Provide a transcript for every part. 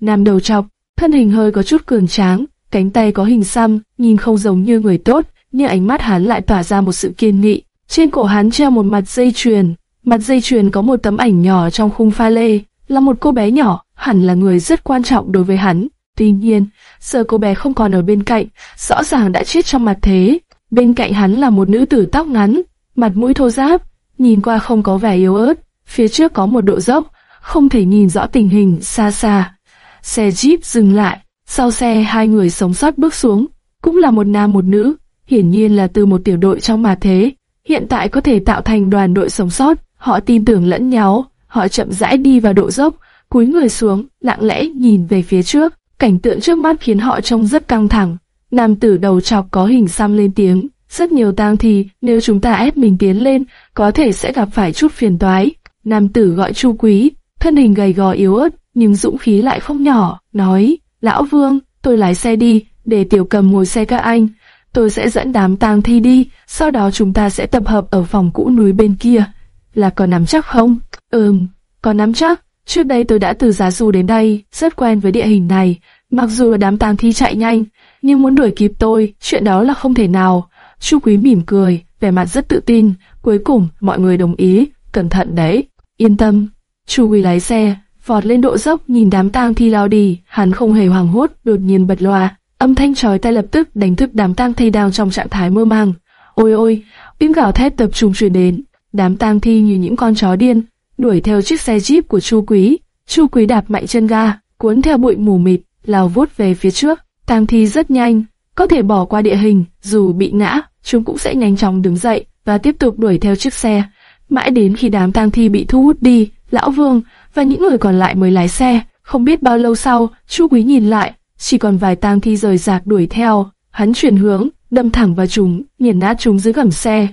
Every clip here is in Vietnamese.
nam đầu trọc, thân hình hơi có chút cường tráng, cánh tay có hình xăm, nhìn không giống như người tốt, nhưng ánh mắt hắn lại tỏa ra một sự kiên nghị. Trên cổ hắn treo một mặt dây chuyền, mặt dây chuyền có một tấm ảnh nhỏ trong khung pha lê, là một cô bé nhỏ, hẳn là người rất quan trọng đối với hắn. Tuy nhiên, giờ cô bé không còn ở bên cạnh, rõ ràng đã chết trong mặt thế. Bên cạnh hắn là một nữ tử tóc ngắn, mặt mũi thô ráp, nhìn qua không có vẻ yếu ớt. Phía trước có một độ dốc, không thể nhìn rõ tình hình xa xa. Xe Jeep dừng lại, sau xe hai người sống sót bước xuống, cũng là một nam một nữ, hiển nhiên là từ một tiểu đội trong mà thế. Hiện tại có thể tạo thành đoàn đội sống sót, họ tin tưởng lẫn nhau, họ chậm rãi đi vào độ dốc, cúi người xuống, lặng lẽ nhìn về phía trước. Cảnh tượng trước mắt khiến họ trông rất căng thẳng. Nam tử đầu chọc có hình xăm lên tiếng, rất nhiều tang thì nếu chúng ta ép mình tiến lên, có thể sẽ gặp phải chút phiền toái. Nam tử gọi Chu Quý, thân hình gầy gò yếu ớt, nhưng dũng khí lại không nhỏ, nói, Lão Vương, tôi lái xe đi, để tiểu cầm ngồi xe các anh. Tôi sẽ dẫn đám tang thi đi, sau đó chúng ta sẽ tập hợp ở phòng cũ núi bên kia. Là có nắm chắc không? Ừm, có nắm chắc. Trước đây tôi đã từ Giá Du đến đây, rất quen với địa hình này. Mặc dù là đám tang thi chạy nhanh, nhưng muốn đuổi kịp tôi, chuyện đó là không thể nào. Chu Quý mỉm cười, vẻ mặt rất tự tin. Cuối cùng, mọi người đồng ý, cẩn thận đấy. Yên tâm. Chu Quý lái xe, vọt lên độ dốc nhìn đám tang thi lao đi, hắn không hề hoảng hốt, đột nhiên bật loa, âm thanh chói tai lập tức đánh thức đám tang thi đang trong trạng thái mơ màng. Ôi ôi, tiếng gào thét tập trung truyền đến, đám tang thi như những con chó điên, đuổi theo chiếc xe jeep của Chu Quý. Chu Quý đạp mạnh chân ga, cuốn theo bụi mù mịt, lao vút về phía trước. Tang thi rất nhanh, có thể bỏ qua địa hình, dù bị ngã, chúng cũng sẽ nhanh chóng đứng dậy và tiếp tục đuổi theo chiếc xe. Mãi đến khi đám tang thi bị thu hút đi, lão Vương và những người còn lại mới lái xe. Không biết bao lâu sau, Chu Quý nhìn lại, chỉ còn vài tang thi rời rạc đuổi theo. Hắn chuyển hướng, đâm thẳng vào chúng, nghiền nát chúng dưới gầm xe.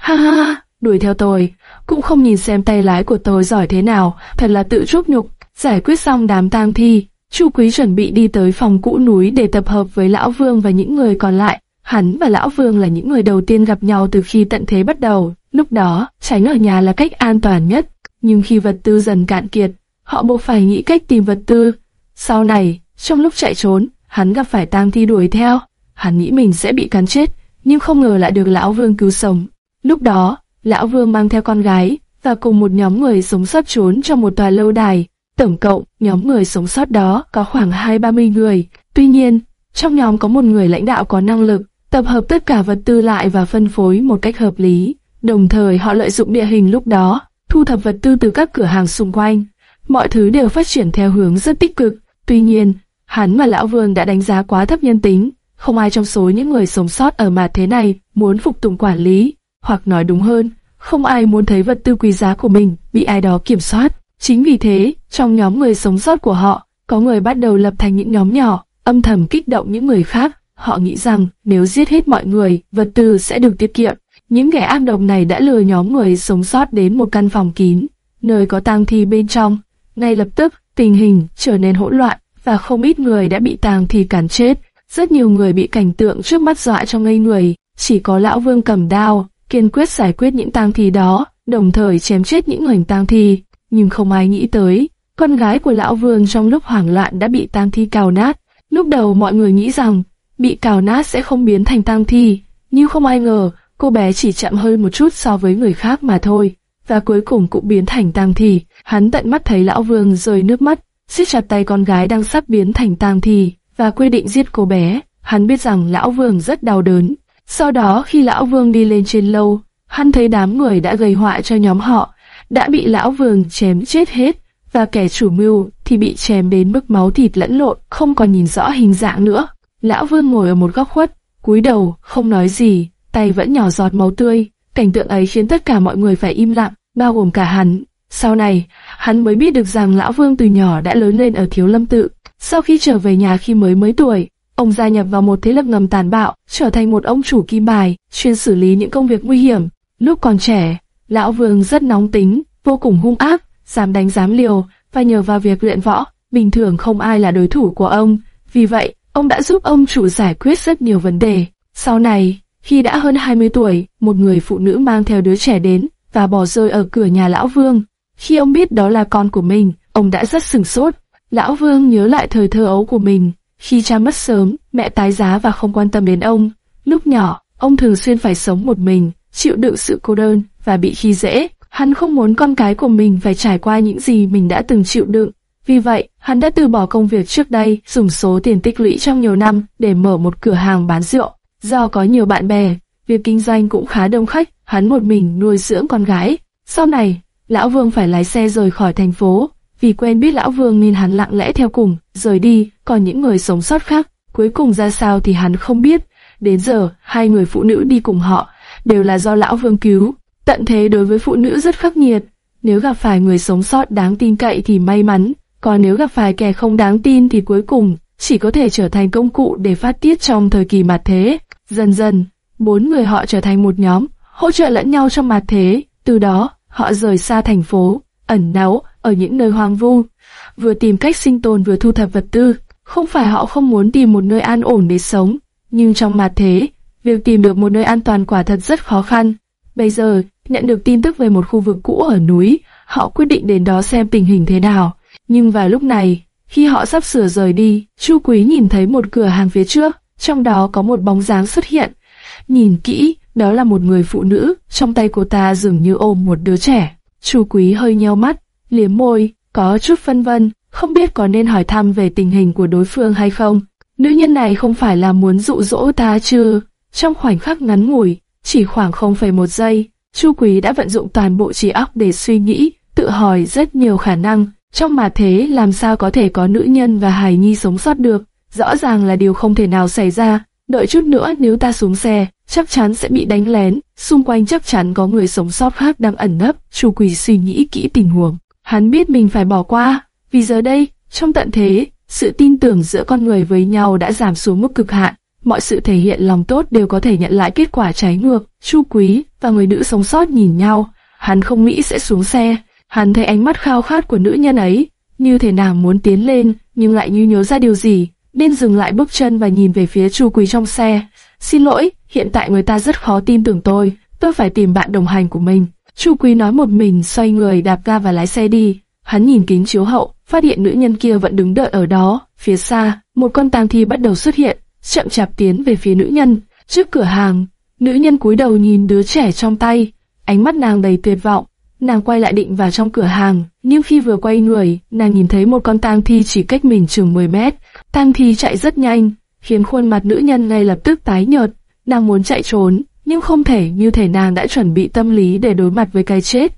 Ha ha ha, đuổi theo tôi, cũng không nhìn xem tay lái của tôi giỏi thế nào, thật là tự chuốc nhục. Giải quyết xong đám tang thi, Chu Quý chuẩn bị đi tới phòng cũ núi để tập hợp với Lão Vương và những người còn lại. Hắn và Lão Vương là những người đầu tiên gặp nhau từ khi tận thế bắt đầu. Lúc đó, tránh ở nhà là cách an toàn nhất. Nhưng khi vật tư dần cạn kiệt, họ buộc phải nghĩ cách tìm vật tư. Sau này, trong lúc chạy trốn, hắn gặp phải tang thi đuổi theo. Hắn nghĩ mình sẽ bị cắn chết, nhưng không ngờ lại được Lão Vương cứu sống. Lúc đó, Lão Vương mang theo con gái và cùng một nhóm người sống sót trốn trong một tòa lâu đài. Tổng cộng, nhóm người sống sót đó có khoảng hai ba mươi người. Tuy nhiên, trong nhóm có một người lãnh đạo có năng lực, tập hợp tất cả vật tư lại và phân phối một cách hợp lý. Đồng thời họ lợi dụng địa hình lúc đó, thu thập vật tư từ các cửa hàng xung quanh. Mọi thứ đều phát triển theo hướng rất tích cực. Tuy nhiên, hắn và Lão Vương đã đánh giá quá thấp nhân tính. Không ai trong số những người sống sót ở mặt thế này muốn phục tùng quản lý, hoặc nói đúng hơn, không ai muốn thấy vật tư quý giá của mình bị ai đó kiểm soát. Chính vì thế, trong nhóm người sống sót của họ, có người bắt đầu lập thành những nhóm nhỏ, âm thầm kích động những người khác. Họ nghĩ rằng nếu giết hết mọi người, vật tư sẽ được tiết kiệm. Những kẻ ác độc này đã lừa nhóm người sống sót đến một căn phòng kín, nơi có tang thi bên trong. Ngay lập tức, tình hình trở nên hỗn loạn và không ít người đã bị tang thi cắn chết. Rất nhiều người bị cảnh tượng trước mắt dọa cho ngây người, chỉ có lão vương cầm đao, kiên quyết giải quyết những tang thi đó, đồng thời chém chết những người tang thi. Nhưng không ai nghĩ tới, con gái của lão vương trong lúc hoảng loạn đã bị tang thi cào nát. Lúc đầu mọi người nghĩ rằng bị cào nát sẽ không biến thành tang thi, nhưng không ai ngờ cô bé chỉ chậm hơi một chút so với người khác mà thôi, và cuối cùng cũng biến thành tang thi. Hắn tận mắt thấy lão vương rơi nước mắt, siết chặt tay con gái đang sắp biến thành tang thi, và quyết định giết cô bé. Hắn biết rằng lão vương rất đau đớn. Sau đó khi lão vương đi lên trên lâu, hắn thấy đám người đã gây họa cho nhóm họ, đã bị lão vương chém chết hết, và kẻ chủ mưu thì bị chém đến mức máu thịt lẫn lộn, không còn nhìn rõ hình dạng nữa. Lão vương ngồi ở một góc khuất, cúi đầu, không nói gì, tay vẫn nhỏ giọt máu tươi. Cảnh tượng ấy khiến tất cả mọi người phải im lặng, bao gồm cả hắn. Sau này, hắn mới biết được rằng lão vương từ nhỏ đã lớn lên ở thiếu lâm tự. Sau khi trở về nhà khi mới mấy tuổi, ông gia nhập vào một thế lực ngầm tàn bạo, trở thành một ông chủ kim bài, chuyên xử lý những công việc nguy hiểm. Lúc còn trẻ, lão vương rất nóng tính, vô cùng hung ác, dám đánh dám liều, và nhờ vào việc luyện võ, bình thường không ai là đối thủ của ông. Vì vậy, ông đã giúp ông chủ giải quyết rất nhiều vấn đề. Sau này, khi đã hơn 20 tuổi, một người phụ nữ mang theo đứa trẻ đến và bỏ rơi ở cửa nhà lão Vương. Khi ông biết đó là con của mình, ông đã rất sừng sốt. Lão Vương nhớ lại thời thơ ấu của mình, khi cha mất sớm, mẹ tái giá và không quan tâm đến ông. Lúc nhỏ, ông thường xuyên phải sống một mình, chịu đựng sự cô đơn và bị khi dễ. Hắn không muốn con cái của mình phải trải qua những gì mình đã từng chịu đựng. Vì vậy, hắn đã từ bỏ công việc trước đây, dùng số tiền tích lũy trong nhiều năm để mở một cửa hàng bán rượu. Do có nhiều bạn bè, việc kinh doanh cũng khá đông khách, hắn một mình nuôi dưỡng con gái. Sau này, Lão Vương phải lái xe rời khỏi thành phố, vì quen biết Lão Vương nên hắn lặng lẽ theo cùng, rời đi, còn những người sống sót khác, cuối cùng ra sao thì hắn không biết. Đến giờ, hai người phụ nữ đi cùng họ, đều là do Lão Vương cứu. Tận thế đối với phụ nữ rất khắc nghiệt, nếu gặp phải người sống sót đáng tin cậy thì may mắn, còn nếu gặp phải kẻ không đáng tin thì cuối cùng chỉ có thể trở thành công cụ để phát tiết trong thời kỳ mặt thế. Dần dần, bốn người họ trở thành một nhóm, hỗ trợ lẫn nhau trong mặt thế, từ đó họ rời xa thành phố, ẩn náu ở những nơi hoang vu, vừa tìm cách sinh tồn vừa thu thập vật tư. Không phải họ không muốn tìm một nơi an ổn để sống, nhưng trong mặt thế, việc tìm được một nơi an toàn quả thật rất khó khăn. Bây giờ, nhận được tin tức về một khu vực cũ ở núi, họ quyết định đến đó xem tình hình thế nào. Nhưng vào lúc này, khi họ sắp sửa rời đi, Chu Quý nhìn thấy một cửa hàng phía trước, trong đó có một bóng dáng xuất hiện. Nhìn kỹ, đó là một người phụ nữ, trong tay cô ta dường như ôm một đứa trẻ. Chu Quý hơi nheo mắt, liếm môi, có chút phân vân, không biết có nên hỏi thăm về tình hình của đối phương hay không. Nữ nhân này không phải là muốn dụ dỗ ta chứ? Trong khoảnh khắc ngắn ngủi, chỉ khoảng 0,1 giây, Chu Quý đã vận dụng toàn bộ trí óc để suy nghĩ, tự hỏi rất nhiều khả năng. Trong mà thế làm sao có thể có nữ nhân và hài nhi sống sót được? Rõ ràng là điều không thể nào xảy ra. Đợi chút nữa nếu ta xuống xe, chắc chắn sẽ bị đánh lén. Xung quanh chắc chắn có người sống sót khác đang ẩn nấp. Chu Quỳ suy nghĩ kỹ tình huống. Hắn biết mình phải bỏ qua, vì giờ đây, trong tận thế, sự tin tưởng giữa con người với nhau đã giảm xuống mức cực hạn. Mọi sự thể hiện lòng tốt đều có thể nhận lại kết quả trái ngược. Chu Quý và người nữ sống sót nhìn nhau. Hắn không nghĩ sẽ xuống xe, Hắn thấy ánh mắt khao khát của nữ nhân ấy, như thể nào muốn tiến lên, nhưng lại như nhớ ra điều gì, nên dừng lại bước chân và nhìn về phía Chu Quý trong xe. Xin lỗi, hiện tại người ta rất khó tin tưởng tôi, tôi phải tìm bạn đồng hành của mình. Chu Quý nói một mình, xoay người đạp ga và lái xe đi. Hắn nhìn kính chiếu hậu, phát hiện nữ nhân kia vẫn đứng đợi ở đó. Phía xa, một con tang thi bắt đầu xuất hiện, chậm chạp tiến về phía nữ nhân. Trước cửa hàng, nữ nhân cúi đầu nhìn đứa trẻ trong tay, ánh mắt nàng đầy tuyệt vọng. Nàng quay lại định vào trong cửa hàng, nhưng khi vừa quay người, nàng nhìn thấy một con tang thi chỉ cách mình chừng 10 mét. Tang thi chạy rất nhanh, khiến khuôn mặt nữ nhân ngay lập tức tái nhợt. Nàng muốn chạy trốn, nhưng không thể như thể nàng đã chuẩn bị tâm lý để đối mặt với cái chết.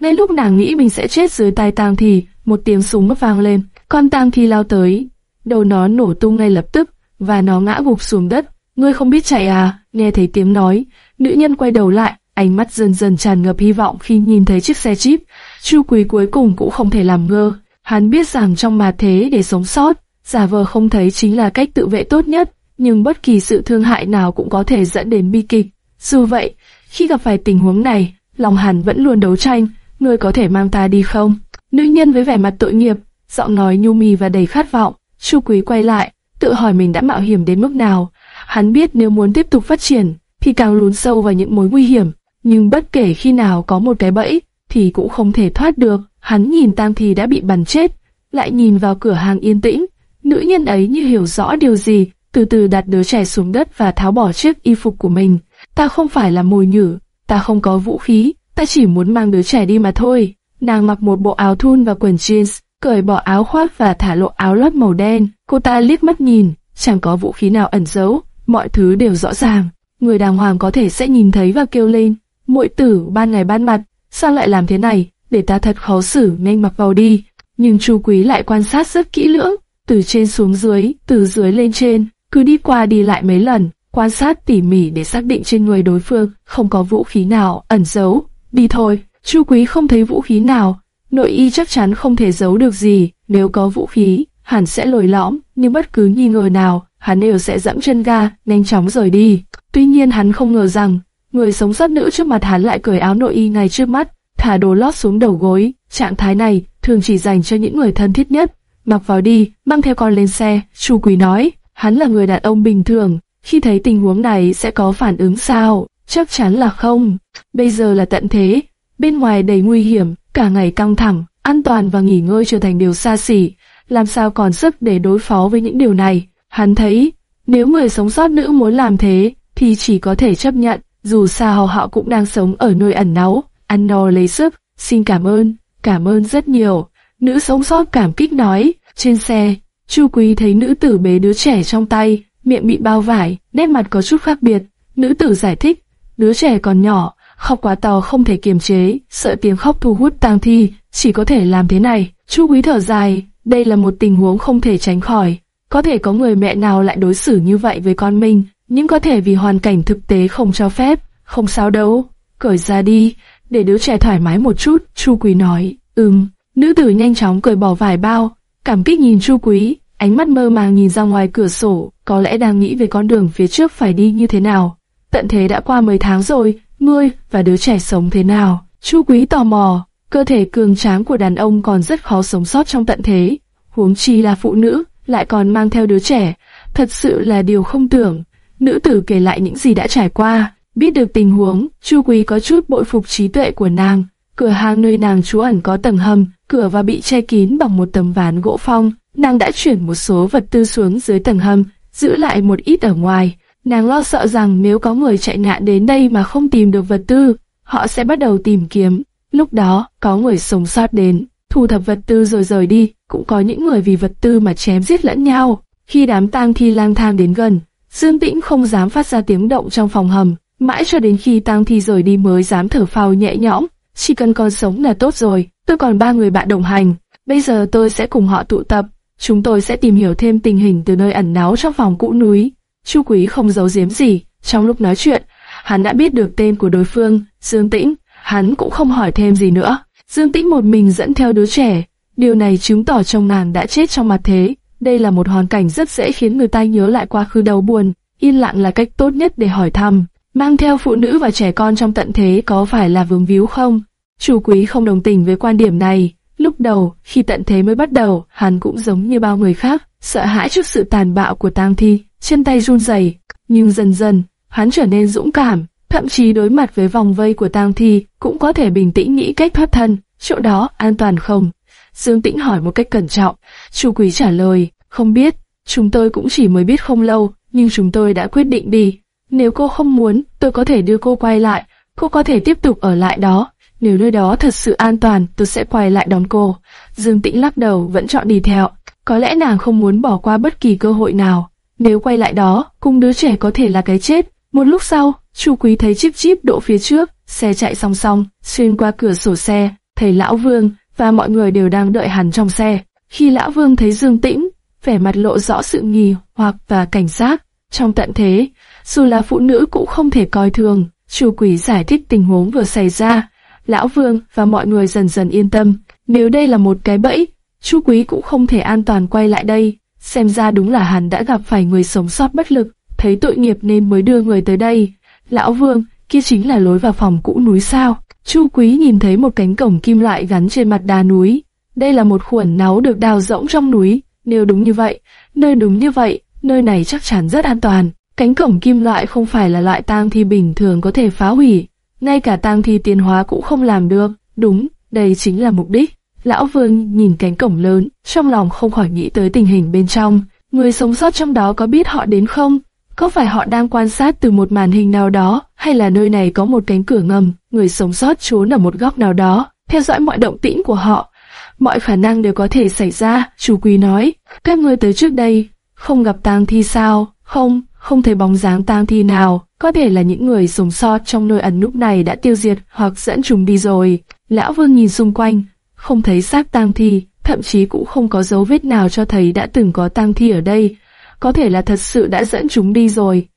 Ngay lúc nàng nghĩ mình sẽ chết dưới tay tang thi, một tiếng súng mất vang lên, con tang thi lao tới, đầu nó nổ tung ngay lập tức, và nó ngã gục xuống đất. Ngươi không biết chạy à? Nghe thấy tiếng nói, nữ nhân quay đầu lại, ánh mắt dần dần tràn ngập hy vọng khi nhìn thấy chiếc xe jeep. Chu Quý cuối cùng cũng không thể làm ngơ. Hắn biết rằng trong mà thế để sống sót, giả vờ không thấy chính là cách tự vệ tốt nhất, nhưng bất kỳ sự thương hại nào cũng có thể dẫn đến bi kịch. Dù vậy, khi gặp phải tình huống này, lòng hắn vẫn luôn đấu tranh, ngươi có thể mang ta đi không? Nữ nhân với vẻ mặt tội nghiệp, giọng nói nhu mì và đầy khát vọng. Chu Quý quay lại, tự hỏi mình đã mạo hiểm đến mức nào. Hắn biết nếu muốn tiếp tục phát triển, thì càng lún sâu vào những mối nguy hiểm, nhưng bất kể khi nào có một cái bẫy, thì cũng không thể thoát được. Hắn nhìn Tam Thì đã bị bắn chết, lại nhìn vào cửa hàng yên tĩnh. Nữ nhân ấy như hiểu rõ điều gì, từ từ đặt đứa trẻ xuống đất và tháo bỏ chiếc y phục của mình. Ta không phải là mồi nhử, ta không có vũ khí, ta chỉ muốn mang đứa trẻ đi mà thôi. Nàng mặc một bộ áo thun và quần jeans, cởi bỏ áo khoác và thả lộ áo lót màu đen. Cô ta liếc mắt nhìn, chẳng có vũ khí nào ẩn giấu, mọi thứ đều rõ ràng. Người đàng hoàng có thể sẽ nhìn thấy và kêu lên, muội tử ban ngày ban mặt, sao lại làm thế này, để ta thật khó xử nên mặc vào đi. Nhưng Chu Quý lại quan sát rất kỹ lưỡng, từ trên xuống dưới, từ dưới lên trên, cứ đi qua đi lại mấy lần, quan sát tỉ mỉ để xác định trên người đối phương không có vũ khí nào ẩn giấu. Đi thôi, Chu Quý không thấy vũ khí nào, nội y chắc chắn không thể giấu được gì, nếu có vũ khí, hẳn sẽ lồi lõm, nhưng bất cứ nghi ngờ nào, hắn đều sẽ dẫm chân ga, nhanh chóng rời đi. Tuy nhiên hắn không ngờ rằng, Người sống sót nữ trước mặt hắn lại cởi áo nội y ngay trước mắt, thả đồ lót xuống đầu gối. Trạng thái này thường chỉ dành cho những người thân thiết nhất. Mặc vào đi, mang theo con lên xe, Chu Quý nói. Hắn là người đàn ông bình thường, khi thấy tình huống này sẽ có phản ứng sao? Chắc chắn là không. Bây giờ là tận thế, bên ngoài đầy nguy hiểm, cả ngày căng thẳng, an toàn và nghỉ ngơi trở thành điều xa xỉ. làm sao còn sức để đối phó với những điều này. Hắn thấy, nếu người sống sót nữ muốn làm thế, thì chỉ có thể chấp nhận, dù sao họ cũng đang sống ở nơi ẩn náu, ăn no lấy sức. Xin cảm ơn, cảm ơn rất nhiều. Nữ sống sót cảm kích nói, trên xe, Chu Quý thấy nữ tử bế đứa trẻ trong tay, miệng bị bao vải, nét mặt có chút khác biệt. Nữ tử giải thích, đứa trẻ còn nhỏ, khóc quá to không thể kiềm chế, sợ tiếng khóc thu hút tang thi, chỉ có thể làm thế này. Chu Quý thở dài, đây là một tình huống không thể tránh khỏi. Có thể có người mẹ nào lại đối xử như vậy với con mình, nhưng có thể vì hoàn cảnh thực tế không cho phép, không sao đâu. Cởi ra đi, để đứa trẻ thoải mái một chút, Chu Quý nói. Ừm, nữ tử nhanh chóng cởi bỏ vải bao, cảm kích nhìn Chu Quý, ánh mắt mơ màng nhìn ra ngoài cửa sổ, có lẽ đang nghĩ về con đường phía trước phải đi như thế nào. Tận thế đã qua 10 tháng rồi, ngươi và đứa trẻ sống thế nào? Chu Quý tò mò, cơ thể cường tráng của đàn ông còn rất khó sống sót trong tận thế, huống chi là phụ nữ, lại còn mang theo đứa trẻ, thật sự là điều không tưởng. Nữ tử kể lại những gì đã trải qua, biết được tình huống, Chu Quý có chút bội phục trí tuệ của nàng. Cửa hàng nơi nàng trú ẩn có tầng hầm, cửa và bị che kín bằng một tấm ván gỗ phong. Nàng đã chuyển một số vật tư xuống dưới tầng hầm, giữ lại một ít ở ngoài. Nàng lo sợ rằng nếu có người chạy nạn đến đây mà không tìm được vật tư, họ sẽ bắt đầu tìm kiếm. Lúc đó, có người sống sót đến, thu thập vật tư rồi rời đi, cũng có những người vì vật tư mà chém giết lẫn nhau. Khi đám tang thi lang thang đến gần, Dương Tĩnh không dám phát ra tiếng động trong phòng hầm, mãi cho đến khi tang thi rời đi mới dám thở phào nhẹ nhõm. Chỉ cần còn sống là tốt rồi, tôi còn ba người bạn đồng hành, bây giờ tôi sẽ cùng họ tụ tập, chúng tôi sẽ tìm hiểu thêm tình hình từ nơi ẩn náu trong phòng cũ núi. Chu Quý không giấu giếm gì, trong lúc nói chuyện, hắn đã biết được tên của đối phương, Dương Tĩnh, hắn cũng không hỏi thêm gì nữa. Dương Tĩnh một mình dẫn theo đứa trẻ, điều này chứng tỏ chồng nàng đã chết trong mặt thế. Đây là một hoàn cảnh rất dễ khiến người ta nhớ lại quá khứ đau buồn, yên lặng là cách tốt nhất để hỏi thăm. Mang theo phụ nữ và trẻ con trong tận thế có phải là vướng víu không? Chủ quý không đồng tình với quan điểm này. Lúc đầu, khi tận thế mới bắt đầu, hắn cũng giống như bao người khác, sợ hãi trước sự tàn bạo của tang thi, chân tay run rẩy. Nhưng dần dần, hắn trở nên dũng cảm, thậm chí đối mặt với vòng vây của tang thi, cũng có thể bình tĩnh nghĩ cách thoát thân. Chỗ đó an toàn không? Dương Tĩnh hỏi một cách cẩn trọng. Chu Quý trả lời, không biết. Chúng tôi cũng chỉ mới biết không lâu, nhưng chúng tôi đã quyết định đi. Nếu cô không muốn, tôi có thể đưa cô quay lại. Cô có thể tiếp tục ở lại đó. Nếu nơi đó thật sự an toàn, tôi sẽ quay lại đón cô. Dương Tĩnh lắc đầu, vẫn chọn đi theo. Có lẽ nàng không muốn bỏ qua bất kỳ cơ hội nào. Nếu quay lại đó, cùng đứa trẻ có thể là cái chết. Một lúc sau, Chu Quý thấy chip chip đỗ phía trước, xe chạy song song, xuyên qua cửa sổ xe, thấy lão Vương và mọi người đều đang đợi hắn trong xe. Khi lão Vương thấy Dương Tĩnh, vẻ mặt lộ rõ sự nghi hoặc và cảnh giác. Trong tận thế, dù là phụ nữ cũng không thể coi thường. chủ quỷ giải thích tình huống vừa xảy ra, Lão Vương và mọi người dần dần yên tâm. Nếu đây là một cái bẫy, chú Quý cũng không thể an toàn quay lại đây. Xem ra đúng là hắn đã gặp phải người sống sót bất lực, thấy tội nghiệp nên mới đưa người tới đây. Lão Vương, kia chính là lối vào phòng cũ núi sao? Chu Quý nhìn thấy một cánh cổng kim loại gắn trên mặt đá núi. Đây là một khuẩn náu được đào rỗng trong núi. Nếu đúng như vậy, nơi đúng như vậy, nơi này chắc chắn rất an toàn. Cánh cổng kim loại không phải là loại tang thi bình thường có thể phá hủy, ngay cả tang thi tiến hóa cũng không làm được. Đúng, đây chính là mục đích. Lão Vương nhìn cánh cổng lớn, trong lòng không khỏi nghĩ tới tình hình bên trong. Người sống sót trong đó có biết họ đến không? Có phải họ đang quan sát từ một màn hình nào đó, hay là nơi này có một cánh cửa ngầm, người sống sót trốn ở một góc nào đó, theo dõi mọi động tĩnh của họ? Mọi khả năng đều có thể xảy ra, chủ quý nói. Các ngươi tới trước đây, không gặp tang thi sao? Không, không thấy bóng dáng tang thi nào. Có thể là những người sống sót trong nơi ẩn núp này đã tiêu diệt hoặc dẫn chúng đi rồi. Lão Vương nhìn xung quanh, không thấy xác tang thi, thậm chí cũng không có dấu vết nào cho thấy đã từng có tang thi ở đây. Có thể là thật sự đã dẫn chúng đi rồi.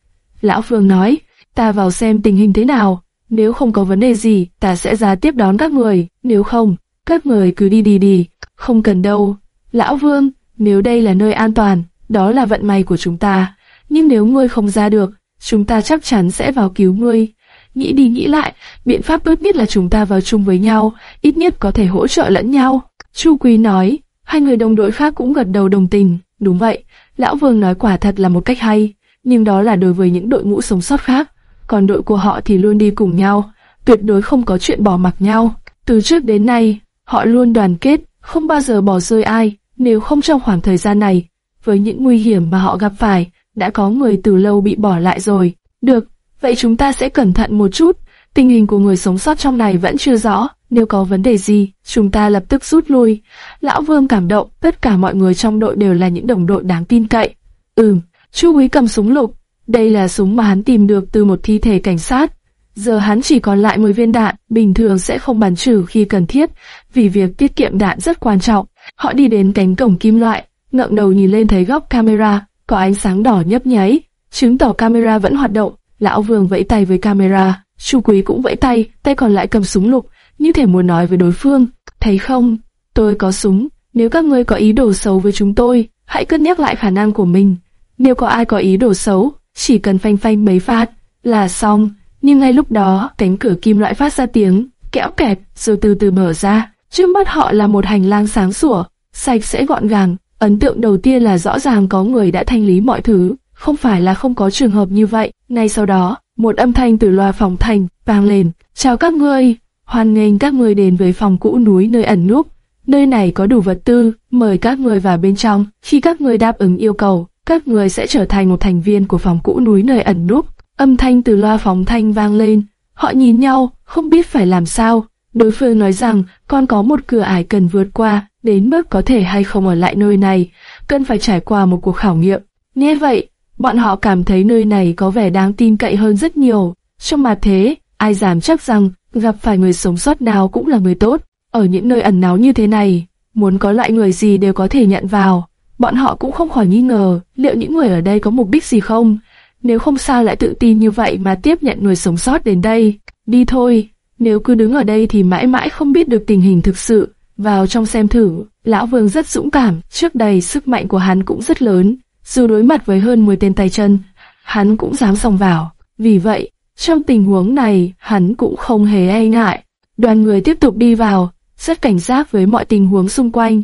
Lão phương nói, ta vào xem tình hình thế nào. Nếu không có vấn đề gì, ta sẽ ra tiếp đón các người. Nếu không, các người cứ đi đi đi. Không cần đâu. Lão Vương, nếu đây là nơi an toàn, đó là vận may của chúng ta. Nhưng nếu ngươi không ra được, chúng ta chắc chắn sẽ vào cứu ngươi. Nghĩ đi nghĩ lại, biện pháp tốt nhất là chúng ta vào chung với nhau, ít nhất có thể hỗ trợ lẫn nhau. Chu Quý nói, hai người đồng đội khác cũng gật đầu đồng tình. Đúng vậy, Lão Vương nói quả thật là một cách hay, nhưng đó là đối với những đội ngũ sống sót khác. Còn đội của họ thì luôn đi cùng nhau, tuyệt đối không có chuyện bỏ mặc nhau. Từ trước đến nay, họ luôn đoàn kết, không bao giờ bỏ rơi ai. Nếu không trong khoảng thời gian này, với những nguy hiểm mà họ gặp phải, đã có người từ lâu bị bỏ lại rồi. Được, vậy chúng ta sẽ cẩn thận một chút. Tình hình của người sống sót trong này vẫn chưa rõ. Nếu có vấn đề gì, chúng ta lập tức rút lui. Lão Vương cảm động, tất cả mọi người trong đội đều là những đồng đội đáng tin cậy. Ừm, Chu Quý cầm súng lục. Đây là súng mà hắn tìm được từ một thi thể cảnh sát. Giờ hắn chỉ còn lại 10 viên đạn, bình thường sẽ không bắn trừ khi cần thiết, vì việc tiết kiệm đạn rất quan trọng. Họ đi đến cánh cổng kim loại, ngẩng đầu nhìn lên thấy góc camera, có ánh sáng đỏ nhấp nháy, chứng tỏ camera vẫn hoạt động. Lão Vương vẫy tay với camera, Chu Quý cũng vẫy tay, tay còn lại cầm súng lục, như thể muốn nói với đối phương, thấy không, tôi có súng, nếu các ngươi có ý đồ xấu với chúng tôi, hãy cân nhắc lại khả năng của mình. Nếu có ai có ý đồ xấu, chỉ cần phanh phanh mấy phát là xong. Nhưng ngay lúc đó, cánh cửa kim loại phát ra tiếng kẽo kẹt, rồi từ từ mở ra. Trước mắt họ là một hành lang sáng sủa, sạch sẽ gọn gàng. Ấn tượng đầu tiên là rõ ràng có người đã thanh lý mọi thứ, không phải là không có trường hợp như vậy. Ngay sau đó, một âm thanh từ loa phòng thành vang lên. Chào các ngươi, hoan nghênh các ngươi đến với phòng cũ núi nơi ẩn núp. Nơi này có đủ vật tư, mời các người vào bên trong. Khi các người đáp ứng yêu cầu, các người sẽ trở thành một thành viên của phòng cũ núi nơi ẩn núp. Âm thanh từ loa phóng thanh vang lên. Họ nhìn nhau, không biết phải làm sao. Đối phương nói rằng con có một cửa ải cần vượt qua, đến mức có thể hay không ở lại nơi này, cần phải trải qua một cuộc khảo nghiệm. Nghe vậy, bọn họ cảm thấy nơi này có vẻ đáng tin cậy hơn rất nhiều. Trong mặt thế, ai dám chắc rằng gặp phải người sống sót nào cũng là người tốt. Ở những nơi ẩn náu như thế này, muốn có loại người gì đều có thể nhận vào. Bọn họ cũng không khỏi nghi ngờ liệu những người ở đây có mục đích gì không. Nếu không sao lại tự tin như vậy mà tiếp nhận người sống sót đến đây. Đi thôi, nếu cứ đứng ở đây thì mãi mãi không biết được tình hình thực sự. Vào trong xem thử, Lão Vương rất dũng cảm, trước đây sức mạnh của hắn cũng rất lớn. Dù đối mặt với hơn 10 tên tay chân, hắn cũng dám xông vào. Vì vậy, trong tình huống này, hắn cũng không hề e ngại. Đoàn người tiếp tục đi vào, rất cảnh giác với mọi tình huống xung quanh.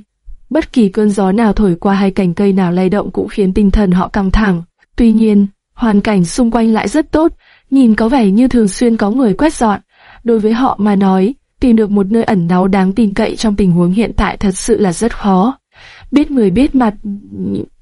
Bất kỳ cơn gió nào thổi qua hay cành cây nào lay động cũng khiến tinh thần họ căng thẳng. Tuy nhiên, hoàn cảnh xung quanh lại rất tốt, nhìn có vẻ như thường xuyên có người quét dọn. Đối với họ mà nói, tìm được một nơi ẩn náu đáng tin cậy trong tình huống hiện tại thật sự là rất khó. Biết người biết mặt,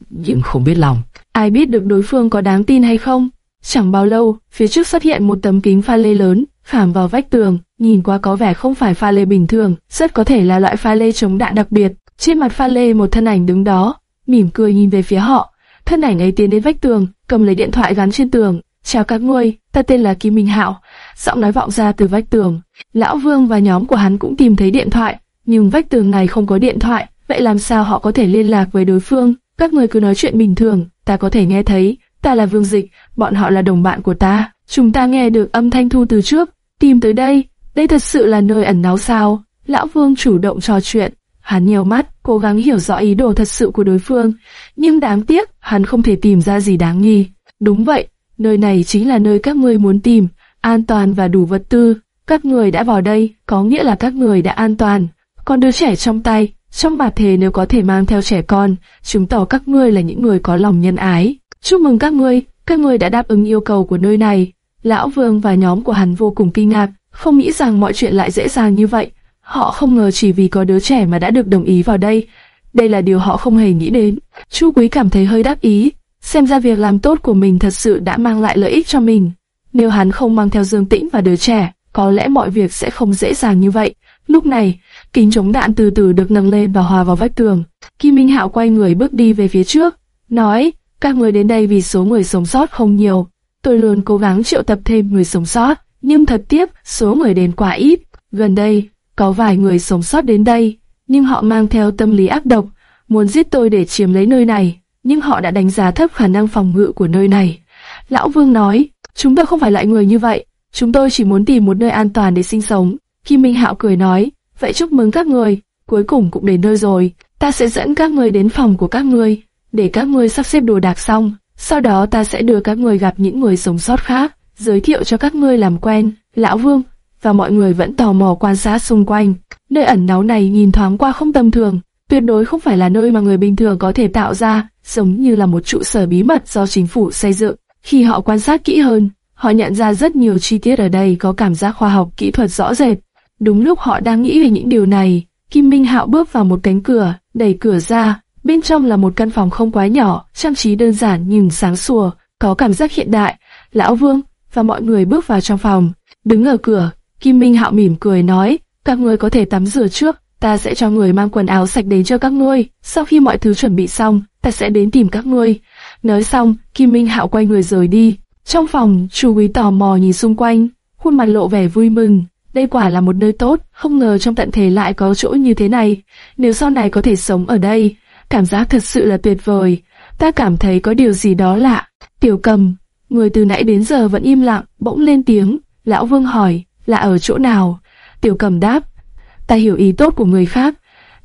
nhưng không biết lòng. Ai biết được đối phương có đáng tin hay không? Chẳng bao lâu, phía trước xuất hiện một tấm kính pha lê lớn, khảm vào vách tường, nhìn qua có vẻ không phải pha lê bình thường, rất có thể là loại pha lê chống đạn đặc biệt. Trên mặt pha lê một thân ảnh đứng đó, mỉm cười nhìn về phía họ. Thân ảnh ấy tiến đến vách tường, cầm lấy điện thoại gắn trên tường. Chào các ngươi, ta tên là Kim Minh Hạo. Giọng nói vọng ra từ vách tường. Lão Vương và nhóm của hắn cũng tìm thấy điện thoại, nhưng vách tường này không có điện thoại. Vậy làm sao họ có thể liên lạc với đối phương? Các người cứ nói chuyện bình thường, ta có thể nghe thấy. Ta là Vương Dịch, bọn họ là đồng bạn của ta. Chúng ta nghe được âm thanh thu từ trước. Tìm tới đây, đây thật sự là nơi ẩn náu sao? Lão Vương chủ động trò chuyện. Hắn nhiều mắt, cố gắng hiểu rõ ý đồ thật sự của đối phương, nhưng đáng tiếc, hắn không thể tìm ra gì đáng nghi. Đúng vậy, nơi này chính là nơi các ngươi muốn tìm, an toàn và đủ vật tư. Các người đã vào đây, có nghĩa là các người đã an toàn. Còn đứa trẻ trong tay, trong bà thề nếu có thể mang theo trẻ con, chứng tỏ các ngươi là những người có lòng nhân ái. Chúc mừng các ngươi, các ngươi đã đáp ứng yêu cầu của nơi này. Lão Vương và nhóm của hắn vô cùng kinh ngạc, không nghĩ rằng mọi chuyện lại dễ dàng như vậy. Họ không ngờ chỉ vì có đứa trẻ mà đã được đồng ý vào đây. Đây là điều họ không hề nghĩ đến. Chu Quý cảm thấy hơi đáp ý, xem ra việc làm tốt của mình thật sự đã mang lại lợi ích cho mình. Nếu hắn không mang theo Dương Tĩnh và đứa trẻ, có lẽ mọi việc sẽ không dễ dàng như vậy. Lúc này, kính chống đạn từ từ được nâng lên và hòa vào vách tường. Kim Minh Hạo quay người bước đi về phía trước, nói, các người đến đây vì số người sống sót không nhiều. Tôi luôn cố gắng triệu tập thêm người sống sót, nhưng thật tiếc số người đến quá ít. Gần đây, có vài người sống sót đến đây, nhưng họ mang theo tâm lý ác độc, muốn giết tôi để chiếm lấy nơi này, nhưng họ đã đánh giá thấp khả năng phòng ngự của nơi này. Lão Vương nói, chúng tôi không phải loại người như vậy, chúng tôi chỉ muốn tìm một nơi an toàn để sinh sống. Khi Minh Hạo cười nói, vậy chúc mừng các người, cuối cùng cũng đến nơi rồi, ta sẽ dẫn các người đến phòng của các người, để các người sắp xếp đồ đạc xong, sau đó ta sẽ đưa các người gặp những người sống sót khác, giới thiệu cho các ngươi làm quen. Lão Vương, và mọi người vẫn tò mò quan sát xung quanh. Nơi ẩn náu này nhìn thoáng qua không tầm thường, tuyệt đối không phải là nơi mà người bình thường có thể tạo ra, giống như là một trụ sở bí mật do chính phủ xây dựng. Khi họ quan sát kỹ hơn, họ nhận ra rất nhiều chi tiết ở đây có cảm giác khoa học kỹ thuật rõ rệt. Đúng lúc họ đang nghĩ về những điều này, Kim Minh Hạo bước vào một cánh cửa, đẩy cửa ra, bên trong là một căn phòng không quá nhỏ, trang trí đơn giản nhưng sáng sủa, có cảm giác hiện đại. Lão Vương và mọi người bước vào trong phòng, đứng ở cửa, Kim Minh Hạo mỉm cười nói, các người có thể tắm rửa trước, ta sẽ cho người mang quần áo sạch đến cho các ngươi. Sau khi mọi thứ chuẩn bị xong, ta sẽ đến tìm các ngươi. Nói xong, Kim Minh Hạo quay người rời đi. Trong phòng, Chu Quý tò mò nhìn xung quanh, khuôn mặt lộ vẻ vui mừng. Đây quả là một nơi tốt, không ngờ trong tận thế lại có chỗ như thế này. Nếu sau này có thể sống ở đây, cảm giác thật sự là tuyệt vời. Ta cảm thấy có điều gì đó lạ. Tiểu cầm, người từ nãy đến giờ vẫn im lặng, bỗng lên tiếng. Lão Vương hỏi, là ở chỗ nào? Tiểu cầm đáp, ta hiểu ý tốt của người khác,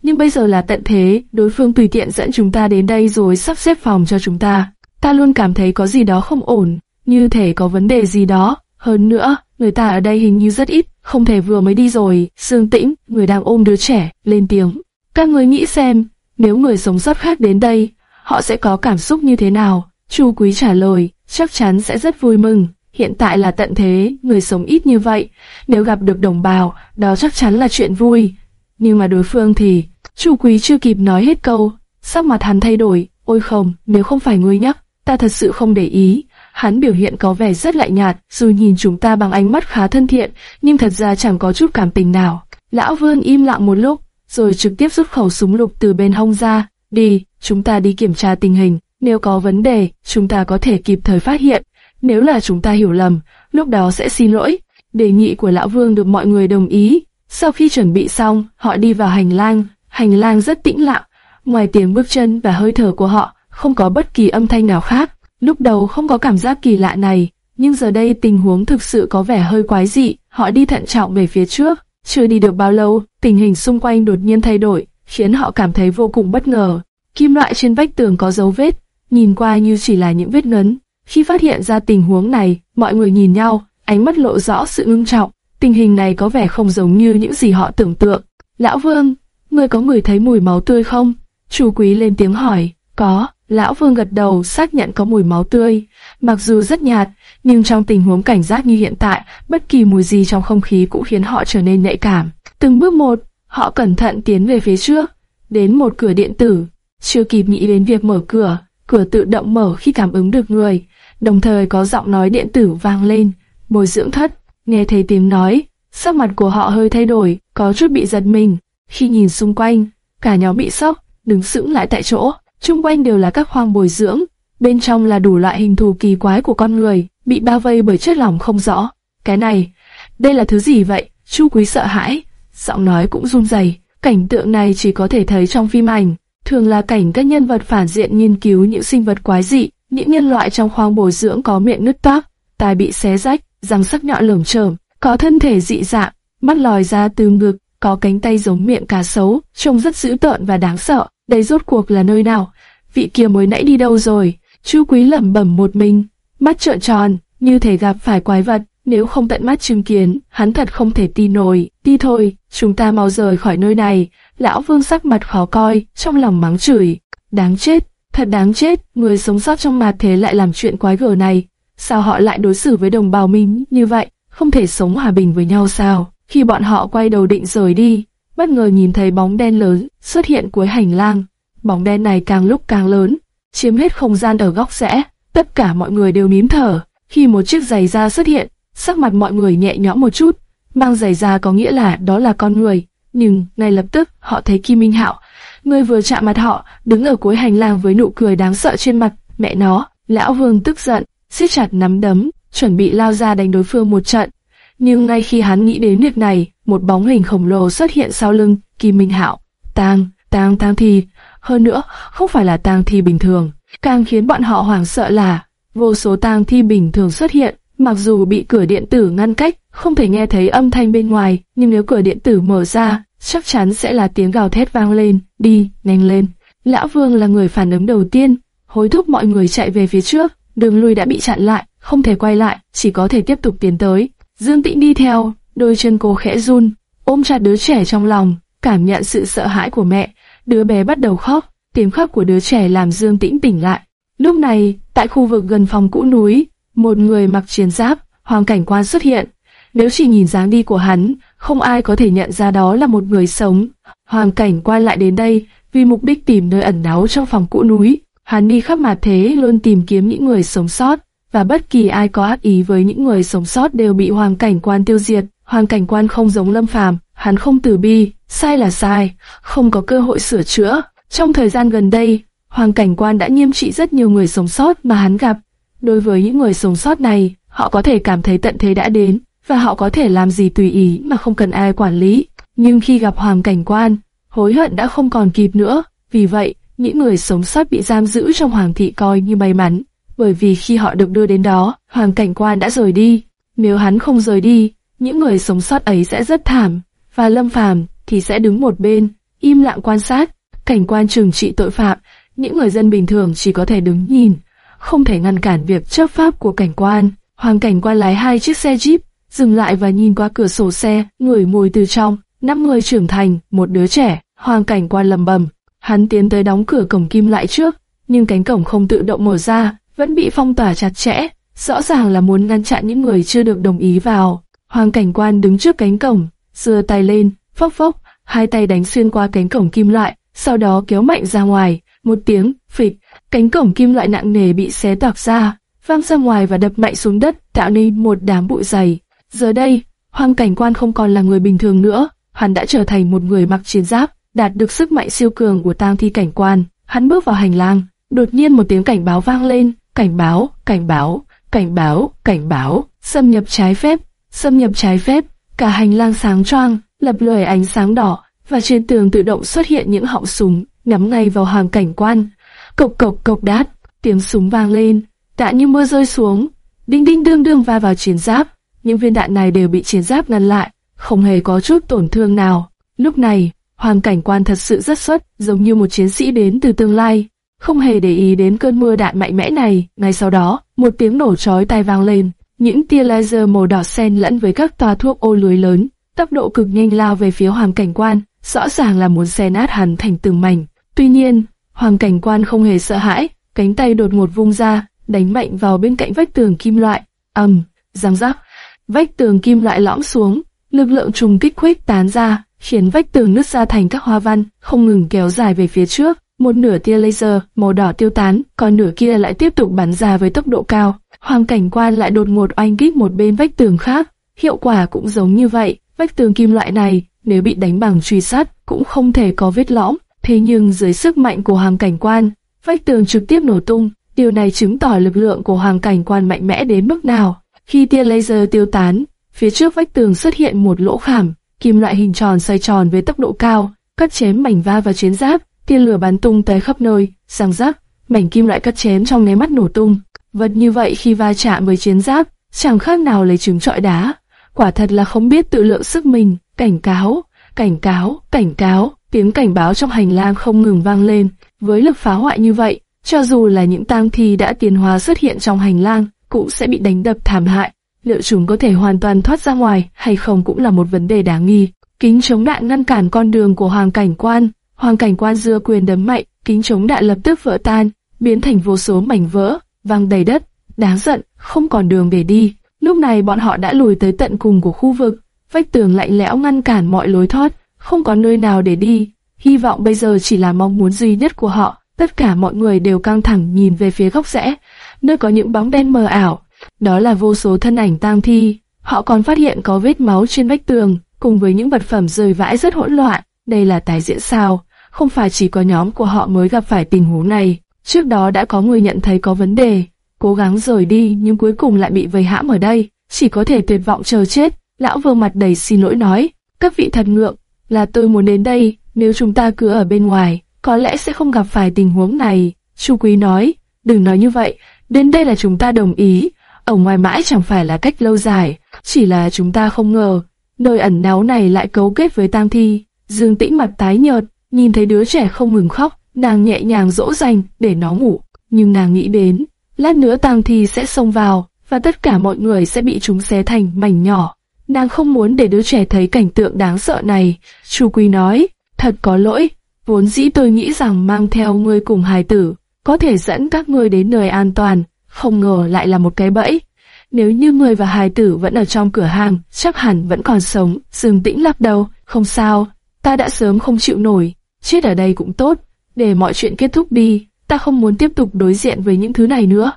nhưng bây giờ là tận thế, đối phương tùy tiện dẫn chúng ta đến đây rồi sắp xếp phòng cho chúng ta. Ta luôn cảm thấy có gì đó không ổn, như thể có vấn đề gì đó. Hơn nữa, người ta ở đây hình như rất ít, không thể vừa mới đi rồi. Sương Tĩnh, người đang ôm đứa trẻ, lên tiếng. Các người nghĩ xem, nếu người sống sót khác đến đây, họ sẽ có cảm xúc như thế nào? Chu Quý trả lời, chắc chắn sẽ rất vui mừng. Hiện tại là tận thế, người sống ít như vậy, nếu gặp được đồng bào, đó chắc chắn là chuyện vui. Nhưng mà đối phương thì, Chu Quý chưa kịp nói hết câu, sắc mặt hắn thay đổi, ôi không, nếu không phải ngươi nhắc, ta thật sự không để ý. Hắn biểu hiện có vẻ rất lạnh nhạt, dù nhìn chúng ta bằng ánh mắt khá thân thiện, nhưng thật ra chẳng có chút cảm tình nào. Lão Vương im lặng một lúc, rồi trực tiếp rút khẩu súng lục từ bên hông ra. Đi, chúng ta đi kiểm tra tình hình. Nếu có vấn đề, chúng ta có thể kịp thời phát hiện. Nếu là chúng ta hiểu lầm, lúc đó sẽ xin lỗi. Đề nghị của Lão Vương được mọi người đồng ý. Sau khi chuẩn bị xong, họ đi vào hành lang. Hành lang rất tĩnh lặng. Ngoài tiếng bước chân và hơi thở của họ, không có bất kỳ âm thanh nào khác. Lúc đầu không có cảm giác kỳ lạ này, nhưng giờ đây tình huống thực sự có vẻ hơi quái dị. Họ đi thận trọng về phía trước. Chưa đi được bao lâu, tình hình xung quanh đột nhiên thay đổi, khiến họ cảm thấy vô cùng bất ngờ. Kim loại trên vách tường có dấu vết, nhìn qua như chỉ là những vết ngấn. Khi phát hiện ra tình huống này, mọi người nhìn nhau, ánh mắt lộ rõ sự ngưng trọng. Tình hình này có vẻ không giống như những gì họ tưởng tượng. Lão Vương, ngươi có người thấy mùi máu tươi không? Chủ quý lên tiếng hỏi. Có, Lão Vương gật đầu xác nhận có mùi máu tươi. Mặc dù rất nhạt, nhưng trong tình huống cảnh giác như hiện tại, bất kỳ mùi gì trong không khí cũng khiến họ trở nên nhạy cảm. Từng bước một, họ cẩn thận tiến về phía trước, đến một cửa điện tử. Chưa kịp nghĩ đến việc mở cửa, cửa tự động mở khi cảm ứng được người. Đồng thời có giọng nói điện tử vang lên. Bồi dưỡng thất, nghe thấy tiếng nói, sắc mặt của họ hơi thay đổi, có chút bị giật mình. Khi nhìn xung quanh, cả nhóm bị sốc, đứng sững lại tại chỗ. Trung quanh đều là các khoang bồi dưỡng, bên trong là đủ loại hình thù kỳ quái của con người, bị bao vây bởi chất lỏng không rõ. Cái này, đây là thứ gì vậy? Chu Quý sợ hãi, giọng nói cũng run rẩy. Cảnh tượng này chỉ có thể thấy trong phim ảnh, thường là cảnh các nhân vật phản diện nghiên cứu những sinh vật quái dị. Những nhân loại trong khoang bồi dưỡng có miệng nứt toác, tai bị xé rách, răng sắc nhọn lởm chởm, có thân thể dị dạng, mắt lòi ra từ ngực, có cánh tay giống miệng cá sấu, trông rất dữ tợn và đáng sợ. Đây rốt cuộc là nơi nào? Vị kia mới nãy đi đâu rồi? Chu Quý lẩm bẩm một mình, mắt trợn tròn, như thể gặp phải quái vật. Nếu không tận mắt chứng kiến, hắn thật không thể tin nổi. Đi thôi, chúng ta mau rời khỏi nơi này. Lão Vương sắc mặt khó coi, trong lòng mắng chửi. Đáng chết, thật đáng chết, người sống sót trong mặt thế lại làm chuyện quái gở này. Sao họ lại đối xử với đồng bào mình như vậy? Không thể sống hòa bình với nhau sao? Khi bọn họ quay đầu định rời đi, bất ngờ nhìn thấy bóng đen lớn xuất hiện cuối hành lang. Bóng đen này càng lúc càng lớn, chiếm hết không gian ở góc rẽ. Tất cả mọi người đều nín thở. Khi một chiếc giày da xuất hiện, sắc mặt mọi người nhẹ nhõm một chút. Mang giày da có nghĩa là đó là con người. Nhưng ngay lập tức họ thấy Kim Minh Hạo, người vừa chạm mặt họ, đứng ở cuối hành lang với nụ cười đáng sợ trên mặt. Mẹ nó, lão Vương tức giận, siết chặt nắm đấm, chuẩn bị lao ra đánh đối phương một trận. Nhưng ngay khi hắn nghĩ đến việc này, một bóng hình khổng lồ xuất hiện sau lưng Kim Minh Hạo. Tang, tang tang thi, hơn nữa, không phải là tang thi bình thường. Càng khiến bọn họ hoảng sợ là vô số tang thi bình thường xuất hiện, mặc dù bị cửa điện tử ngăn cách, không thể nghe thấy âm thanh bên ngoài, nhưng nếu cửa điện tử mở ra, chắc chắn sẽ là tiếng gào thét vang lên, đi, nhanh lên. Lão Vương là người phản ứng đầu tiên, hối thúc mọi người chạy về phía trước, đường lui đã bị chặn lại, không thể quay lại, chỉ có thể tiếp tục tiến tới. Dương Tĩnh đi theo, đôi chân cô khẽ run, ôm chặt đứa trẻ trong lòng, cảm nhận sự sợ hãi của mẹ. Đứa bé bắt đầu khóc, tiếng khóc của đứa trẻ làm Dương Tĩnh tỉnh lại. Lúc này, tại khu vực gần phòng cũ núi, một người mặc chiến giáp, hoàng cảnh quan xuất hiện. Nếu chỉ nhìn dáng đi của hắn, không ai có thể nhận ra đó là một người sống. Hoàng cảnh quan lại đến đây, vì mục đích tìm nơi ẩn náu trong phòng cũ núi. Hắn đi khắp mặt thế luôn tìm kiếm những người sống sót, và bất kỳ ai có ác ý với những người sống sót đều bị hoàng cảnh quan tiêu diệt. Hoàng cảnh quan không giống lâm phàm, hắn không từ bi, sai là sai, không có cơ hội sửa chữa. Trong thời gian gần đây, hoàng cảnh quan đã nghiêm trị rất nhiều người sống sót mà hắn gặp. Đối với những người sống sót này, họ có thể cảm thấy tận thế đã đến, và họ có thể làm gì tùy ý mà không cần ai quản lý. Nhưng khi gặp hoàng cảnh quan, hối hận đã không còn kịp nữa. Vì vậy, những người sống sót bị giam giữ trong hoàng thị coi như may mắn, bởi vì khi họ được đưa đến đó, hoàng cảnh quan đã rời đi. Nếu hắn không rời đi, những người sống sót ấy sẽ rất thảm, và lâm phàm thì sẽ đứng một bên, im lặng quan sát. Cảnh quan trừng trị tội phạm, những người dân bình thường chỉ có thể đứng nhìn, không thể ngăn cản việc chấp pháp của cảnh quan. Hoàng cảnh quan lái hai chiếc xe jeep, dừng lại và nhìn qua cửa sổ xe, ngửi mùi từ trong. Năm người trưởng thành, một đứa trẻ, hoàng cảnh quan lầm bầm. Hắn tiến tới đóng cửa cổng kim lại trước, nhưng cánh cổng không tự động mở ra, vẫn bị phong tỏa chặt chẽ. Rõ ràng là muốn ngăn chặn những người chưa được đồng ý vào. Hoàng cảnh quan đứng trước cánh cổng, xưa tay lên, phốc phốc, hai tay đánh xuyên qua cánh cổng kim loại, sau đó kéo mạnh ra ngoài. Một tiếng, phịch, cánh cổng kim loại nặng nề bị xé toạc ra, vang ra ngoài và đập mạnh xuống đất, tạo nên một đám bụi dày. Giờ đây, Hoàng cảnh quan không còn là người bình thường nữa, hắn đã trở thành một người mặc chiến giáp, đạt được sức mạnh siêu cường của tang thi cảnh quan. Hắn bước vào hành lang, đột nhiên một tiếng cảnh báo vang lên, cảnh báo, cảnh báo, cảnh báo, cảnh báo, xâm nhập trái phép, xâm nhập trái phép. Cả hành lang sáng choang, lập lòe ánh sáng đỏ, và trên tường tự động xuất hiện những họng súng, nhắm ngay vào hàng cảnh quan. Cộc cộc cộc đát, tiếng súng vang lên, đạn như mưa rơi xuống, đinh đinh đương đương va vào chiến giáp. Những viên đạn này đều bị chiến giáp ngăn lại, không hề có chút tổn thương nào. Lúc này, hoàng cảnh quan thật sự rất xuất, giống như một chiến sĩ đến từ tương lai, không hề để ý đến cơn mưa đạn mạnh mẽ này. Ngay sau đó, một tiếng nổ chói tai vang lên, những tia laser màu đỏ xen lẫn với các tòa thuốc ô lưới lớn, tốc độ cực nhanh lao về phía hoàng cảnh quan, rõ ràng là muốn xé nát hắn thành từng mảnh. Tuy nhiên, hoàng cảnh quan không hề sợ hãi, cánh tay đột ngột vung ra, đánh mạnh vào bên cạnh vách tường kim loại. ầm, um, răng rắc, vách tường kim loại lõm xuống, lực lượng trùng kích khuếch tán ra, khiến vách tường nứt ra thành các hoa văn, không ngừng kéo dài về phía trước. Một nửa tia laser màu đỏ tiêu tán, còn nửa kia lại tiếp tục bắn ra với tốc độ cao. Hoàng cảnh quan lại đột ngột oanh kích một bên vách tường khác, hiệu quả cũng giống như vậy. Vách tường kim loại này, nếu bị đánh bằng truy sát, cũng không thể có vết lõm. Thế nhưng dưới sức mạnh của hoàng cảnh quan, vách tường trực tiếp nổ tung. Điều này chứng tỏ lực lượng của hoàng cảnh quan mạnh mẽ đến mức nào. Khi tia laser tiêu tán, phía trước vách tường xuất hiện một lỗ khảm, kim loại hình tròn xoay tròn với tốc độ cao, cắt chém mảnh va và chiến giáp, tia lửa bắn tung tới khắp nơi, răng rắc, mảnh kim loại cắt chém trong nháy mắt nổ tung. Vật như vậy khi va chạm với chiến giáp, chẳng khác nào lấy trứng trọi đá. Quả thật là không biết tự lượng sức mình, cảnh cáo, cảnh cáo, cảnh cáo, tiếng cảnh báo trong hành lang không ngừng vang lên. Với lực phá hoại như vậy, cho dù là những tang thi đã tiến hóa xuất hiện trong hành lang, cũng sẽ bị đánh đập thảm hại. Liệu chúng có thể hoàn toàn thoát ra ngoài hay không cũng là một vấn đề đáng nghi. Kính chống đạn ngăn cản con đường của hoàng cảnh quan. Hoàng cảnh quan dưa quyền đấm mạnh, kính chống đạn lập tức vỡ tan, biến thành vô số mảnh vỡ, văng đầy đất. Đáng giận, không còn đường về đi. Lúc này bọn họ đã lùi tới tận cùng của khu vực, vách tường lạnh lẽo ngăn cản mọi lối thoát, không có nơi nào để đi. Hy vọng bây giờ chỉ là mong muốn duy nhất của họ. Tất cả mọi người đều căng thẳng nhìn về phía góc rẽ, nơi có những bóng đen mờ ảo. Đó là vô số thân ảnh tang thi. Họ còn phát hiện có vết máu trên vách tường, cùng với những vật phẩm rơi vãi rất hỗn loạn. Đây là tái diễn sao? Không phải chỉ có nhóm của họ mới gặp phải tình huống này. Trước đó đã có người nhận thấy có vấn đề, cố gắng rời đi nhưng cuối cùng lại bị vây hãm ở đây, chỉ có thể tuyệt vọng chờ chết. Lão vương mặt đầy xin lỗi nói, các vị thật ngượng, là tôi muốn đến đây, nếu chúng ta cứ ở bên ngoài, có lẽ sẽ không gặp phải tình huống này. Chu Quý nói, đừng nói như vậy, đến đây là chúng ta đồng ý, ở ngoài mãi chẳng phải là cách lâu dài, chỉ là chúng ta không ngờ, nơi ẩn náu này lại cấu kết với tang thi. Dương Tĩnh mặt tái nhợt, nhìn thấy đứa trẻ không ngừng khóc, nàng nhẹ nhàng dỗ dành để nó ngủ, nhưng nàng nghĩ đến, lát nữa tang thi sẽ xông vào, và tất cả mọi người sẽ bị chúng xé thành mảnh nhỏ. Nàng không muốn để đứa trẻ thấy cảnh tượng đáng sợ này. Chu Quý nói, thật có lỗi, vốn dĩ tôi nghĩ rằng mang theo ngươi cùng hài tử, có thể dẫn các ngươi đến nơi an toàn, không ngờ lại là một cái bẫy. Nếu như người và hài tử vẫn ở trong cửa hàng, chắc hẳn vẫn còn sống. dừng Tĩnh lắc đầu, không sao, ta đã sớm không chịu nổi, chết ở đây cũng tốt, để mọi chuyện kết thúc đi, ta không muốn tiếp tục đối diện với những thứ này nữa.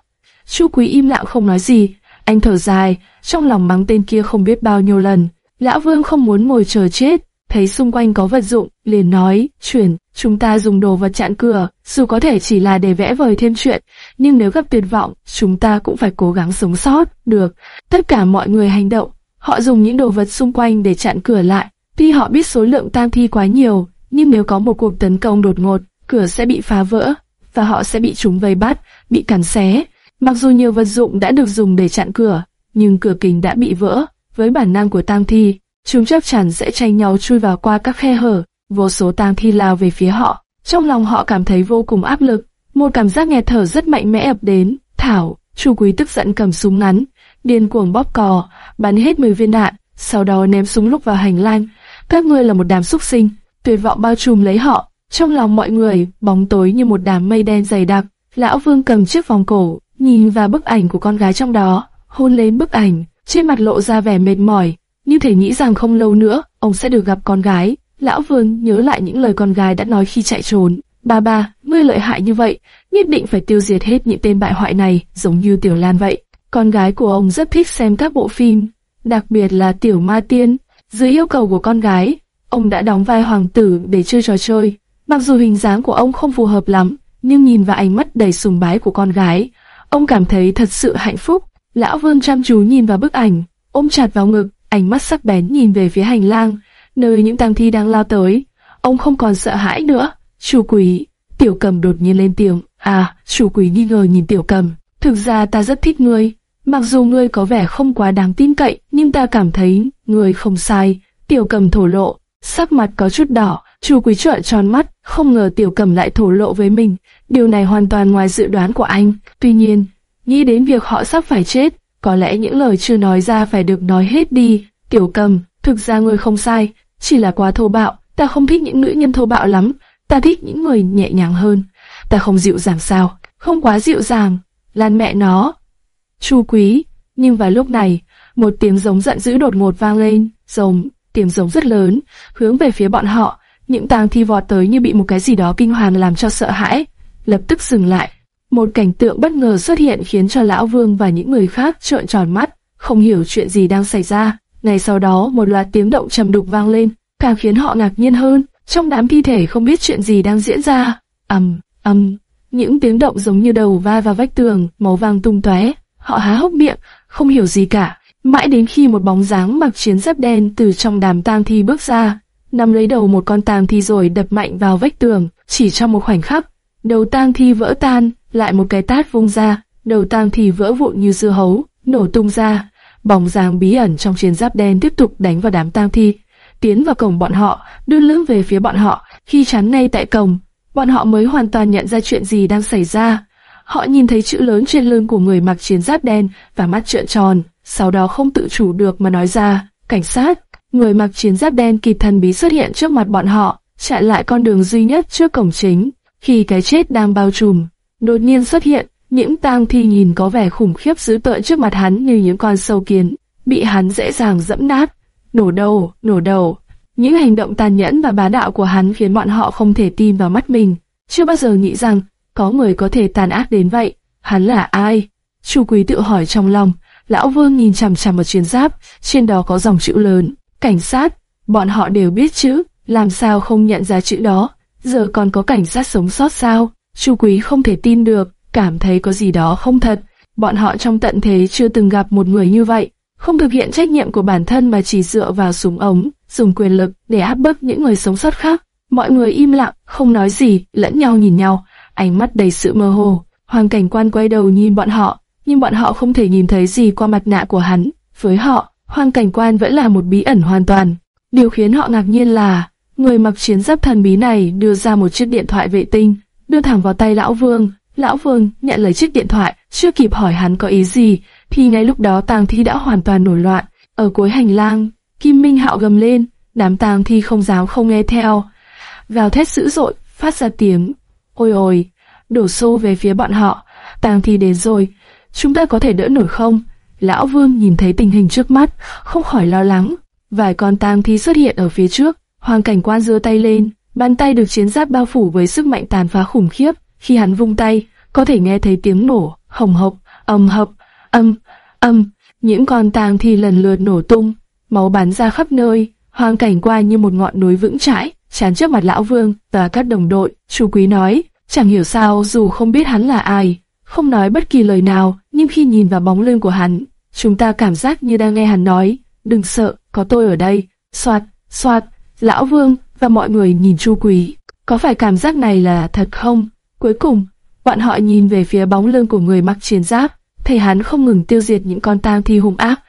Chu Quý im lặng không nói gì, anh thở dài, trong lòng mắng tên kia không biết bao nhiêu lần. Lão Vương không muốn ngồi chờ chết, thấy xung quanh có vật dụng, liền nói, chuyển, chúng ta dùng đồ vật chặn cửa, dù có thể chỉ là để vẽ vời thêm chuyện, nhưng nếu gặp tuyệt vọng, chúng ta cũng phải cố gắng sống sót, được. Tất cả mọi người hành động, họ dùng những đồ vật xung quanh để chặn cửa lại. Tuy họ biết số lượng tang thi quá nhiều, nhưng nếu có một cuộc tấn công đột ngột, cửa sẽ bị phá vỡ, và họ sẽ bị chúng vây bắt, bị cắn xé. Mặc dù nhiều vật dụng đã được dùng để chặn cửa, nhưng cửa kính đã bị vỡ. Với bản năng của tang thi, chúng chắc chắn sẽ tranh nhau chui vào qua các khe hở. Vô số tang thi lao về phía họ. Trong lòng họ cảm thấy vô cùng áp lực. Một cảm giác nghẹt thở rất mạnh mẽ ập đến. Thảo, Chu Quý tức giận cầm súng ngắn, điên cuồng bóp cò, bắn hết 10 viên đạn, sau đó ném súng lúc vào hành lang. Các ngươi là một đám súc sinh, tuyệt vọng bao trùm lấy họ. Trong lòng mọi người, bóng tối như một đám mây đen dày đặc. Lão Vương cầm chiếc vòng cổ, nhìn vào bức ảnh của con gái trong đó, hôn lên bức ảnh, trên mặt lộ ra vẻ mệt mỏi, như thể nghĩ rằng không lâu nữa ông sẽ được gặp con gái. Lão Vương nhớ lại những lời con gái đã nói khi chạy trốn. Ba ba, ngươi lợi hại như vậy, nhất định phải tiêu diệt hết những tên bại hoại này, giống như Tiểu Lan vậy. Con gái của ông rất thích xem các bộ phim, đặc biệt là Tiểu Ma Tiên. Dưới yêu cầu của con gái, ông đã đóng vai hoàng tử để chơi trò chơi. Mặc dù hình dáng của ông không phù hợp lắm, nhưng nhìn vào ánh mắt đầy sùng bái của con gái, ông cảm thấy thật sự hạnh phúc. Lão Vương chăm chú nhìn vào bức ảnh, ôm chặt vào ngực, ánh mắt sắc bén nhìn về phía hành lang, nơi những tang thi đang lao tới. Ông không còn sợ hãi nữa. Chủ quỷ tiểu cầm đột nhiên lên tiếng. À, chủ quỷ nghi ngờ nhìn tiểu cầm. Thực ra ta rất thích ngươi. Mặc dù ngươi có vẻ không quá đáng tin cậy, nhưng ta cảm thấy ngươi không sai. Tiểu cầm thổ lộ, sắc mặt có chút đỏ. Chủ quỷ trợn tròn mắt, không ngờ tiểu cầm lại thổ lộ với mình. Điều này hoàn toàn ngoài dự đoán của anh. Tuy nhiên, nghĩ đến việc họ sắp phải chết, có lẽ những lời chưa nói ra phải được nói hết đi. Tiểu cầm, thực ra ngươi không sai, chỉ là quá thô bạo. Ta không thích những nữ nhân thô bạo lắm, ta thích những người nhẹ nhàng hơn. Ta không dịu dàng sao? Không quá dịu dàng. Lan mẹ nó. Chu quý. Nhưng vào lúc này, một tiếng giống giận dữ đột ngột vang lên. Giống, tiếng giống rất lớn, hướng về phía bọn họ. Những tang thi vọt tới như bị một cái gì đó kinh hoàng làm cho sợ hãi. Lập tức dừng lại. Một cảnh tượng bất ngờ xuất hiện khiến cho lão vương và những người khác trợn tròn mắt, không hiểu chuyện gì đang xảy ra. Ngay sau đó một loạt tiếng động trầm đục vang lên, càng khiến họ ngạc nhiên hơn. Trong đám thi thể không biết chuyện gì đang diễn ra. ầm, ầm, những tiếng động giống như đầu va vào vách tường, máu vàng tung tóe. Họ há hốc miệng, không hiểu gì cả. Mãi đến khi một bóng dáng mặc chiến giáp đen từ trong đám tang thi bước ra, nắm lấy đầu một con tang thi rồi đập mạnh vào vách tường, chỉ trong một khoảnh khắc, đầu tang thi vỡ tan, lại một cái tát vung ra, đầu tang thi vỡ vụn như dưa hấu, nổ tung ra. Bóng dáng bí ẩn trong chiến giáp đen tiếp tục đánh vào đám tang thi, tiến vào cổng bọn họ, đưa lưng về phía bọn họ. Khi chắn ngay tại cổng, bọn họ mới hoàn toàn nhận ra chuyện gì đang xảy ra. Họ nhìn thấy chữ lớn trên lưng của người mặc chiến giáp đen và mắt trợn tròn, sau đó không tự chủ được mà nói ra, cảnh sát. Người mặc chiến giáp đen kịp thần bí xuất hiện trước mặt bọn họ, chặn lại con đường duy nhất trước cổng chính. Khi cái chết đang bao trùm, đột nhiên xuất hiện, những tang thi nhìn có vẻ khủng khiếp dữ tợn trước mặt hắn như những con sâu kiến, bị hắn dễ dàng dẫm nát, nổ đầu, nổ đầu. Những hành động tàn nhẫn và bá đạo của hắn khiến bọn họ không thể tin vào mắt mình, chưa bao giờ nghĩ rằng có người có thể tàn ác đến vậy. Hắn là ai? Chu Quý tự hỏi trong lòng. Lão Vương nhìn chằm chằm vào chiến giáp, trên đó có dòng chữ lớn, cảnh sát. Bọn họ đều biết chữ, làm sao không nhận ra chữ đó? Giờ còn có cảnh sát sống sót sao? Chu Quý không thể tin được, cảm thấy có gì đó không thật. Bọn họ trong tận thế chưa từng gặp một người như vậy, không thực hiện trách nhiệm của bản thân mà chỉ dựa vào súng ống, dùng quyền lực để áp bức những người sống sót khác. Mọi người im lặng, không nói gì, lẫn nhau nhìn nhau, ánh mắt đầy sự mơ hồ. Hoàng cảnh quan quay đầu nhìn bọn họ, nhưng bọn họ không thể nhìn thấy gì qua mặt nạ của hắn. Với họ, Hoang cảnh quan vẫn là một bí ẩn hoàn toàn. Điều khiến họ ngạc nhiên là, người mặc chiến giáp thần bí này đưa ra một chiếc điện thoại vệ tinh, đưa thẳng vào tay lão vương. Lão vương nhận lấy chiếc điện thoại, chưa kịp hỏi hắn có ý gì, thì ngay lúc đó tang thi đã hoàn toàn nổi loạn. Ở cuối hành lang, Kim Minh Hạo gầm lên, đám tang thi không dám không nghe theo. Gào thét dữ dội, phát ra tiếng, ôi ôi, đổ xô về phía bọn họ. Tang thi đến rồi, chúng ta có thể đỡ nổi không? Lão Vương nhìn thấy tình hình trước mắt, không khỏi lo lắng. Vài con tang thi xuất hiện ở phía trước, Hoàng cảnh quan giơ tay lên, bàn tay được chiến giáp bao phủ với sức mạnh tàn phá khủng khiếp. Khi hắn vung tay, có thể nghe thấy tiếng nổ, hồng hộc, ầm hộc, âm, âm. Những con tang thi lần lượt nổ tung, máu bắn ra khắp nơi. Hoàng cảnh quan như một ngọn núi vững chãi, chắn trước mặt lão vương và các đồng đội. chú quý nói, chẳng hiểu sao dù không biết hắn là ai, không nói bất kỳ lời nào, nhưng khi nhìn vào bóng lưng của hắn, chúng ta cảm giác như đang nghe hắn nói, đừng sợ, có tôi ở đây. Soạt, soạt, lão vương và mọi người nhìn chu quý. Có phải cảm giác này là thật không? Cuối cùng, bọn họ nhìn về phía bóng lưng của người mặc chiến giáp, thấy hắn không ngừng tiêu diệt những con tang thi hung ác.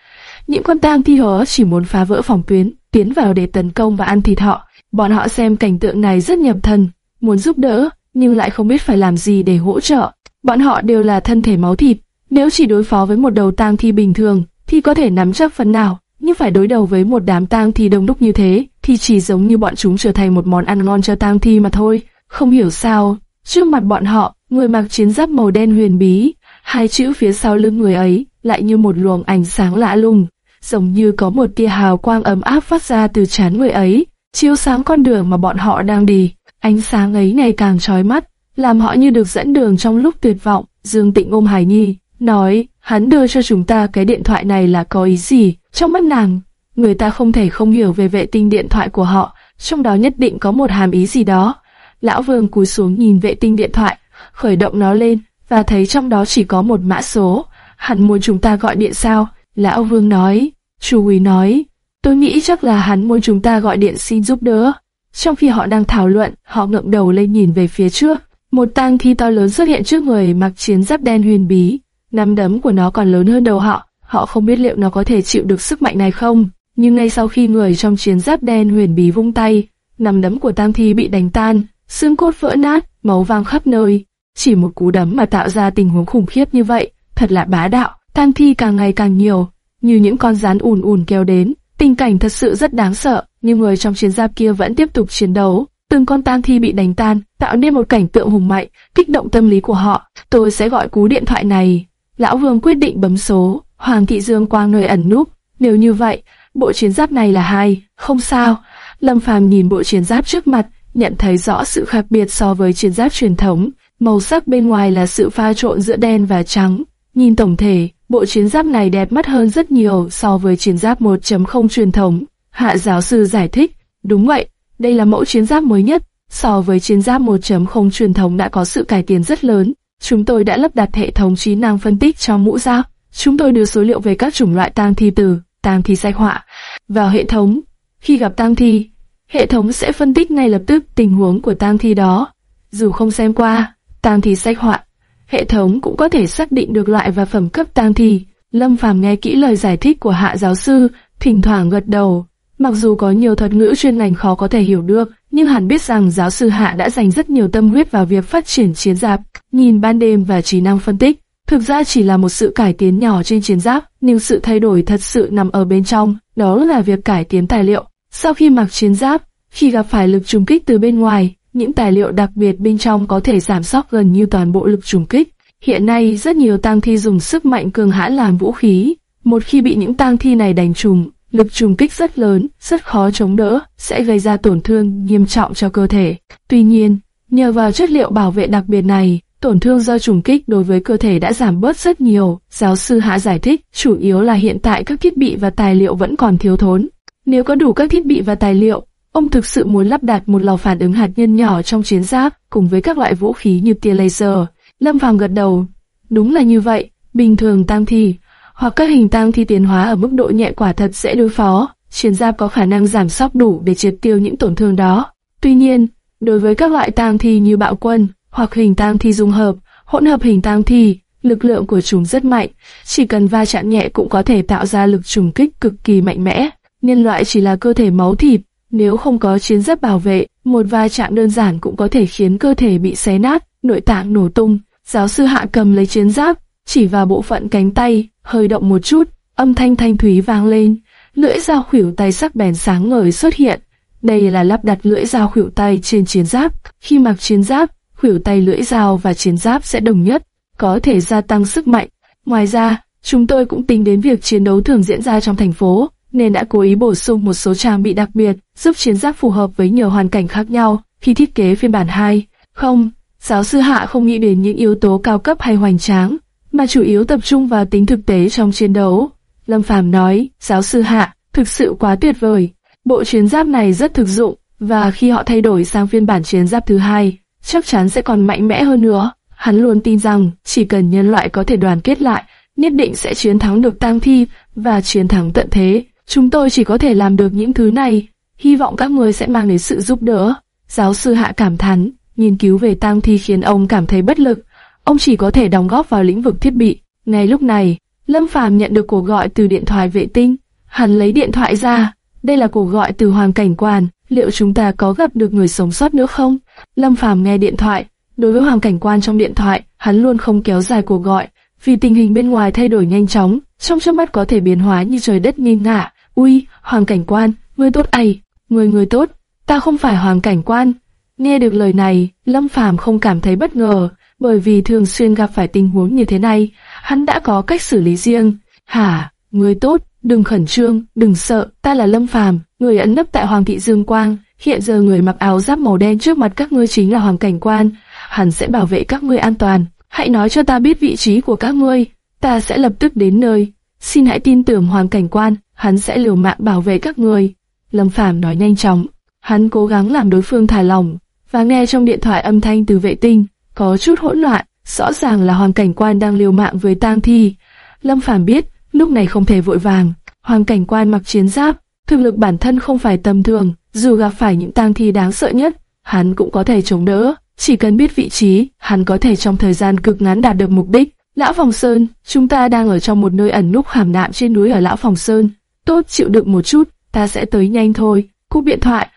Những con tang thi đó chỉ muốn phá vỡ phòng tuyến, tiến vào để tấn công và ăn thịt họ. Bọn họ xem cảnh tượng này rất nhập thần, muốn giúp đỡ, nhưng lại không biết phải làm gì để hỗ trợ. Bọn họ đều là thân thể máu thịt, nếu chỉ đối phó với một đầu tang thi bình thường, thì có thể nắm chắc phần nào, nhưng phải đối đầu với một đám tang thi đông đúc như thế, thì chỉ giống như bọn chúng trở thành một món ăn ngon cho tang thi mà thôi. Không hiểu sao, trước mặt bọn họ, người mặc chiến giáp màu đen huyền bí, hai chữ phía sau lưng người ấy lại như một luồng ánh sáng lạ lùng, giống như có một tia hào quang ấm áp phát ra từ trán người ấy, chiếu sáng con đường mà bọn họ đang đi. Ánh sáng ấy ngày càng chói mắt, làm họ như được dẫn đường trong lúc tuyệt vọng. Dương Tịnh ôm Hải Nhi, nói, hắn đưa cho chúng ta cái điện thoại này là có ý gì? Trong mắt nàng, người ta không thể không hiểu về vệ tinh điện thoại của họ, trong đó nhất định có một hàm ý gì đó. Lão Vương cúi xuống nhìn vệ tinh điện thoại, khởi động nó lên, và thấy trong đó chỉ có một mã số. Hắn muốn chúng ta gọi điện sao? Lão Vương nói. Chú Quý nói, tôi nghĩ chắc là hắn muốn chúng ta gọi điện xin giúp đỡ. Trong khi họ đang thảo luận, họ ngậm đầu lên nhìn về phía trước. Một tang thi to lớn xuất hiện trước người mặc chiến giáp đen huyền bí. Nắm đấm của nó còn lớn hơn đầu họ. Họ không biết liệu nó có thể chịu được sức mạnh này không. Nhưng ngay sau khi người trong chiến giáp đen huyền bí vung tay, nắm đấm của tang thi bị đánh tan, xương cốt vỡ nát, máu vang khắp nơi. Chỉ một cú đấm mà tạo ra tình huống khủng khiếp như vậy, thật là bá đạo. Tang thi càng ngày càng nhiều, như những con rắn ùn ùn kéo đến. Tình cảnh thật sự rất đáng sợ, nhưng người trong chiến giáp kia vẫn tiếp tục chiến đấu. Từng con tang thi bị đánh tan, tạo nên một cảnh tượng hùng mạnh, kích động tâm lý của họ. Tôi sẽ gọi cú điện thoại này. Lão Vương quyết định bấm số. Hoàng thị Dương quang nơi ẩn núp. Nếu như vậy, bộ chiến giáp này là hai, không sao. Lâm Phàm nhìn bộ chiến giáp trước mặt, nhận thấy rõ sự khác biệt so với chiến giáp truyền thống. Màu sắc bên ngoài là sự pha trộn giữa đen và trắng. Nhìn tổng thể, bộ chiến giáp này đẹp mắt hơn rất nhiều so với chiến giáp 1.0 truyền thống. Hạ giáo sư giải thích, đúng vậy, đây là mẫu chiến giáp mới nhất, so với chiến giáp 1.0 truyền thống đã có sự cải tiến rất lớn. Chúng tôi đã lắp đặt hệ thống trí năng phân tích cho mũ giáp. Chúng tôi đưa số liệu về các chủng loại tang thi từ, tang thi sách họa vào hệ thống. Khi gặp tang thi, hệ thống sẽ phân tích ngay lập tức tình huống của tang thi đó. Dù không xem qua, tang thi sách họa, hệ thống cũng có thể xác định được loại và phẩm cấp tang thi. Lâm Phàm nghe kỹ lời giải thích của hạ giáo sư, thỉnh thoảng gật đầu. Mặc dù có nhiều thuật ngữ chuyên ngành khó có thể hiểu được, nhưng hắn biết rằng giáo sư Hạ đã dành rất nhiều tâm huyết vào việc phát triển chiến giáp. Nhìn ban đêm và trí năng phân tích, thực ra chỉ là một sự cải tiến nhỏ trên chiến giáp, nhưng sự thay đổi thật sự nằm ở bên trong, đó là việc cải tiến tài liệu. Sau khi mặc chiến giáp, khi gặp phải lực trùng kích từ bên ngoài, những tài liệu đặc biệt bên trong có thể giảm sóc gần như toàn bộ lực trùng kích. Hiện nay, rất nhiều tang thi dùng sức mạnh cường hãn làm vũ khí. Một khi bị những tang thi này đánh trùng, lực trùng kích rất lớn, rất khó chống đỡ, sẽ gây ra tổn thương nghiêm trọng cho cơ thể. Tuy nhiên, nhờ vào chất liệu bảo vệ đặc biệt này, tổn thương do trùng kích đối với cơ thể đã giảm bớt rất nhiều. Giáo sư Hạ giải thích, chủ yếu là hiện tại các thiết bị và tài liệu vẫn còn thiếu thốn. Nếu có đủ các thiết bị và tài liệu, ông thực sự muốn lắp đặt một lò phản ứng hạt nhân nhỏ trong chiến giáp, cùng với các loại vũ khí như tia laser. Lâm Phàm gật đầu. Đúng là như vậy, bình thường tăng thi, hoặc các hình tăng thi tiến hóa ở mức độ nhẹ quả thật sẽ đối phó, chiến giáp có khả năng giảm sóc đủ để triệt tiêu những tổn thương đó. Tuy nhiên, đối với các loại tang thi như bạo quân, hoặc hình tang thi dung hợp, hỗn hợp hình tang thi, lực lượng của chúng rất mạnh, chỉ cần va chạm nhẹ cũng có thể tạo ra lực trùng kích cực kỳ mạnh mẽ. Nhân loại chỉ là cơ thể máu thịt, nếu không có chiến giáp bảo vệ, một va chạm đơn giản cũng có thể khiến cơ thể bị xé nát, nội tạng nổ tung. Giáo sư Hạ cầm lấy chiến giáp, chỉ vào bộ phận cánh tay, hơi động một chút, âm thanh thanh thúy vang lên, lưỡi dao khuỷu tay sắc bén sáng ngời xuất hiện. Đây là lắp đặt lưỡi dao khuỷu tay trên chiến giáp. Khi mặc chiến giáp, khuỷu tay lưỡi dao và chiến giáp sẽ đồng nhất, có thể gia tăng sức mạnh. Ngoài ra, chúng tôi cũng tính đến việc chiến đấu thường diễn ra trong thành phố, nên đã cố ý bổ sung một số trang bị đặc biệt, giúp chiến giáp phù hợp với nhiều hoàn cảnh khác nhau khi thiết kế phiên bản 2. Không, giáo sư Hạ không nghĩ đến những yếu tố cao cấp hay hoành tráng, mà chủ yếu tập trung vào tính thực tế trong chiến đấu. Lâm Phàm nói, giáo sư Hạ, thực sự quá tuyệt vời. Bộ chiến giáp này rất thực dụng, và khi họ thay đổi sang phiên bản chiến giáp thứ hai, chắc chắn sẽ còn mạnh mẽ hơn nữa. Hắn luôn tin rằng chỉ cần nhân loại có thể đoàn kết lại, nhất định sẽ chiến thắng được tang thi và chiến thắng tận thế. Chúng tôi chỉ có thể làm được những thứ này. Hy vọng các người sẽ mang đến sự giúp đỡ. Giáo sư Hạ cảm thán, nghiên cứu về tang thi khiến ông cảm thấy bất lực. Ông chỉ có thể đóng góp vào lĩnh vực thiết bị. Ngay lúc này, Lâm Phàm nhận được cuộc gọi từ điện thoại vệ tinh. Hắn lấy điện thoại ra. Đây là cuộc gọi từ Hoàng Cảnh Quan. Liệu chúng ta có gặp được người sống sót nữa không? Lâm Phàm nghe điện thoại. Đối với Hoàng Cảnh Quan trong điện thoại, hắn luôn không kéo dài cuộc gọi, vì tình hình bên ngoài thay đổi nhanh chóng, trong chớp mắt có thể biến hóa như trời đất nghiêng ngả. Ui, Hoàng Cảnh Quan, ngươi tốt ấy, người người tốt, ta không phải Hoàng Cảnh Quan. Nghe được lời này, Lâm Phàm không cảm thấy bất ngờ, bởi vì thường xuyên gặp phải tình huống như thế này, hắn đã có cách xử lý riêng. Hả, người tốt, đừng khẩn trương, đừng sợ, ta là Lâm Phàm, người ẩn nấp tại Hoàng thị Dương Quang, hiện giờ người mặc áo giáp màu đen trước mặt các ngươi chính là Hoàng Cảnh Quan, hắn sẽ bảo vệ các ngươi an toàn. Hãy nói cho ta biết vị trí của các ngươi, ta sẽ lập tức đến nơi. Xin hãy tin tưởng Hoàng Cảnh Quan, hắn sẽ liều mạng bảo vệ các ngươi. Lâm Phàm nói nhanh chóng, hắn cố gắng làm đối phương thả lòng, và nghe trong điện thoại âm thanh từ vệ tinh, có chút hỗn loạn, rõ ràng là Hoàng Cảnh Quan đang liều mạng với tang thi. Lâm Phàm biết, lúc này không thể vội vàng, Hoàng Cảnh Quan mặc chiến giáp, thực lực bản thân không phải tầm thường, dù gặp phải những tang thi đáng sợ nhất, hắn cũng có thể chống đỡ. Chỉ cần biết vị trí, hắn có thể trong thời gian cực ngắn đạt được mục đích. Lão Phòng Sơn, chúng ta đang ở trong một nơi ẩn núp hàm nạm trên núi ở Lão Phòng Sơn. Tốt chịu đựng một chút, ta sẽ tới nhanh thôi. Cúp điện thoại,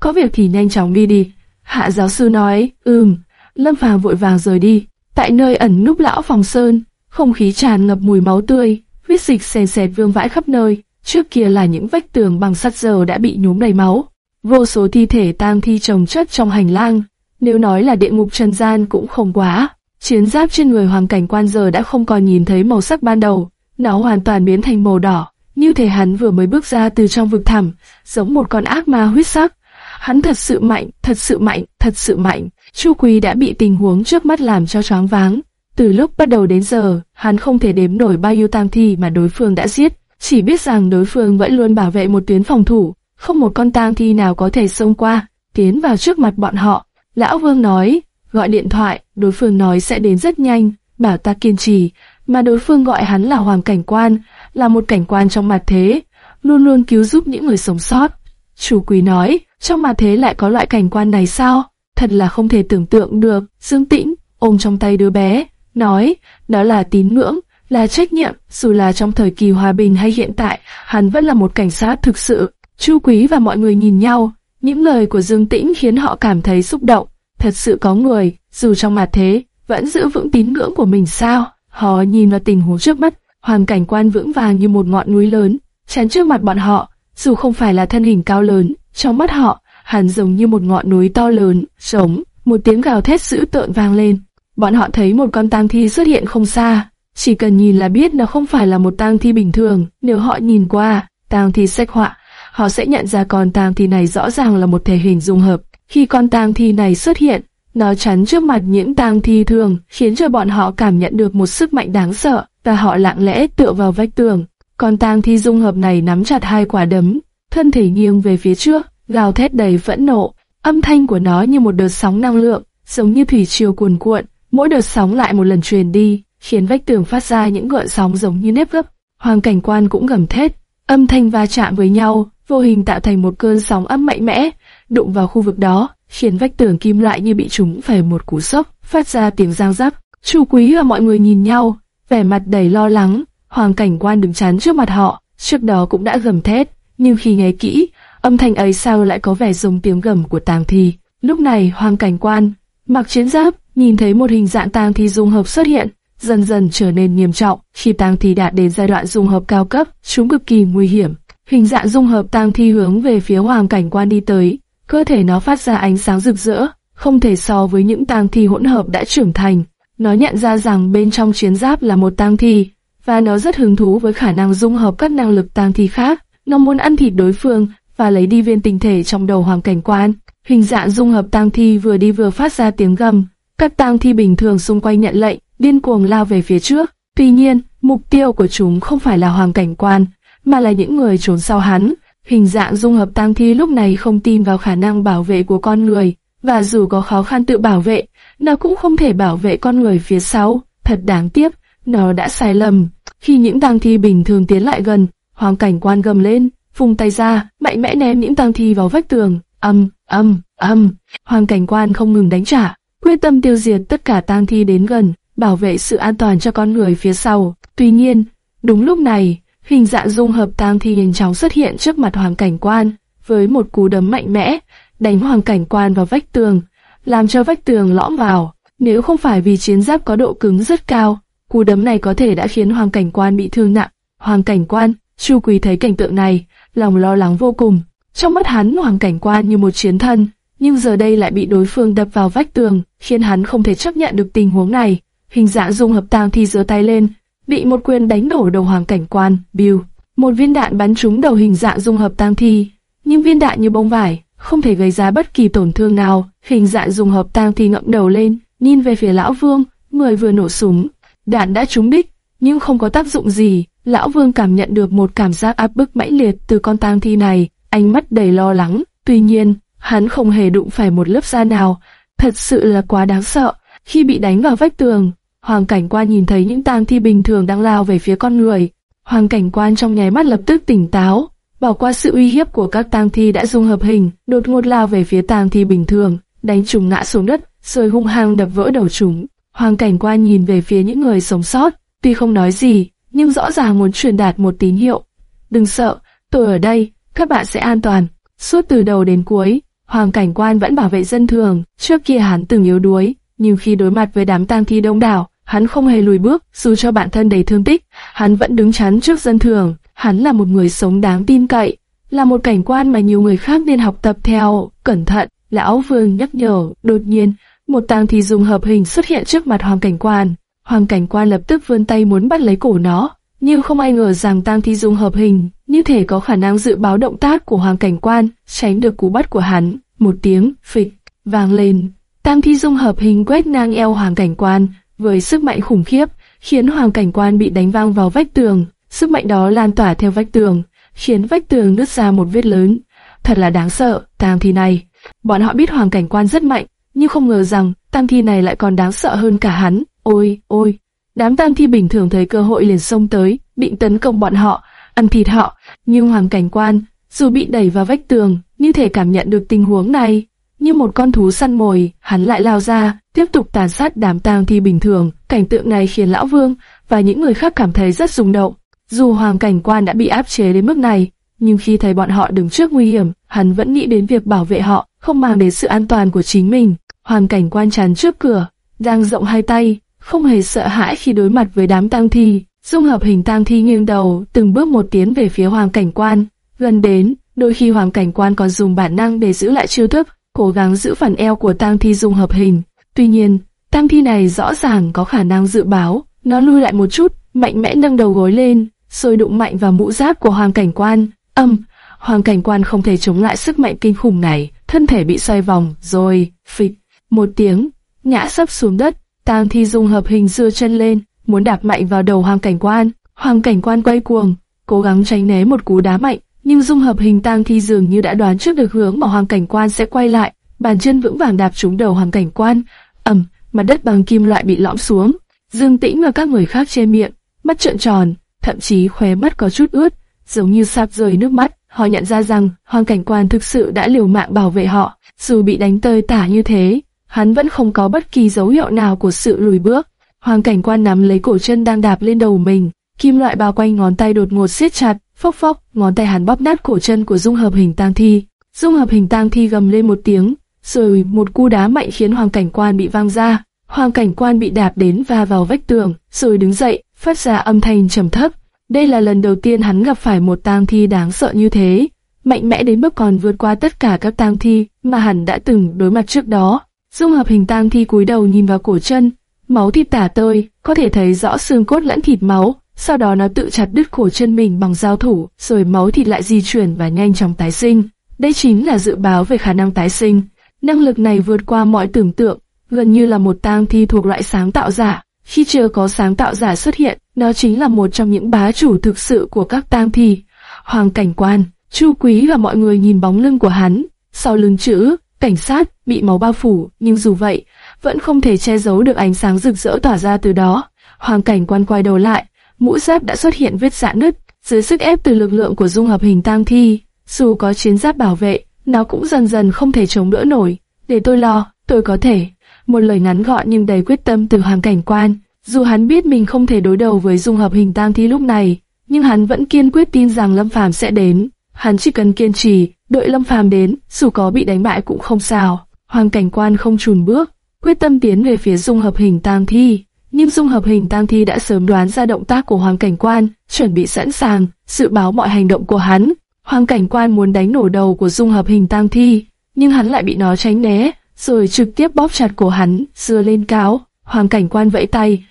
có việc thì nhanh chóng đi đi. Hạ giáo sư nói, ừm. Lâm Phàm vội vàng rời đi. Tại nơi ẩn núp Lão Phòng Sơn, không khí tràn ngập mùi máu tươi, huyết dịch xèn xẹt vương vãi khắp nơi. Trước kia là những vách tường bằng sắt giờ đã bị nhúm đầy máu. Vô số thi thể tang thi chồng chất trong hành lang, nếu nói là địa ngục trần gian cũng không quá. Chiến giáp trên người hoàng cảnh quan giờ đã không còn nhìn thấy màu sắc ban đầu, nó hoàn toàn biến thành màu đỏ, như thể hắn vừa mới bước ra từ trong vực thẳm, giống một con ác ma huyết sắc. Hắn thật sự mạnh, thật sự mạnh, thật sự mạnh. Chu Quý đã bị tình huống trước mắt làm cho choáng váng. Từ lúc bắt đầu đến giờ, hắn không thể đếm nổi bao nhiêu tang thi mà đối phương đã giết, chỉ biết rằng đối phương vẫn luôn bảo vệ một tuyến phòng thủ, không một con tang thi nào có thể xông qua, tiến vào trước mặt bọn họ. Lão Vương nói, gọi điện thoại, đối phương nói sẽ đến rất nhanh, bảo ta kiên trì, mà đối phương gọi hắn là Hoàng Cảnh Quan, là một cảnh quan trong mặt thế, luôn luôn cứu giúp những người sống sót. Chủ quý nói, trong mặt thế lại có loại cảnh quan này sao? Thật là không thể tưởng tượng được. Dương Tĩnh, ôm trong tay đứa bé, nói, đó là tín ngưỡng, là trách nhiệm, dù là trong thời kỳ hòa bình hay hiện tại, hắn vẫn là một cảnh sát thực sự. Chu Quý và mọi người nhìn nhau, những lời của Dương Tĩnh khiến họ cảm thấy xúc động. Thật sự có người, dù trong mặt thế, vẫn giữ vững tín ngưỡng của mình sao? Họ nhìn vào tình huống trước mắt, hoàn cảnh quan vững vàng như một ngọn núi lớn, chắn trước mặt bọn họ. Dù không phải là thân hình cao lớn, trong mắt họ, hắn giống như một ngọn núi to lớn, sống. Một tiếng gào thét dữ tợn vang lên. Bọn họ thấy một con tang thi xuất hiện không xa. Chỉ cần nhìn là biết nó không phải là một tang thi bình thường. Nếu họ nhìn qua, tang thi sách họa, họ sẽ nhận ra con tang thi này rõ ràng là một thể hình dung hợp. Khi con tang thi này xuất hiện, nó chắn trước mặt những tang thi thường, khiến cho bọn họ cảm nhận được một sức mạnh đáng sợ, và họ lặng lẽ tựa vào vách tường. Con tang thi dung hợp này nắm chặt hai quả đấm, thân thể nghiêng về phía trước, gào thét đầy phẫn nộ. Âm thanh của nó như một đợt sóng năng lượng, giống như thủy triều cuồn cuộn, mỗi đợt sóng lại một lần truyền đi, khiến vách tường phát ra những gợn sóng giống như nếp gấp. Hoàng cảnh quan cũng gầm thét, âm thanh va chạm với nhau, vô hình tạo thành một cơn sóng âm mạnh mẽ, đụng vào khu vực đó, khiến vách tường kim loại như bị trúng phải một cú sốc, phát ra tiếng giang rắc. Chu Quý và mọi người nhìn nhau, vẻ mặt đầy lo lắng. Hoàng cảnh quan đứng chắn trước mặt họ, trước đó cũng đã gầm thét, nhưng khi nghe kỹ, âm thanh ấy sao lại có vẻ giống tiếng gầm của tang thi. Lúc này hoàng cảnh quan mặc chiến giáp, nhìn thấy một hình dạng tang thi dung hợp xuất hiện, dần dần trở nên nghiêm trọng. Khi tang thi đạt đến giai đoạn dung hợp cao cấp, chúng cực kỳ nguy hiểm. Hình dạng dung hợp tang thi hướng về phía hoàng cảnh quan đi tới, cơ thể nó phát ra ánh sáng rực rỡ, không thể so với những tang thi hỗn hợp đã trưởng thành. Nó nhận ra rằng bên trong chiến giáp là một tang thi, và nó rất hứng thú với khả năng dung hợp các năng lực tang thi khác. nó muốn ăn thịt đối phương và lấy đi viên tinh thể trong đầu hoàng cảnh quan. Hình dạng dung hợp tang thi vừa đi vừa phát ra tiếng gầm. Các tang thi bình thường xung quanh nhận lệnh, điên cuồng lao về phía trước. Tuy nhiên, mục tiêu của chúng không phải là hoàng cảnh quan, mà là những người trốn sau hắn. Hình dạng dung hợp tang thi lúc này không tin vào khả năng bảo vệ của con người, và dù có khó khăn tự bảo vệ, nó cũng không thể bảo vệ con người phía sau. Thật đáng tiếc, nó đã sai lầm. Khi những tang thi bình thường tiến lại gần, hoàng cảnh quan gầm lên, phung tay ra, mạnh mẽ ném những tang thi vào vách tường. Âm, âm, âm. Hoàng cảnh quan không ngừng đánh trả, quyết tâm tiêu diệt tất cả tang thi đến gần, bảo vệ sự an toàn cho con người phía sau. Tuy nhiên, đúng lúc này, hình dạng dung hợp tang thi nhanh chóng xuất hiện trước mặt hoàng cảnh quan, với một cú đấm mạnh mẽ, đánh hoàng cảnh quan vào vách tường, làm cho vách tường lõm vào. Nếu không phải vì chiến giáp có độ cứng rất cao, cú đấm này có thể đã khiến hoàng cảnh quan bị thương nặng. Hoàng cảnh quan, Chu Quý thấy cảnh tượng này, lòng lo lắng vô cùng. Trong mắt hắn hoàng cảnh quan như một chiến thân, nhưng giờ đây lại bị đối phương đập vào vách tường, khiến hắn không thể chấp nhận được tình huống này. Hình dạng dung hợp tang thi giơ tay lên, bị một quyền đánh đổ đầu hoàng cảnh quan, Bill. Một viên đạn bắn trúng đầu hình dạng dung hợp tang thi, nhưng viên đạn như bông vải, không thể gây ra bất kỳ tổn thương nào. Hình dạng dung hợp tang thi ngậm đầu lên, nhìn về phía lão vương, người vừa nổ súng, đạn đã trúng đích, nhưng không có tác dụng gì. Lão vương cảm nhận được một cảm giác áp bức mãnh liệt từ con tang thi này, ánh mắt đầy lo lắng. Tuy nhiên, hắn không hề đụng phải một lớp da nào, thật sự là quá đáng sợ. Khi bị đánh vào vách tường, Hoàng cảnh quan nhìn thấy những tang thi bình thường đang lao về phía con người. Hoàng cảnh quan trong nháy mắt lập tức tỉnh táo, Bỏ qua sự uy hiếp của các tang thi đã dung hợp hình, đột ngột lao về phía tang thi bình thường, đánh chúng ngã xuống đất, rồi hung hăng đập vỡ đầu chúng. Hoàng cảnh quan nhìn về phía những người sống sót, tuy không nói gì, nhưng rõ ràng muốn truyền đạt một tín hiệu. Đừng sợ, tôi ở đây, các bạn sẽ an toàn. Suốt từ đầu đến cuối, Hoàng cảnh quan vẫn bảo vệ dân thường, trước kia hắn từng yếu đuối, nhưng khi đối mặt với đám tang thi đông đảo, hắn không hề lùi bước, dù cho bản thân đầy thương tích, hắn vẫn đứng chắn trước dân thường, Hắn là một người sống đáng tin cậy, là một cảnh quan mà nhiều người khác nên học tập theo. Cẩn thận, lão vương nhắc nhở. Đột nhiên, một tang thi dùng hợp hình xuất hiện trước mặt hoàng cảnh quan. Hoàng cảnh quan lập tức vươn tay muốn bắt lấy cổ nó, nhưng không ai ngờ rằng tang thi Dung hợp hình như thể có khả năng dự báo động tác của hoàng cảnh quan, tránh được cú bắt của hắn. Một tiếng phịch vang lên, tang thi dung hợp hình quét ngang eo hoàng cảnh quan với sức mạnh khủng khiếp, khiến hoàng cảnh quan bị đánh vang vào vách tường. Sức mạnh đó lan tỏa theo vách tường, khiến vách tường nứt ra một vết lớn. Thật là đáng sợ, tang thi này. Bọn họ biết hoàng cảnh quan rất mạnh, nhưng không ngờ rằng tang thi này lại còn đáng sợ hơn cả hắn. Ôi, ôi! Đám tang thi bình thường thấy cơ hội liền xông tới, định tấn công bọn họ, ăn thịt họ. Nhưng hoàng cảnh quan, dù bị đẩy vào vách tường, như thể cảm nhận được tình huống này. Như một con thú săn mồi, hắn lại lao ra, tiếp tục tàn sát đám tang thi bình thường. Cảnh tượng này khiến lão vương và những người khác cảm thấy rất rung động. Dù hoàng cảnh quan đã bị áp chế đến mức này, nhưng khi thấy bọn họ đứng trước nguy hiểm, hắn vẫn nghĩ đến việc bảo vệ họ, không mang đến sự an toàn của chính mình. Hoàng cảnh quan chắn trước cửa, đang rộng hai tay, không hề sợ hãi khi đối mặt với đám tang thi. Dung hợp hình tang thi nghiêng đầu, từng bước một tiến về phía hoàng cảnh quan. Gần đến, đôi khi hoàng cảnh quan còn dùng bản năng để giữ lại chiêu thức, cố gắng giữ phần eo của tang thi dung hợp hình. Tuy nhiên, tang thi này rõ ràng có khả năng dự báo, nó lui lại một chút, mạnh mẽ nâng đầu gối lên, rồi đụng mạnh vào mũ giáp của hoàng cảnh quan. Âm, hoàng cảnh quan không thể chống lại sức mạnh kinh khủng này, thân thể bị xoay vòng, rồi, phịch, một tiếng, ngã sấp xuống đất, tang thi dung hợp hình dưa chân lên, muốn đạp mạnh vào đầu hoàng cảnh quan. Hoàng cảnh quan quay cuồng, cố gắng tránh né một cú đá mạnh, nhưng dung hợp hình tang thi dường như đã đoán trước được hướng mà hoàng cảnh quan sẽ quay lại, bàn chân vững vàng đạp trúng đầu hoàng cảnh quan. ầm, mặt đất bằng kim loại bị lõm xuống. Dương Tĩnh và các người khác che miệng, mắt trợn tròn, thậm chí khóe mắt có chút ướt, giống như sạp rơi nước mắt. Họ nhận ra rằng hoàng cảnh quan thực sự đã liều mạng bảo vệ họ, dù bị đánh tơi tả như thế, hắn vẫn không có bất kỳ dấu hiệu nào của sự lùi bước. Hoàng cảnh quan nắm lấy cổ chân đang đạp lên đầu mình, kim loại bao quanh ngón tay đột ngột siết chặt, phốc phốc, ngón tay hắn bóp nát cổ chân của dung hợp hình tang thi. Dung hợp hình tang thi gầm lên một tiếng, rồi một cú đá mạnh khiến hoàng cảnh quan bị văng ra. Hoàng cảnh quan bị đạp đến và vào vách tường, rồi đứng dậy, phát ra âm thanh trầm thấp. Đây là lần đầu tiên hắn gặp phải một tang thi đáng sợ như thế, mạnh mẽ đến mức còn vượt qua tất cả các tang thi mà hắn đã từng đối mặt trước đó. Dung hợp hình tang thi cúi đầu nhìn vào cổ chân, máu thịt tả tơi, có thể thấy rõ xương cốt lẫn thịt máu, sau đó nó tự chặt đứt cổ chân mình bằng dao thủ, rồi máu thịt lại di chuyển và nhanh chóng tái sinh. Đây chính là dự báo về khả năng tái sinh. Năng lực này vượt qua mọi tưởng tượng, gần như là một tang thi thuộc loại sáng tạo giả. Khi chưa có sáng tạo giả xuất hiện, nó chính là một trong những bá chủ thực sự của các tang thi. Hoàng cảnh quan, Chu Quý và mọi người nhìn bóng lưng của hắn, sau lưng chữ, cảnh sát, bị máu bao phủ, nhưng dù vậy, vẫn không thể che giấu được ánh sáng rực rỡ tỏa ra từ đó. Hoàng cảnh quan quay đầu lại, mũ giáp đã xuất hiện vết rạn nứt, dưới sức ép từ lực lượng của dung hợp hình tang thi, dù có chiến giáp bảo vệ, nó cũng dần dần không thể chống đỡ nổi. Để tôi lo, tôi có thể. Một lời ngắn gọn nhưng đầy quyết tâm từ hoàng cảnh quan. Dù hắn biết mình không thể đối đầu với dung hợp hình tang thi lúc này, nhưng hắn vẫn kiên quyết tin rằng Lâm Phàm sẽ đến. Hắn chỉ cần kiên trì, đợi Lâm Phàm đến, dù có bị đánh bại cũng không sao. Hoàng cảnh quan không chùn bước, quyết tâm tiến về phía dung hợp hình tang thi. Nhưng dung hợp hình tang thi đã sớm đoán ra động tác của hoàng cảnh quan, chuẩn bị sẵn sàng, dự báo mọi hành động của hắn. Hoàng cảnh quan muốn đánh nổ đầu của dung hợp hình tang thi, nhưng hắn lại bị nó tránh né, rồi trực tiếp bóp chặt cổ hắn, dưa lên cáo. Hoàng cảnh quan vẫy tay,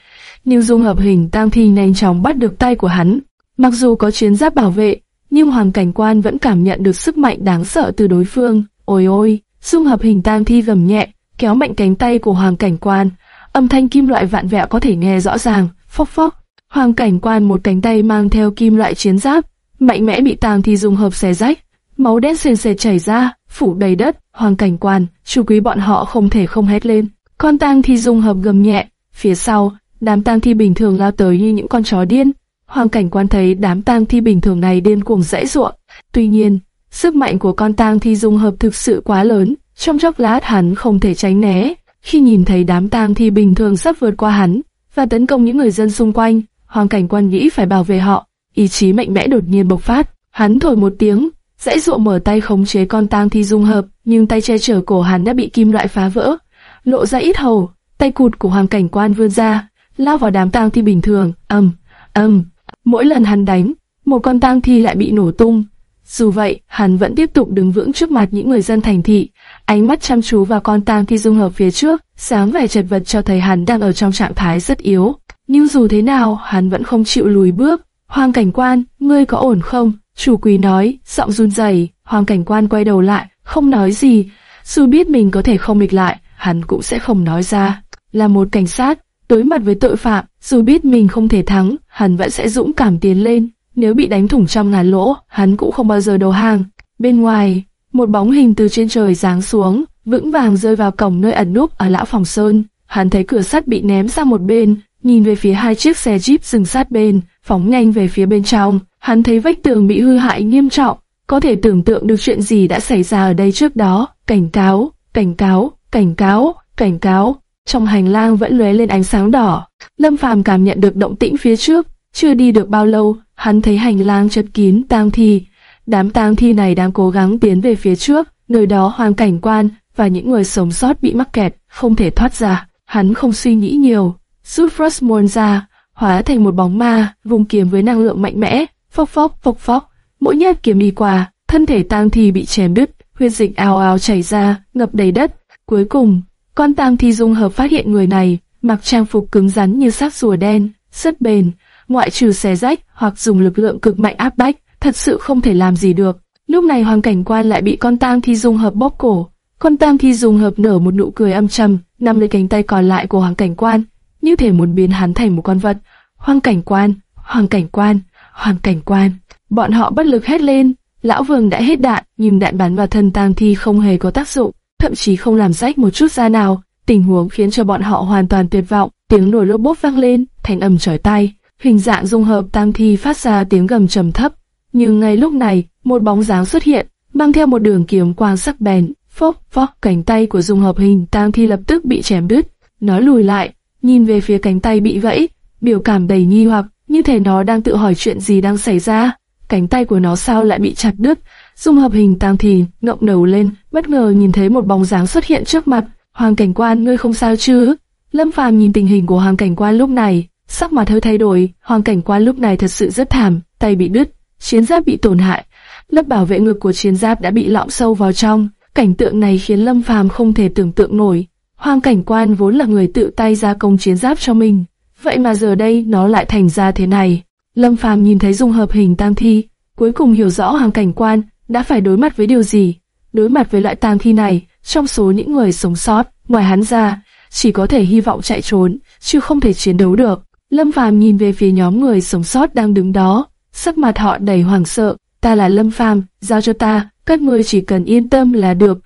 nhưng dung hợp hình tang thi nhanh chóng bắt được tay của hắn. Mặc dù có chiến giáp bảo vệ, nhưng hoàng cảnh quan vẫn cảm nhận được sức mạnh đáng sợ từ đối phương. Ôi ôi, dung hợp hình tam thi gầm nhẹ, kéo mạnh cánh tay của hoàng cảnh quan. Âm thanh kim loại vạn vẹo có thể nghe rõ ràng, phốc phốc. Hoàng cảnh quan một cánh tay mang theo kim loại chiến giáp, mạnh mẽ bị tang thi dung hợp xé rách, máu đen sền sệt chảy ra, phủ đầy đất. Hoàng cảnh quan, chủ quý bọn họ không thể không hét lên. Con tang thi dung hợp gầm nhẹ, phía sau, đám tang thi bình thường lao tới như những con chó điên. Hoàng cảnh quan thấy đám tang thi bình thường này điên cuồng dãy ruộng. Tuy nhiên, sức mạnh của con tang thi dung hợp thực sự quá lớn, trong chốc lát hắn không thể tránh né. Khi nhìn thấy đám tang thi bình thường sắp vượt qua hắn và tấn công những người dân xung quanh, Hoàng cảnh quan nghĩ phải bảo vệ họ. Ý chí mạnh mẽ đột nhiên bộc phát, hắn thổi một tiếng, dãy ruộng mở tay khống chế con tang thi dung hợp, nhưng tay che chở cổ hắn đã bị kim loại phá vỡ, lộ ra ít hầu. Tay cụt của Hoàng cảnh quan vươn ra, lao vào đám tang thi bình thường, ầm, ầm. Mỗi lần hắn đánh, một con tang thi lại bị nổ tung. Dù vậy, hắn vẫn tiếp tục đứng vững trước mặt những người dân thành thị, ánh mắt chăm chú vào con tang thi dung hợp phía trước, sáng vẻ chật vật cho thấy hắn đang ở trong trạng thái rất yếu. Nhưng dù thế nào, hắn vẫn không chịu lùi bước. Hoàng cảnh quan, ngươi có ổn không? Chủ quý nói, giọng run rẩy. Hoàng cảnh quan quay đầu lại, không nói gì. Dù biết mình có thể không mịch lại, hắn cũng sẽ không nói ra. Là một cảnh sát, đối mặt với tội phạm, dù biết mình không thể thắng, hắn vẫn sẽ dũng cảm tiến lên. Nếu bị đánh thủng trăm ngàn lỗ, hắn cũng không bao giờ đầu hàng. Bên ngoài, một bóng hình từ trên trời giáng xuống, vững vàng rơi vào cổng nơi ẩn núp ở lão phòng sơn. Hắn thấy cửa sắt bị ném sang một bên, nhìn về phía hai chiếc xe jeep dừng sát bên, phóng nhanh về phía bên trong. Hắn thấy vách tường bị hư hại nghiêm trọng, có thể tưởng tượng được chuyện gì đã xảy ra ở đây trước đó. Cảnh cáo, cảnh cáo, cảnh cáo, cảnh cáo. Trong hành lang vẫn lóe lên ánh sáng đỏ. Lâm Phàm cảm nhận được động tĩnh phía trước. Chưa đi được bao lâu, hắn thấy hành lang chật kín tang thi. Đám tang thi này đang cố gắng tiến về phía trước, nơi đó hoàng cảnh quan và những người sống sót bị mắc kẹt, không thể thoát ra. Hắn không suy nghĩ nhiều, rút Frostmourne ra, hóa thành một bóng ma, vùng kiếm với năng lượng mạnh mẽ, phốc phốc phốc phốc, mỗi nhát kiếm đi qua, thân thể tang thi bị chém đứt, huyết dịch ào ào chảy ra, ngập đầy đất. Cuối cùng, con tang thi dung hợp phát hiện người này mặc trang phục cứng rắn như xác rùa đen, rất bền, ngoại trừ xé rách hoặc dùng lực lượng cực mạnh áp bách, thật sự không thể làm gì được. Lúc này hoàng cảnh quan lại bị con tang thi dung hợp bóp cổ. Con tang thi dung hợp nở một nụ cười âm trầm, nắm lấy cánh tay còn lại của hoàng cảnh quan, như thể muốn biến hắn thành một con vật. Hoàng cảnh quan, hoàng cảnh quan, hoàng cảnh quan. Bọn họ bất lực hét lên. Lão vương đã hết đạn, nhưng đạn bắn vào thân tang thi không hề có tác dụng, thậm chí không làm rách một chút da nào. Tình huống khiến cho bọn họ hoàn toàn tuyệt vọng. Tiếng nổi lốp bốp vang lên, thành âm trời tai. Hình dạng dung hợp tang thi phát ra tiếng gầm trầm thấp. Nhưng ngay lúc này, một bóng dáng xuất hiện, mang theo một đường kiếm quang sắc bén. Phốc phốc, cánh tay của dung hợp hình tang thi lập tức bị chém đứt. Nó lùi lại, nhìn về phía cánh tay bị vẫy, biểu cảm đầy nghi hoặc, như thể nó đang tự hỏi chuyện gì đang xảy ra. Cánh tay của nó sao lại bị chặt đứt? Dung hợp hình tang thì ngậm đầu lên, bất ngờ nhìn thấy một bóng dáng xuất hiện trước mặt. Hoàng cảnh quan, ngươi không sao chứ? Lâm Phàm nhìn tình hình của Hoàng cảnh quan lúc này, sắc mặt hơi thay đổi. Hoàng cảnh quan lúc này thật sự rất thảm, tay bị đứt, chiến giáp bị tổn hại, lớp bảo vệ ngực của chiến giáp đã bị lõm sâu vào trong. Cảnh tượng này khiến Lâm Phàm không thể tưởng tượng nổi. Hoàng cảnh quan vốn là người tự tay gia công chiến giáp cho mình, vậy mà giờ đây nó lại thành ra thế này. Lâm Phàm nhìn thấy dung hợp hình tang thi, cuối cùng hiểu rõ hoàng cảnh quan đã phải đối mặt với điều gì. Đối mặt với loại tang thi này, trong số những người sống sót, ngoài hắn ra, chỉ có thể hy vọng chạy trốn, chứ không thể chiến đấu được. Lâm Phàm nhìn về phía nhóm người sống sót đang đứng đó, sắc mặt họ đầy hoảng sợ. Ta là Lâm Phàm, giao cho ta, các ngươi chỉ cần yên tâm là được.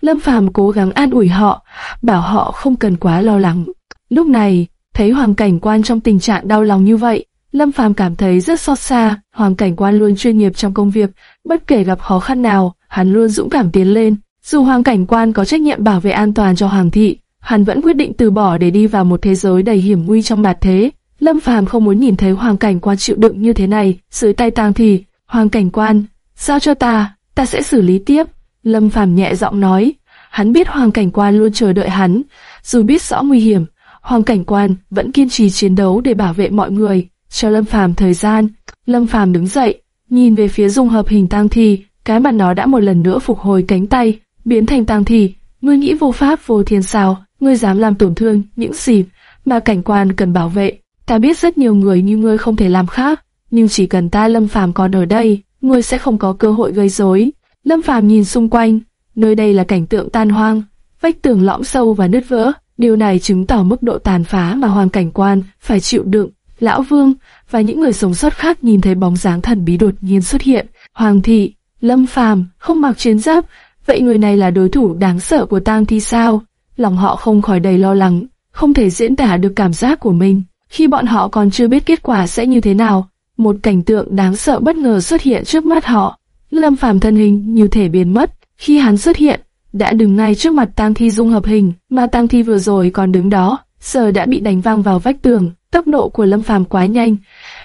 Lâm Phàm cố gắng an ủi họ, bảo họ không cần quá lo lắng. Lúc này, thấy Hoàng Cảnh Quan trong tình trạng đau lòng như vậy, Lâm Phàm cảm thấy rất xót xa. Hoàng Cảnh Quan luôn chuyên nghiệp trong công việc, bất kể gặp khó khăn nào, hắn luôn dũng cảm tiến lên. Dù Hoàng Cảnh Quan có trách nhiệm bảo vệ an toàn cho Hoàng thị, hắn vẫn quyết định từ bỏ để đi vào một thế giới đầy hiểm nguy trong bạt thế. Lâm Phàm không muốn nhìn thấy Hoàng Cảnh Quan chịu đựng như thế này, dưới tay tang thì, Hoàng Cảnh Quan, giao cho ta, ta sẽ xử lý tiếp. Lâm Phàm nhẹ giọng nói, hắn biết Hoàng Cảnh Quan luôn chờ đợi hắn, dù biết rõ nguy hiểm, Hoàng Cảnh Quan vẫn kiên trì chiến đấu để bảo vệ mọi người. Cho Lâm Phàm thời gian, Lâm Phàm đứng dậy, nhìn về phía dung hợp hình tang thi, cái mặt nó đã một lần nữa phục hồi cánh tay, biến thành tang thi. Ngươi nghĩ vô pháp vô thiên sao? Ngươi dám làm tổn thương những gì mà cảnh quan cần bảo vệ? Ta biết rất nhiều người như ngươi không thể làm khác, nhưng chỉ cần ta Lâm Phàm còn ở đây, ngươi sẽ không có cơ hội gây rối. Lâm Phàm nhìn xung quanh, nơi đây là cảnh tượng tan hoang, vách tường lõm sâu và nứt vỡ. Điều này chứng tỏ mức độ tàn phá mà hoàng cảnh quan phải chịu đựng. Lão Vương và những người sống sót khác nhìn thấy bóng dáng thần bí đột nhiên xuất hiện. Hoàng thị, Lâm Phàm không mặc chiến giáp, vậy người này là đối thủ đáng sợ của Tang Thi sao? Lòng họ không khỏi đầy lo lắng, không thể diễn tả được cảm giác của mình khi bọn họ còn chưa biết kết quả sẽ như thế nào. Một cảnh tượng đáng sợ bất ngờ xuất hiện trước mắt họ. Lâm Phàm thân hình như thể biến mất, khi hắn xuất hiện, đã đứng ngay trước mặt Tang Thi dung hợp hình, mà Tang Thi vừa rồi còn đứng đó, giờ đã bị đánh vang vào vách tường. Tốc độ của Lâm Phàm quá nhanh,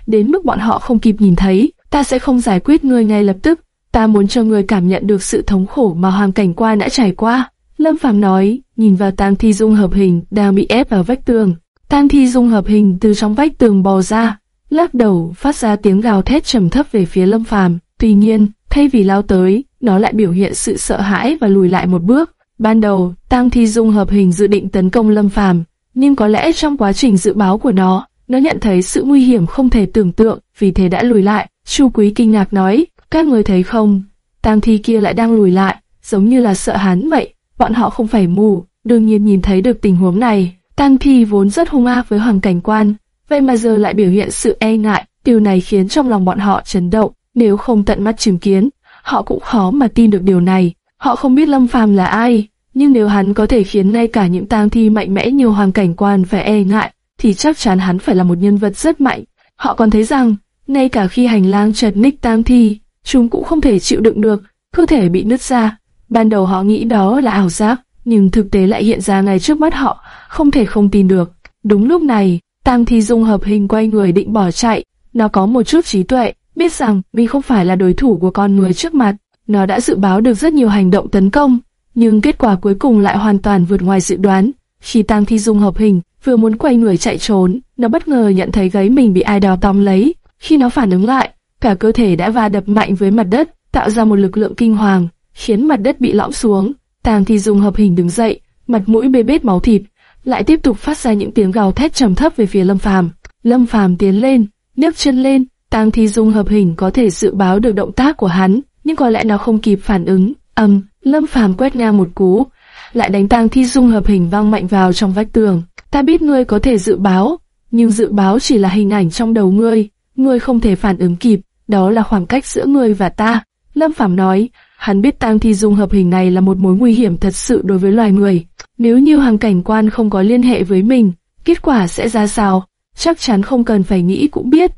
đến mức bọn họ không kịp nhìn thấy. Ta sẽ không giải quyết ngươi ngay lập tức, ta muốn cho ngươi cảm nhận được sự thống khổ mà Hoàng Cảnh Quan đã trải qua. Lâm Phàm nói, nhìn vào Tang Thi dung hợp hình đang bị ép vào vách tường. Tang Thi dung hợp hình từ trong vách tường bò ra, lắc đầu phát ra tiếng gào thét trầm thấp về phía Lâm Phàm. Tuy nhiên, thay vì lao tới, nó lại biểu hiện sự sợ hãi và lùi lại một bước. Ban đầu, Tang Thi dung hợp hình dự định tấn công Lâm Phàm, nhưng có lẽ trong quá trình dự báo của nó, nó nhận thấy sự nguy hiểm không thể tưởng tượng, vì thế đã lùi lại. Chu Quý kinh ngạc nói, các người thấy không, Tang Thi kia lại đang lùi lại, giống như là sợ hắn vậy. Bọn họ không phải mù, đương nhiên nhìn thấy được tình huống này. Tang Thi vốn rất hung ác với Hoàng Cảnh Quan, vậy mà giờ lại biểu hiện sự e ngại. Điều này khiến trong lòng bọn họ chấn động. Nếu không tận mắt chứng kiến, họ cũng khó mà tin được điều này. Họ không biết Lâm Phàm là ai, nhưng nếu hắn có thể khiến ngay cả những tang thi mạnh mẽ như Hoàng Cảnh Quan phải e ngại, thì chắc chắn hắn phải là một nhân vật rất mạnh. Họ còn thấy rằng, ngay cả khi hành lang chật ních tang thi, chúng cũng không thể chịu đựng được, cơ thể bị nứt ra. Ban đầu họ nghĩ đó là ảo giác, nhưng thực tế lại hiện ra ngay trước mắt họ, không thể không tin được. Đúng lúc này, tang thi dung hợp hình quay người định bỏ chạy, nó có một chút trí tuệ, biết rằng mình không phải là đối thủ của con người trước mặt. Nó đã dự báo được rất nhiều hành động tấn công, nhưng kết quả cuối cùng lại hoàn toàn vượt ngoài dự đoán. Khi tang thi dung hợp hình vừa muốn quay người chạy trốn, nó bất ngờ nhận thấy gáy mình bị ai đó tóm lấy. Khi nó phản ứng lại, cả cơ thể đã va đập mạnh với mặt đất, tạo ra một lực lượng kinh hoàng, khiến mặt đất bị lõm xuống. Tang thi dung hợp hình đứng dậy, mặt mũi bê bết máu thịt, lại tiếp tục phát ra những tiếng gào thét trầm thấp về phía Lâm Phàm. Lâm Phàm tiến lên, nhấc chân lên, Tang thi dung hợp hình có thể dự báo được động tác của hắn, nhưng có lẽ nó không kịp phản ứng. Âm, Lâm Phàm quét ngang một cú, lại đánh Tang thi dung hợp hình vang mạnh vào trong vách tường. Ta biết ngươi có thể dự báo, nhưng dự báo chỉ là hình ảnh trong đầu ngươi, ngươi không thể phản ứng kịp, đó là khoảng cách giữa ngươi và ta. Lâm Phàm nói, hắn biết tang thi dung hợp hình này là một mối nguy hiểm thật sự đối với loài người. Nếu như hàng cảnh quan không có liên hệ với mình, kết quả sẽ ra sao? Chắc chắn không cần phải nghĩ cũng biết.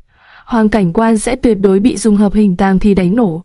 Hoàng cảnh quan sẽ tuyệt đối bị dung hợp hình tang thi đánh nổ.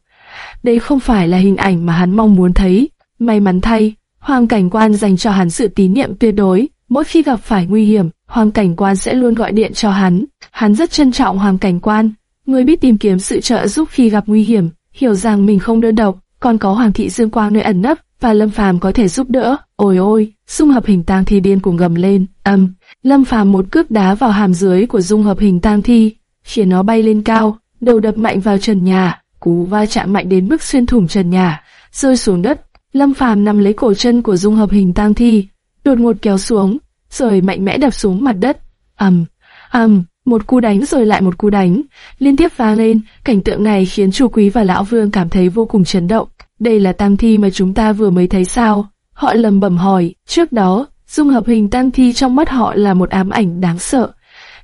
Đây không phải là hình ảnh mà hắn mong muốn thấy. May mắn thay, Hoàng cảnh quan dành cho hắn sự tín nhiệm tuyệt đối. Mỗi khi gặp phải nguy hiểm, Hoàng cảnh quan sẽ luôn gọi điện cho hắn. Hắn rất trân trọng Hoàng cảnh quan. Người biết tìm kiếm sự trợ giúp khi gặp nguy hiểm, hiểu rằng mình không đơn độc, còn có Hoàng thị Dương Quang nơi ẩn nấp và Lâm Phàm có thể giúp đỡ. Ôi ôi, dung hợp hình tang thi điên cuồng gầm lên, âm. Lâm Phàm một cước đá vào hàm dưới của dung hợp hình tang thi, khiến nó bay lên cao, đầu đập mạnh vào trần nhà, cú va chạm mạnh đến mức xuyên thủng trần nhà, rơi xuống đất. Lâm Phàm nằm lấy cổ chân của dung hợp hình tang thi, đột ngột kéo xuống, rồi mạnh mẽ đập xuống mặt đất. ầm, ầm, một cú đánh rồi lại một cú đánh, liên tiếp vang lên, cảnh tượng này khiến Chu Quý và Lão Vương cảm thấy vô cùng chấn động. Đây là tang thi mà chúng ta vừa mới thấy sao? Họ lầm bẩm hỏi, trước đó, dung hợp hình tang thi trong mắt họ là một ám ảnh đáng sợ.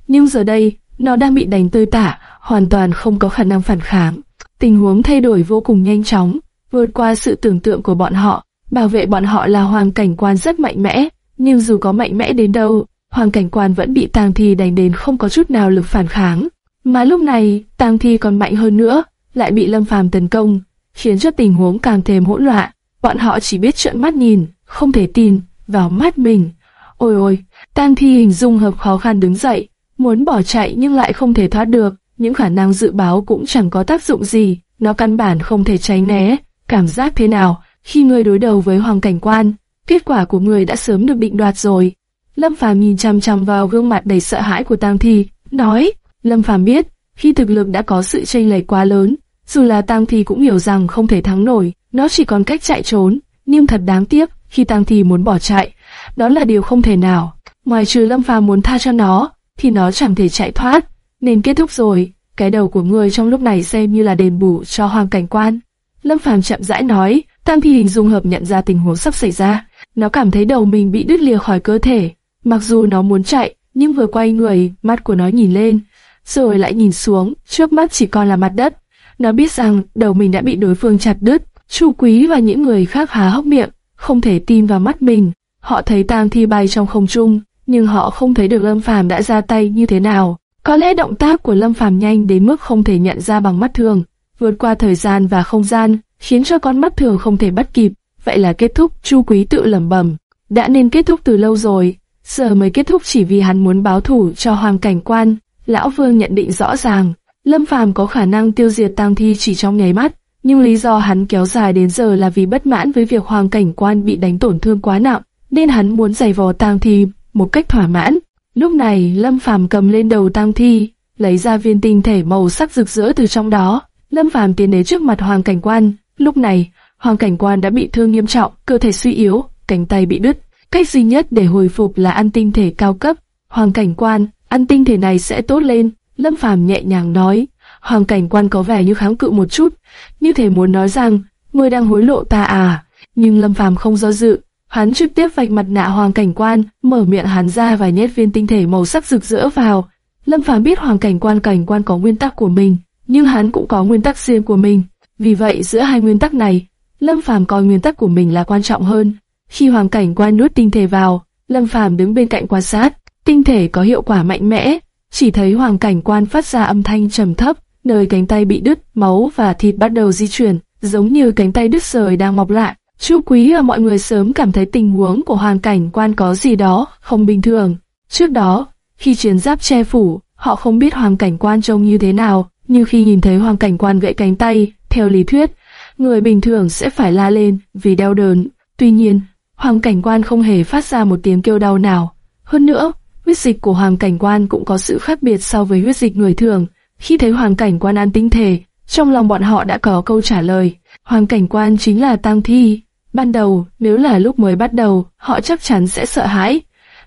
Nhưng giờ đây, nó đang bị đánh tơi tả, hoàn toàn không có khả năng phản kháng. Tình huống thay đổi vô cùng nhanh chóng, vượt qua sự tưởng tượng của bọn họ. Bảo vệ bọn họ là hoàng cảnh quan rất mạnh mẽ, nhưng dù có mạnh mẽ đến đâu, hoàng cảnh quan vẫn bị tang thi đánh đến không có chút nào lực phản kháng. Mà lúc này, tang thi còn mạnh hơn nữa, lại bị Lâm Phàm tấn công, khiến cho tình huống càng thêm hỗn loạn. Bọn họ chỉ biết trợn mắt nhìn, không thể tin vào mắt mình. Ôi ôi, tang thi hình dung hợp khó khăn đứng dậy, muốn bỏ chạy nhưng lại không thể thoát được. Những khả năng dự báo cũng chẳng có tác dụng gì, nó căn bản không thể tránh né. Cảm giác thế nào khi người đối đầu với hoàng cảnh quan? Kết quả của người đã sớm được định đoạt rồi. Lâm Phàm nhìn chăm chăm vào gương mặt đầy sợ hãi của Tang Thi, nói: Lâm Phàm biết, khi thực lực đã có sự chênh lệch quá lớn, dù là Tang Thi cũng hiểu rằng không thể thắng nổi, nó chỉ còn cách chạy trốn. Nhưng thật đáng tiếc, khi Tang Thi muốn bỏ chạy, đó là điều không thể nào. Ngoài trừ Lâm Phàm muốn tha cho nó, thì nó chẳng thể chạy thoát, nên kết thúc rồi. Cái đầu của ngươi trong lúc này xem như là đền bù cho hoàng cảnh quan. Lâm Phàm chậm rãi nói, Tam Thi hình dung hợp nhận ra tình huống sắp xảy ra. Nó cảm thấy đầu mình bị đứt lìa khỏi cơ thể. Mặc dù nó muốn chạy, nhưng vừa quay người, mắt của nó nhìn lên, rồi lại nhìn xuống, trước mắt chỉ còn là mặt đất. Nó biết rằng đầu mình đã bị đối phương chặt đứt. Chu Quý và những người khác há hốc miệng, không thể tin vào mắt mình. Họ thấy tang thi bay trong không trung, nhưng họ không thấy được Lâm Phàm đã ra tay như thế nào. Có lẽ động tác của Lâm Phàm nhanh đến mức không thể nhận ra bằng mắt thường, vượt qua thời gian và không gian, khiến cho con mắt thường không thể bắt kịp. Vậy là kết thúc, Chu Quý tự lẩm bẩm, đã nên kết thúc từ lâu rồi, giờ mới kết thúc chỉ vì hắn muốn báo thủ cho Hoàng Cảnh Quan. Lão Vương nhận định rõ ràng, Lâm Phàm có khả năng tiêu diệt tang thi chỉ trong nháy mắt, nhưng lý do hắn kéo dài đến giờ là vì bất mãn với việc Hoàng Cảnh Quan bị đánh tổn thương quá nặng, nên hắn muốn giày vò tang thi một cách thỏa mãn. Lúc này, Lâm Phàm cầm lên đầu tang thi, lấy ra viên tinh thể màu sắc rực rỡ từ trong đó. Lâm Phàm tiến đến trước mặt Hoàng Cảnh Quan. Lúc này, Hoàng Cảnh Quan đã bị thương nghiêm trọng, cơ thể suy yếu, cánh tay bị đứt. Cách duy nhất để hồi phục là ăn tinh thể cao cấp. Hoàng Cảnh Quan, ăn tinh thể này sẽ tốt lên. Lâm Phàm nhẹ nhàng nói. Hoàng Cảnh Quan có vẻ như kháng cự một chút, như thể muốn nói rằng, ngươi đang hối lộ ta à. Nhưng Lâm Phàm không do dự, Hắn trực tiếp vạch mặt nạ Hoàng Cảnh Quan, mở miệng hắn ra và nhét viên tinh thể màu sắc rực rỡ vào. Lâm Phàm biết Hoàng Cảnh Quan Cảnh Quan có nguyên tắc của mình, nhưng hắn cũng có nguyên tắc riêng của mình. Vì vậy giữa hai nguyên tắc này, Lâm Phàm coi nguyên tắc của mình là quan trọng hơn. Khi Hoàng Cảnh Quan nuốt tinh thể vào, Lâm Phàm đứng bên cạnh quan sát, tinh thể có hiệu quả mạnh mẽ, chỉ thấy Hoàng Cảnh Quan phát ra âm thanh trầm thấp, nơi cánh tay bị đứt, máu và thịt bắt đầu di chuyển, giống như cánh tay đứt rời đang mọc lại. Chu Quý và mọi người sớm cảm thấy tình huống của Hoàng Cảnh Quan có gì đó không bình thường. Trước đó, khi chiến giáp che phủ, họ không biết Hoàng Cảnh Quan trông như thế nào, nhưng khi nhìn thấy Hoàng Cảnh Quan gãy cánh tay, theo lý thuyết, người bình thường sẽ phải la lên vì đau đớn. Tuy nhiên, Hoàng Cảnh Quan không hề phát ra một tiếng kêu đau nào. Hơn nữa, huyết dịch của Hoàng Cảnh Quan cũng có sự khác biệt so với huyết dịch người thường. Khi thấy Hoàng Cảnh Quan ăn tinh thể, trong lòng bọn họ đã có câu trả lời. Hoàng Cảnh Quan chính là Tang Thi. Ban đầu, nếu là lúc mới bắt đầu, họ chắc chắn sẽ sợ hãi.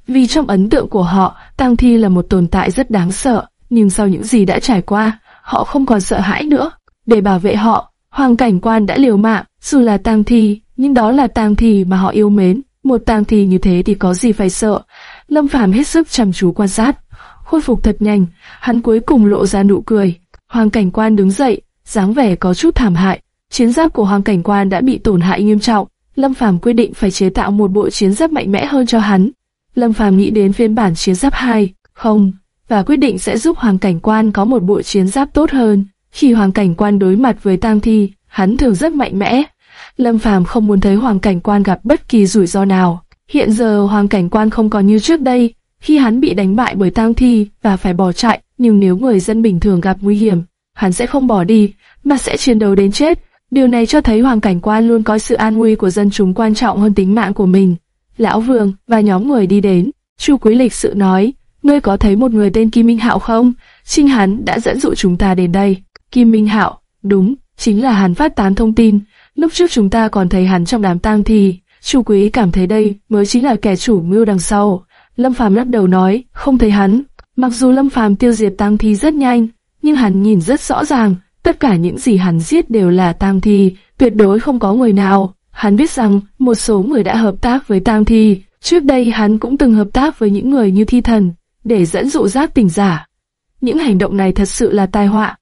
Vì trong ấn tượng của họ, tang thi là một tồn tại rất đáng sợ, nhưng sau những gì đã trải qua, họ không còn sợ hãi nữa. Để bảo vệ họ, Hoàng Cảnh Quan đã liều mạng, dù là tang thi, nhưng đó là tang thi mà họ yêu mến. Một tang thi như thế thì có gì phải sợ. Lâm Phàm hết sức chăm chú quan sát, khôi phục thật nhanh, hắn cuối cùng lộ ra nụ cười. Hoàng Cảnh Quan đứng dậy, dáng vẻ có chút thảm hại. Chiến giáp của Hoàng Cảnh Quan đã bị tổn hại nghiêm trọng, Lâm Phàm quyết định phải chế tạo một bộ chiến giáp mạnh mẽ hơn cho hắn. Lâm Phàm nghĩ đến phiên bản chiến giáp 2, không, và quyết định sẽ giúp Hoàng Cảnh Quan có một bộ chiến giáp tốt hơn. Khi Hoàng Cảnh Quan đối mặt với Tang Thi, hắn thường rất mạnh mẽ. Lâm Phàm không muốn thấy Hoàng Cảnh Quan gặp bất kỳ rủi ro nào. Hiện giờ Hoàng Cảnh Quan không còn như trước đây, khi hắn bị đánh bại bởi Tang Thi và phải bỏ chạy, nhưng nếu người dân bình thường gặp nguy hiểm, hắn sẽ không bỏ đi, mà sẽ chiến đấu đến chết. Điều này cho thấy Hoàng Cảnh Quan luôn coi sự an nguy của dân chúng quan trọng hơn tính mạng của mình. Lão Vương và nhóm người đi đến. Chu Quý lịch sự nói, ngươi có thấy một người tên Kim Minh Hạo không? Trinh hắn đã dẫn dụ chúng ta đến đây. Kim Minh Hạo, đúng, chính là hắn phát tán thông tin. Lúc trước chúng ta còn thấy hắn trong đám tang thì. Chu Quý cảm thấy đây mới chính là kẻ chủ mưu đằng sau. Lâm Phàm lắc đầu nói, không thấy hắn. Mặc dù Lâm Phàm tiêu diệt tang thi rất nhanh, nhưng hắn nhìn rất rõ ràng, tất cả những gì hắn giết đều là tang thi, tuyệt đối không có người nào. Hắn biết rằng một số người đã hợp tác với tang thi, trước đây hắn cũng từng hợp tác với những người như thi thần, để dẫn dụ giác tỉnh giả. Những hành động này thật sự là tai họa.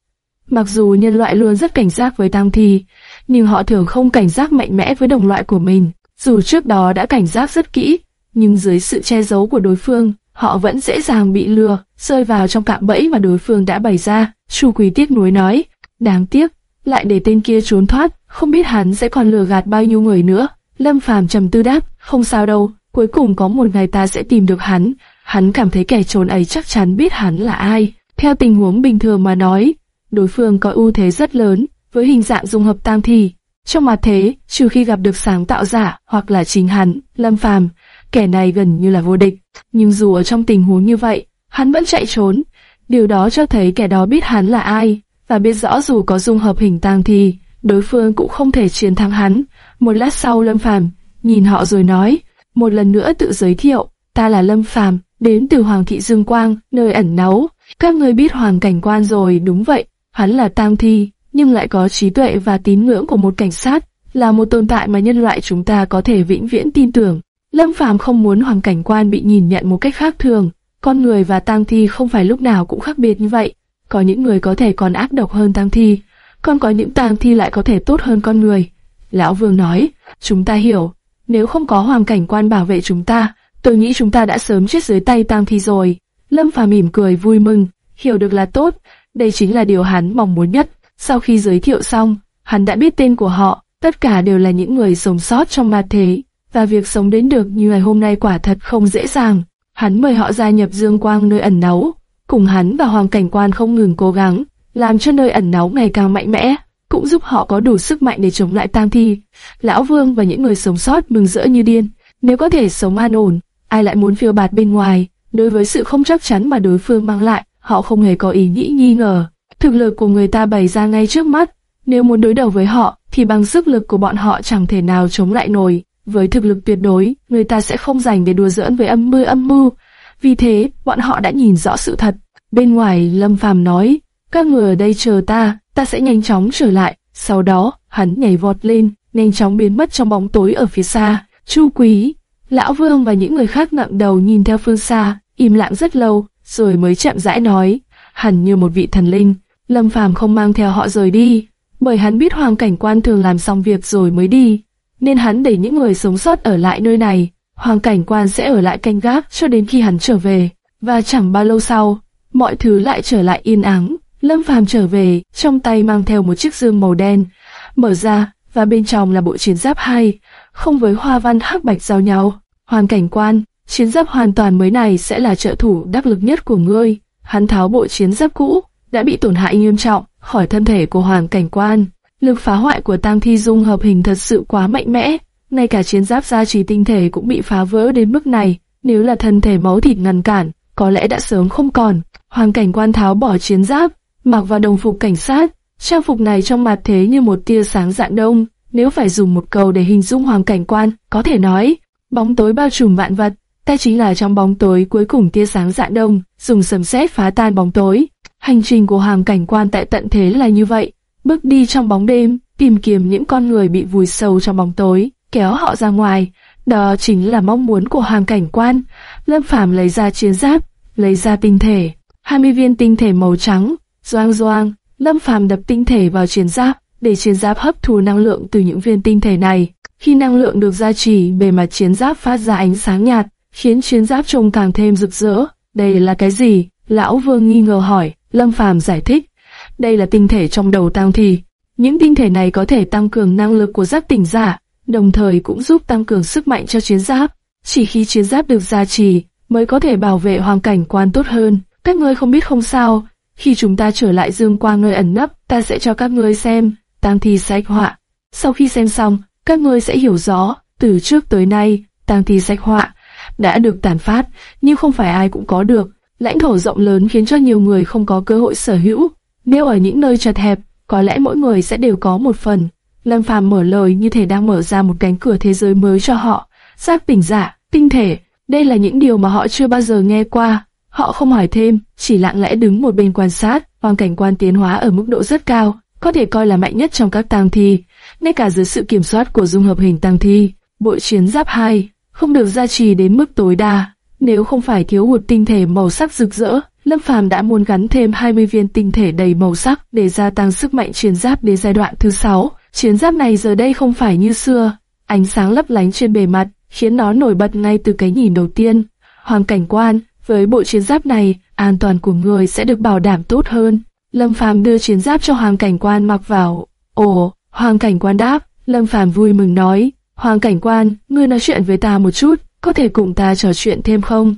Mặc dù nhân loại luôn rất cảnh giác với tang thi, nhưng họ thường không cảnh giác mạnh mẽ với đồng loại của mình. Dù trước đó đã cảnh giác rất kỹ, nhưng dưới sự che giấu của đối phương, họ vẫn dễ dàng bị lừa, rơi vào trong cạm bẫy mà đối phương đã bày ra. Chu Quý tiếc nuối nói, đáng tiếc, lại để tên kia trốn thoát, không biết hắn sẽ còn lừa gạt bao nhiêu người nữa. Lâm Phàm trầm tư đáp, không sao đâu, cuối cùng có một ngày ta sẽ tìm được hắn. Hắn cảm thấy kẻ trốn ấy chắc chắn biết hắn là ai. Theo tình huống bình thường mà nói, đối phương có ưu thế rất lớn, với hình dạng dung hợp tam thi. Trong mặt thế, trừ khi gặp được sáng tạo giả hoặc là chính hắn, Lâm Phàm, kẻ này gần như là vô địch. Nhưng dù ở trong tình huống như vậy, hắn vẫn chạy trốn. Điều đó cho thấy kẻ đó biết hắn là ai, và biết rõ dù có dung hợp hình tang thì đối phương cũng không thể chiến thắng hắn. Một lát sau Lâm Phàm nhìn họ rồi nói, một lần nữa tự giới thiệu, ta là Lâm Phàm, đến từ Hoàng thị Dương Quang, nơi ẩn náu. Các người biết Hoàng cảnh quan rồi, đúng vậy, hắn là tang thi, nhưng lại có trí tuệ và tín ngưỡng của một cảnh sát, là một tồn tại mà nhân loại chúng ta có thể vĩnh viễn tin tưởng. Lâm Phàm không muốn Hoàng cảnh quan bị nhìn nhận một cách khác thường, con người và tang thi không phải lúc nào cũng khác biệt như vậy. Có những người có thể còn ác độc hơn tang thi, còn có những tang thi lại có thể tốt hơn con người. Lão Vương nói, chúng ta hiểu, nếu không có Hoàng cảnh quan bảo vệ chúng ta, tôi nghĩ chúng ta đã sớm chết dưới tay tang thi rồi. Lâm Phàm mỉm cười vui mừng, hiểu được là tốt, đây chính là điều hắn mong muốn nhất. Sau khi giới thiệu xong, hắn đã biết tên của họ, tất cả đều là những người sống sót trong ma thế, và việc sống đến được như ngày hôm nay quả thật không dễ dàng. Hắn mời họ gia nhập Dương Quang nơi ẩn náu, cùng hắn và Hoàng Cảnh Quan không ngừng cố gắng, làm cho nơi ẩn náu ngày càng mạnh mẽ, cũng giúp họ có đủ sức mạnh để chống lại tang thi. Lão Vương và những người sống sót mừng rỡ như điên, nếu có thể sống an ổn, ai lại muốn phiêu bạt bên ngoài, đối với sự không chắc chắn mà đối phương mang lại, họ không hề có ý nghĩ nghi ngờ. Thực lực của người ta bày ra ngay trước mắt, nếu muốn đối đầu với họ, thì bằng sức lực của bọn họ chẳng thể nào chống lại nổi. Với thực lực tuyệt đối, người ta sẽ không dành để đùa giỡn với âm mưu âm mưu. Vì thế, bọn họ đã nhìn rõ sự thật. Bên ngoài, Lâm Phàm nói, các người ở đây chờ ta, ta sẽ nhanh chóng trở lại. Sau đó, hắn nhảy vọt lên, nhanh chóng biến mất trong bóng tối ở phía xa. Chu Quý, Lão Vương và những người khác ngậm đầu nhìn theo phương xa, im lặng rất lâu, rồi mới chậm rãi nói, hẳn như một vị thần linh. Lâm Phàm không mang theo họ rời đi, bởi hắn biết Hoàng cảnh quan thường làm xong việc rồi mới đi, nên hắn để những người sống sót ở lại nơi này. Hoàng cảnh quan sẽ ở lại canh gác cho đến khi hắn trở về, và chẳng bao lâu sau, mọi thứ lại trở lại yên ắng. Lâm Phàm trở về, trong tay mang theo một chiếc dương màu đen, mở ra, và bên trong là bộ chiến giáp hai, không với hoa văn hắc bạch giao nhau. Hoàng cảnh quan, chiến giáp hoàn toàn mới này sẽ là trợ thủ đắc lực nhất của ngươi. Hắn tháo bộ chiến giáp cũ, đã bị tổn hại nghiêm trọng, khỏi thân thể của Hoàng Cảnh Quan. Lực phá hoại của Tam Thi Dung hợp hình thật sự quá mạnh mẽ, ngay cả chiến giáp gia trì tinh thể cũng bị phá vỡ đến mức này. Nếu là thân thể máu thịt ngăn cản, có lẽ đã sớm không còn. Hoàng Cảnh Quan tháo bỏ chiến giáp, mặc vào đồng phục cảnh sát. Trang phục này trong mặt thế như một tia sáng dạng đông. Nếu phải dùng một câu để hình dung Hoàng Cảnh Quan, có thể nói, bóng tối bao trùm vạn vật. Ta chính là trong bóng tối cuối cùng tia sáng dạng đông, dùng sầm sét phá tan bóng tối. Hành trình của hoàng cảnh quan tại tận thế là như vậy, bước đi trong bóng đêm, tìm kiếm những con người bị vùi sâu trong bóng tối, kéo họ ra ngoài. Đó chính là mong muốn của hoàng cảnh quan. Lâm Phàm lấy ra chiến giáp, lấy ra tinh thể, 20 viên tinh thể màu trắng, doang doang. Lâm Phàm đập tinh thể vào chiến giáp, để chiến giáp hấp thu năng lượng từ những viên tinh thể này. Khi năng lượng được gia trì, bề mặt chiến giáp phát ra ánh sáng nhạt, khiến chiến giáp trông càng thêm rực rỡ. Đây là cái gì? Lão Vương nghi ngờ hỏi. Lâm Phàm giải thích, đây là tinh thể trong đầu tang thì. Những tinh thể này có thể tăng cường năng lực của giáp tỉnh giả, đồng thời cũng giúp tăng cường sức mạnh cho chiến giáp. Chỉ khi chiến giáp được gia trì, mới có thể bảo vệ hoàn cảnh quan tốt hơn. Các ngươi không biết không sao, khi chúng ta trở lại dương quang nơi ẩn nấp, ta sẽ cho các ngươi xem, tang thi sách họa. Sau khi xem xong, các ngươi sẽ hiểu rõ, từ trước tới nay, tang thi sách họa đã được tàn phát, nhưng không phải ai cũng có được. Lãnh thổ rộng lớn khiến cho nhiều người không có cơ hội sở hữu. Nếu ở những nơi chật hẹp, có lẽ mỗi người sẽ đều có một phần. Lâm Phàm mở lời như thể đang mở ra một cánh cửa thế giới mới cho họ. Giác tỉnh giả, tinh thể, đây là những điều mà họ chưa bao giờ nghe qua. Họ không hỏi thêm, chỉ lặng lẽ đứng một bên quan sát. hoàn cảnh quan tiến hóa ở mức độ rất cao, có thể coi là mạnh nhất trong các tang thi, ngay cả dưới sự kiểm soát của dung hợp hình tang thi. Bộ chiến giáp 2 không được gia trì đến mức tối đa, nếu không phải thiếu hụt tinh thể màu sắc rực rỡ, Lâm Phàm đã muốn gắn thêm 20 viên tinh thể đầy màu sắc để gia tăng sức mạnh chiến giáp đến giai đoạn thứ 6. Chiến giáp này giờ đây không phải như xưa, ánh sáng lấp lánh trên bề mặt khiến nó nổi bật ngay từ cái nhìn đầu tiên. Hoàng cảnh quan, với bộ chiến giáp này, an toàn của người sẽ được bảo đảm tốt hơn. Lâm Phàm đưa chiến giáp cho Hoàng cảnh quan mặc vào. Ồ, Hoàng cảnh quan đáp, Lâm Phàm vui mừng nói, Hoàng cảnh quan, ngươi nói chuyện với ta một chút, có thể cùng ta trò chuyện thêm không?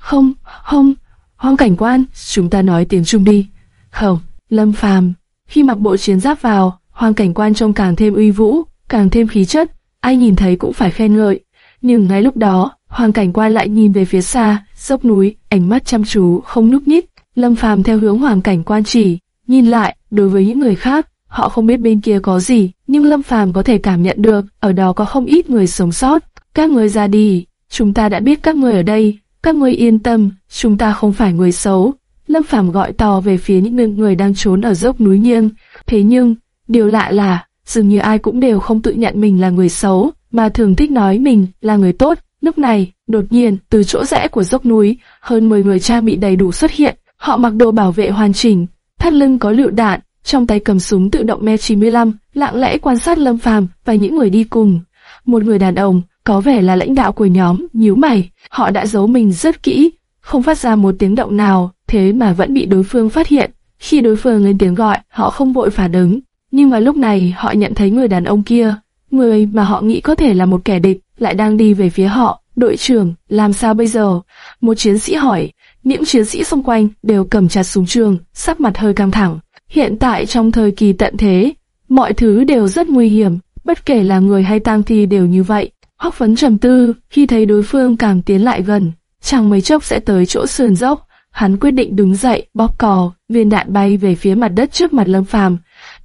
Không, không, Hoàng cảnh quan, chúng ta nói tiếng Trung đi. Không, Lâm Phàm, khi mặc bộ chiến giáp vào, Hoàng cảnh quan trông càng thêm uy vũ, càng thêm khí chất, ai nhìn thấy cũng phải khen ngợi. Nhưng ngay lúc đó, Hoàng cảnh quan lại nhìn về phía xa, dốc núi, ánh mắt chăm chú, không núp nhích. Lâm Phàm theo hướng Hoàng cảnh quan chỉ, nhìn lại, đối với những người khác, họ không biết bên kia có gì, nhưng Lâm Phàm có thể cảm nhận được, ở đó có không ít người sống sót. Các người ra đi, chúng ta đã biết các người ở đây, các ngươi yên tâm, chúng ta không phải người xấu. Lâm Phàm gọi to về phía những người đang trốn ở dốc núi nghiêng. Thế nhưng, điều lạ là, dường như ai cũng đều không tự nhận mình là người xấu, mà thường thích nói mình là người tốt. Lúc này, đột nhiên, từ chỗ rẽ của dốc núi, hơn 10 người trang bị đầy đủ xuất hiện. Họ mặc đồ bảo vệ hoàn chỉnh, thắt lưng có lựu đạn, trong tay cầm súng tự động Me-95, lặng lẽ quan sát Lâm Phàm và những người đi cùng. Một người đàn ông, có vẻ là lãnh đạo của nhóm, nhíu mày, họ đã giấu mình rất kỹ, không phát ra một tiếng động nào, thế mà vẫn bị đối phương phát hiện. Khi đối phương lên tiếng gọi, họ không vội phản ứng, nhưng mà lúc này họ nhận thấy người đàn ông kia, người mà họ nghĩ có thể là một kẻ địch, lại đang đi về phía họ. Đội trưởng, làm sao bây giờ? Một chiến sĩ hỏi, những chiến sĩ xung quanh đều cầm chặt súng trường, sắc mặt hơi căng thẳng. Hiện tại trong thời kỳ tận thế, mọi thứ đều rất nguy hiểm, bất kể là người hay tang thi đều như vậy. Hóc Phấn trầm tư, khi thấy đối phương càng tiến lại gần, chẳng mấy chốc sẽ tới chỗ sườn dốc, hắn quyết định đứng dậy, bóp cò, viên đạn bay về phía mặt đất trước mặt Lâm Phàm,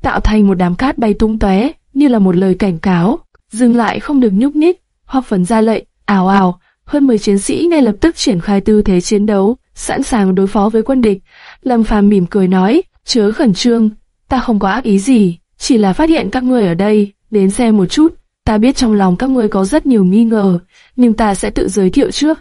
tạo thành một đám cát bay tung tóe, như là một lời cảnh cáo. Dừng lại không được nhúc nhích, hoặc phần ra lệnh, ào ào, hơn 10 chiến sĩ ngay lập tức triển khai tư thế chiến đấu, sẵn sàng đối phó với quân địch. Lâm Phàm mỉm cười nói, chớ khẩn trương, ta không có ác ý gì, chỉ là phát hiện các ngươi ở đây, đến xem một chút. Ta biết trong lòng các ngươi có rất nhiều nghi ngờ, nhưng ta sẽ tự giới thiệu trước.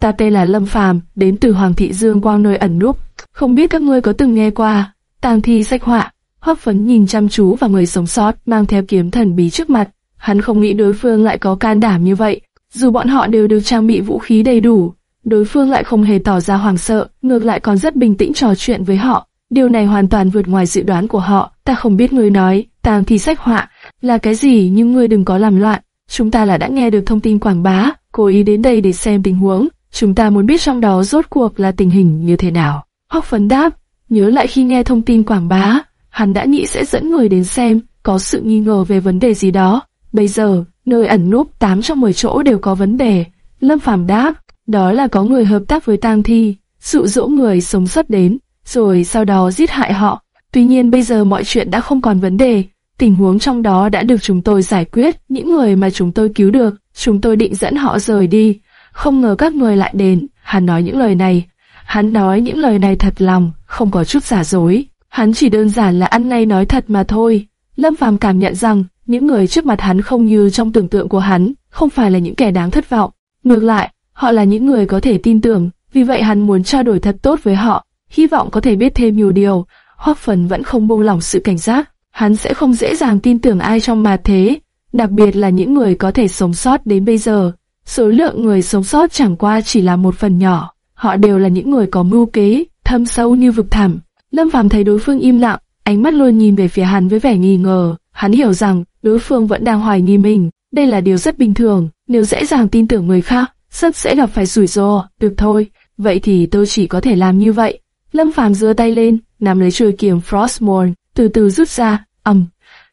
Ta tên là Lâm Phàm, đến từ Hoàng thị Dương Quang nơi ẩn núp. Không biết các ngươi có từng nghe qua tang thi sách họa hấp Phấn nhìn chăm chú vào người sống sót mang theo kiếm thần bí trước mặt. Hắn không nghĩ đối phương lại có can đảm như vậy. Dù bọn họ đều được trang bị vũ khí đầy đủ, đối phương lại không hề tỏ ra hoảng sợ, ngược lại còn rất bình tĩnh trò chuyện với họ. Điều này hoàn toàn vượt ngoài dự đoán của họ. Ta không biết người nói, tàng thì sách họa là cái gì nhưng ngươi đừng có làm loạn. Chúng ta là đã nghe được thông tin quảng bá, cố ý đến đây để xem tình huống. Chúng ta muốn biết trong đó rốt cuộc là tình hình như thế nào. Hóc phấn đáp, nhớ lại khi nghe thông tin quảng bá, hắn đã nghĩ sẽ dẫn người đến xem, có sự nghi ngờ về vấn đề gì đó. Bây giờ, nơi ẩn núp 8 trong 10 chỗ đều có vấn đề. Lâm Phàm đáp, đó là có người hợp tác với tang thi, dụ dỗ người sống sót đến, rồi sau đó giết hại họ. Tuy nhiên bây giờ mọi chuyện đã không còn vấn đề, tình huống trong đó đã được chúng tôi giải quyết, những người mà chúng tôi cứu được, chúng tôi định dẫn họ rời đi. Không ngờ các người lại đến, hắn nói những lời này. Hắn nói những lời này thật lòng, không có chút giả dối. Hắn chỉ đơn giản là ăn ngay nói thật mà thôi. Lâm Phàm cảm nhận rằng, những người trước mặt hắn không như trong tưởng tượng của hắn, không phải là những kẻ đáng thất vọng. Ngược lại, họ là những người có thể tin tưởng, vì vậy hắn muốn trao đổi thật tốt với họ, hy vọng có thể biết thêm nhiều điều. hoặc Phần vẫn không buông lỏng sự cảnh giác, hắn sẽ không dễ dàng tin tưởng ai trong mà thế, đặc biệt là những người có thể sống sót đến bây giờ. Số lượng người sống sót chẳng qua chỉ là một phần nhỏ, họ đều là những người có mưu kế, thâm sâu như vực thẳm. Lâm Phàm thấy đối phương im lặng, ánh mắt luôn nhìn về phía hắn với vẻ nghi ngờ. Hắn hiểu rằng đối phương vẫn đang hoài nghi mình, đây là điều rất bình thường. Nếu dễ dàng tin tưởng người khác, rất sẽ gặp phải rủi ro. Được thôi, vậy thì tôi chỉ có thể làm như vậy. Lâm Phàm giơ tay lên, nắm lấy chuôi kiếm Frostmourne, từ từ rút ra, ầm.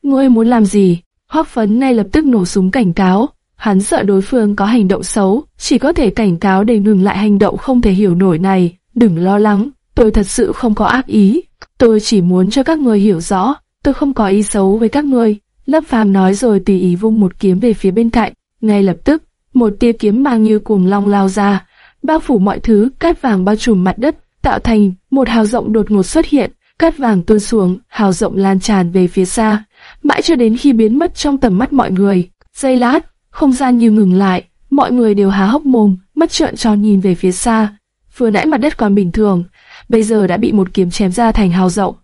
Ngươi muốn làm gì? Hoắc Phấn ngay lập tức nổ súng cảnh cáo. Hắn sợ đối phương có hành động xấu, chỉ có thể cảnh cáo để ngừng lại hành động không thể hiểu nổi này. Đừng lo lắng, tôi thật sự không có ác ý. Tôi chỉ muốn cho các người hiểu rõ, tôi không có ý xấu với các người. Lâm Phàm nói rồi tùy ý vung một kiếm về phía bên cạnh. Ngay lập tức, một tia kiếm mang như cuồng long lao ra. bao phủ mọi thứ, cát vàng bao trùm mặt đất, tạo thành một hào rộng đột ngột xuất hiện, cát vàng tuôn xuống, hào rộng lan tràn về phía xa, mãi cho đến khi biến mất trong tầm mắt mọi người. Giây lát, không gian như ngừng lại, mọi người đều há hốc mồm, mắt trợn tròn nhìn về phía xa. Vừa nãy mặt đất còn bình thường, bây giờ đã bị một kiếm chém ra thành hào rộng.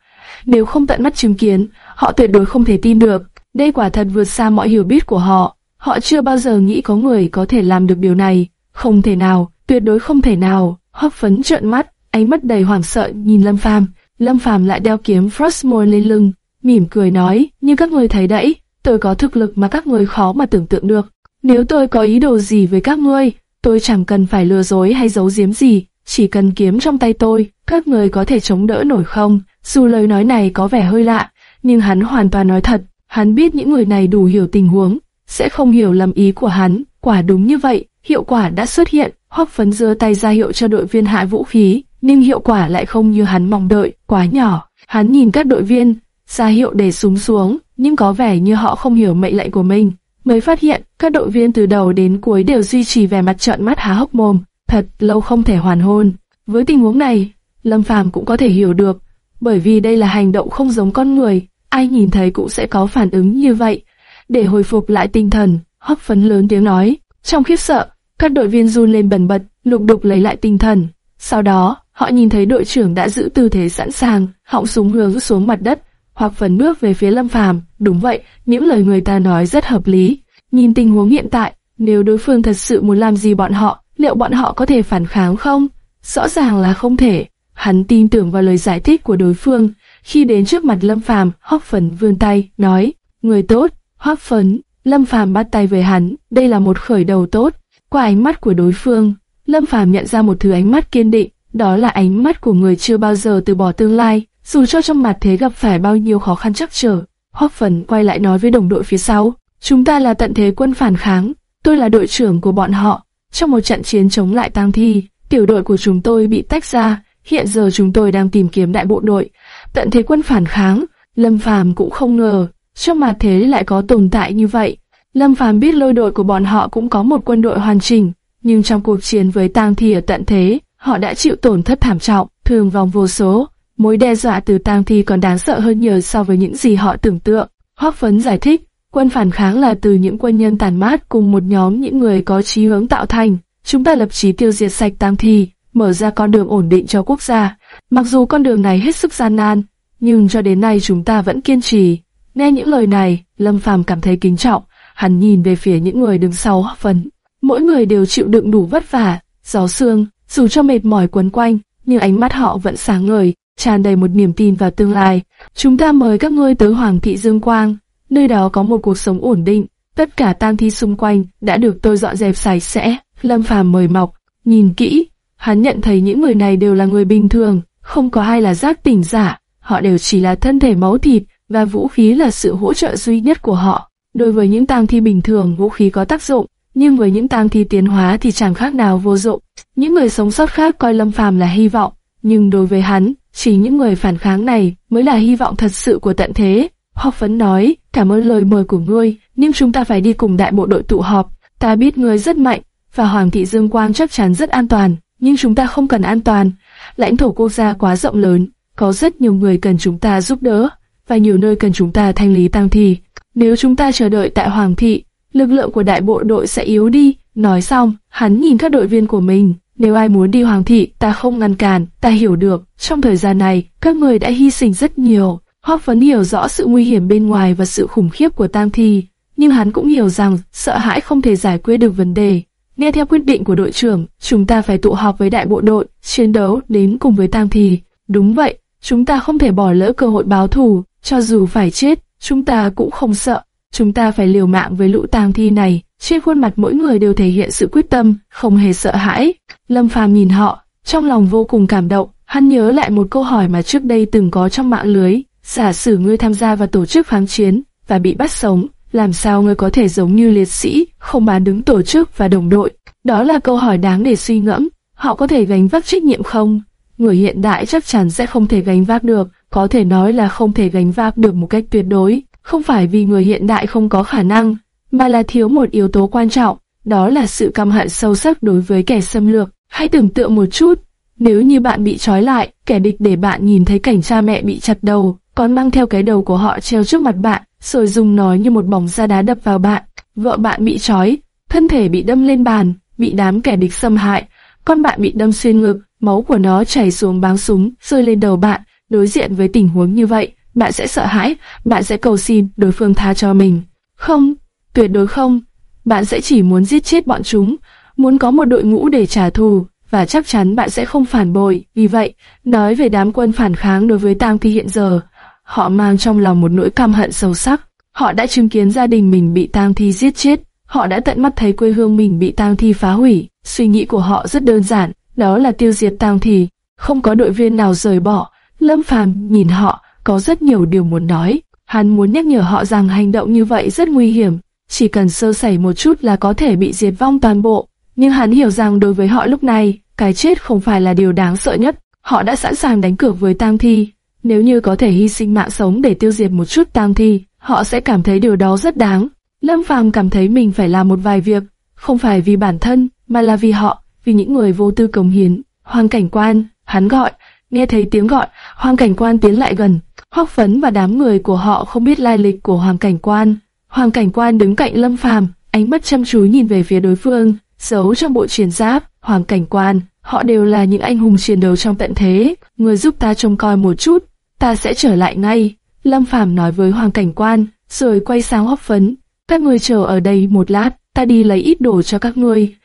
Nếu không tận mắt chứng kiến, họ tuyệt đối không thể tin được. Đây quả thật vượt xa mọi hiểu biết của họ. Họ chưa bao giờ nghĩ có người có thể làm được điều này. Không thể nào, tuyệt đối không thể nào. hấp phấn trợn mắt, ánh mắt đầy hoảng sợ nhìn Lâm Phàm. Lâm Phàm lại đeo kiếm Frostmourne lên lưng, mỉm cười nói, như các người thấy đấy, tôi có thực lực mà các người khó mà tưởng tượng được. Nếu tôi có ý đồ gì với các ngươi, tôi chẳng cần phải lừa dối hay giấu giếm gì, chỉ cần kiếm trong tay tôi, các người có thể chống đỡ nổi không? Dù lời nói này có vẻ hơi lạ, nhưng hắn hoàn toàn nói thật, hắn biết những người này đủ hiểu tình huống, sẽ không hiểu lầm ý của hắn, quả đúng như vậy, hiệu quả đã xuất hiện, Hoắc Phấn giơ tay ra hiệu cho đội viên hạ vũ khí, nhưng hiệu quả lại không như hắn mong đợi, quá nhỏ. Hắn nhìn các đội viên, ra hiệu để súng xuống, nhưng có vẻ như họ không hiểu mệnh lệnh của mình. Mới phát hiện, các đội viên từ đầu đến cuối đều duy trì vẻ mặt trợn mắt há hốc mồm, thật lâu không thể hoàn hôn. Với tình huống này, Lâm Phàm cũng có thể hiểu được, bởi vì đây là hành động không giống con người, ai nhìn thấy cũng sẽ có phản ứng như vậy. Để hồi phục lại tinh thần, hấp phấn lớn tiếng nói, trong khiếp sợ, các đội viên run lên bần bật, lục đục lấy lại tinh thần. Sau đó, họ nhìn thấy đội trưởng đã giữ tư thế sẵn sàng, họng súng hướng xuống mặt đất, hoặc phần bước về phía Lâm Phàm. Đúng vậy, những lời người ta nói rất hợp lý. Nhìn tình huống hiện tại, nếu đối phương thật sự muốn làm gì bọn họ, liệu bọn họ có thể phản kháng không? Rõ ràng là không thể. Hắn tin tưởng vào lời giải thích của đối phương. Khi đến trước mặt Lâm Phàm, Hoắc Phấn vươn tay, nói: "Người tốt." Hoắc Phấn, Lâm Phàm bắt tay với hắn, đây là một khởi đầu tốt. Qua ánh mắt của đối phương, Lâm Phàm nhận ra một thứ ánh mắt kiên định, đó là ánh mắt của người chưa bao giờ từ bỏ tương lai, dù cho trong mặt thế gặp phải bao nhiêu khó khăn chắc trở. Hoắc Phấn quay lại nói với đồng đội phía sau, chúng ta là tận thế quân phản kháng, tôi là đội trưởng của bọn họ. Trong một trận chiến chống lại tang thi, tiểu đội của chúng tôi bị tách ra, hiện giờ chúng tôi đang tìm kiếm đại bộ đội. Tận thế quân phản kháng, Lâm Phàm cũng không ngờ, trong mặt thế lại có tồn tại như vậy. Lâm Phàm biết lôi đội của bọn họ cũng có một quân đội hoàn chỉnh, nhưng trong cuộc chiến với tang thi ở tận thế, họ đã chịu tổn thất thảm trọng, thường vong vô số. Mối đe dọa từ tang thi còn đáng sợ hơn nhiều so với những gì họ tưởng tượng. Hoắc Phấn giải thích, quân phản kháng là từ những quân nhân tàn mát cùng một nhóm những người có chí hướng tạo thành. Chúng ta lập chí tiêu diệt sạch tang thi, mở ra con đường ổn định cho quốc gia. Mặc dù con đường này hết sức gian nan, nhưng cho đến nay chúng ta vẫn kiên trì. Nghe những lời này, Lâm Phàm cảm thấy kính trọng, hắn nhìn về phía những người đứng sau phần, Phấn. Mỗi người đều chịu đựng đủ vất vả, gió sương, dù cho mệt mỏi quấn quanh, nhưng ánh mắt họ vẫn sáng ngời, tràn đầy một niềm tin vào tương lai. Chúng ta mời các ngươi tới Hoàng thị Dương Quang, nơi đó có một cuộc sống ổn định. Tất cả tang thi xung quanh đã được tôi dọn dẹp sạch sẽ. Lâm Phàm mời mọc, nhìn kỹ, hắn nhận thấy những người này đều là người bình thường, không có ai là giác tỉnh giả, họ đều chỉ là thân thể máu thịt và vũ khí là sự hỗ trợ duy nhất của họ. Đối với những tang thi bình thường, vũ khí có tác dụng, nhưng với những tang thi tiến hóa thì chẳng khác nào vô dụng. Những người sống sót khác coi Lâm Phàm là hy vọng, nhưng đối với hắn, chỉ những người phản kháng này mới là hy vọng thật sự của tận thế. Học Phấn nói, cảm ơn lời mời của ngươi, nhưng chúng ta phải đi cùng đại bộ đội tụ họp. Ta biết ngươi rất mạnh, và Hoàng thị Dương Quang chắc chắn rất an toàn, nhưng chúng ta không cần an toàn. Lãnh thổ quốc gia quá rộng lớn, có rất nhiều người cần chúng ta giúp đỡ, và nhiều nơi cần chúng ta thanh lý tang thi. Nếu chúng ta chờ đợi tại Hoàng thị, lực lượng của đại bộ đội sẽ yếu đi. Nói xong, hắn nhìn các đội viên của mình. Nếu ai muốn đi Hoàng thị, ta không ngăn cản, ta hiểu được. Trong thời gian này, các người đã hy sinh rất nhiều. Hoắc vẫn hiểu rõ sự nguy hiểm bên ngoài và sự khủng khiếp của tang thi, nhưng hắn cũng hiểu rằng sợ hãi không thể giải quyết được vấn đề. Nghe theo quyết định của đội trưởng, chúng ta phải tụ họp với đại bộ đội, chiến đấu đến cùng với tang thi. Đúng vậy, chúng ta không thể bỏ lỡ cơ hội báo thù, cho dù phải chết, chúng ta cũng không sợ. Chúng ta phải liều mạng với lũ tang thi này. Trên khuôn mặt mỗi người đều thể hiện sự quyết tâm, không hề sợ hãi. Lâm Phàm nhìn họ, trong lòng vô cùng cảm động. Hắn nhớ lại một câu hỏi mà trước đây từng có trong mạng lưới. Giả sử ngươi tham gia vào tổ chức kháng chiến và bị bắt sống, làm sao ngươi có thể giống như liệt sĩ, không bán đứng tổ chức và đồng đội? Đó là câu hỏi đáng để suy ngẫm. Họ có thể gánh vác trách nhiệm không? Người hiện đại chắc chắn sẽ không thể gánh vác được, có thể nói là không thể gánh vác được một cách tuyệt đối. Không phải vì người hiện đại không có khả năng, mà là thiếu một yếu tố quan trọng, đó là sự căm hận sâu sắc đối với kẻ xâm lược. Hãy tưởng tượng một chút, nếu như bạn bị trói lại, kẻ địch để bạn nhìn thấy cảnh cha mẹ bị chặt đầu, còn mang theo cái đầu của họ treo trước mặt bạn, rồi dùng nó như một bóng da đá đập vào bạn. Vợ bạn bị trói, thân thể bị đâm lên bàn, bị đám kẻ địch xâm hại, con bạn bị đâm xuyên ngực, máu của nó chảy xuống báng súng, rơi lên đầu bạn. Đối diện với tình huống như vậy, bạn sẽ sợ hãi, bạn sẽ cầu xin đối phương tha cho mình. Không, tuyệt đối không. Bạn sẽ chỉ muốn giết chết bọn chúng, muốn có một đội ngũ để trả thù, và chắc chắn bạn sẽ không phản bội. Vì vậy, nói về đám quân phản kháng đối với Tang Thi hiện giờ, họ mang trong lòng một nỗi căm hận sâu sắc. Họ đã chứng kiến gia đình mình bị Tang Thi giết chết, họ đã tận mắt thấy quê hương mình bị Tang Thi phá hủy. Suy nghĩ của họ rất đơn giản, đó là tiêu diệt Tang Thi. Không có đội viên nào rời bỏ. Lâm Phàm nhìn họ, có rất nhiều điều muốn nói. Hắn muốn nhắc nhở họ rằng hành động như vậy rất nguy hiểm, chỉ cần sơ sẩy một chút là có thể bị diệt vong toàn bộ. Nhưng hắn hiểu rằng đối với họ lúc này, cái chết không phải là điều đáng sợ nhất. Họ đã sẵn sàng đánh cược với tang thi. Nếu như có thể hy sinh mạng sống để tiêu diệt một chút tang thi, họ sẽ cảm thấy điều đó rất đáng. Lâm Phàm cảm thấy mình phải làm một vài việc, không phải vì bản thân, mà là vì họ, vì những người vô tư cống hiến. Hoàng cảnh quan, hắn gọi, nghe thấy tiếng gọi, hoàng cảnh quan tiến lại gần. Hoắc phấn và đám người của họ không biết lai lịch của hoàng cảnh quan. Hoàng cảnh quan đứng cạnh Lâm Phàm, ánh mắt chăm chú nhìn về phía đối phương, giấu trong bộ chiến giáp, hoàng cảnh quan, họ đều là những anh hùng chiến đấu trong tận thế, người giúp ta trông coi một chút, ta sẽ trở lại ngay. Lâm Phàm nói với hoàng cảnh quan, rồi quay sang hóc phấn, các người chờ ở đây một lát, ta đi lấy ít đồ cho các ngươi.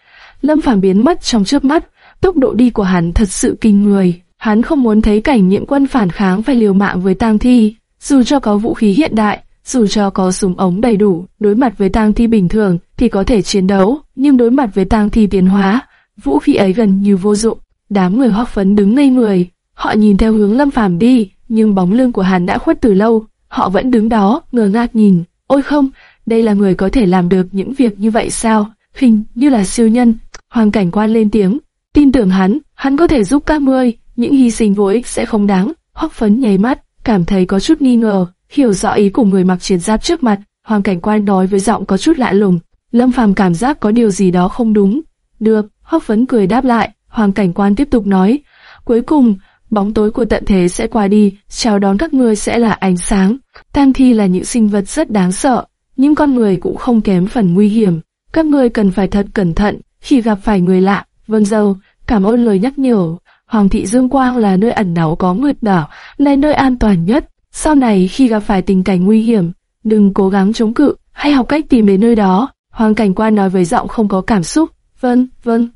Lâm Phàm biến mất trong chớp mắt, tốc độ đi của hắn thật sự kinh người. Hắn không muốn thấy cảnh những quân phản kháng phải liều mạng với tang thi, dù cho có vũ khí hiện đại, dù cho có súng ống đầy đủ, đối mặt với tang thi bình thường thì có thể chiến đấu, nhưng đối mặt với tang thi tiến hóa, vũ khí ấy gần như vô dụng. Đám người hoắc phấn đứng ngây người, họ nhìn theo hướng Lâm Phàm đi, nhưng bóng lưng của hắn đã khuất từ lâu, họ vẫn đứng đó, ngơ ngác nhìn. Ôi không, đây là người có thể làm được những việc như vậy sao? Hình như là siêu nhân. Hoàng cảnh quan lên tiếng, tin tưởng hắn, hắn có thể giúp các ngươi, những hy sinh vô ích sẽ không đáng. Hoắc phấn nháy mắt, cảm thấy có chút nghi ngờ, hiểu rõ ý của người mặc chiến giáp trước mặt. Hoàng cảnh quan nói với giọng có chút lạ lùng. Lâm Phàm cảm giác có điều gì đó không đúng. Được, Hoắc phấn cười đáp lại. Hoàng cảnh quan tiếp tục nói, cuối cùng bóng tối của tận thế sẽ qua đi, chào đón các ngươi sẽ là ánh sáng. Tam thi là những sinh vật rất đáng sợ, nhưng con người cũng không kém phần nguy hiểm. Các ngươi cần phải thật cẩn thận khi gặp phải người lạ. Vâng dâu, cảm ơn lời nhắc nhở. Hoàng thị Dương Quang là nơi ẩn náu có nguyệt đảo, là nơi an toàn nhất. Sau này khi gặp phải tình cảnh nguy hiểm, đừng cố gắng chống cự, hay học cách tìm đến nơi đó. Hoàng cảnh quan nói với giọng không có cảm xúc. Vâng, vâng.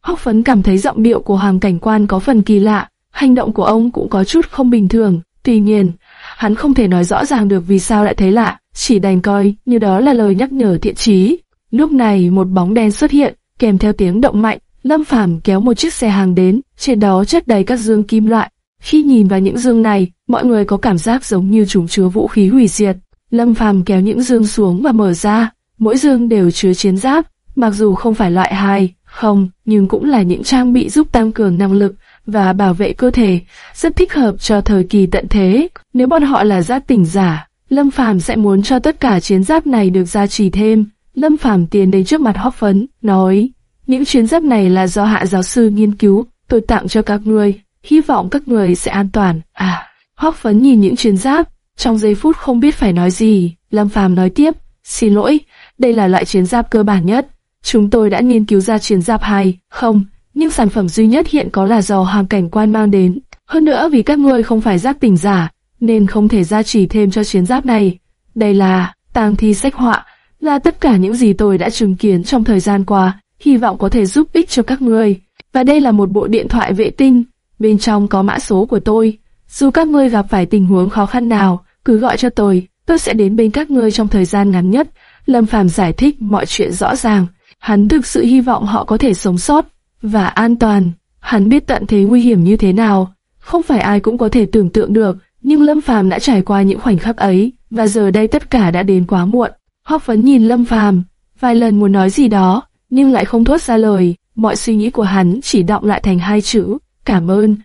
Hóc phấn cảm thấy giọng điệu của hoàng cảnh quan có phần kỳ lạ, hành động của ông cũng có chút không bình thường. Tuy nhiên, hắn không thể nói rõ ràng được vì sao lại thấy lạ, chỉ đành coi như đó là lời nhắc nhở thiện trí. Lúc này một bóng đen xuất hiện, kèm theo tiếng động mạnh, Lâm Phàm kéo một chiếc xe hàng đến, trên đó chất đầy các dương kim loại. Khi nhìn vào những dương này, mọi người có cảm giác giống như chúng chứa vũ khí hủy diệt. Lâm Phàm kéo những dương xuống và mở ra, mỗi dương đều chứa chiến giáp, mặc dù không phải loại hai, không, nhưng cũng là những trang bị giúp tăng cường năng lực và bảo vệ cơ thể, rất thích hợp cho thời kỳ tận thế. Nếu bọn họ là giáp tỉnh giả, Lâm Phàm sẽ muốn cho tất cả chiến giáp này được gia trì thêm. Lâm Phàm tiến đến trước mặt Hóc Phấn, nói: "Những chiến giáp này là do hạ giáo sư nghiên cứu, tôi tặng cho các ngươi, hy vọng các người sẽ an toàn." À, Hóc Phấn nhìn những chiến giáp, trong giây phút không biết phải nói gì, Lâm Phàm nói tiếp: "Xin lỗi, đây là loại chiến giáp cơ bản nhất. Chúng tôi đã nghiên cứu ra chiến giáp hai, không, nhưng sản phẩm duy nhất hiện có là do hàng cảnh quan mang đến. Hơn nữa vì các ngươi không phải giác tỉnh giả, nên không thể gia trì thêm cho chiến giáp này. Đây là tang thi sách họa, là tất cả những gì tôi đã chứng kiến trong thời gian qua, hy vọng có thể giúp ích cho các ngươi. Và đây là một bộ điện thoại vệ tinh, bên trong có mã số của tôi. Dù các ngươi gặp phải tình huống khó khăn nào, cứ gọi cho tôi, tôi sẽ đến bên các ngươi trong thời gian ngắn nhất. Lâm Phàm giải thích mọi chuyện rõ ràng. Hắn thực sự hy vọng họ có thể sống sót và an toàn. Hắn biết tận thế nguy hiểm như thế nào, không phải ai cũng có thể tưởng tượng được, nhưng Lâm Phàm đã trải qua những khoảnh khắc ấy, và giờ đây tất cả đã đến quá muộn. Hoắc Phấn nhìn Lâm Phàm, vài lần muốn nói gì đó, nhưng lại không thốt ra lời, mọi suy nghĩ của hắn chỉ đọng lại thành hai chữ, cảm ơn.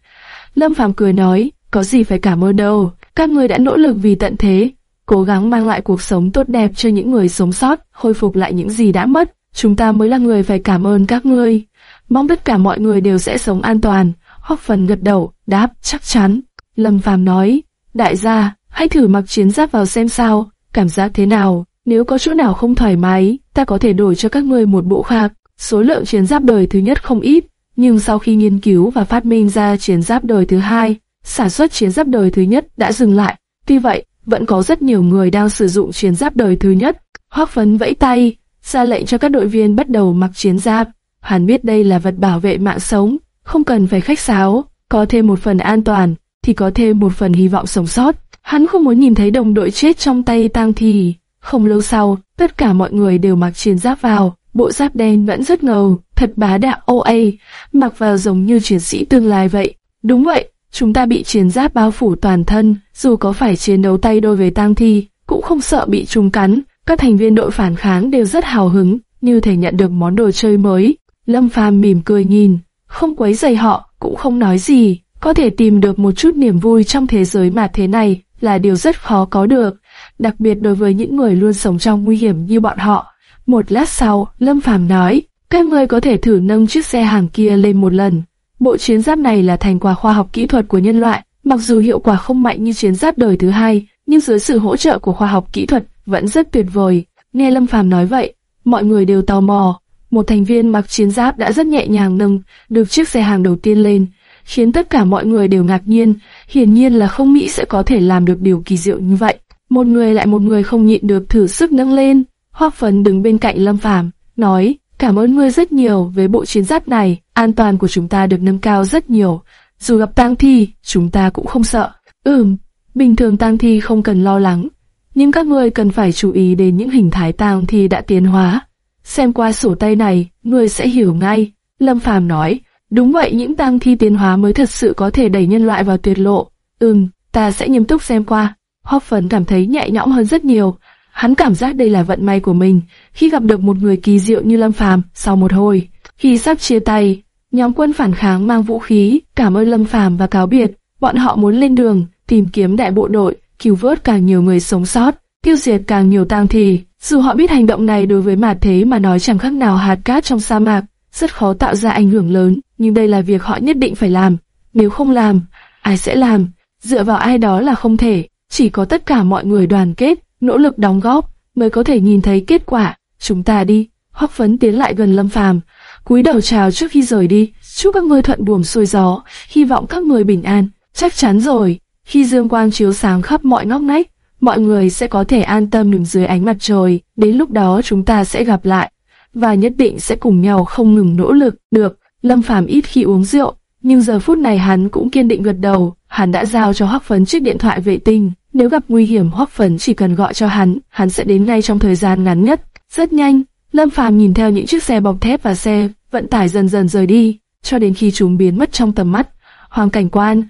Lâm Phàm cười nói, có gì phải cảm ơn đâu, các người đã nỗ lực vì tận thế, cố gắng mang lại cuộc sống tốt đẹp cho những người sống sót, khôi phục lại những gì đã mất, chúng ta mới là người phải cảm ơn các ngươi. mong tất cả mọi người đều sẽ sống an toàn. Hóc Phần gật đầu, đáp, chắc chắn. Lâm Phàm nói, đại gia, hãy thử mặc chiến giáp vào xem sao, cảm giác thế nào, nếu có chỗ nào không thoải mái, ta có thể đổi cho các ngươi một bộ khác. Số lượng chiến giáp đời thứ nhất không ít, nhưng sau khi nghiên cứu và phát minh ra chiến giáp đời thứ hai, sản xuất chiến giáp đời thứ nhất đã dừng lại. Tuy vậy, vẫn có rất nhiều người đang sử dụng chiến giáp đời thứ nhất. Hoắc Phấn vẫy tay, ra lệnh cho các đội viên bắt đầu mặc chiến giáp. Hoàn biết đây là vật bảo vệ mạng sống, không cần phải khách sáo, có thêm một phần an toàn, thì có thêm một phần hy vọng sống sót. Hắn không muốn nhìn thấy đồng đội chết trong tay tang thì. Không lâu sau, tất cả mọi người đều mặc chiến giáp vào, bộ giáp đen vẫn rất ngầu, thật bá đạo OA, mặc vào giống như chiến sĩ tương lai vậy. Đúng vậy, chúng ta bị chiến giáp bao phủ toàn thân, dù có phải chiến đấu tay đôi với tang thi, cũng không sợ bị trùng cắn. Các thành viên đội phản kháng đều rất hào hứng, như thể nhận được món đồ chơi mới. Lâm Phàm mỉm cười nhìn, không quấy rầy họ, cũng không nói gì. Có thể tìm được một chút niềm vui trong thế giới mà thế này là điều rất khó có được, đặc biệt đối với những người luôn sống trong nguy hiểm như bọn họ. Một lát sau, Lâm Phàm nói, các người có thể thử nâng chiếc xe hàng kia lên một lần. Bộ chiến giáp này là thành quả khoa học kỹ thuật của nhân loại, mặc dù hiệu quả không mạnh như chiến giáp đời thứ hai, nhưng dưới sự hỗ trợ của khoa học kỹ thuật vẫn rất tuyệt vời. Nghe Lâm Phàm nói vậy, mọi người đều tò mò. Một thành viên mặc chiến giáp đã rất nhẹ nhàng nâng được chiếc xe hàng đầu tiên lên, khiến tất cả mọi người đều ngạc nhiên. Hiển nhiên là không nghĩ sẽ có thể làm được điều kỳ diệu như vậy. Một người lại một người không nhịn được thử sức nâng lên. Hoắc Phấn đứng bên cạnh Lâm Phàm, nói: Cảm ơn ngươi rất nhiều với bộ chiến giáp này, an toàn của chúng ta được nâng cao rất nhiều. Dù gặp tang thi, chúng ta cũng không sợ. Ừm, bình thường tang thi không cần lo lắng, nhưng các ngươi cần phải chú ý đến những hình thái tang thi đã tiến hóa. Xem qua sổ tay này, ngươi sẽ hiểu ngay. Lâm Phàm nói, đúng vậy những tang thi tiến hóa mới thật sự có thể đẩy nhân loại vào tuyệt lộ. Ừm, ta sẽ nghiêm túc xem qua. Hoffman Phấn cảm thấy nhẹ nhõm hơn rất nhiều. Hắn cảm giác đây là vận may của mình khi gặp được một người kỳ diệu như Lâm Phàm. Sau một hồi, khi sắp chia tay, nhóm quân phản kháng mang vũ khí, cảm ơn Lâm Phàm và cáo biệt. Bọn họ muốn lên đường, tìm kiếm đại bộ đội, cứu vớt càng nhiều người sống sót, tiêu diệt càng nhiều tang thi. Dù họ biết hành động này đối với mặt thế mà nói chẳng khác nào hạt cát trong sa mạc, rất khó tạo ra ảnh hưởng lớn, nhưng đây là việc họ nhất định phải làm. Nếu không làm, ai sẽ làm? Dựa vào ai đó là không thể, chỉ có tất cả mọi người đoàn kết, nỗ lực đóng góp mới có thể nhìn thấy kết quả. Chúng ta đi. Hoắc Phấn tiến lại gần Lâm Phàm, cúi đầu chào trước khi rời đi. Chúc các ngươi thuận buồm xuôi gió, hy vọng các ngươi bình an. Chắc chắn rồi. Khi dương quang chiếu sáng khắp mọi ngóc ngách, mọi người sẽ có thể an tâm nằm dưới ánh mặt trời. Đến lúc đó chúng ta sẽ gặp lại và nhất định sẽ cùng nhau không ngừng nỗ lực. Được. Lâm Phàm ít khi uống rượu, nhưng giờ phút này hắn cũng kiên định gật đầu. Hắn đã giao cho Hoắc Phấn chiếc điện thoại vệ tinh. Nếu gặp nguy hiểm Hoắc Phấn chỉ cần gọi cho hắn, hắn sẽ đến ngay trong thời gian ngắn nhất. Rất nhanh, Lâm Phàm nhìn theo những chiếc xe bọc thép và xe vận tải dần dần rời đi, cho đến khi chúng biến mất trong tầm mắt. Hoàng cảnh quan,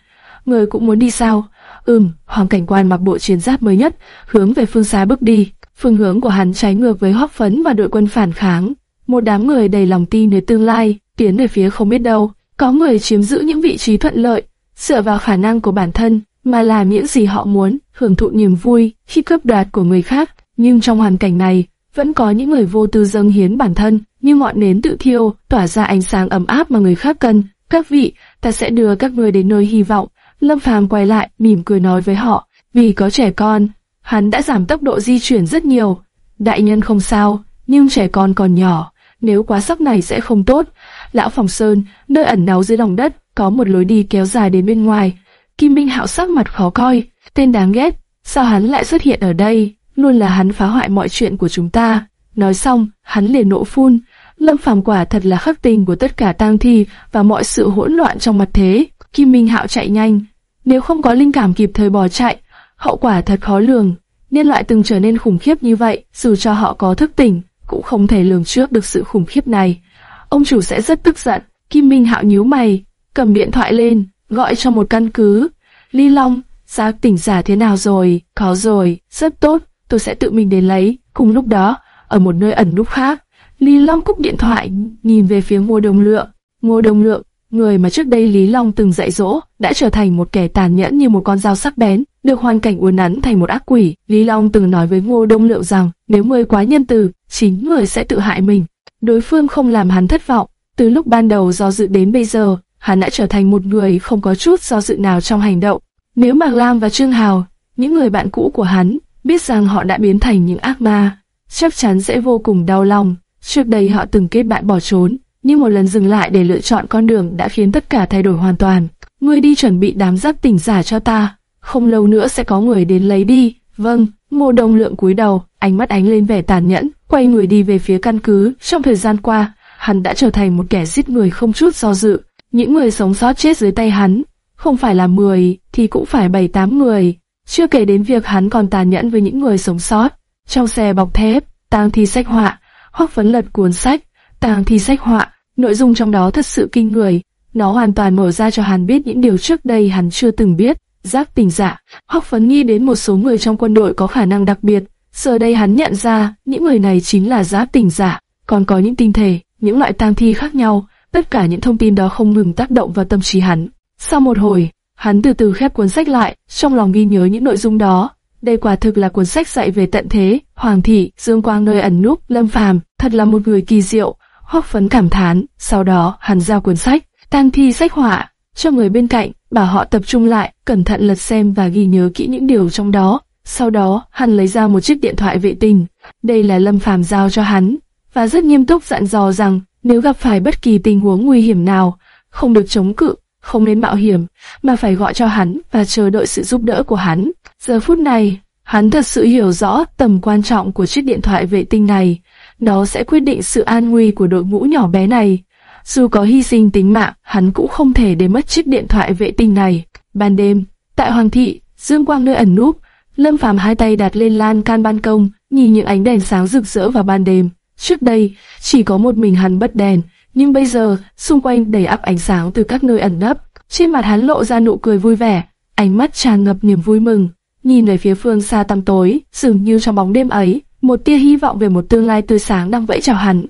người cũng muốn đi sao? Ừm, Hoàng cảnh quan mặc bộ chiến giáp mới nhất, hướng về phương xa bước đi. Phương hướng của hắn trái ngược với Hoắc Phấn và đội quân phản kháng. Một đám người đầy lòng tin về tương lai, tiến về phía không biết đâu. Có người chiếm giữ những vị trí thuận lợi, dựa vào khả năng của bản thân mà làm những gì họ muốn, hưởng thụ niềm vui khi cướp đoạt của người khác. Nhưng trong hoàn cảnh này, vẫn có những người vô tư dâng hiến bản thân, như ngọn nến tự thiêu, tỏa ra ánh sáng ấm áp mà người khác cần. Các vị, ta sẽ đưa các người đến nơi hy vọng. Lâm Phàm quay lại, mỉm cười nói với họ, vì có trẻ con, hắn đã giảm tốc độ di chuyển rất nhiều. Đại nhân không sao, nhưng trẻ con còn nhỏ, nếu quá sốc này sẽ không tốt. Lão Phòng Sơn, nơi ẩn náu dưới lòng đất, có một lối đi kéo dài đến bên ngoài. Kim Minh Hạo sắc mặt khó coi, tên đáng ghét, sao hắn lại xuất hiện ở đây? Luôn là hắn phá hoại mọi chuyện của chúng ta. Nói xong, hắn liền nộ phun. Lâm Phàm quả thật là khắc tình của tất cả tang thi và mọi sự hỗn loạn trong mặt thế. Kim Minh Hạo chạy nhanh, nếu không có linh cảm kịp thời bỏ chạy, hậu quả thật khó lường. Nhân loại từng trở nên khủng khiếp như vậy, dù cho họ có thức tỉnh, cũng không thể lường trước được sự khủng khiếp này. Ông chủ sẽ rất tức giận. Kim Minh Hạo nhíu mày, cầm điện thoại lên, gọi cho một căn cứ. Ly Long, giác tỉnh giả thế nào rồi? Có rồi, rất tốt, tôi sẽ tự mình đến lấy. Cùng lúc đó, ở một nơi ẩn núp khác, ly Long cúp điện thoại, nhìn về phía Ngô đồng Lượng. Ngô đồng Lượng, người mà trước đây Lý Long từng dạy dỗ, đã trở thành một kẻ tàn nhẫn như một con dao sắc bén, được hoàn cảnh uốn nắn thành một ác quỷ. Lý Long từng nói với Ngô Đông Lượng rằng, nếu người quá nhân từ, chính người sẽ tự hại mình. Đối phương không làm hắn thất vọng, Từ lúc ban đầu do dự đến bây giờ, hắn đã trở thành một người không có chút do dự nào trong hành động. Nếu Mạc Lam và Trương Hào, những người bạn cũ của hắn, biết rằng họ đã biến thành những ác ma, chắc chắn sẽ vô cùng đau lòng. Trước đây họ từng kết bạn bỏ trốn, nhưng một lần dừng lại để lựa chọn con đường đã khiến tất cả thay đổi hoàn toàn. Ngươi đi chuẩn bị đám giáp tỉnh giả cho ta, không lâu nữa sẽ có người đến lấy đi. Vâng, Ngô Đông Lượng cúi đầu, ánh mắt ánh lên vẻ tàn nhẫn, quay người đi về phía căn cứ. Trong thời gian qua, hắn đã trở thành một kẻ giết người không chút do dự. Những người sống sót chết dưới tay hắn, không phải là 10 thì cũng phải 7-8 người. Chưa kể đến việc hắn còn tàn nhẫn với những người sống sót. Trong xe bọc thép, tang thi sách họa, hoặc phấn lật cuốn sách, tàng thi sách họa, nội dung trong đó thật sự kinh người. Nó hoàn toàn mở ra cho hắn biết những điều trước đây hắn chưa từng biết. Giác tình giả, hoặc phấn nghi đến một số người trong quân đội có khả năng đặc biệt. Giờ đây hắn nhận ra, những người này chính là giác tình giả. Còn có những tinh thể, những loại tang thi khác nhau, tất cả những thông tin đó không ngừng tác động vào tâm trí hắn. Sau một hồi, hắn từ từ khép cuốn sách lại, trong lòng ghi nhớ những nội dung đó. Đây quả thực là cuốn sách dạy về tận thế, hoàng thị, dương quang nơi ẩn núp, lâm phàm, thật là một người kỳ diệu. Hoắc phấn cảm thán, sau đó hắn giao cuốn sách, tang thi sách họa cho người bên cạnh, bảo họ tập trung lại, cẩn thận lật xem và ghi nhớ kỹ những điều trong đó. Sau đó, hắn lấy ra một chiếc điện thoại vệ tinh. Đây là Lâm Phàm giao cho hắn, và rất nghiêm túc dặn dò rằng nếu gặp phải bất kỳ tình huống nguy hiểm nào, không được chống cự, không nên mạo hiểm, mà phải gọi cho hắn và chờ đợi sự giúp đỡ của hắn. Giờ phút này, hắn thật sự hiểu rõ tầm quan trọng của chiếc điện thoại vệ tinh này. Nó sẽ quyết định sự an nguy của đội ngũ nhỏ bé này. Dù có hy sinh tính mạng, hắn cũng không thể để mất chiếc điện thoại vệ tinh này. Ban đêm, tại Hoàng thị, Dương Quang nơi ẩn núp, Lâm Phàm hai tay đặt lên lan can ban công, nhìn những ánh đèn sáng rực rỡ vào ban đêm. Trước đây, chỉ có một mình hắn bật đèn, nhưng bây giờ, xung quanh đầy ắp ánh sáng từ các nơi ẩn nấp. Trên mặt hắn lộ ra nụ cười vui vẻ, ánh mắt tràn ngập niềm vui mừng. Nhìn về phía phương xa tăm tối, dường như trong bóng đêm ấy, một tia hy vọng về một tương lai tươi sáng đang vẫy chào hắn.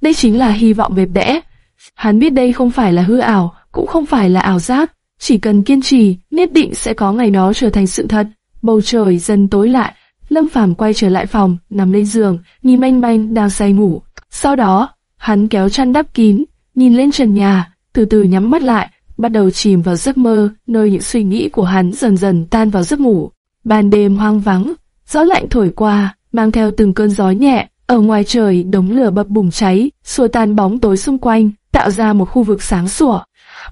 Đây chính là hy vọng đẹp đẽ. Hắn biết đây không phải là hư ảo, cũng không phải là ảo giác. Chỉ cần kiên trì, nhất định sẽ có ngày đó trở thành sự thật. Bầu trời dần tối lại, Lâm Phàm quay trở lại phòng, nằm lên giường, nhìn manh manh đang say ngủ. Sau đó, hắn kéo chăn đắp kín, nhìn lên trần nhà, từ từ nhắm mắt lại, bắt đầu chìm vào giấc mơ, nơi những suy nghĩ của hắn dần dần tan vào giấc ngủ. Ban đêm hoang vắng, gió lạnh thổi qua, mang theo từng cơn gió nhẹ. Ở ngoài trời, đống lửa bập bùng cháy, xua tan bóng tối xung quanh, tạo ra một khu vực sáng sủa.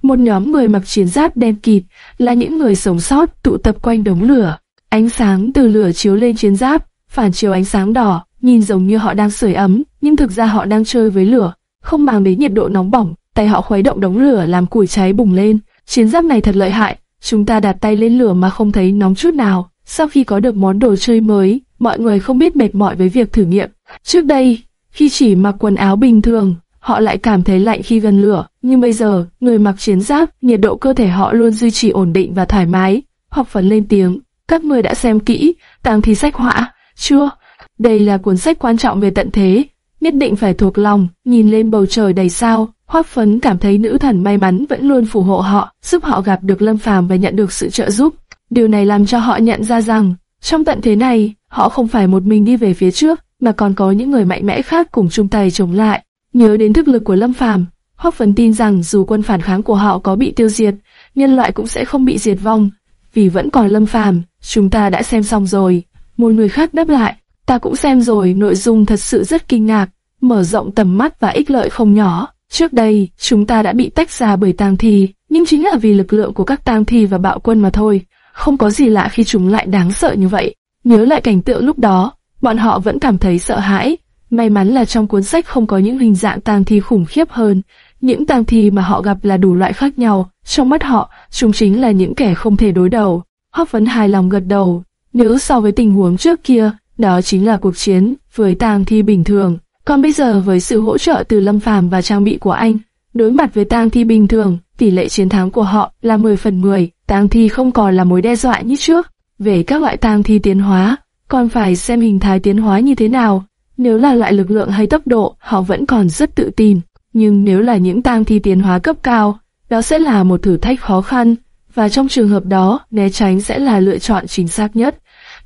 Một nhóm người mặc chiến giáp đen kịt là những người sống sót tụ tập quanh đống lửa. Ánh sáng từ lửa chiếu lên chiến giáp, phản chiếu ánh sáng đỏ, nhìn giống như họ đang sưởi ấm, nhưng thực ra họ đang chơi với lửa, không mang đến nhiệt độ nóng bỏng. Tay họ khuấy động đống lửa làm củi cháy bùng lên. Chiến giáp này thật lợi hại, chúng ta đặt tay lên lửa mà không thấy nóng chút nào. Sau khi có được món đồ chơi mới, mọi người không biết mệt mỏi với việc thử nghiệm. Trước đây, khi chỉ mặc quần áo bình thường, họ lại cảm thấy lạnh khi gần lửa, nhưng bây giờ, người mặc chiến giáp, nhiệt độ cơ thể họ luôn duy trì ổn định và thoải mái. Học phần lên tiếng, các người đã xem kỹ, tàng thi sách họa, chưa? Đây là cuốn sách quan trọng về tận thế, nhất định phải thuộc lòng, nhìn lên bầu trời đầy sao. Hoắc Phấn cảm thấy nữ thần may mắn vẫn luôn phù hộ họ, giúp họ gặp được Lâm Phàm và nhận được sự trợ giúp. Điều này làm cho họ nhận ra rằng, trong tận thế này, họ không phải một mình đi về phía trước, mà còn có những người mạnh mẽ khác cùng chung tay chống lại. Nhớ đến thức lực của Lâm Phàm, Hoắc Phấn tin rằng dù quân phản kháng của họ có bị tiêu diệt, nhân loại cũng sẽ không bị diệt vong, vì vẫn còn Lâm Phàm. Chúng ta đã xem xong rồi. Một người khác đáp lại, ta cũng xem rồi, nội dung thật sự rất kinh ngạc, mở rộng tầm mắt và ích lợi không nhỏ. Trước đây, chúng ta đã bị tách ra bởi tang thi, nhưng chính là vì lực lượng của các tang thi và bạo quân mà thôi. Không có gì lạ khi chúng lại đáng sợ như vậy. Nhớ lại cảnh tượng lúc đó, bọn họ vẫn cảm thấy sợ hãi. May mắn là trong cuốn sách không có những hình dạng tang thi khủng khiếp hơn. Những tang thi mà họ gặp là đủ loại khác nhau. Trong mắt họ, chúng chính là những kẻ không thể đối đầu. Hoắc Vấn hài lòng gật đầu. Nếu so với tình huống trước kia, đó chính là cuộc chiến với tang thi bình thường. Còn bây giờ với sự hỗ trợ từ Lâm Phàm và trang bị của anh, đối mặt với tang thi bình thường, tỷ lệ chiến thắng của họ là 10 phần 10, tang thi không còn là mối đe dọa như trước. Về các loại tang thi tiến hóa, còn phải xem hình thái tiến hóa như thế nào. Nếu là loại lực lượng hay tốc độ, họ vẫn còn rất tự tin. Nhưng nếu là những tang thi tiến hóa cấp cao, đó sẽ là một thử thách khó khăn, và trong trường hợp đó, né tránh sẽ là lựa chọn chính xác nhất.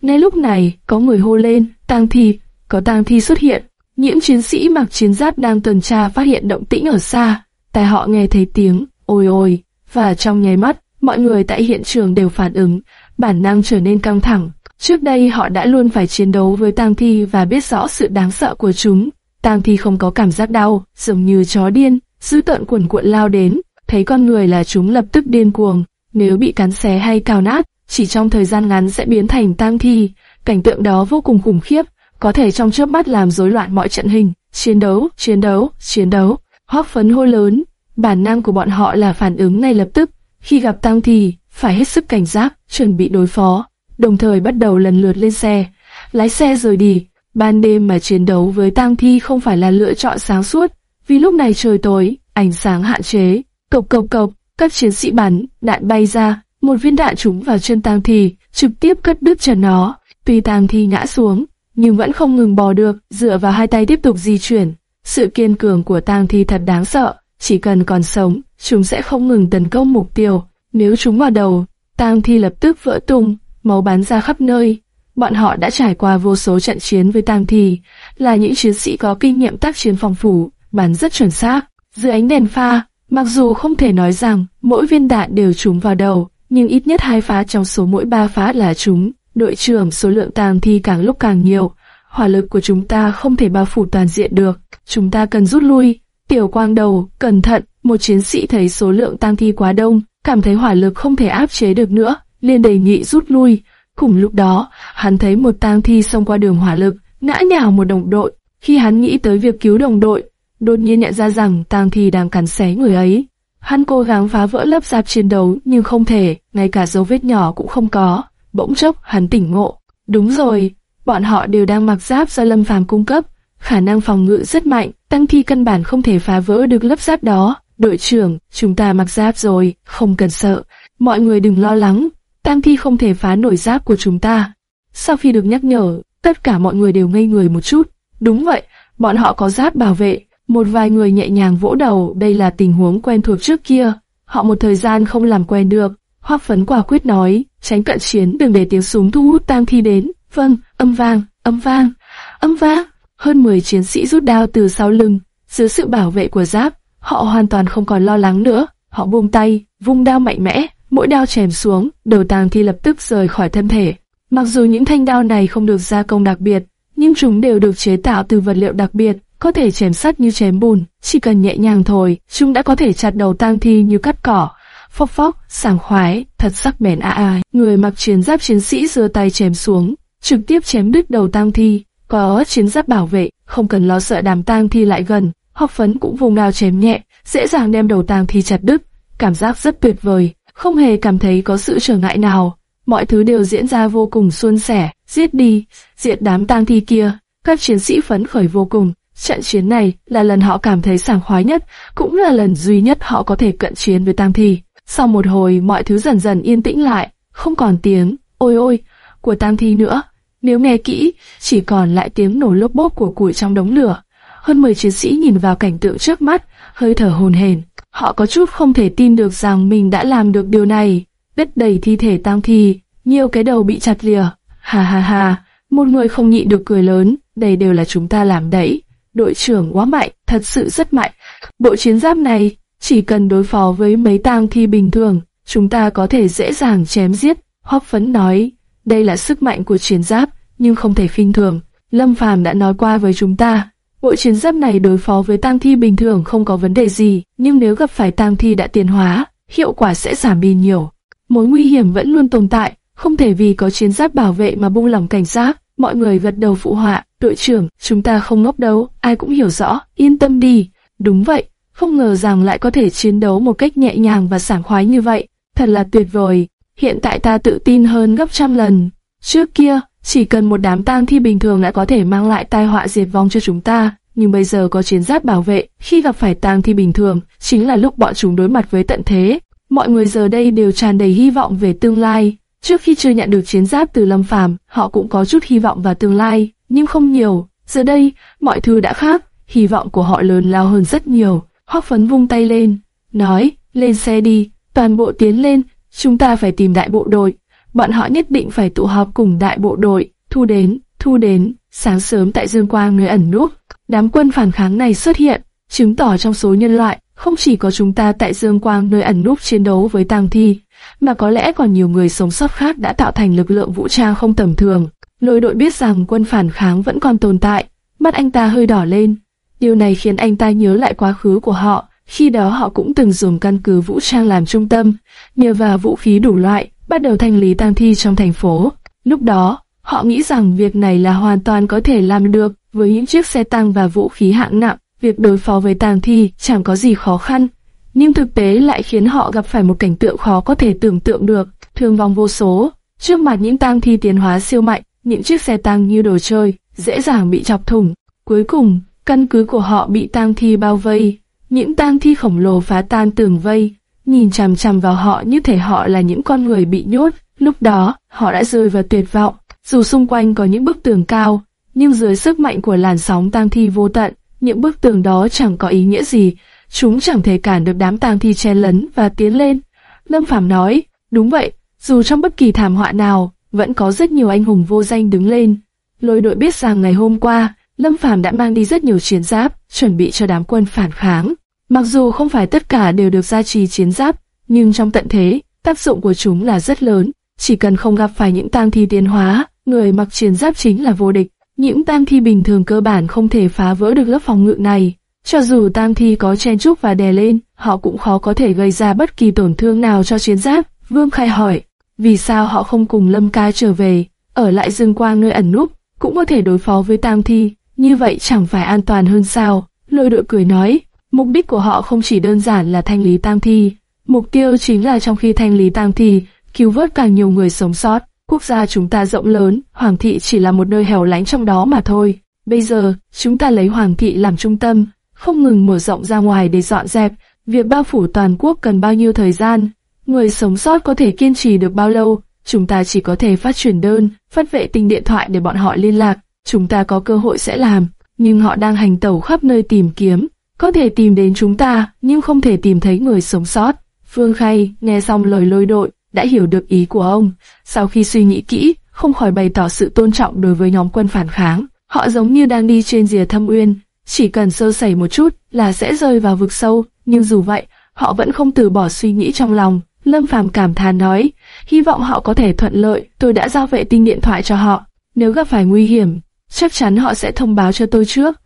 Ngay lúc này, có người hô lên, tang thi, có tang thi xuất hiện. Những chiến sĩ mặc chiến giáp đang tuần tra phát hiện động tĩnh ở xa, tai họ nghe thấy tiếng ôi ôi, và trong nháy mắt, mọi người tại hiện trường đều phản ứng, bản năng trở nên căng thẳng. Trước đây họ đã luôn phải chiến đấu với tang thi và biết rõ sự đáng sợ của chúng. Tang thi không có cảm giác đau, giống như chó điên, dữ tợn cuồn cuộn lao đến, thấy con người là chúng lập tức điên cuồng. Nếu bị cắn xé hay cào nát, chỉ trong thời gian ngắn sẽ biến thành tang thi. Cảnh tượng đó vô cùng khủng khiếp, có thể trong chớp mắt làm rối loạn mọi trận hình. Chiến đấu, chiến đấu, chiến đấu. Hoắc phấn hô lớn, bản năng của bọn họ là phản ứng ngay lập tức. Khi gặp tang thi, phải hết sức cảnh giác, chuẩn bị đối phó, đồng thời bắt đầu lần lượt lên xe, lái xe rời đi. Ban đêm mà chiến đấu với tang thi không phải là lựa chọn sáng suốt, vì lúc này trời tối, ánh sáng hạn chế. Cộc cộc cộc, các chiến sĩ bắn, đạn bay ra, một viên đạn trúng vào chân tang thi, trực tiếp cắt đứt chân nó. Tuy tang thi ngã xuống, nhưng vẫn không ngừng bò được, dựa vào hai tay tiếp tục di chuyển. Sự kiên cường của tang thi thật đáng sợ, chỉ cần còn sống, chúng sẽ không ngừng tấn công mục tiêu. Nếu chúng vào đầu, tang thi lập tức vỡ tung, máu bắn ra khắp nơi. Bọn họ đã trải qua vô số trận chiến với tang thi, là những chiến sĩ có kinh nghiệm tác chiến phòng phủ, bắn rất chuẩn xác. Dưới ánh đèn pha, mặc dù không thể nói rằng mỗi viên đạn đều trúng vào đầu, nhưng ít nhất hai phá trong số mỗi ba phá là trúng. Đội trưởng số lượng tang thi càng lúc càng nhiều, hỏa lực của chúng ta không thể bao phủ toàn diện được, chúng ta cần rút lui. Tiểu quang đầu, cẩn thận, một chiến sĩ thấy số lượng tang thi quá đông, cảm thấy hỏa lực không thể áp chế được nữa, liền đề nghị rút lui. Cùng lúc đó, hắn thấy một tang thi xông qua đường hỏa lực, ngã nhào một đồng đội. Khi hắn nghĩ tới việc cứu đồng đội, đột nhiên nhận ra rằng tang thi đang cắn xé người ấy. Hắn cố gắng phá vỡ lớp giáp chiến đấu nhưng không thể, ngay cả dấu vết nhỏ cũng không có. Bỗng chốc hắn tỉnh ngộ. Đúng rồi, bọn họ đều đang mặc giáp do Lâm Phàm cung cấp, khả năng phòng ngự rất mạnh, tăng thi căn bản không thể phá vỡ được lớp giáp đó. Đội trưởng, chúng ta mặc giáp rồi, không cần sợ. Mọi người đừng lo lắng, tang thi không thể phá nổi giáp của chúng ta. Sau khi được nhắc nhở, tất cả mọi người đều ngây người một chút. Đúng vậy, bọn họ có giáp bảo vệ. Một vài người nhẹ nhàng vỗ đầu, đây là tình huống quen thuộc trước kia. Họ một thời gian không làm quen được. Hoa phấn quả quyết nói, tránh cận chiến đừng để tiếng súng thu hút tang thi đến. Vâng, âm vang, âm vang, âm vang. Hơn 10 chiến sĩ rút đao từ sau lưng, dưới sự bảo vệ của giáp, họ hoàn toàn không còn lo lắng nữa. Họ buông tay, vung đao mạnh mẽ, mỗi đao chém xuống, đầu tang thi lập tức rời khỏi thân thể. Mặc dù những thanh đao này không được gia công đặc biệt, nhưng chúng đều được chế tạo từ vật liệu đặc biệt, có thể chém sắt như chém bùn, chỉ cần nhẹ nhàng thôi, chúng đã có thể chặt đầu tang thi như cắt cỏ. Phốc phốc, sảng khoái, thật sắc bén a a. Người mặc chiến giáp chiến sĩ giơ tay chém xuống, trực tiếp chém đứt đầu tang thi. Có chiến giáp bảo vệ, không cần lo sợ đám tang thi lại gần. Học phấn cũng vùng nào chém nhẹ, dễ dàng đem đầu tang thi chặt đứt. Cảm giác rất tuyệt vời, không hề cảm thấy có sự trở ngại nào. Mọi thứ đều diễn ra vô cùng suôn sẻ, giết đi, diệt đám tang thi kia. Các chiến sĩ phấn khởi vô cùng. Trận chiến này là lần họ cảm thấy sảng khoái nhất, cũng là lần duy nhất họ có thể cận chiến với tang thi. Sau một hồi mọi thứ dần dần yên tĩnh lại, không còn tiếng ôi ôi của tang thi nữa. Nếu nghe kỹ, chỉ còn lại tiếng nổ lốp bốp của củi trong đống lửa. Hơn 10 chiến sĩ nhìn vào cảnh tượng trước mắt, hơi thở hồn hển. Họ có chút không thể tin được rằng mình đã làm được điều này. Đất đầy thi thể tang thi, nhiều cái đầu bị chặt lìa. Ha ha ha, một người không nhịn được cười lớn, đây đều là chúng ta làm đấy. Đội trưởng quá mạnh, thật sự rất mạnh. Bộ chiến giáp này, chỉ cần đối phó với mấy tang thi bình thường, chúng ta có thể dễ dàng chém giết. Hoắc phấn nói, đây là sức mạnh của chiến giáp, nhưng không thể khinh thường. Lâm Phàm đã nói qua với chúng ta, bộ chiến giáp này đối phó với tang thi bình thường không có vấn đề gì, nhưng nếu gặp phải tang thi đã tiến hóa, hiệu quả sẽ giảm đi nhiều. Mối nguy hiểm vẫn luôn tồn tại, không thể vì có chiến giáp bảo vệ mà buông lỏng cảnh giác. Mọi người gật đầu phụ họa, đội trưởng, chúng ta không ngốc đâu, ai cũng hiểu rõ, yên tâm đi. Đúng vậy, không ngờ rằng lại có thể chiến đấu một cách nhẹ nhàng và sảng khoái như vậy, thật là tuyệt vời. Hiện tại ta tự tin hơn gấp trăm lần. Trước kia, chỉ cần một đám tang thi bình thường đã có thể mang lại tai họa diệt vong cho chúng ta, nhưng bây giờ có chiến giáp bảo vệ, khi gặp phải tang thi bình thường, chính là lúc bọn chúng đối mặt với tận thế. Mọi người giờ đây đều tràn đầy hy vọng về tương lai. Trước khi chưa nhận được chiến giáp từ Lâm Phàm, họ cũng có chút hy vọng vào tương lai, nhưng không nhiều. Giờ đây, mọi thứ đã khác, hy vọng của họ lớn lao hơn rất nhiều. Hoắc Phấn vung tay lên, nói, lên xe đi, toàn bộ tiến lên, chúng ta phải tìm đại bộ đội. Bọn họ nhất định phải tụ họp cùng đại bộ đội, thu đến, thu đến, sáng sớm tại Dương Quang nơi ẩn núp. đám quân phản kháng này xuất hiện, chứng tỏ trong số nhân loại, không chỉ có chúng ta tại Dương Quang nơi ẩn núp chiến đấu với tang thi, mà có lẽ còn nhiều người sống sót khác đã tạo thành lực lượng vũ trang không tầm thường. Lôi đội biết rằng quân phản kháng vẫn còn tồn tại, mắt anh ta hơi đỏ lên. Điều này khiến anh ta nhớ lại quá khứ của họ, khi đó họ cũng từng dùng căn cứ vũ trang làm trung tâm, nhờ vào vũ khí đủ loại, bắt đầu thanh lý tang thi trong thành phố. Lúc đó, họ nghĩ rằng việc này là hoàn toàn có thể làm được với những chiếc xe tăng và vũ khí hạng nặng. Việc đối phó với tang thi chẳng có gì khó khăn, nhưng thực tế lại khiến họ gặp phải một cảnh tượng khó có thể tưởng tượng được, thương vong vô số. Trước mặt những tang thi tiến hóa siêu mạnh, những chiếc xe tăng như đồ chơi, dễ dàng bị chọc thủng. Cuối cùng, căn cứ của họ bị tang thi bao vây, những tang thi khổng lồ phá tan tường vây, nhìn chằm chằm vào họ như thể họ là những con người bị nhốt. Lúc đó, họ đã rơi vào tuyệt vọng. Dù xung quanh có những bức tường cao, nhưng dưới sức mạnh của làn sóng tang thi vô tận, những bức tường đó chẳng có ý nghĩa gì. Chúng chẳng thể cản được đám tang thi chen lấn và tiến lên. Lâm Phàm nói, đúng vậy, dù trong bất kỳ thảm họa nào, vẫn có rất nhiều anh hùng vô danh đứng lên. Lôi đội biết rằng ngày hôm qua, Lâm Phàm đã mang đi rất nhiều chiến giáp, chuẩn bị cho đám quân phản kháng. Mặc dù không phải tất cả đều được gia trì chiến giáp, nhưng trong tận thế, tác dụng của chúng là rất lớn. Chỉ cần không gặp phải những tang thi tiến hóa, người mặc chiến giáp chính là vô địch. Những tang thi bình thường cơ bản không thể phá vỡ được lớp phòng ngự này. Cho dù tang thi có chen trúc và đè lên, họ cũng khó có thể gây ra bất kỳ tổn thương nào cho chiến giáp. Vương Khai hỏi, vì sao họ không cùng Lâm Ca trở về, ở lại dương quang nơi ẩn núp, cũng có thể đối phó với tang thi, như vậy chẳng phải an toàn hơn sao? Lôi đội cười nói, mục đích của họ không chỉ đơn giản là thanh lý tang thi, mục tiêu chính là trong khi thanh lý tang thi, cứu vớt càng nhiều người sống sót. Quốc gia chúng ta rộng lớn, Hoàng thị chỉ là một nơi hẻo lánh trong đó mà thôi. Bây giờ, chúng ta lấy Hoàng thị làm trung tâm, không ngừng mở rộng ra ngoài để dọn dẹp. Việc bao phủ toàn quốc cần bao nhiêu thời gian? Người sống sót có thể kiên trì được bao lâu? Chúng ta chỉ có thể phát truyền đơn, phát vệ tinh điện thoại để bọn họ liên lạc. Chúng ta có cơ hội sẽ làm, nhưng họ đang hành tẩu khắp nơi tìm kiếm. Có thể tìm đến chúng ta, nhưng không thể tìm thấy người sống sót. Phương Khay nghe xong lời lôi đội, đã hiểu được ý của ông. Sau khi suy nghĩ kỹ, không khỏi bày tỏ sự tôn trọng đối với nhóm quân phản kháng. Họ giống như đang đi trên rìa thâm uyên, chỉ cần sơ sẩy một chút là sẽ rơi vào vực sâu. Nhưng dù vậy, họ vẫn không từ bỏ suy nghĩ trong lòng. Lâm Phàm cảm thán nói, hy vọng họ có thể thuận lợi. Tôi đã giao vệ tinh điện thoại cho họ. Nếu gặp phải nguy hiểm, chắc chắn họ sẽ thông báo cho tôi trước.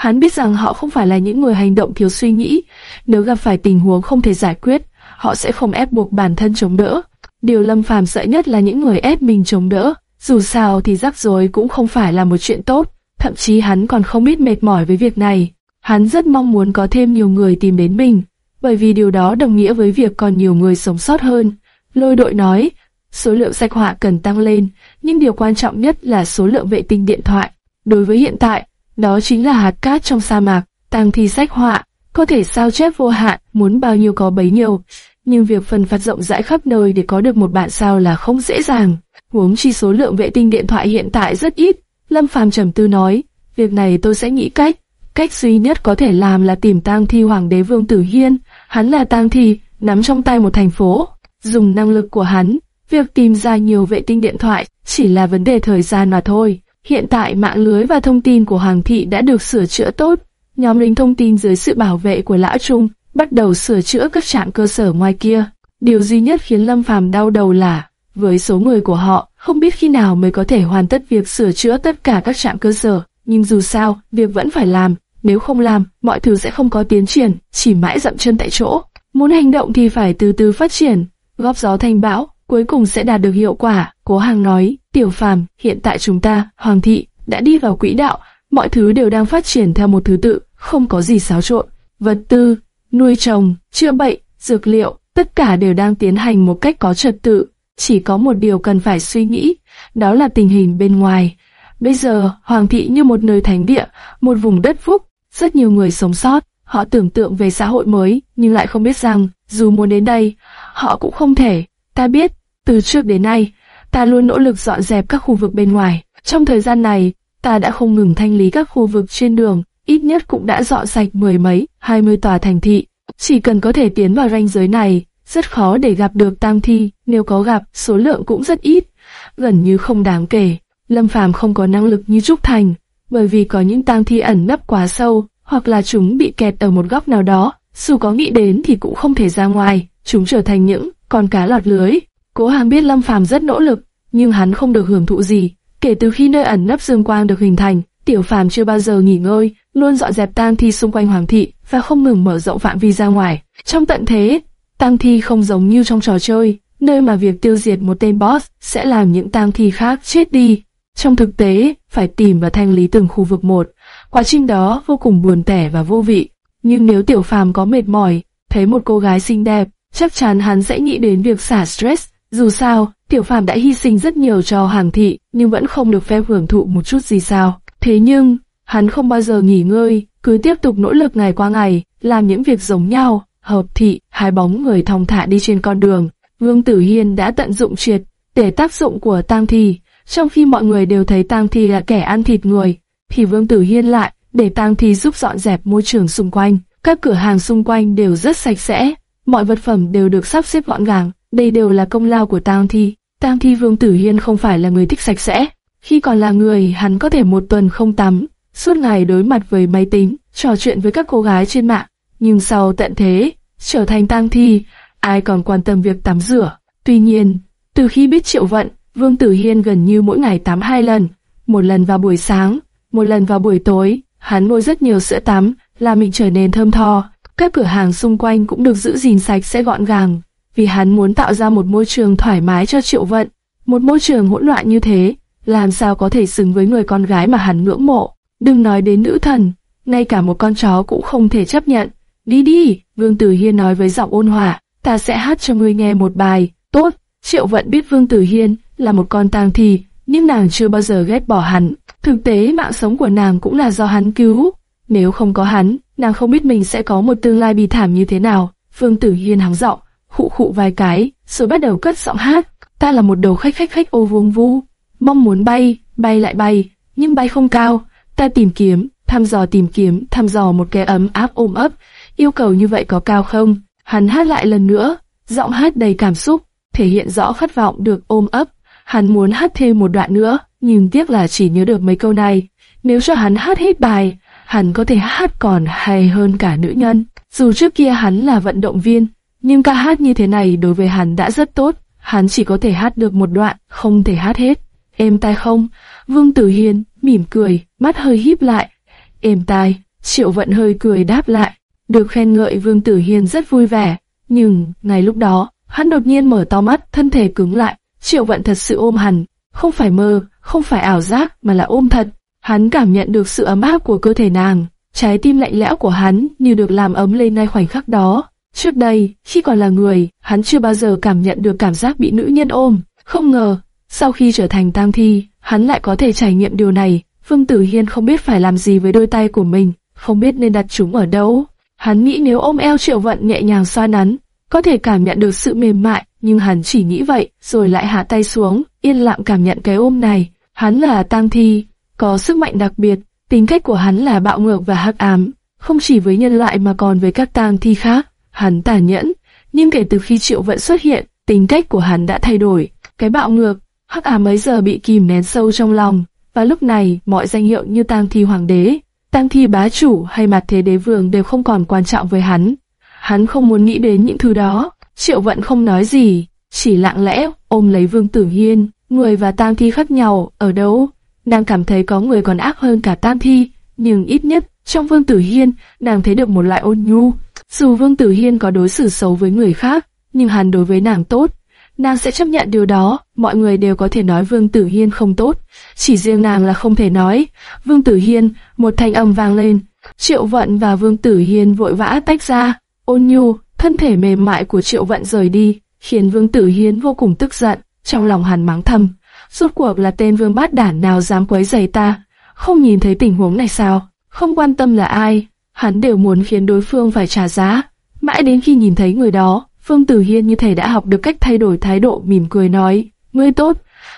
Hắn biết rằng họ không phải là những người hành động thiếu suy nghĩ. Nếu gặp phải tình huống không thể giải quyết, họ sẽ không ép buộc bản thân chống đỡ. Điều Lâm Phàm sợ nhất là những người ép mình chống đỡ. Dù sao thì rắc rối cũng không phải là một chuyện tốt, thậm chí hắn còn không biết mệt mỏi với việc này. Hắn rất mong muốn có thêm nhiều người tìm đến mình, bởi vì điều đó đồng nghĩa với việc còn nhiều người sống sót hơn. Lôi đội nói, số lượng sách họa cần tăng lên, nhưng điều quan trọng nhất là số lượng vệ tinh điện thoại. Đối với hiện tại, đó chính là hạt cát trong sa mạc, tăng thi sách họa, có thể sao chép vô hạn, muốn bao nhiêu có bấy nhiêu nhưng việc phân phát rộng rãi khắp nơi để có được một bản sao là không dễ dàng. Huống chi số lượng vệ tinh điện thoại hiện tại rất ít. Lâm Phàm trầm tư nói, việc này tôi sẽ nghĩ cách. Cách duy nhất có thể làm là tìm tang thi hoàng đế Vương Tử Hiên. Hắn là tang thi, nắm trong tay một thành phố. Dùng năng lực của hắn, việc tìm ra nhiều vệ tinh điện thoại chỉ là vấn đề thời gian mà thôi. Hiện tại mạng lưới và thông tin của Hoàng thị đã được sửa chữa tốt. Nhóm lính thông tin dưới sự bảo vệ của Lão Trung bắt đầu sửa chữa các trạm cơ sở ngoài kia. Điều duy nhất khiến Lâm Phàm đau đầu là, với số người của họ, không biết khi nào mới có thể hoàn tất việc sửa chữa tất cả các trạm cơ sở. Nhưng dù sao, việc vẫn phải làm, nếu không làm, mọi thứ sẽ không có tiến triển, chỉ mãi dậm chân tại chỗ. Muốn hành động thì phải từ từ phát triển, góp gió thành bão, cuối cùng sẽ đạt được hiệu quả. Cố Hàng nói, Tiểu Phàm, hiện tại chúng ta, Hoàng thị, đã đi vào quỹ đạo, mọi thứ đều đang phát triển theo một thứ tự, không có gì xáo trộn. Vật tư, nuôi trồng, chữa bệnh, dược liệu, tất cả đều đang tiến hành một cách có trật tự. Chỉ có một điều cần phải suy nghĩ, đó là tình hình bên ngoài. Bây giờ, Hoàng thị như một nơi thánh địa, một vùng đất phúc, rất nhiều người sống sót. Họ tưởng tượng về xã hội mới, nhưng lại không biết rằng, dù muốn đến đây, họ cũng không thể. Ta biết, từ trước đến nay, ta luôn nỗ lực dọn dẹp các khu vực bên ngoài. Trong thời gian này, ta đã không ngừng thanh lý các khu vực trên đường, ít nhất cũng đã dọn sạch mười mấy, hai mươi tòa thành thị. Chỉ cần có thể tiến vào ranh giới này, rất khó để gặp được tam thi, nếu có gặp, số lượng cũng rất ít, gần như không đáng kể. Lâm Phàm không có năng lực như Trúc Thành, bởi vì có những tang thi ẩn nấp quá sâu, hoặc là chúng bị kẹt ở một góc nào đó, dù có nghĩ đến thì cũng không thể ra ngoài, chúng trở thành những con cá lọt lưới. Cố Hàng biết Lâm Phàm rất nỗ lực, nhưng hắn không được hưởng thụ gì. Kể từ khi nơi ẩn nấp dương quang được hình thành, Tiểu Phàm chưa bao giờ nghỉ ngơi, luôn dọn dẹp tang thi xung quanh Hoàng thị và không ngừng mở rộng phạm vi ra ngoài. Trong tận thế, tang thi không giống như trong trò chơi, nơi mà việc tiêu diệt một tên boss sẽ làm những tang thi khác chết đi. Trong thực tế, phải tìm và thanh lý từng khu vực một. Quá trình đó vô cùng buồn tẻ và vô vị. Nhưng nếu Tiểu Phàm có mệt mỏi, thấy một cô gái xinh đẹp, chắc chắn hắn sẽ nghĩ đến việc xả stress. Dù sao, Tiểu Phàm đã hy sinh rất nhiều cho hàng thị, nhưng vẫn không được phép hưởng thụ một chút gì sao. Thế nhưng, hắn không bao giờ nghỉ ngơi, cứ tiếp tục nỗ lực ngày qua ngày, làm những việc giống nhau. Hợp thị, hai bóng người thong thả đi trên con đường. Vương Tử Hiên đã tận dụng triệt để tác dụng của tang thi, trong khi mọi người đều thấy tang thi là kẻ ăn thịt người, thì Vương Tử Hiên lại để tang thi giúp dọn dẹp môi trường xung quanh. Các cửa hàng xung quanh đều rất sạch sẽ, mọi vật phẩm đều được sắp xếp gọn gàng, đây đều là công lao của tang thi. Tang thi Vương Tử Hiên không phải là người thích sạch sẽ, khi còn là người hắn có thể một tuần không tắm, suốt ngày đối mặt với máy tính, trò chuyện với các cô gái trên mạng, nhưng sau tận thế, trở thành tang thi, ai còn quan tâm việc tắm rửa. Tuy nhiên, từ khi biết triệu vận, Vương Tử Hiên gần như mỗi ngày tắm hai lần, một lần vào buổi sáng, một lần vào buổi tối, hắn mua rất nhiều sữa tắm, làm mình trở nên thơm tho. Các cửa hàng xung quanh cũng được giữ gìn sạch sẽ gọn gàng, vì hắn muốn tạo ra một môi trường thoải mái cho triệu vận. Một môi trường hỗn loạn như thế, làm sao có thể xứng với người con gái mà hắn ngưỡng mộ. Đừng nói đến nữ thần, ngay cả một con chó cũng không thể chấp nhận. Đi đi, Vương Tử Hiên nói với giọng ôn hòa, ta sẽ hát cho ngươi nghe một bài. Tốt, Triệu Vận biết Vương Tử Hiên là một con tang thi, nhưng nàng chưa bao giờ ghét bỏ hắn. Thực tế mạng sống của nàng cũng là do hắn cứu. Nếu không có hắn, nàng không biết mình sẽ có một tương lai bi thảm như thế nào. Vương Tử Hiên hắng giọng, khụ khụ vài cái, rồi bắt đầu cất giọng hát. Ta là một đầu khách khách khách ô vuông vu, mong muốn bay, bay lại bay, nhưng bay không cao. Ta tìm kiếm, thăm dò tìm kiếm, thăm dò một cái ấm áp ôm ấp. Yêu cầu như vậy có cao không? Hắn hát lại lần nữa, giọng hát đầy cảm xúc, thể hiện rõ khát vọng được ôm ấp. Hắn muốn hát thêm một đoạn nữa, nhưng tiếc là chỉ nhớ được mấy câu này. Nếu cho hắn hát hết bài, hắn có thể hát còn hay hơn cả nữ nhân. Dù trước kia hắn là vận động viên, nhưng ca hát như thế này đối với hắn đã rất tốt. Hắn chỉ có thể hát được một đoạn, không thể hát hết. Êm tai không? Vương Tử Hiên mỉm cười, mắt hơi híp lại. Êm tai, Triệu Vận hơi cười đáp lại. Được khen ngợi Vương Tử Hiên rất vui vẻ. Nhưng, ngay lúc đó, hắn đột nhiên mở to mắt, thân thể cứng lại. Triệu Vận thật sự ôm hắn, không phải mơ, không phải ảo giác mà là ôm thật. Hắn cảm nhận được sự ấm áp của cơ thể nàng, trái tim lạnh lẽo của hắn như được làm ấm lên ngay khoảnh khắc đó. Trước đây, khi còn là người, hắn chưa bao giờ cảm nhận được cảm giác bị nữ nhân ôm. Không ngờ, sau khi trở thành tang thi, hắn lại có thể trải nghiệm điều này. Phương Tử Hiên không biết phải làm gì với đôi tay của mình, không biết nên đặt chúng ở đâu. Hắn nghĩ nếu ôm eo Triệu Vận nhẹ nhàng xoa nắn, có thể cảm nhận được sự mềm mại, nhưng hắn chỉ nghĩ vậy, rồi lại hạ tay xuống, yên lặng cảm nhận cái ôm này. Hắn là tang thi, có sức mạnh đặc biệt, tính cách của hắn là bạo ngược và hắc ám, không chỉ với nhân loại mà còn với các tang thi khác. Hắn tàn nhẫn, nhưng kể từ khi Triệu Vận xuất hiện, tính cách của hắn đã thay đổi. Cái bạo ngược, hắc ám mấy giờ bị kìm nén sâu trong lòng, và lúc này mọi danh hiệu như tang thi hoàng đế, tang thi bá chủ hay mặt thế đế vương đều không còn quan trọng với hắn. Hắn không muốn nghĩ đến những thứ đó. Triệu Vận không nói gì, chỉ lặng lẽ ôm lấy Vương Tử Hiên. Người và tang thi khác nhau ở đâu? Nàng cảm thấy có người còn ác hơn cả tang thi, nhưng ít nhất trong Vương Tử Hiên, nàng thấy được một loại ôn nhu. Dù Vương Tử Hiên có đối xử xấu với người khác, nhưng hắn đối với nàng tốt, nàng sẽ chấp nhận điều đó. Mọi người đều có thể nói Vương Tử Hiên không tốt, chỉ riêng nàng là không thể nói. Vương Tử Hiên, một thanh âm vang lên. Triệu Vận và Vương Tử Hiên vội vã tách ra. Ôn nhu, thân thể mềm mại của Triệu Vận rời đi, khiến Vương Tử Hiên vô cùng tức giận. Trong lòng hắn mắng thầm, rốt cuộc là tên vương bát đản nào dám quấy rầy ta? Không nhìn thấy tình huống này sao? Không quan tâm là ai, hắn đều muốn khiến đối phương phải trả giá. Mãi đến khi nhìn thấy người đó, Phương Tử Hiên như thể đã học được cách thay đổi thái độ mỉm cười nói, ngươi tốt.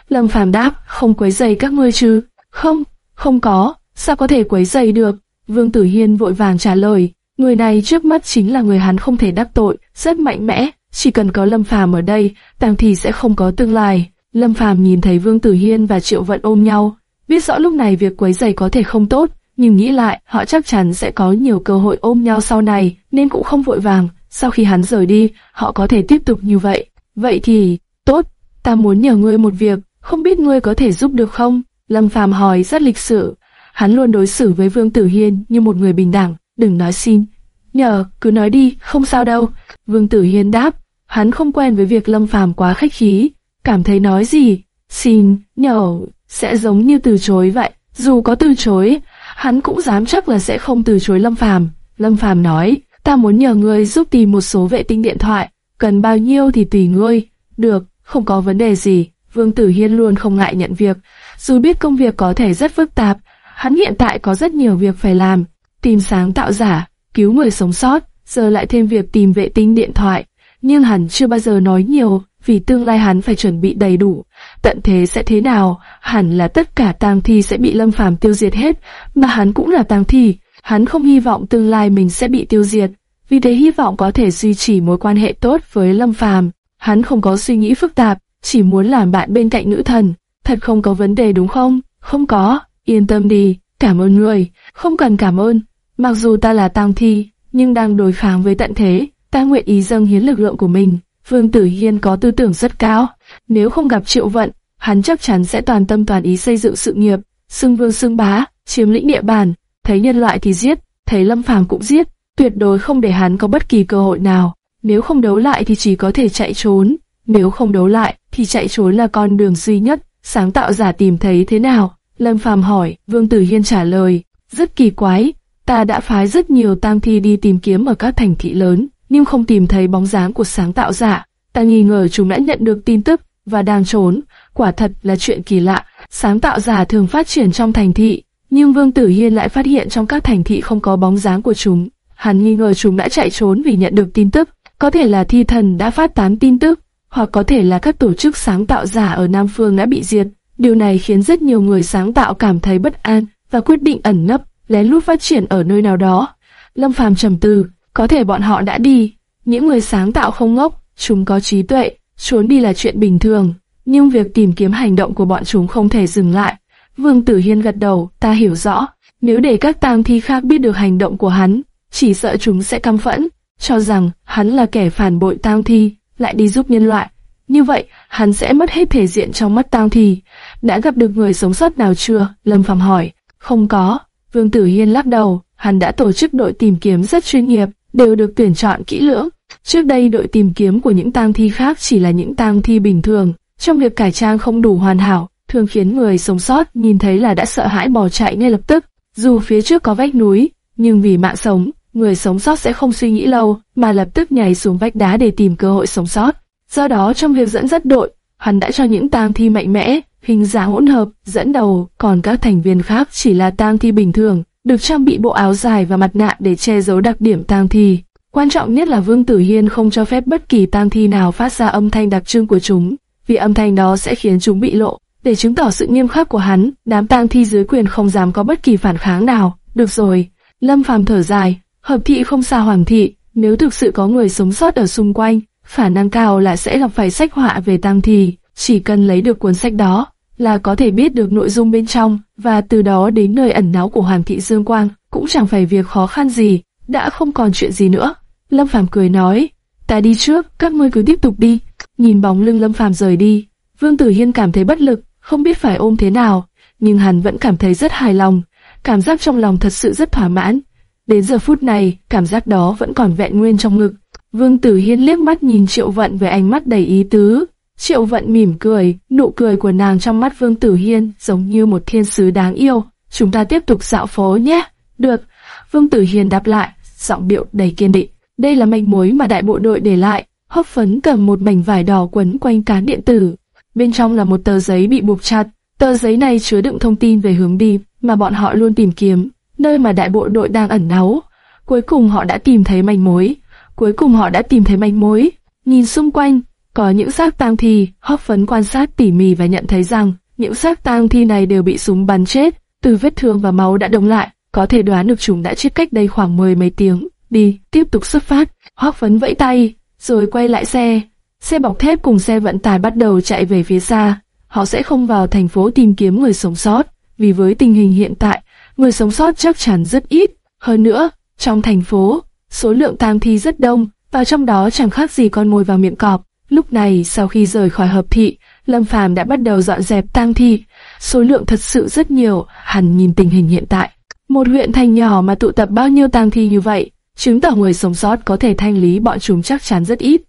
Lâm Phàm đáp, không quấy dày các ngươi chứ? Không, không có, sao có thể quấy dày được? Vương Tử Hiên vội vàng trả lời, người này trước mắt chính là người hắn không thể đắc tội, rất mạnh mẽ, chỉ cần có Lâm Phàm ở đây, tàng thì sẽ không có tương lai. Lâm Phàm nhìn thấy Vương Tử Hiên và Triệu Vận ôm nhau, Biết rõ lúc này việc quấy giày có thể không tốt, nhưng nghĩ lại, họ chắc chắn sẽ có nhiều cơ hội ôm nhau sau này, nên cũng không vội vàng. Sau khi hắn rời đi, họ có thể tiếp tục như vậy. Vậy thì, tốt, ta muốn nhờ ngươi một việc, không biết ngươi có thể giúp được không? Lâm Phàm hỏi rất lịch sự. Hắn luôn đối xử với Vương Tử Hiên như một người bình đẳng, đừng nói xin. Nhờ, cứ nói đi, không sao đâu. Vương Tử Hiên đáp, hắn không quen với việc Lâm Phàm quá khách khí, cảm thấy nói gì, xin, nhờ, sẽ giống như từ chối vậy. Dù có từ chối, hắn cũng dám chắc là sẽ không từ chối Lâm Phàm. Lâm Phàm nói, ta muốn nhờ ngươi giúp tìm một số vệ tinh điện thoại, cần bao nhiêu thì tùy ngươi. Được, không có vấn đề gì. Vương Tử Hiên luôn không ngại nhận việc, dù biết công việc có thể rất phức tạp, hắn hiện tại có rất nhiều việc phải làm, tìm sáng tạo giả, cứu người sống sót, giờ lại thêm việc tìm vệ tinh điện thoại. Nhưng hắn chưa bao giờ nói nhiều, vì tương lai hắn phải chuẩn bị đầy đủ. Tận thế sẽ thế nào, hẳn là tất cả tang thi sẽ bị Lâm Phàm tiêu diệt hết, mà hắn cũng là tang thi, hắn không hy vọng tương lai mình sẽ bị tiêu diệt, vì thế hy vọng có thể duy trì mối quan hệ tốt với Lâm Phàm. Hắn không có suy nghĩ phức tạp, chỉ muốn làm bạn bên cạnh nữ thần. Thật không có vấn đề đúng không? Không có, yên tâm đi, cảm ơn người, không cần cảm ơn. Mặc dù ta là tang thi, nhưng đang đối kháng với tận thế, ta nguyện ý dâng hiến lực lượng của mình. Vương Tử Hiên có tư tưởng rất cao, nếu không gặp Triệu Vận, hắn chắc chắn sẽ toàn tâm toàn ý xây dựng sự nghiệp, xưng vương xưng bá, chiếm lĩnh địa bàn, thấy nhân loại thì giết, thấy Lâm Phàm cũng giết, tuyệt đối không để hắn có bất kỳ cơ hội nào. Nếu không đấu lại thì chỉ có thể chạy trốn, nếu không đấu lại thì chạy trốn là con đường duy nhất. Sáng tạo giả tìm thấy thế nào? Lâm Phàm hỏi, Vương Tử Hiên trả lời, rất kỳ quái, ta đã phái rất nhiều tang thi đi tìm kiếm ở các thành thị lớn, nhưng không tìm thấy bóng dáng của sáng tạo giả. Ta nghi ngờ chúng đã nhận được tin tức và đang trốn, quả thật là chuyện kỳ lạ. Sáng tạo giả thường phát triển trong thành thị, nhưng Vương Tử Hiên lại phát hiện trong các thành thị không có bóng dáng của chúng. Hắn nghi ngờ chúng đã chạy trốn vì nhận được tin tức, có thể là thi thần đã phát tán tin tức, hoặc có thể là các tổ chức sáng tạo giả ở Nam Phương đã bị diệt. Điều này khiến rất nhiều người sáng tạo cảm thấy bất an và quyết định ẩn nấp, lén lút phát triển ở nơi nào đó. Lâm Phàm trầm tư, có thể bọn họ đã đi. Những người sáng tạo không ngốc, chúng có trí tuệ, trốn đi là chuyện bình thường. Nhưng việc tìm kiếm hành động của bọn chúng không thể dừng lại. Vương Tử Hiên gật đầu, ta hiểu rõ. Nếu để các tang thi khác biết được hành động của hắn, chỉ sợ chúng sẽ căm phẫn, cho rằng hắn là kẻ phản bội tang thi, lại đi giúp nhân loại. Như vậy, hắn sẽ mất hết thể diện trong mắt tang thi. Đã gặp được người sống sót nào chưa? Lâm Phàm hỏi. Không có. Vương Tử Hiên lắc đầu. Hắn đã tổ chức đội tìm kiếm rất chuyên nghiệp, đều được tuyển chọn kỹ lưỡng. Trước đây đội tìm kiếm của những tang thi khác chỉ là những tang thi bình thường, trong việc cải trang không đủ hoàn hảo, thường khiến người sống sót nhìn thấy là đã sợ hãi bỏ chạy ngay lập tức. Dù phía trước có vách núi, nhưng vì mạng sống, người sống sót sẽ không suy nghĩ lâu, mà lập tức nhảy xuống vách đá để tìm cơ hội sống sót. Do đó trong việc dẫn dắt đội, hắn đã cho những tang thi mạnh mẽ, hình dáng hỗn hợp, dẫn đầu, còn các thành viên khác chỉ là tang thi bình thường, được trang bị bộ áo dài và mặt nạ để che giấu đặc điểm tang thi. Quan trọng nhất là Vương Tử Hiên không cho phép bất kỳ tang thi nào phát ra âm thanh đặc trưng của chúng, vì âm thanh đó sẽ khiến chúng bị lộ. Để chứng tỏ sự nghiêm khắc của hắn, đám tang thi dưới quyền không dám có bất kỳ phản kháng nào. Được rồi, Lâm Phàm thở dài, hợp thị không xa hoàng thị, nếu thực sự có người sống sót ở xung quanh, khả năng cao là sẽ gặp phải sách họa về tang thi, chỉ cần lấy được cuốn sách đó là có thể biết được nội dung bên trong và từ đó đến nơi ẩn náu của Hoàng thị Dương Quang cũng chẳng phải việc khó khăn gì, đã không còn chuyện gì nữa. Lâm Phàm cười nói, ta đi trước, các ngươi cứ tiếp tục đi. Nhìn bóng lưng Lâm Phàm rời đi, Vương Tử Hiên cảm thấy bất lực, không biết phải ôm thế nào, nhưng hắn vẫn cảm thấy rất hài lòng, cảm giác trong lòng thật sự rất thỏa mãn. Đến giờ phút này, cảm giác đó vẫn còn vẹn nguyên trong ngực. Vương Tử Hiên liếc mắt nhìn Triệu Vận với ánh mắt đầy ý tứ. Triệu Vận mỉm cười, nụ cười của nàng trong mắt Vương Tử Hiên giống như một thiên sứ đáng yêu. Chúng ta tiếp tục dạo phố nhé. Được. Vương Tử Hiên đáp lại, giọng điệu đầy kiên định. Đây là manh mối mà đại bộ đội để lại. Hấp phấn cầm một mảnh vải đỏ quấn quanh cán điện tử. Bên trong là một tờ giấy bị buộc chặt. Tờ giấy này chứa đựng thông tin về hướng đi mà bọn họ luôn tìm kiếm, nơi mà đại bộ đội đang ẩn náu. Cuối cùng họ đã tìm thấy manh mối. Cuối cùng họ đã tìm thấy manh mối. Nhìn xung quanh, có những xác tang thi, hóc phấn quan sát tỉ mỉ và nhận thấy rằng những xác tang thi này đều bị súng bắn chết, từ vết thương và máu đã đông lại, có thể đoán được chúng đã chết cách đây khoảng mười mấy tiếng. Đi, tiếp tục xuất phát. Hóc phấn vẫy tay, rồi quay lại xe. Xe bọc thép cùng xe vận tải bắt đầu chạy về phía xa. Họ sẽ không vào thành phố tìm kiếm người sống sót, vì với tình hình hiện tại, người sống sót chắc chắn rất ít. Hơn nữa, trong thành phố, số lượng tang thi rất đông, và trong đó chẳng khác gì con mồi vào miệng cọp. Lúc này, sau khi rời khỏi hợp thị, Lâm Phàm đã bắt đầu dọn dẹp tang thi. Số lượng thật sự rất nhiều, hắn nhìn tình hình hiện tại. Một huyện thành nhỏ mà tụ tập bao nhiêu tang thi như vậy, chứng tỏ người sống sót có thể thanh lý bọn chúng chắc chắn rất ít.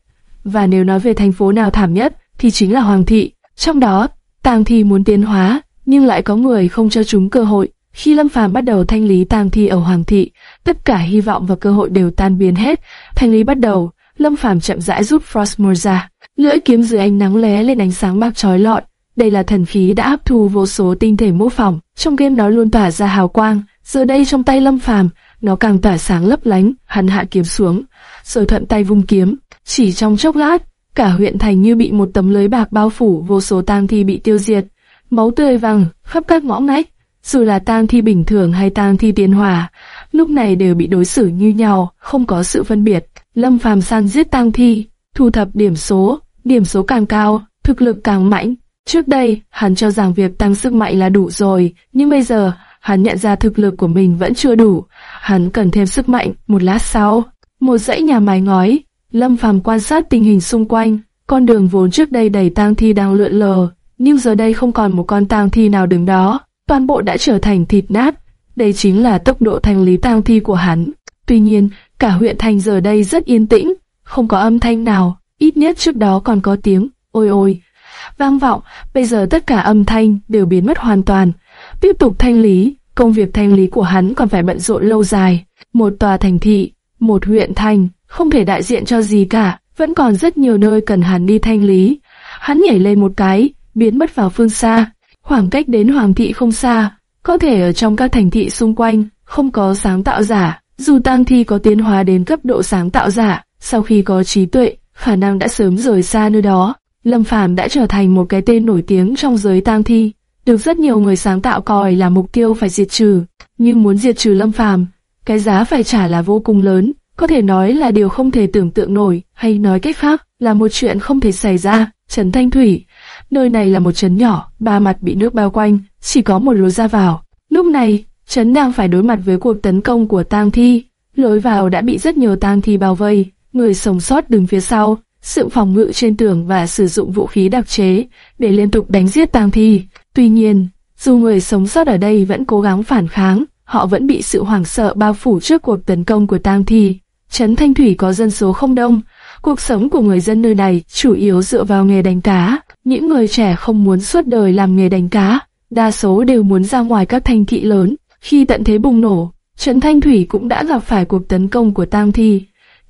Và nếu nói về thành phố nào thảm nhất, thì chính là Hoàng thị. Trong đó, tang thi muốn tiến hóa, nhưng lại có người không cho chúng cơ hội. Khi Lâm Phàm bắt đầu thanh lý tang thi ở Hoàng thị, tất cả hy vọng và cơ hội đều tan biến hết. Thanh lý bắt đầu, Lâm Phàm chậm rãi rút Frostmore ra, lưỡi kiếm dưới ánh nắng lóe lên ánh sáng bạc chói lọi. Đây là thần khí đã hấp thu vô số tinh thể mô phỏng, trong game nó luôn tỏa ra hào quang. Giờ đây trong tay Lâm Phàm, nó càng tỏa sáng lấp lánh. Hắn hạ kiếm xuống, rồi thuận tay vung kiếm. Chỉ trong chốc lát, cả huyện thành như bị một tấm lưới bạc bao phủ, vô số tang thi bị tiêu diệt, máu tươi văng khắp các ngõ ngách. Dù là tang thi bình thường hay tang thi tiến hòa, lúc này đều bị đối xử như nhau, không có sự phân biệt. Lâm Phàm san giết tang thi, thu thập điểm số, điểm số càng cao, thực lực càng mạnh. Trước đây, hắn cho rằng việc tăng sức mạnh là đủ rồi, nhưng bây giờ, hắn nhận ra thực lực của mình vẫn chưa đủ. Hắn cần thêm sức mạnh. Một lát sau, một dãy nhà mái ngói, Lâm Phàm quan sát tình hình xung quanh. Con đường vốn trước đây đầy tang thi đang lượn lờ, nhưng giờ đây không còn một con tang thi nào đứng đó, toàn bộ đã trở thành thịt nát. Đây chính là tốc độ thanh lý tang thi của hắn. Tuy nhiên, cả huyện thành giờ đây rất yên tĩnh, không có âm thanh nào, ít nhất trước đó còn có tiếng ôi ôi vang vọng, bây giờ tất cả âm thanh đều biến mất hoàn toàn. Tiếp tục thanh lý, công việc thanh lý của hắn còn phải bận rộn lâu dài. Một tòa thành thị, một huyện thành, không thể đại diện cho gì cả, vẫn còn rất nhiều nơi cần hắn đi thanh lý. Hắn nhảy lên một cái, biến mất vào phương xa. Khoảng cách đến Hoàng thị không xa, có thể ở trong các thành thị xung quanh, không có sáng tạo giả. Dù tang thi có tiến hóa đến cấp độ sáng tạo giả, sau khi có trí tuệ, khả năng đã sớm rời xa nơi đó. Lâm Phàm đã trở thành một cái tên nổi tiếng trong giới tang thi, được rất nhiều người sáng tạo coi là mục tiêu phải diệt trừ. Nhưng muốn diệt trừ Lâm Phàm, cái giá phải trả là vô cùng lớn, có thể nói là điều không thể tưởng tượng nổi, hay nói cách khác là một chuyện không thể xảy ra. Trấn Thanh Thủy, nơi này là một trấn nhỏ, ba mặt bị nước bao quanh, chỉ có một lối ra vào. Lúc này, trấn đang phải đối mặt với cuộc tấn công của tang thi, lối vào đã bị rất nhiều tang thi bao vây, người sống sót đứng phía sau, sự phòng ngự trên tường và sử dụng vũ khí đặc chế để liên tục đánh giết tang thi. Tuy nhiên, dù người sống sót ở đây vẫn cố gắng phản kháng, họ vẫn bị sự hoảng sợ bao phủ trước cuộc tấn công của tang thi. Trấn Thanh Thủy có dân số không đông, cuộc sống của người dân nơi này chủ yếu dựa vào nghề đánh cá. Những người trẻ không muốn suốt đời làm nghề đánh cá, đa số đều muốn ra ngoài các thành thị lớn. Khi tận thế bùng nổ, Trấn Thanh Thủy cũng đã gặp phải cuộc tấn công của tang thi,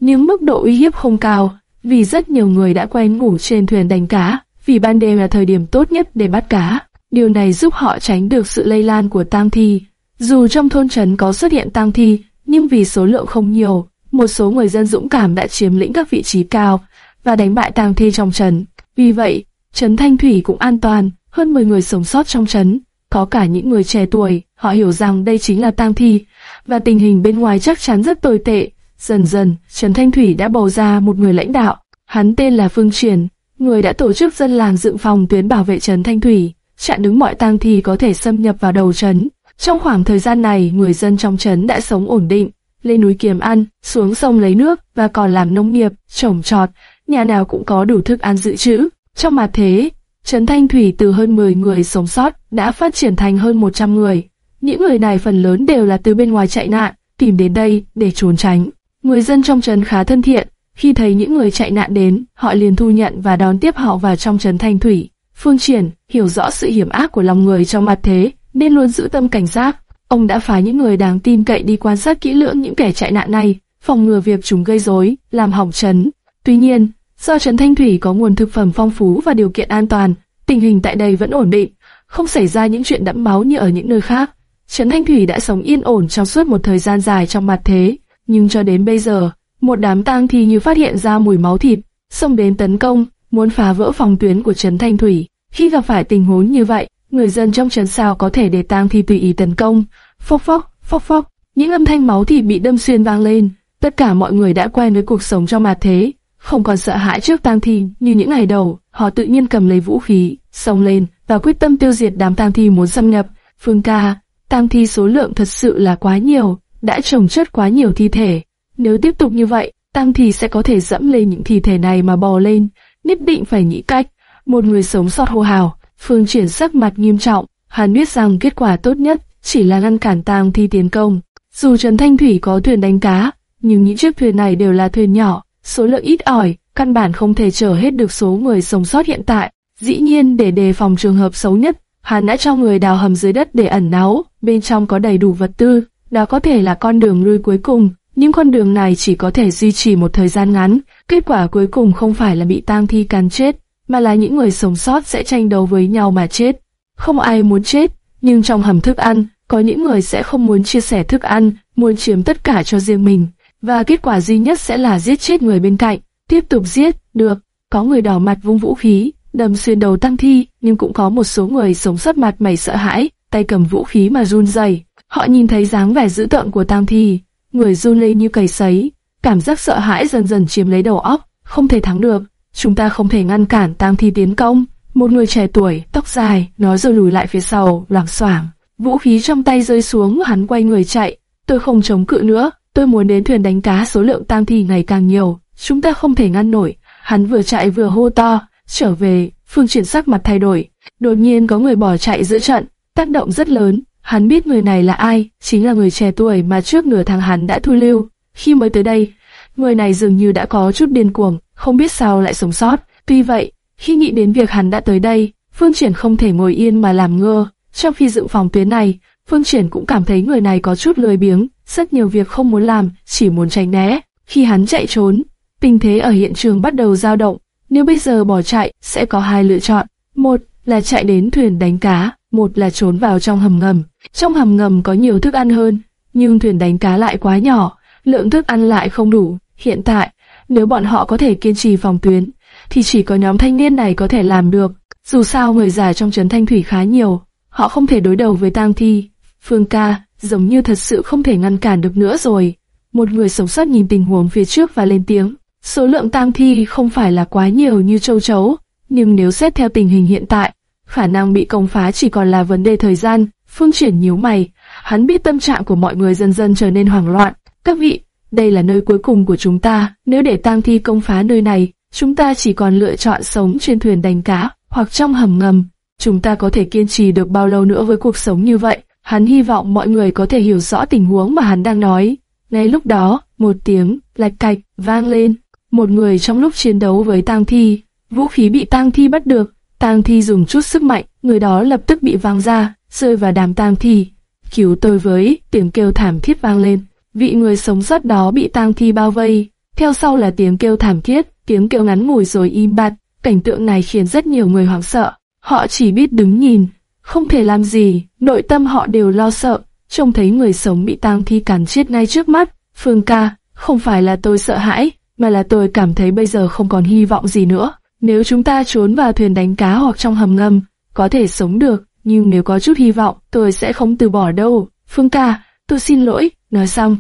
nhưng mức độ uy hiếp không cao, vì rất nhiều người đã quen ngủ trên thuyền đánh cá, vì ban đêm là thời điểm tốt nhất để bắt cá. Điều này giúp họ tránh được sự lây lan của tang thi. Dù trong thôn trấn có xuất hiện tang thi, nhưng vì số lượng không nhiều, một số người dân dũng cảm đã chiếm lĩnh các vị trí cao và đánh bại tang thi trong trấn. Vì vậy, trấn Thanh Thủy cũng an toàn, hơn 10 người sống sót trong trấn, có cả những người trẻ tuổi, họ hiểu rằng đây chính là tang thi và tình hình bên ngoài chắc chắn rất tồi tệ. Dần dần, trần Thanh Thủy đã bầu ra một người lãnh đạo, hắn tên là Phương Triển, người đã tổ chức dân làng dựng phòng tuyến bảo vệ trần Thanh Thủy, chặn đứng mọi tang thi có thể xâm nhập vào đầu trấn. Trong khoảng thời gian này, người dân trong trấn đã sống ổn định, lên núi kiếm ăn, xuống sông lấy nước và còn làm nông nghiệp, trồng trọt, nhà nào cũng có đủ thức ăn dự trữ. Trong mặt thế, Trấn Thanh Thủy từ hơn 10 người sống sót đã phát triển thành hơn 100 người. Những người này phần lớn đều là từ bên ngoài chạy nạn, tìm đến đây để trốn tránh. Người dân trong trấn khá thân thiện, khi thấy những người chạy nạn đến, họ liền thu nhận và đón tiếp họ vào trong trấn Thanh Thủy. Phương Triển hiểu rõ sự hiểm ác của lòng người trong mặt thế, nên luôn giữ tâm cảnh giác. Ông đã phái những người đáng tin cậy đi quan sát kỹ lưỡng những kẻ chạy nạn này, phòng ngừa việc chúng gây rối, làm hỏng trấn. Tuy nhiên, do trấn Thanh Thủy có nguồn thực phẩm phong phú và điều kiện an toàn, tình hình tại đây vẫn ổn định, không xảy ra những chuyện đẫm máu như ở những nơi khác. Trấn Thanh Thủy đã sống yên ổn trong suốt một thời gian dài trong mặt thế, nhưng cho đến bây giờ, một đám tang thi như phát hiện ra mùi máu thịt, xông đến tấn công, muốn phá vỡ phòng tuyến của Trấn Thanh Thủy. Khi gặp phải tình huống như vậy, người dân trong trấn sao có thể để tang thi tùy ý tấn công? Phốc phốc, phốc phốc, những âm thanh máu thịt bị đâm xuyên vang lên. Tất cả mọi người đã quen với cuộc sống trong mặt thế, không còn sợ hãi trước tang thi như những ngày đầu. Họ tự nhiên cầm lấy vũ khí, xông lên và quyết tâm tiêu diệt đám tang thi muốn xâm nhập. Phương ca, tang thi số lượng thật sự là quá nhiều, đã trồng chất quá nhiều thi thể. Nếu tiếp tục như vậy, tang thì sẽ có thể dẫm lên những thi thể này mà bò lên, nhất định phải nghĩ cách. Một người sống sót hô hào, Phương chuyển sắc mặt nghiêm trọng, hắn biết rằng kết quả tốt nhất chỉ là ngăn cản tang thi tiến công. Dù Trần Thanh Thủy có thuyền đánh cá, nhưng những chiếc thuyền này đều là thuyền nhỏ, số lượng ít ỏi, căn bản không thể chở hết được số người sống sót hiện tại. Dĩ nhiên để đề phòng trường hợp xấu nhất, hắn đã cho người đào hầm dưới đất để ẩn náu, bên trong có đầy đủ vật tư, đó có thể là con đường lui cuối cùng, nhưng con đường này chỉ có thể duy trì một thời gian ngắn, kết quả cuối cùng không phải là bị tang thi cắn chết, mà là những người sống sót sẽ tranh đấu với nhau mà chết. Không ai muốn chết, nhưng trong hầm thức ăn, có những người sẽ không muốn chia sẻ thức ăn, muốn chiếm tất cả cho riêng mình, và kết quả duy nhất sẽ là giết chết người bên cạnh, tiếp tục giết, được, có người đỏ mặt vung vũ khí, đâm xuyên đầu tăng thi, nhưng cũng có một số người sống sót mặt mày sợ hãi, tay cầm vũ khí mà run rẩy. Họ nhìn thấy dáng vẻ dữ tợn của tam thi, người run lên như cầy sấy, cảm giác sợ hãi dần dần chiếm lấy đầu óc, không thể thắng được, chúng ta không thể ngăn cản tam thi tiến công. Một người trẻ tuổi, tóc dài, nói rồi lùi lại phía sau, loảng xoảng. Vũ khí trong tay rơi xuống, hắn quay người chạy. Tôi không chống cự nữa, tôi muốn đến thuyền đánh cá số lượng tang thi ngày càng nhiều. Chúng ta không thể ngăn nổi. Hắn vừa chạy vừa hô to, trở về, phương chuyển sắc mặt thay đổi. Đột nhiên có người bỏ chạy giữa trận, tác động rất lớn. Hắn biết người này là ai, chính là người trẻ tuổi mà trước nửa tháng hắn đã thu lưu. Khi mới tới đây, người này dường như đã có chút điên cuồng, không biết sao lại sống sót. Tuy vậy, khi nghĩ đến việc hắn đã tới đây, Phương Triển không thể ngồi yên mà làm ngơ. Trong khi dựng phòng tuyến này, Phương Triển cũng cảm thấy người này có chút lười biếng, rất nhiều việc không muốn làm, chỉ muốn tránh né. Khi hắn chạy trốn, tình thế ở hiện trường bắt đầu dao động. Nếu bây giờ bỏ chạy, sẽ có hai lựa chọn. Một là chạy đến thuyền đánh cá, một là trốn vào trong hầm ngầm. Trong hầm ngầm có nhiều thức ăn hơn, nhưng thuyền đánh cá lại quá nhỏ, lượng thức ăn lại không đủ. Hiện tại, nếu bọn họ có thể kiên trì phòng tuyến, thì chỉ có nhóm thanh niên này có thể làm được. Dù sao người già trong trấn Thanh Thủy khá nhiều, họ không thể đối đầu với tang thi. Phương ca, giống như thật sự không thể ngăn cản được nữa rồi. Một người sống sót nhìn tình huống phía trước và lên tiếng. Số lượng tang thi không phải là quá nhiều như châu chấu, nhưng nếu xét theo tình hình hiện tại, khả năng bị công phá chỉ còn là vấn đề thời gian. Phương triển nhíu mày, hắn biết tâm trạng của mọi người dần dần trở nên hoảng loạn. Các vị, đây là nơi cuối cùng của chúng ta, nếu để tang thi công phá nơi này, chúng ta chỉ còn lựa chọn sống trên thuyền đánh cá hoặc trong hầm ngầm. Chúng ta có thể kiên trì được bao lâu nữa với cuộc sống như vậy? Hắn hy vọng mọi người có thể hiểu rõ tình huống mà hắn đang nói. Ngay lúc đó, một tiếng lạch cạch vang lên. Một người trong lúc chiến đấu với tang thi, vũ khí bị tang thi bắt được. Tang thi dùng chút sức mạnh, người đó lập tức bị văng ra, rơi vào đám tang thi. Cứu tôi với, tiếng kêu thảm thiết vang lên. Vị người sống sót đó bị tang thi bao vây. Theo sau là tiếng kêu thảm thiết, tiếng kêu ngắn ngủi rồi im bặt. Cảnh tượng này khiến rất nhiều người hoảng sợ. Họ chỉ biết đứng nhìn, không thể làm gì, nội tâm họ đều lo sợ, trông thấy người sống bị tang thi cắn chết ngay trước mắt. Phương ca, không phải là tôi sợ hãi, mà là tôi cảm thấy bây giờ không còn hy vọng gì nữa. Nếu chúng ta trốn vào thuyền đánh cá hoặc trong hầm ngầm, có thể sống được, nhưng nếu có chút hy vọng, tôi sẽ không từ bỏ đâu. Phương ca, tôi xin lỗi, nói xong,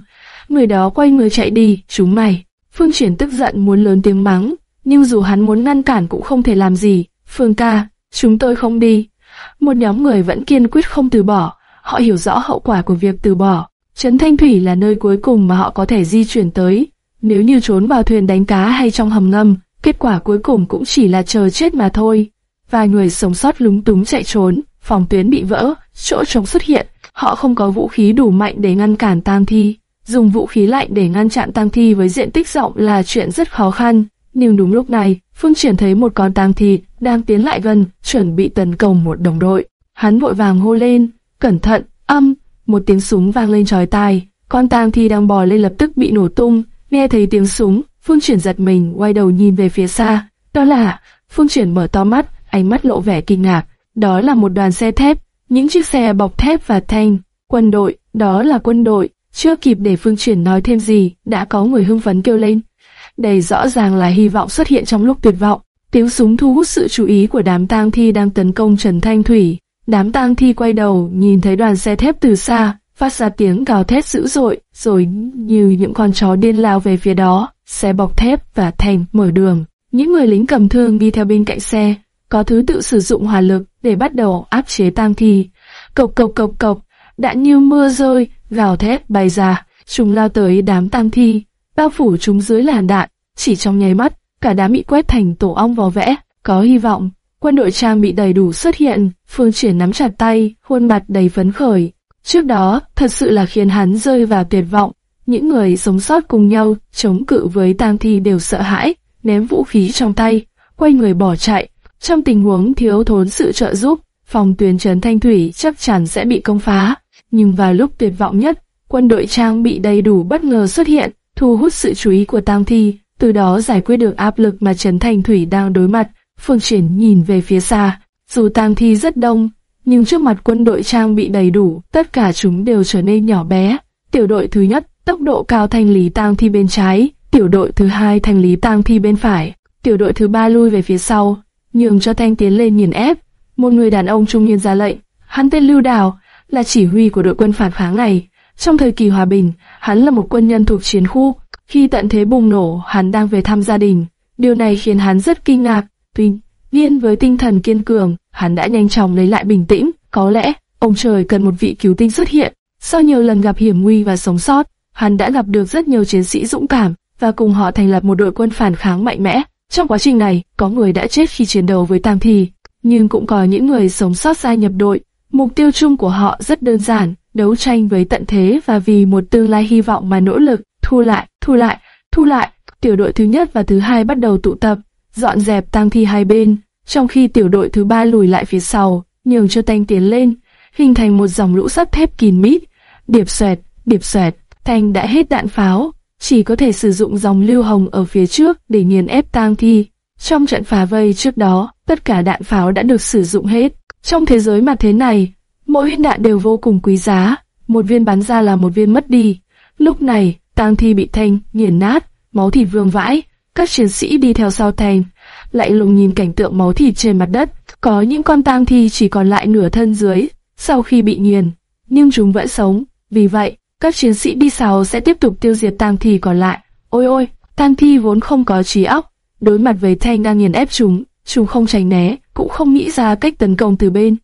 người đó quay người chạy đi, chúng mày. Phương triển tức giận muốn lớn tiếng mắng, nhưng dù hắn muốn ngăn cản cũng không thể làm gì. Phương ca, chúng tôi không đi. Một nhóm người vẫn kiên quyết không từ bỏ, họ hiểu rõ hậu quả của việc từ bỏ. Trấn Thanh Thủy là nơi cuối cùng mà họ có thể di chuyển tới. Nếu như trốn vào thuyền đánh cá hay trong hầm ngầm, kết quả cuối cùng cũng chỉ là chờ chết mà thôi. Vài người sống sót lúng túng chạy trốn, phòng tuyến bị vỡ, chỗ trống xuất hiện, họ không có vũ khí đủ mạnh để ngăn cản tang thi. Dùng vũ khí lạnh để ngăn chặn tang thi với diện tích rộng là chuyện rất khó khăn. Nhưng đúng lúc này, Phương Triển thấy một con tang thi đang tiến lại gần, chuẩn bị tấn công một đồng đội. Hắn vội vàng hô lên, cẩn thận, âm, một tiếng súng vang lên chói tai. Con tang thi đang bò lên lập tức bị nổ tung. Nghe thấy tiếng súng, Phương Triển giật mình, quay đầu nhìn về phía xa. Đó là, Phương Triển mở to mắt, ánh mắt lộ vẻ kinh ngạc. Đó là một đoàn xe thép, những chiếc xe bọc thép và thanh. Quân đội, đó là quân đội. Chưa kịp để Phương Triển nói thêm gì, đã có người hưng phấn kêu lên. Đây rõ ràng là hy vọng xuất hiện trong lúc tuyệt vọng. Tiếng súng thu hút sự chú ý của đám tang thi đang tấn công Trần Thanh Thủy. Đám tang thi quay đầu, nhìn thấy đoàn xe thép từ xa, phát ra tiếng gào thét dữ dội, rồi như những con chó điên lao về phía đó. Xe bọc thép và thành mở đường. Những người lính cầm thương đi theo bên cạnh xe, có thứ tự sử dụng hỏa lực để bắt đầu áp chế tang thi. cộc cộc cộc cộc, đạn như mưa rơi, gào thét bay ra, chúng lao tới đám tang thi, bao phủ chúng dưới làn đạn, chỉ trong nháy mắt, cả đám bị quét thành tổ ong vò vẽ, có hy vọng. Quân đội trang bị đầy đủ xuất hiện, Phương Triển nắm chặt tay, khuôn mặt đầy phấn khởi. Trước đó, thật sự là khiến hắn rơi vào tuyệt vọng. Những người sống sót cùng nhau, chống cự với tang thi đều sợ hãi, ném vũ khí trong tay, quay người bỏ chạy. Trong tình huống thiếu thốn sự trợ giúp, phòng tuyến trấn Thanh Thủy chắc chắn sẽ bị công phá. Nhưng vào lúc tuyệt vọng nhất, quân đội trang bị đầy đủ bất ngờ xuất hiện, thu hút sự chú ý của tang thi, từ đó giải quyết được áp lực mà Trấn Thanh Thủy đang đối mặt. Phương Triển nhìn về phía xa, dù tang thi rất đông, nhưng trước mặt quân đội trang bị đầy đủ, tất cả chúng đều trở nên nhỏ bé. Tiểu đội thứ nhất, tốc độ cao thanh lý tang thi bên trái, tiểu đội thứ hai thanh lý tang thi bên phải, tiểu đội thứ ba lui về phía sau, nhường cho thanh tiến lên nghiền ép. Một người đàn ông trung niên ra lệnh, hắn tên Lưu Đào, là chỉ huy của đội quân phản kháng này. Trong thời kỳ hòa bình, hắn là một quân nhân thuộc chiến khu. Khi tận thế bùng nổ, hắn đang về thăm gia đình. Điều này khiến hắn rất kinh ngạc. Tuy nhiên với tinh thần kiên cường, hắn đã nhanh chóng lấy lại bình tĩnh. Có lẽ, ông trời cần một vị cứu tinh xuất hiện. Sau nhiều lần gặp hiểm nguy và sống sót, hắn đã gặp được rất nhiều chiến sĩ dũng cảm và cùng họ thành lập một đội quân phản kháng mạnh mẽ. Trong quá trình này, có người đã chết khi chiến đấu với tang thi, nhưng cũng có những người sống sót gia nhập đội. Mục tiêu chung của họ rất đơn giản, đấu tranh với tận thế và vì một tương lai hy vọng mà nỗ lực, thu lại, thu lại, thu lại. Tiểu đội thứ nhất và thứ hai bắt đầu tụ tập, dọn dẹp tang thi hai bên, trong khi tiểu đội thứ ba lùi lại phía sau, nhường cho tanh tiến lên, hình thành một dòng lũ sắt thép kín mít. Điệp xoẹt, điệp xoẹt, Thanh đã hết đạn pháo, chỉ có thể sử dụng dòng lưu hồng ở phía trước để nghiền ép tang thi. Trong trận phá vây trước đó, tất cả đạn pháo đã được sử dụng hết. Trong thế giới mà thế này, mỗi viên đạn đều vô cùng quý giá, một viên bắn ra là một viên mất đi. Lúc này, tang thi bị thanh nghiền nát, máu thịt vương vãi, các chiến sĩ đi theo sau thanh, lại lùng nhìn cảnh tượng máu thịt trên mặt đất, có những con tang thi chỉ còn lại nửa thân dưới, sau khi bị nghiền, nhưng chúng vẫn sống, vì vậy, các chiến sĩ đi sau sẽ tiếp tục tiêu diệt tang thi còn lại. Ôi ôi, tang thi vốn không có trí óc, đối mặt với thanh đang nghiền ép chúng, chúng không tránh né, cũng không nghĩ ra cách tấn công từ bên,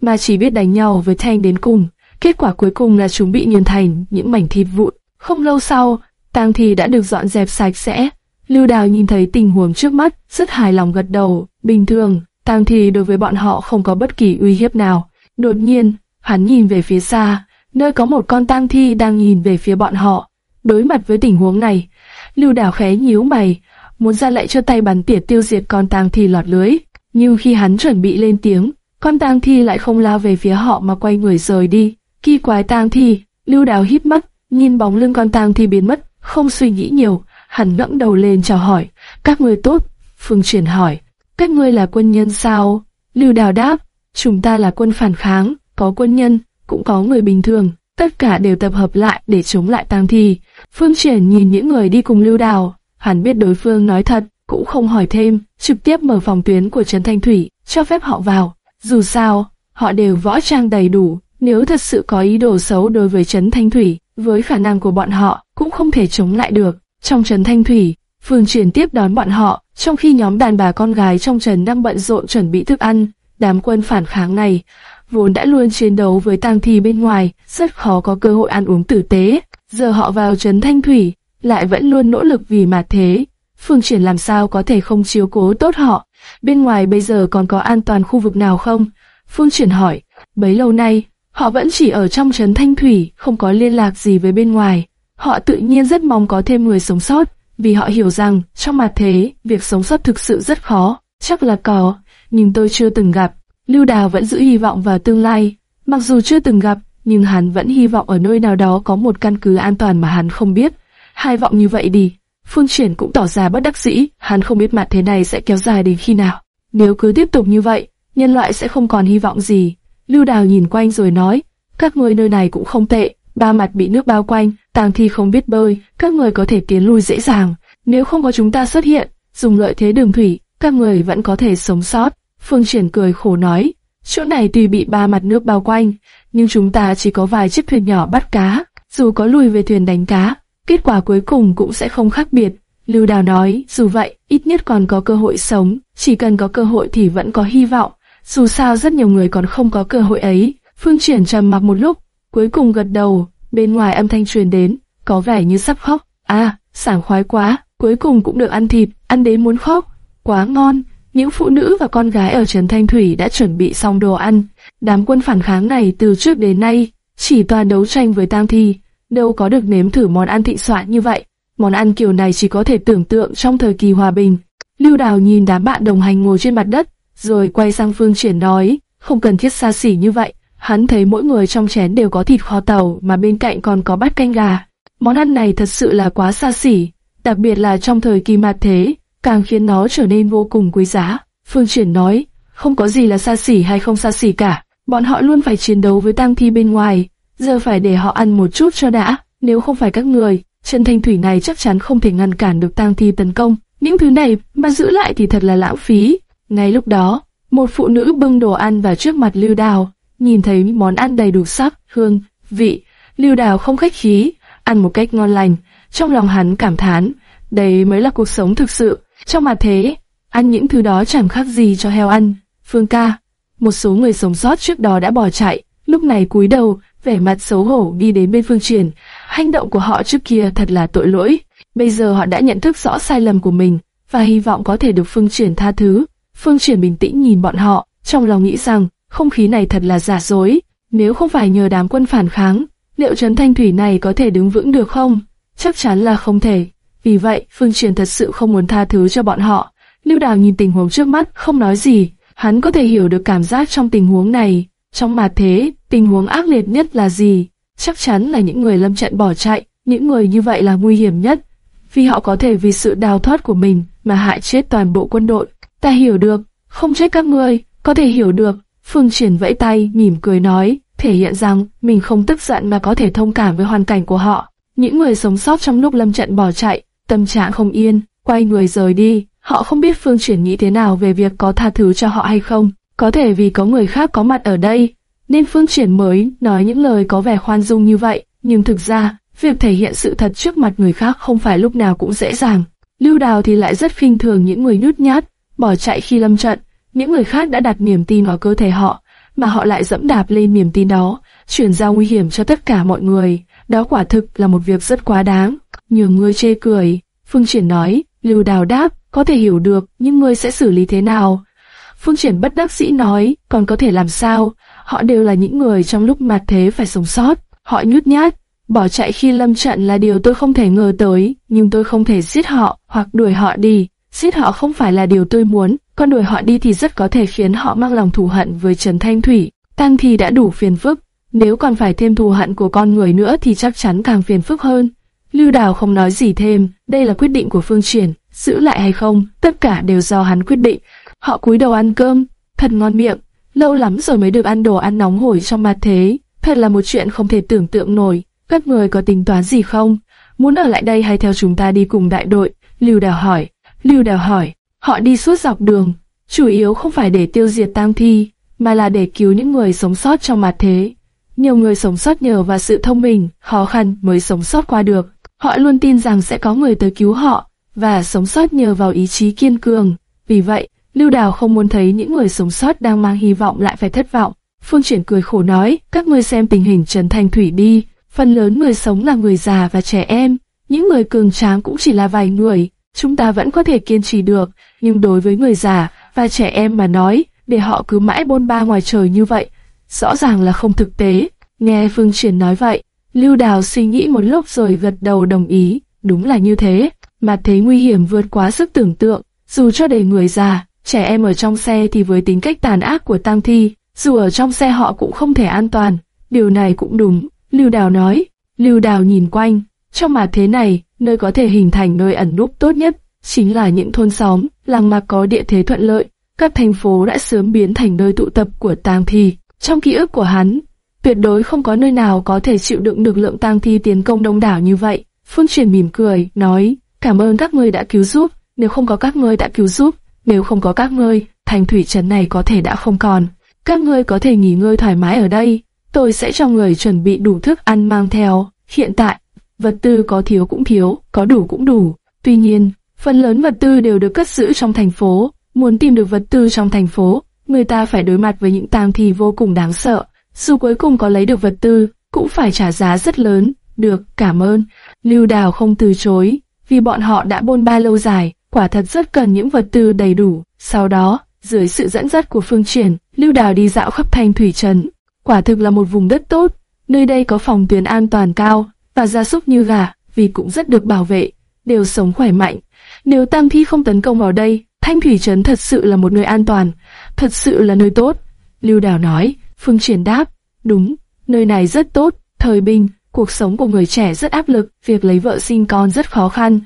mà chỉ biết đánh nhau với thanh đến cùng. Kết quả cuối cùng là chúng bị nghiền thành những mảnh thịt vụn. Không lâu sau, tang thi đã được dọn dẹp sạch sẽ. Lưu Đào nhìn thấy tình huống trước mắt, rất hài lòng gật đầu. Bình thường, tang thi đối với bọn họ không có bất kỳ uy hiếp nào. Đột nhiên, hắn nhìn về phía xa, nơi có một con tang thi đang nhìn về phía bọn họ. Đối mặt với tình huống này, Lưu Đào khẽ nhíu mày, muốn ra lệnh cho tay bắn tỉa tiêu diệt con tang thi lọt lưới. Nhưng khi hắn chuẩn bị lên tiếng, con tang thi lại không lao về phía họ mà quay người rời đi. Kỳ quái tang thi, Lưu Đào híp mắt, nhìn bóng lưng con tang thi biến mất, không suy nghĩ nhiều, hắn ngẩng đầu lên chào hỏi, các người tốt. Phương Triển hỏi, các ngươi là quân nhân sao? Lưu Đào đáp, chúng ta là quân phản kháng, có quân nhân, cũng có người bình thường, tất cả đều tập hợp lại để chống lại tang thi. Phương Triển nhìn những người đi cùng Lưu Đào, hắn biết đối phương nói thật, cũng không hỏi thêm, trực tiếp mở phòng tuyến của Trấn Thanh Thủy, cho phép họ vào. Dù sao, họ đều võ trang đầy đủ, nếu thật sự có ý đồ xấu đối với Trấn Thanh Thủy, với khả năng của bọn họ, cũng không thể chống lại được. Trong Trấn Thanh Thủy, Phương Triển tiếp đón bọn họ, trong khi nhóm đàn bà con gái trong trấn đang bận rộn chuẩn bị thức ăn. Đám quân phản kháng này, vốn đã luôn chiến đấu với tang thi bên ngoài, rất khó có cơ hội ăn uống tử tế. Giờ họ vào trấn Thanh Thủy, lại vẫn luôn nỗ lực vì mà thế. Phương Triển làm sao có thể không chiếu cố tốt họ? Bên ngoài bây giờ còn có an toàn khu vực nào không? Phương Triển hỏi. Bấy lâu nay, họ vẫn chỉ ở trong trấn Thanh Thủy, không có liên lạc gì với bên ngoài. Họ tự nhiên rất mong có thêm người sống sót, vì họ hiểu rằng trong mặt thế, việc sống sót thực sự rất khó. Chắc là có, nhưng tôi chưa từng gặp. Lưu Đào vẫn giữ hy vọng vào tương lai. Mặc dù chưa từng gặp, nhưng hắn vẫn hy vọng ở nơi nào đó có một căn cứ an toàn mà hắn không biết. Hai vọng như vậy đi. Phương Triển cũng tỏ ra bất đắc dĩ, hắn không biết mặt thế này sẽ kéo dài đến khi nào. Nếu cứ tiếp tục như vậy, nhân loại sẽ không còn hy vọng gì. Lưu Đào nhìn quanh rồi nói, các người nơi này cũng không tệ, ba mặt bị nước bao quanh, tàng thi không biết bơi, các người có thể tiến lui dễ dàng. Nếu không có chúng ta xuất hiện, dùng lợi thế đường thủy, các người vẫn có thể sống sót. Phương Triển cười khổ nói, chỗ này tuy bị ba mặt nước bao quanh, nhưng chúng ta chỉ có vài chiếc thuyền nhỏ bắt cá, dù có lùi về thuyền đánh cá, kết quả cuối cùng cũng sẽ không khác biệt. Lưu Đào nói, dù vậy, ít nhất còn có cơ hội sống, chỉ cần có cơ hội thì vẫn có hy vọng, dù sao rất nhiều người còn không có cơ hội ấy. Phương Triển trầm mặc một lúc, cuối cùng gật đầu, bên ngoài âm thanh truyền đến, có vẻ như sắp khóc. À, sảng khoái quá, cuối cùng cũng được ăn thịt, ăn đến muốn khóc, quá ngon. Những phụ nữ và con gái ở Trấn Thanh Thủy đã chuẩn bị xong đồ ăn. Đám quân phản kháng này từ trước đến nay chỉ toàn đấu tranh với tang thi, đâu có được nếm thử món ăn thịnh soạn như vậy. Món ăn kiểu này chỉ có thể tưởng tượng trong thời kỳ hòa bình. Lưu Đào nhìn đám bạn đồng hành ngồi trên mặt đất, rồi quay sang Phương Triển nói, không cần thiết xa xỉ như vậy. Hắn thấy mỗi người trong chén đều có thịt kho tàu mà bên cạnh còn có bát canh gà. Món ăn này thật sự là quá xa xỉ, đặc biệt là trong thời kỳ mạt thế, càng khiến nó trở nên vô cùng quý giá. Phương Triển nói, không có gì là xa xỉ hay không xa xỉ cả, bọn họ luôn phải chiến đấu với tang thi bên ngoài, giờ phải để họ ăn một chút cho đã, nếu không phải các người, chân thanh thủy này chắc chắn không thể ngăn cản được tang thi tấn công. Những thứ này mà giữ lại thì thật là lãng phí. Ngay lúc đó, một phụ nữ bưng đồ ăn vào trước mặt Lưu Đào, nhìn thấy món ăn đầy đủ sắc, hương, vị, Lưu Đào không khách khí, ăn một cách ngon lành. Trong lòng hắn cảm thán, đây mới là cuộc sống thực sự. Trong mà thế, ăn những thứ đó chẳng khác gì cho heo ăn. Phương ca, một số người sống sót trước đó đã bỏ chạy, lúc này cúi đầu, vẻ mặt xấu hổ đi đến bên Phương Triển. Hành động của họ trước kia thật là tội lỗi. Bây giờ họ đã nhận thức rõ sai lầm của mình và hy vọng có thể được Phương Triển tha thứ. Phương Triển bình tĩnh nhìn bọn họ, trong lòng nghĩ rằng không khí này thật là giả dối. Nếu không phải nhờ đám quân phản kháng, liệu trấn thanh thủy này có thể đứng vững được không? Chắc chắn là không thể. Vì vậy, Phương Triển thật sự không muốn tha thứ cho bọn họ. Lưu Đào nhìn tình huống trước mắt, không nói gì. Hắn có thể hiểu được cảm giác trong tình huống này. Trong mà thế, tình huống ác liệt nhất là gì? Chắc chắn là những người lâm trận bỏ chạy. Những người như vậy là nguy hiểm nhất. Vì họ có thể vì sự đào thoát của mình mà hại chết toàn bộ quân đội. Ta hiểu được, không trách các ngươi, có thể hiểu được. Phương Triển vẫy tay, mỉm cười nói, thể hiện rằng mình không tức giận mà có thể thông cảm với hoàn cảnh của họ. Những người sống sót trong lúc lâm trận bỏ chạy, tâm trạng không yên, quay người rời đi. Họ không biết Phương Chuyển nghĩ thế nào về việc có tha thứ cho họ hay không. Có thể vì có người khác có mặt ở đây, nên Phương Chuyển mới nói những lời có vẻ khoan dung như vậy. Nhưng thực ra, việc thể hiện sự thật trước mặt người khác không phải lúc nào cũng dễ dàng. Lưu Đào thì lại rất khinh thường những người nhút nhát, bỏ chạy khi lâm trận. Những người khác đã đặt niềm tin vào cơ thể họ, mà họ lại dẫm đạp lên niềm tin đó, chuyển giao nguy hiểm cho tất cả mọi người. Đó quả thực là một việc rất quá đáng. Nhiều người chê cười. Phương Triển nói, Lưu Đào đáp, có thể hiểu được, nhưng ngươi sẽ xử lý thế nào? Phương Triển bất đắc dĩ nói, còn có thể làm sao? Họ đều là những người trong lúc mặt thế phải sống sót. Họ nhút nhát, bỏ chạy khi lâm trận là điều tôi không thể ngờ tới, nhưng tôi không thể giết họ hoặc đuổi họ đi. Giết họ không phải là điều tôi muốn, còn đuổi họ đi thì rất có thể khiến họ mang lòng thù hận với Trần Thanh Thủy. Tăng thì đã đủ phiền phức, nếu còn phải thêm thù hận của con người nữa thì chắc chắn càng phiền phức hơn. Lưu Đào không nói gì thêm, đây là quyết định của Phương Triển, giữ lại hay không, tất cả đều do hắn quyết định. Họ cúi đầu ăn cơm, thật ngon miệng, lâu lắm rồi mới được ăn đồ ăn nóng hổi trong mặt thế, thật là một chuyện không thể tưởng tượng nổi. Các người có tính toán gì không? Muốn ở lại đây hay theo chúng ta đi cùng đại đội? Lưu Đào hỏi. Lưu Đào hỏi, họ đi suốt dọc đường, chủ yếu không phải để tiêu diệt tang thi, mà là để cứu những người sống sót trong mặt thế. Nhiều người sống sót nhờ vào sự thông minh, khó khăn mới sống sót qua được. Họ luôn tin rằng sẽ có người tới cứu họ, và sống sót nhờ vào ý chí kiên cường. Vì vậy, Lưu Đào không muốn thấy những người sống sót đang mang hy vọng lại phải thất vọng. Phương Triển cười khổ nói, các ngươi xem tình hình Trần Thanh Thủy đi, phần lớn người sống là người già và trẻ em, những người cường tráng cũng chỉ là vài người, chúng ta vẫn có thể kiên trì được, nhưng đối với người già và trẻ em mà nói, để họ cứ mãi bôn ba ngoài trời như vậy, rõ ràng là không thực tế. Nghe Phương Triển nói vậy, Lưu Đào suy nghĩ một lúc rồi gật đầu đồng ý, đúng là như thế, mà thế nguy hiểm vượt quá sức tưởng tượng, dù cho để người già, trẻ em ở trong xe thì với tính cách tàn ác của tang thi, dù ở trong xe họ cũng không thể an toàn, điều này cũng đúng, Lưu Đào nói. Lưu Đào nhìn quanh, trong mà thế này, nơi có thể hình thành nơi ẩn núp tốt nhất, chính là những thôn xóm, làng mạc có địa thế thuận lợi, các thành phố đã sớm biến thành nơi tụ tập của tang thi. Trong ký ức của hắn, tuyệt đối không có nơi nào có thể chịu đựng được lượng tang thi tiến công đông đảo như vậy. Phương Truyền mỉm cười, nói, cảm ơn các ngươi đã cứu giúp, nếu không có các ngươi đã cứu giúp, nếu không có các ngươi, thành thủy trấn này có thể đã không còn. Các ngươi có thể nghỉ ngơi thoải mái ở đây, tôi sẽ cho người chuẩn bị đủ thức ăn mang theo. Hiện tại, vật tư có thiếu cũng thiếu, có đủ cũng đủ. Tuy nhiên, phần lớn vật tư đều được cất giữ trong thành phố. Muốn tìm được vật tư trong thành phố, người ta phải đối mặt với những tang thi vô cùng đáng sợ dù cuối cùng có lấy được vật tư, cũng phải trả giá rất lớn. Được, cảm ơn. Lưu Đào không từ chối, vì bọn họ đã bôn ba lâu dài, quả thật rất cần những vật tư đầy đủ. Sau đó, dưới sự dẫn dắt của Phương Triển, Lưu Đào đi dạo khắp Thanh Thủy Trấn. Quả thực là một vùng đất tốt, nơi đây có phòng tuyến an toàn cao, và gia súc như gà, vì cũng rất được bảo vệ, đều sống khỏe mạnh. Nếu Tam Thi không tấn công vào đây, Thanh Thủy Trấn thật sự là một nơi an toàn, thật sự là nơi tốt. Lưu Đào nói, Phương Triển đáp, đúng, nơi này rất tốt, thời bình, cuộc sống của người trẻ rất áp lực, việc lấy vợ sinh con rất khó khăn.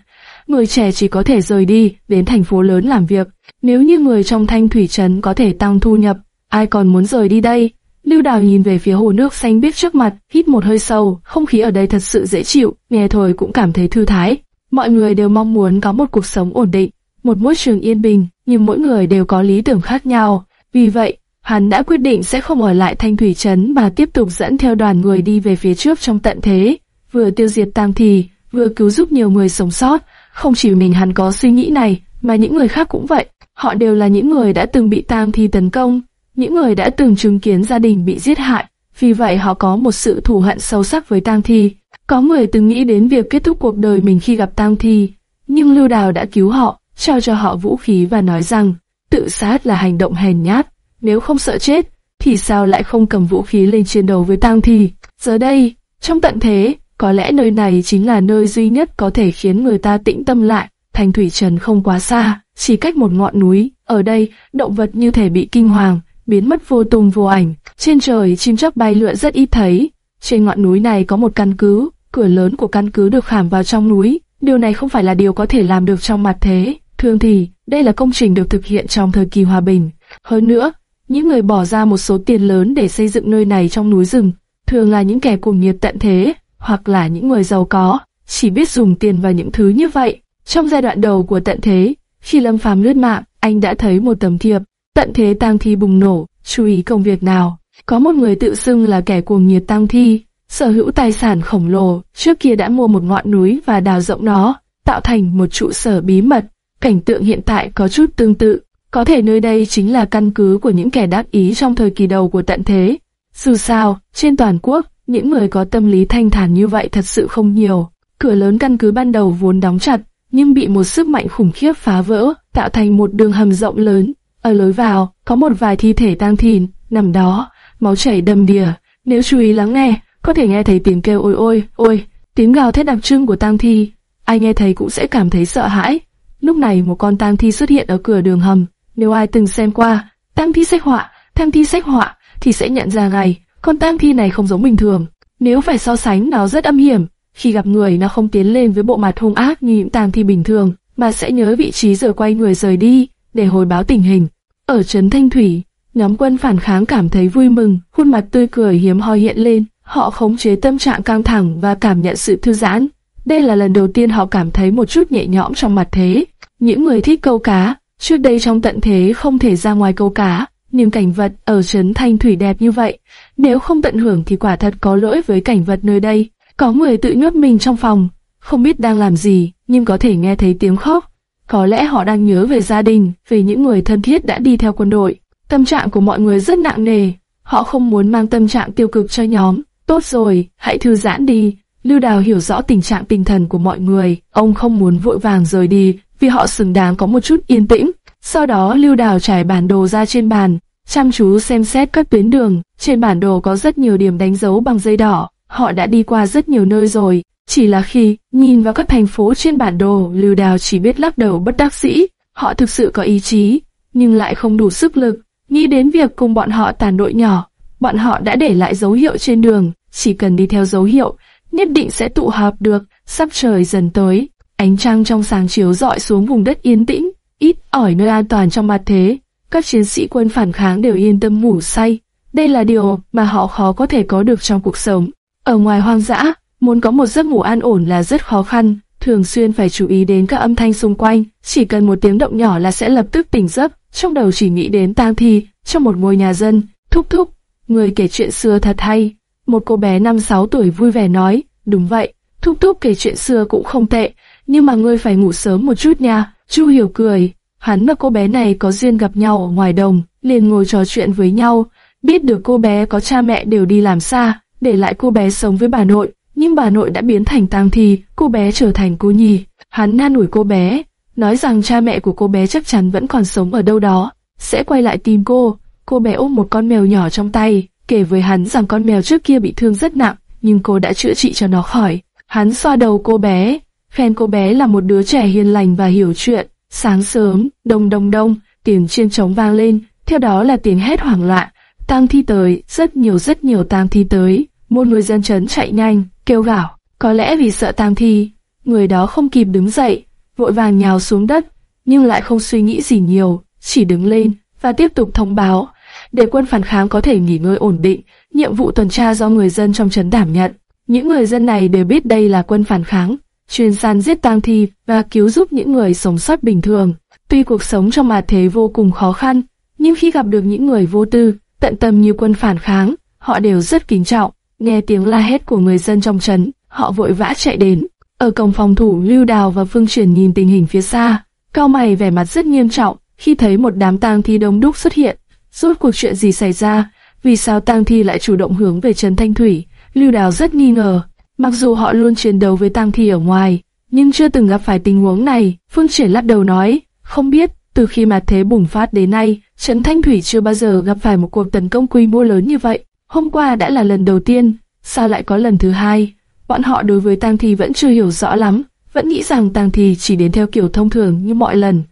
Người trẻ chỉ có thể rời đi, đến thành phố lớn làm việc. Nếu như người trong thanh thủy trấn có thể tăng thu nhập, ai còn muốn rời đi đây? Lưu Đào nhìn về phía hồ nước xanh biếc trước mặt, hít một hơi sâu, không khí ở đây thật sự dễ chịu, nghe thôi cũng cảm thấy thư thái. Mọi người đều mong muốn có một cuộc sống ổn định, một môi trường yên bình, nhưng mỗi người đều có lý tưởng khác nhau. Vì vậy, hắn đã quyết định sẽ không ở lại Thanh Thủy Trấn mà tiếp tục dẫn theo đoàn người đi về phía trước trong tận thế, vừa tiêu diệt tam thì, vừa cứu giúp nhiều người sống sót. Không chỉ mình hắn có suy nghĩ này, mà những người khác cũng vậy. Họ đều là những người đã từng bị tam thi tấn công, những người đã từng chứng kiến gia đình bị giết hại. Vì vậy họ có một sự thù hận sâu sắc với tam thi. Có người từng nghĩ đến việc kết thúc cuộc đời mình khi gặp tam thi, nhưng Lưu Đào đã cứu họ, trao cho họ vũ khí và nói rằng tự sát là hành động hèn nhát. Nếu không sợ chết, thì sao lại không cầm vũ khí lên chiến đấu với tang thi? Giờ đây, trong tận thế, có lẽ nơi này chính là nơi duy nhất có thể khiến người ta tĩnh tâm lại. Thành thủy trần không quá xa, chỉ cách một ngọn núi. Ở đây, động vật như thể bị kinh hoàng, biến mất vô tung vô ảnh. Trên trời, chim chóc bay lượn rất ít thấy. Trên ngọn núi này có một căn cứ, cửa lớn của căn cứ được khảm vào trong núi. Điều này không phải là điều có thể làm được trong mặt thế. Thường thì, đây là công trình được thực hiện trong thời kỳ hòa bình. Hơn nữa, những người bỏ ra một số tiền lớn để xây dựng nơi này trong núi rừng, thường là những kẻ cuồng nhiệt tận thế, hoặc là những người giàu có, chỉ biết dùng tiền vào những thứ như vậy. Trong giai đoạn đầu của tận thế, khi Lâm Phàm lướt mạng, anh đã thấy một tấm thiệp, tận thế tang thi bùng nổ, chú ý công việc nào. Có một người tự xưng là kẻ cuồng nhiệt tang thi, sở hữu tài sản khổng lồ, trước kia đã mua một ngọn núi và đào rộng nó, tạo thành một trụ sở bí mật. Cảnh tượng hiện tại có chút tương tự, có thể nơi đây chính là căn cứ của những kẻ đắc ý trong thời kỳ đầu của tận thế. Dù sao, trên toàn quốc, những người có tâm lý thanh thản như vậy thật sự không nhiều. Cửa lớn căn cứ ban đầu vốn đóng chặt, nhưng bị một sức mạnh khủng khiếp phá vỡ, tạo thành một đường hầm rộng lớn. Ở lối vào, có một vài thi thể tang thìn, nằm đó, máu chảy đầm đìa. Nếu chú ý lắng nghe, có thể nghe thấy tiếng kêu ôi ôi, ôi, tiếng gào thét đặc trưng của tang thi. Ai nghe thấy cũng sẽ cảm thấy sợ hãi. Lúc này một con tang thi xuất hiện ở cửa đường hầm, nếu ai từng xem qua tang thi sách họa, tang thi sách họa thì sẽ nhận ra ngay, con tang thi này không giống bình thường. Nếu phải so sánh nó rất âm hiểm, khi gặp người nó không tiến lên với bộ mặt hung ác như những tang thi bình thường, mà sẽ nhớ vị trí rồi quay người rời đi để hồi báo tình hình. Ở trấn Thanh Thủy, nhóm quân phản kháng cảm thấy vui mừng, khuôn mặt tươi cười hiếm hoi hiện lên, họ khống chế tâm trạng căng thẳng và cảm nhận sự thư giãn. Đây là lần đầu tiên họ cảm thấy một chút nhẹ nhõm trong mặt thế. Những người thích câu cá, Trước đây trong tận thế không thể ra ngoài câu cá, nhưng cảnh vật ở trấn Thanh Thủy đẹp như vậy, nếu không tận hưởng thì quả thật có lỗi với cảnh vật nơi đây. Có người tự nhốt mình trong phòng, không biết đang làm gì, nhưng có thể nghe thấy tiếng khóc. Có lẽ họ đang nhớ về gia đình, về những người thân thiết đã đi theo quân đội. Tâm trạng của mọi người rất nặng nề, họ không muốn mang tâm trạng tiêu cực cho nhóm. Tốt rồi, hãy thư giãn đi. Lưu Đào hiểu rõ tình trạng tinh thần của mọi người, ông không muốn vội vàng rời đi, vì họ xứng đáng có một chút yên tĩnh. Sau đó Lưu Đào trải bản đồ ra trên bàn, chăm chú xem xét các tuyến đường. Trên bản đồ có rất nhiều điểm đánh dấu bằng dây đỏ. Họ đã đi qua rất nhiều nơi rồi. Chỉ là khi nhìn vào các thành phố trên bản đồ, Lưu Đào chỉ biết lắc đầu bất đắc dĩ. Họ thực sự có ý chí, nhưng lại không đủ sức lực. Nghĩ đến việc cùng bọn họ tàn đội nhỏ, bọn họ đã để lại dấu hiệu trên đường. Chỉ cần đi theo dấu hiệu, nhất định sẽ tụ họp được. Sắp trời dần tới, Ánh trăng trong sáng chiếu rọi xuống vùng đất yên tĩnh, ít ỏi nơi an toàn trong mặt thế. Các chiến sĩ quân phản kháng đều yên tâm ngủ say. Đây là điều mà họ khó có thể có được trong cuộc sống. Ở ngoài hoang dã, muốn có một giấc ngủ an ổn là rất khó khăn, thường xuyên phải chú ý đến các âm thanh xung quanh, chỉ cần một tiếng động nhỏ là sẽ lập tức tỉnh giấc, trong đầu chỉ nghĩ đến tang thi, trong một ngôi nhà dân, thúc thúc, người kể chuyện xưa thật hay. Một cô bé năm sáu tuổi vui vẻ nói, đúng vậy, thúc thúc kể chuyện xưa cũng không tệ, nhưng mà ngươi phải ngủ sớm một chút nha. Chu Hiểu cười, hắn và cô bé này có duyên gặp nhau ở ngoài đồng, liền ngồi trò chuyện với nhau. biết được cô bé có cha mẹ đều đi làm xa, để lại cô bé sống với bà nội, nhưng bà nội đã biến thành tang thi, cô bé trở thành cô nhi. Hắn nan ủi cô bé, nói rằng cha mẹ của cô bé chắc chắn vẫn còn sống ở đâu đó, sẽ quay lại tìm cô. Cô bé ôm một con mèo nhỏ trong tay, kể với hắn rằng con mèo trước kia bị thương rất nặng, nhưng cô đã chữa trị cho nó khỏi. Hắn xoa đầu cô bé, khen cô bé là một đứa trẻ hiền lành và hiểu chuyện. Sáng sớm, đông đông đông, tiếng chiên trống vang lên, theo đó là tiếng hét hoảng loạn. Tang thi tới, rất nhiều rất nhiều tang thi tới. Một người dân chấn chạy nhanh, kêu gào, có lẽ vì sợ tang thi, người đó không kịp đứng dậy, vội vàng nhào xuống đất, nhưng lại không suy nghĩ gì nhiều, chỉ đứng lên và tiếp tục thông báo, để quân phản kháng có thể nghỉ ngơi ổn định, nhiệm vụ tuần tra do người dân trong trấn đảm nhận. Những người dân này đều biết đây là quân phản kháng, chuyên săn giết tang thi và cứu giúp những người sống sót bình thường. Tuy cuộc sống trong mà thế vô cùng khó khăn, nhưng khi gặp được những người vô tư, tận tâm như quân phản kháng, họ đều rất kính trọng. Nghe tiếng la hét của người dân trong trấn, họ vội vã chạy đến. Ở cổng phòng thủ, Lưu Đào và Phương Triển nhìn tình hình phía xa, cao mày vẻ mặt rất nghiêm trọng khi thấy một đám tang thi đông đúc xuất hiện. Rốt cuộc chuyện gì xảy ra? Vì sao tang thi lại chủ động hướng về trấn Thanh Thủy? Lưu Đào rất nghi ngờ. Mặc dù họ luôn chiến đấu với tang thi ở ngoài, nhưng chưa từng gặp phải tình huống này. Phương Triển lắc đầu nói, không biết, từ khi mà thế bùng phát đến nay, trấn Thanh Thủy chưa bao giờ gặp phải một cuộc tấn công quy mô lớn như vậy. Hôm qua đã là lần đầu tiên, sao lại có lần thứ hai? Bọn họ đối với tang thi vẫn chưa hiểu rõ lắm, vẫn nghĩ rằng tang thi chỉ đến theo kiểu thông thường như mọi lần.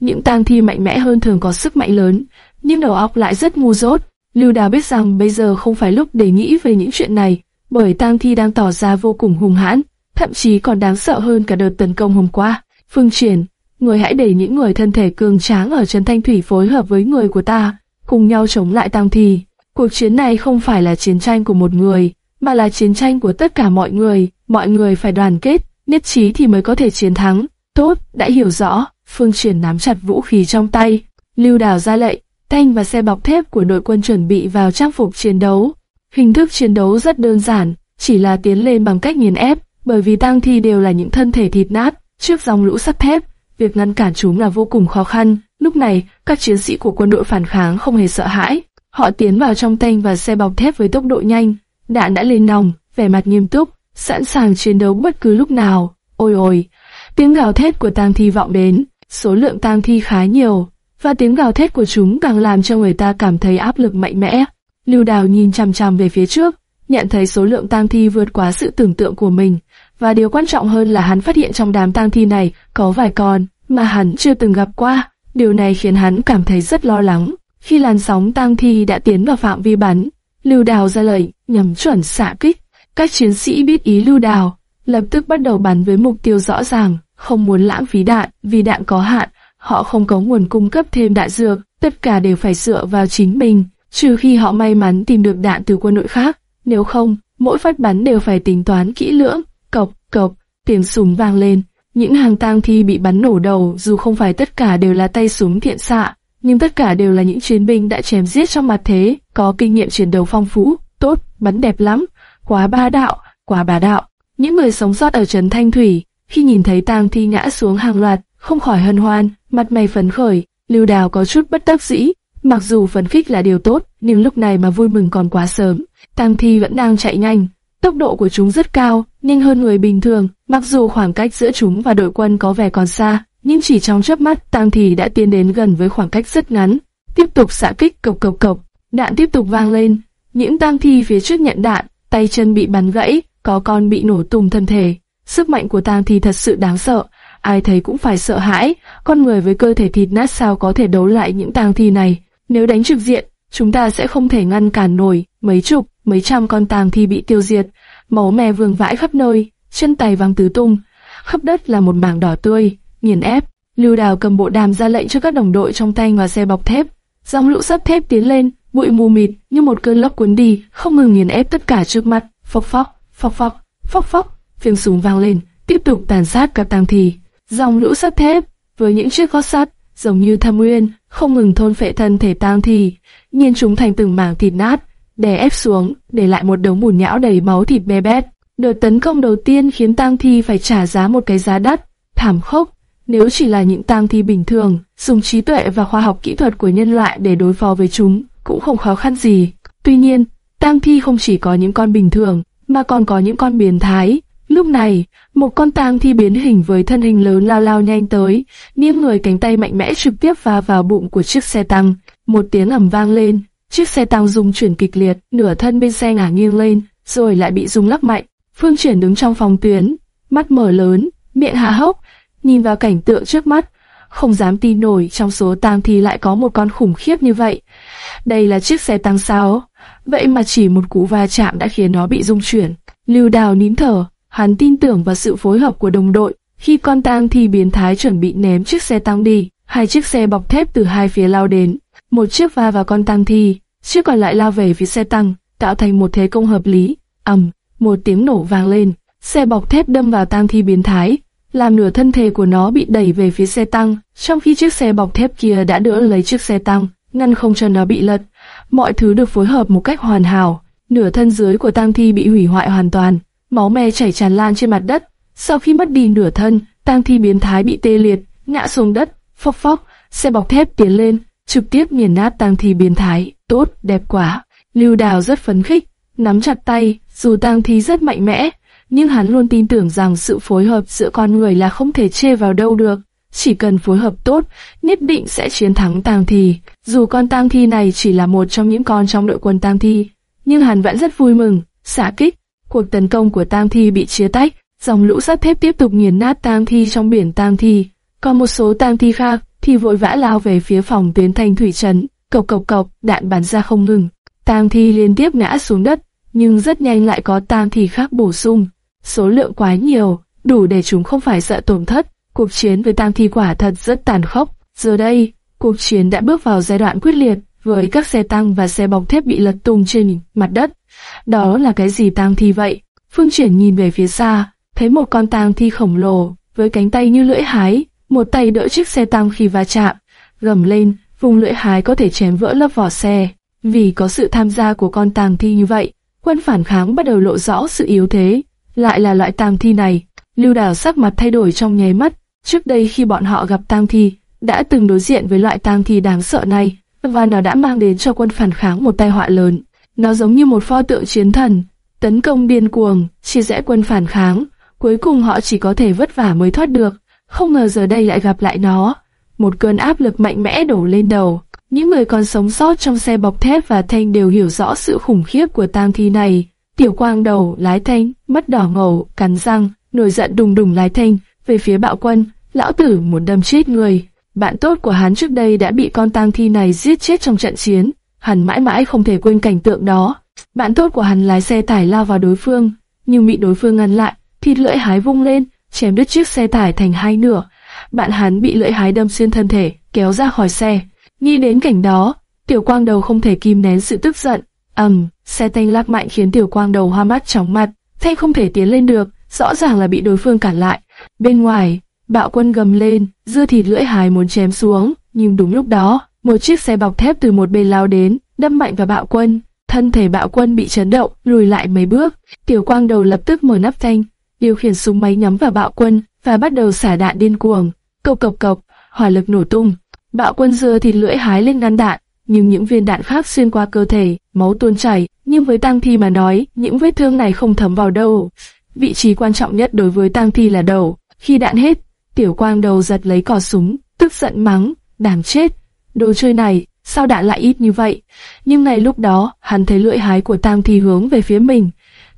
Những tang thi mạnh mẽ hơn thường có sức mạnh lớn, nhưng đầu óc lại rất ngu dốt. Lưu Đào biết rằng bây giờ không phải lúc để nghĩ về những chuyện này, bởi tang thi đang tỏ ra vô cùng hung hãn, thậm chí còn đáng sợ hơn cả đợt tấn công hôm qua. Phương Triển, người hãy để những người thân thể cường tráng ở Trấn Thanh Thủy phối hợp với người của ta, cùng nhau chống lại tang thi. Cuộc chiến này không phải là chiến tranh của một người, mà là chiến tranh của tất cả mọi người. Mọi người phải đoàn kết, nhất trí thì mới có thể chiến thắng. Tốt, đã hiểu rõ. Phương Triển nắm chặt vũ khí trong tay. Lưu đảo ra lệnh, thanh và xe bọc thép của đội quân chuẩn bị vào trang phục chiến đấu. Hình thức chiến đấu rất đơn giản, chỉ là tiến lên bằng cách nghiền ép, bởi vì tang thi đều là những thân thể thịt nát, trước dòng lũ sắt thép, việc ngăn cản chúng là vô cùng khó khăn. Lúc này, các chiến sĩ của quân đội phản kháng không hề sợ hãi, Họ tiến vào trong thanh và xe bọc thép với tốc độ nhanh, đạn đã lên nòng, vẻ mặt nghiêm túc, sẵn sàng chiến đấu bất cứ lúc nào. Ôi ôi, tiếng gào thét của tang thi vọng đến, số lượng tang thi khá nhiều, và tiếng gào thét của chúng càng làm cho người ta cảm thấy áp lực mạnh mẽ. Lưu Đào nhìn chằm chằm về phía trước, nhận thấy số lượng tang thi vượt quá sự tưởng tượng của mình, và điều quan trọng hơn là hắn phát hiện trong đám tang thi này có vài con mà hắn chưa từng gặp qua. Điều này khiến hắn cảm thấy rất lo lắng. Khi làn sóng tang thi đã tiến vào phạm vi bắn, Lưu Đào ra lệnh nhằm chuẩn xạ kích. Các chiến sĩ biết ý Lưu Đào, lập tức bắt đầu bắn với mục tiêu rõ ràng, không muốn lãng phí đạn, vì đạn có hạn, họ không có nguồn cung cấp thêm đạn dược, tất cả đều phải dựa vào chính mình, trừ khi họ may mắn tìm được đạn từ quân đội khác, nếu không, mỗi phát bắn đều phải tính toán kỹ lưỡng, cộc, cộc, tiếng súng vang lên, những hàng tang thi bị bắn nổ đầu dù không phải tất cả đều là tay súng thiện xạ, nhưng tất cả đều là những chiến binh đã chém giết trong mặt thế, có kinh nghiệm chiến đấu phong phú, tốt, bắn đẹp lắm, quá ba đạo, quá bá đạo. Những người sống sót ở trấn Thanh Thủy, khi nhìn thấy tang thi ngã xuống hàng loạt, không khỏi hân hoan, mặt mày phấn khởi, Lưu Đào có chút bất đắc dĩ, mặc dù phấn khích là điều tốt, nhưng lúc này mà vui mừng còn quá sớm. Tang thi vẫn đang chạy nhanh, tốc độ của chúng rất cao, nhanh hơn người bình thường, mặc dù khoảng cách giữa chúng và đội quân có vẻ còn xa, nhưng chỉ trong chớp mắt, tang thi đã tiến đến gần với khoảng cách rất ngắn. Tiếp tục xạ kích cộc cộc cộc, đạn tiếp tục vang lên. Những tang thi phía trước nhận đạn, tay chân bị bắn gãy, có con bị nổ tung thân thể. Sức mạnh của tang thi thật sự đáng sợ, ai thấy cũng phải sợ hãi. Con người với cơ thể thịt nát sao có thể đấu lại những tang thi này? Nếu đánh trực diện, chúng ta sẽ không thể ngăn cản nổi. Mấy chục, mấy trăm con tàng thi bị tiêu diệt, máu me vương vãi khắp nơi, chân tay văng tứ tung, khắp đất là một mảng đỏ tươi nghiền ép. Lưu Đào cầm bộ đàm ra lệnh cho các đồng đội trong tay và xe bọc thép. Dòng lũ sắt thép tiến lên, bụi mù mịt như một cơn lốc cuốn đi, không ngừng nghiền ép tất cả trước mặt Phốc phốc, phốc phốc, phốc phốc, tiếng súng vang lên, tiếp tục tàn sát các tang thi. Dòng lũ sắt thép với những chiếc gót sắt giống như tham nguyên, không ngừng thôn phệ thân thể tang thi, nghiền chúng thành từng mảng thịt nát, đè ép xuống, để lại một đống bùn nhão đầy máu thịt bê bét. Đợt tấn công đầu tiên khiến tang thi phải trả giá một cái giá đắt, thảm khốc, nếu chỉ là những tang thi bình thường, dùng trí tuệ và khoa học kỹ thuật của nhân loại để đối phó với chúng cũng không khó khăn gì. Tuy nhiên, tang thi không chỉ có những con bình thường, mà còn có những con biến thái. Lúc này, một con tang thi biến hình với thân hình lớn lao lao nhanh tới, nghiêng người cánh tay mạnh mẽ trực tiếp va vào bụng của chiếc xe tăng. Một tiếng ầm vang lên, chiếc xe tăng rung chuyển kịch liệt, nửa thân bên xe ngả nghiêng lên, rồi lại bị rung lắc mạnh. Phương Triển đứng trong phòng tuyến, mắt mở lớn, miệng hạ hốc, nhìn vào cảnh tượng trước mắt, không dám tin nổi trong số tang thi lại có một con khủng khiếp như vậy. Đây là chiếc xe tăng sao? Vậy mà chỉ một cú va chạm đã khiến nó bị rung chuyển. Lưu Đào nín thở, hắn tin tưởng vào sự phối hợp của đồng đội. Khi con tang thi biến thái chuẩn bị ném chiếc xe tăng đi, hai chiếc xe bọc thép từ hai phía lao đến. Một chiếc va vào con tang thi, chiếc còn lại lao về phía xe tăng, tạo thành một thế công hợp lý. ầm, một tiếng nổ vang lên, xe bọc thép đâm vào tang thi biến thái, làm nửa thân thể của nó bị đẩy về phía xe tăng, trong khi chiếc xe bọc thép kia đã đỡ lấy chiếc xe tăng, ngăn không cho nó bị lật. Mọi thứ được phối hợp một cách hoàn hảo. Nửa thân dưới của tang thi bị hủy hoại hoàn toàn, máu me chảy tràn lan trên mặt đất. Sau khi mất đi nửa thân, tang thi biến thái bị tê liệt, ngã xuống đất, phốc phốc, xe bọc thép tiến lên, trực tiếp nghiền nát tang thi biến thái. Tốt, đẹp quá. Lưu Đào rất phấn khích, nắm chặt tay, dù tang thi rất mạnh mẽ, nhưng hắn luôn tin tưởng rằng sự phối hợp giữa con người là không thể chê vào đâu được. Chỉ cần phối hợp tốt, nhất định sẽ chiến thắng tang thi. Dù con tang thi này chỉ là một trong những con trong đội quân tang thi, nhưng hắn vẫn rất vui mừng, xả kích. Cuộc tấn công của tang thi bị chia tách, dòng lũ sắt thép tiếp tục nghiền nát tang thi trong biển tang thi. Còn một số tang thi khác thì vội vã lao về phía phòng tuyến thanh thủy trấn, cộc cộc cộc, đạn bắn ra không ngừng. Tang thi liên tiếp ngã xuống đất, nhưng rất nhanh lại có tang thi khác bổ sung. Số lượng quá nhiều, đủ để chúng không phải sợ tổn thất. Cuộc chiến với tang thi quả thật rất tàn khốc. Giờ đây, cuộc chiến đã bước vào giai đoạn quyết liệt, với các xe tăng và xe bọc thép bị lật tung trên mặt đất. Đó là cái gì tang thi vậy? Phương chuyển nhìn về phía xa, thấy một con tang thi khổng lồ, với cánh tay như lưỡi hái, một tay đỡ chiếc xe tăng khi va chạm, gầm lên, vùng lưỡi hái có thể chém vỡ lớp vỏ xe. Vì có sự tham gia của con tang thi như vậy, quân phản kháng bắt đầu lộ rõ sự yếu thế. Lại là loại tang thi này, Lưu Đào sắc mặt thay đổi trong nháy mắt. Trước đây khi bọn họ gặp tang thi, đã từng đối diện với loại tang thi đáng sợ này, và nó đã mang đến cho quân phản kháng một tai họa lớn. Nó giống như một pho tượng chiến thần, tấn công điên cuồng, chia rẽ quân phản kháng. Cuối cùng họ chỉ có thể vất vả mới thoát được. Không ngờ giờ đây lại gặp lại nó. Một cơn áp lực mạnh mẽ đổ lên đầu. Những người còn sống sót trong xe bọc thép và Thanh đều hiểu rõ sự khủng khiếp của tang thi này. Tiểu quang đầu lái Thanh, mắt đỏ ngầu, cắn răng, nổi giận đùng đùng lái Thanh về phía bạo quân. Lão tử muốn đâm chết người. Bạn tốt của hắn trước đây đã bị con tang thi này giết chết trong trận chiến. Hắn mãi mãi không thể quên cảnh tượng đó. Bạn tốt của hắn lái xe tải lao vào đối phương, nhưng bị đối phương ngăn lại, thịt lưỡi hái vung lên, chém đứt chiếc xe tải thành hai nửa. Bạn hắn bị lưỡi hái đâm xuyên thân thể, kéo ra khỏi xe. Nghĩ đến cảnh đó, Tiểu Quang Đầu không thể kìm nén sự tức giận. ầm, xe tanh lắc mạnh khiến Tiểu Quang Đầu hoa mắt chóng mặt, thay không thể tiến lên được, rõ ràng là bị đối phương cản lại. Bên ngoài, Bạo quân gầm lên, dưa thịt lưỡi hái muốn chém xuống, nhưng đúng lúc đó, một chiếc xe bọc thép từ một bên lao đến, đâm mạnh vào bạo quân. Thân thể bạo quân bị chấn động, lùi lại mấy bước. Tiểu quang đầu lập tức mở nắp thanh, điều khiển súng máy nhắm vào bạo quân và bắt đầu xả đạn điên cuồng. Cộc cộc cộc, hỏa lực nổ tung. Bạo quân dưa thịt lưỡi hái lên ngăn đạn, nhưng những viên đạn khác xuyên qua cơ thể, máu tuôn chảy. Nhưng với tang thi mà nói, những vết thương này không thấm vào đâu. Vị trí quan trọng nhất đối với tang thi là đầu. Khi đạn hết, Tiểu quang đầu giật lấy cò súng, tức giận mắng, đàm chết, đồ chơi này, sao đạn lại ít như vậy? Nhưng ngay lúc đó, hắn thấy lưỡi hái của tang thi hướng về phía mình.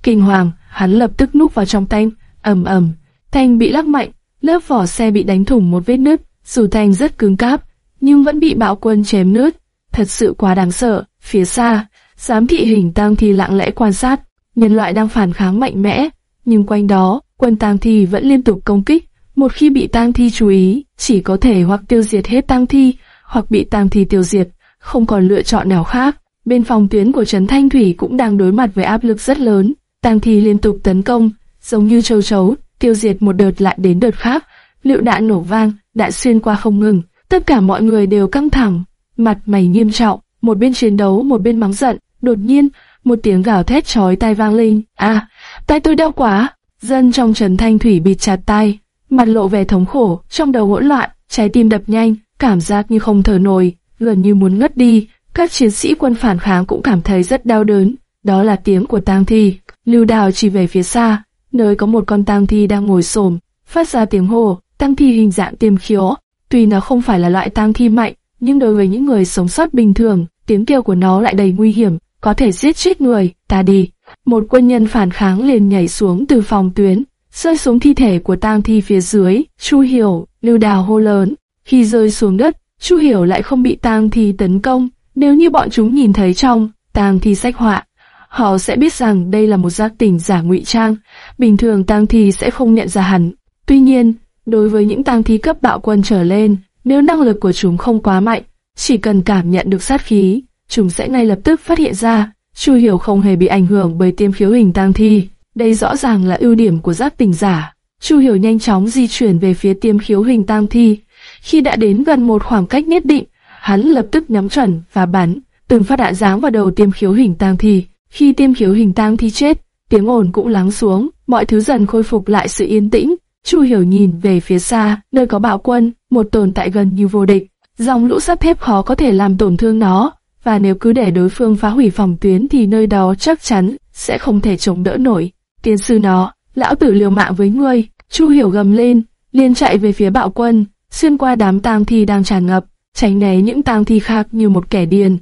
Kinh hoàng, hắn lập tức núp vào trong thanh, ầm ầm, thanh bị lắc mạnh, lớp vỏ xe bị đánh thủng một vết nứt, dù thanh rất cứng cáp, nhưng vẫn bị bạo quân chém nứt. Thật sự quá đáng sợ, phía xa, giám thị hình tang thi lặng lẽ quan sát, nhân loại đang phản kháng mạnh mẽ, nhưng quanh đó, quân tang thi vẫn liên tục công kích, một khi bị tang thi chú ý, chỉ có thể hoặc tiêu diệt hết tang thi, hoặc bị tang thi tiêu diệt, không còn lựa chọn nào khác. Bên phòng tuyến của Trấn Thanh Thủy cũng đang đối mặt với áp lực rất lớn, tang thi liên tục tấn công, giống như châu chấu, tiêu diệt một đợt lại đến đợt khác. Liệu đạn nổ vang, đạn xuyên qua không ngừng, tất cả mọi người đều căng thẳng, mặt mày nghiêm trọng, một bên chiến đấu một bên mắng giận. Đột nhiên, một tiếng gào thét chói tai vang lên. À, tai tôi đau quá. Dân trong Trấn Thanh Thủy bịt chặt tai, mặt lộ vẻ thống khổ, trong đầu hỗn loạn, trái tim đập nhanh, cảm giác như không thở nổi, gần như muốn ngất đi. Các chiến sĩ quân phản kháng cũng cảm thấy rất đau đớn. Đó là tiếng của tang thi. Lưu Đào chỉ về phía xa, nơi có một con tang thi đang ngồi xổm, phát ra tiếng hô. Tang thi hình dạng tiêm khiếu. Tuy nó không phải là loại tang thi mạnh, nhưng đối với những người sống sót bình thường, tiếng kêu của nó lại đầy nguy hiểm, có thể giết chết người. Ta đi. Một quân nhân phản kháng liền nhảy xuống từ phòng tuyến, rơi xuống thi thể của tang thi phía dưới. Chu Hiểu, Lưu Đào hô lớn. Khi rơi xuống đất, Chu Hiểu lại không bị tang thi tấn công. Nếu như bọn chúng nhìn thấy trong tang thi sách họa, họ sẽ biết rằng đây là một giác tỉnh giả ngụy trang. Bình thường tang thi sẽ không nhận ra hắn. Tuy nhiên, đối với những tang thi cấp bạo quân trở lên, nếu năng lực của chúng không quá mạnh, chỉ cần cảm nhận được sát khí, chúng sẽ ngay lập tức phát hiện ra. Chu Hiểu không hề bị ảnh hưởng bởi tiêm khiếu hình tang thi. Đây rõ ràng là ưu điểm của giác tỉnh giả. Chu Hiểu nhanh chóng di chuyển về phía tiêm khiếu hình tang thi. Khi đã đến gần một khoảng cách nhất định, hắn lập tức nhắm chuẩn và bắn, từng phát đạn giáng vào đầu tiêm khiếu hình tang thi. Khi tiêm khiếu hình tang thi chết, tiếng ồn cũng lắng xuống, mọi thứ dần khôi phục lại sự yên tĩnh. Chu Hiểu nhìn về phía xa, nơi có bạo quân, một tồn tại gần như vô địch. Dòng lũ sắt thép khó có thể làm tổn thương nó, và nếu cứ để đối phương phá hủy phòng tuyến thì nơi đó chắc chắn sẽ không thể chống đỡ nổi. Tiên sư nó, lão tử liều mạng với ngươi, Chu Hiểu gầm lên, liền chạy về phía bạo quân, xuyên qua đám tang thi đang tràn ngập, tránh né những tang thi khác như một kẻ điên.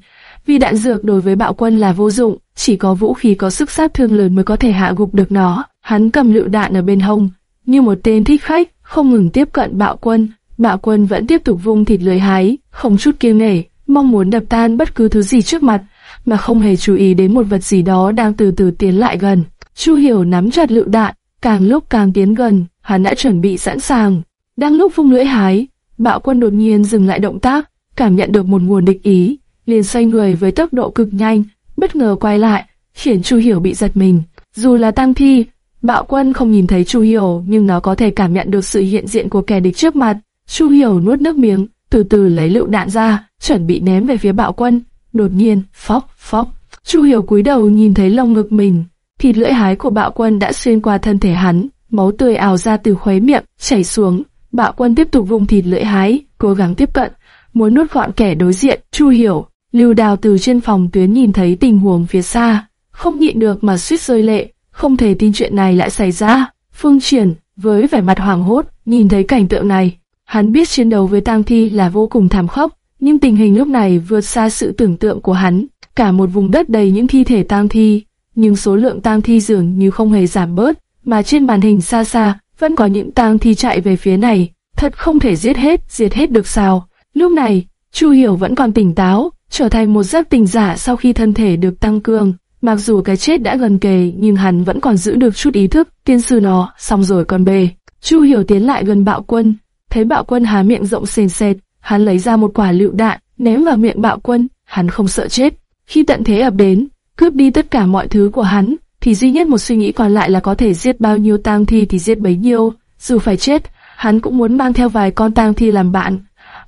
Vì đạn dược đối với bạo quân là vô dụng, chỉ có vũ khí có sức sát thương lớn mới có thể hạ gục được nó. Hắn cầm lựu đạn ở bên hông, như một tên thích khách, không ngừng tiếp cận bạo quân. Bạo quân vẫn tiếp tục vung thịt lưới hái, không chút kiêng nể, mong muốn đập tan bất cứ thứ gì trước mặt, mà không hề chú ý đến một vật gì đó đang từ từ tiến lại gần. Chu Hiểu nắm chặt lựu đạn, càng lúc càng tiến gần, hắn đã chuẩn bị sẵn sàng. Đang lúc vung lưỡi hái, bạo quân đột nhiên dừng lại động tác, cảm nhận được một nguồn địch ý, liền xoay người với tốc độ cực nhanh, bất ngờ quay lại, khiến Chu Hiểu bị giật mình. Dù là tăng thi, bạo quân không nhìn thấy Chu Hiểu nhưng nó có thể cảm nhận được sự hiện diện của kẻ địch trước mặt. Chu Hiểu nuốt nước miếng, từ từ lấy lựu đạn ra, chuẩn bị ném về phía bạo quân. Đột nhiên, phóc, phóc, Chu Hiểu cúi đầu nhìn thấy lồng ngực mình, thịt lưỡi hái của bạo quân đã xuyên qua thân thể hắn, máu tươi ào ra từ khóe miệng, chảy xuống. Bạo quân tiếp tục vùng thịt lưỡi hái, cố gắng tiếp cận, muốn nuốt gọn kẻ đối diện. Chu Hiểu, Lưu Đào từ trên phòng tuyến nhìn thấy tình huống phía xa, không nhịn được mà suýt rơi lệ, không thể tin chuyện này lại xảy ra. Phương Triển, với vẻ mặt hoảng hốt, nhìn thấy cảnh tượng này, hắn biết chiến đấu với tang thi là vô cùng thảm khốc, nhưng tình hình lúc này vượt xa sự tưởng tượng của hắn. Cả một vùng đất đầy những thi thể tang thi, nhưng số lượng tang thi dường như không hề giảm bớt, mà trên màn hình xa xa vẫn có những tang thi chạy về phía này. Thật không thể giết hết, diệt hết được sao? Lúc này, Chu Hiểu vẫn còn tỉnh táo, trở thành một giấc tỉnh giả sau khi thân thể được tăng cường. Mặc dù cái chết đã gần kề, nhưng hắn vẫn còn giữ được chút ý thức. Tiên sư nó, xong rồi còn bề. Chu Hiểu tiến lại gần bạo quân, thấy bạo quân há miệng rộng sền sệt, hắn lấy ra một quả lựu đạn, ném vào miệng bạo quân. Hắn không sợ chết. Khi tận thế ập đến, cướp đi tất cả mọi thứ của hắn, thì duy nhất một suy nghĩ còn lại là có thể giết bao nhiêu tang thi thì giết bấy nhiêu. Dù phải chết, hắn cũng muốn mang theo vài con tang thi làm bạn.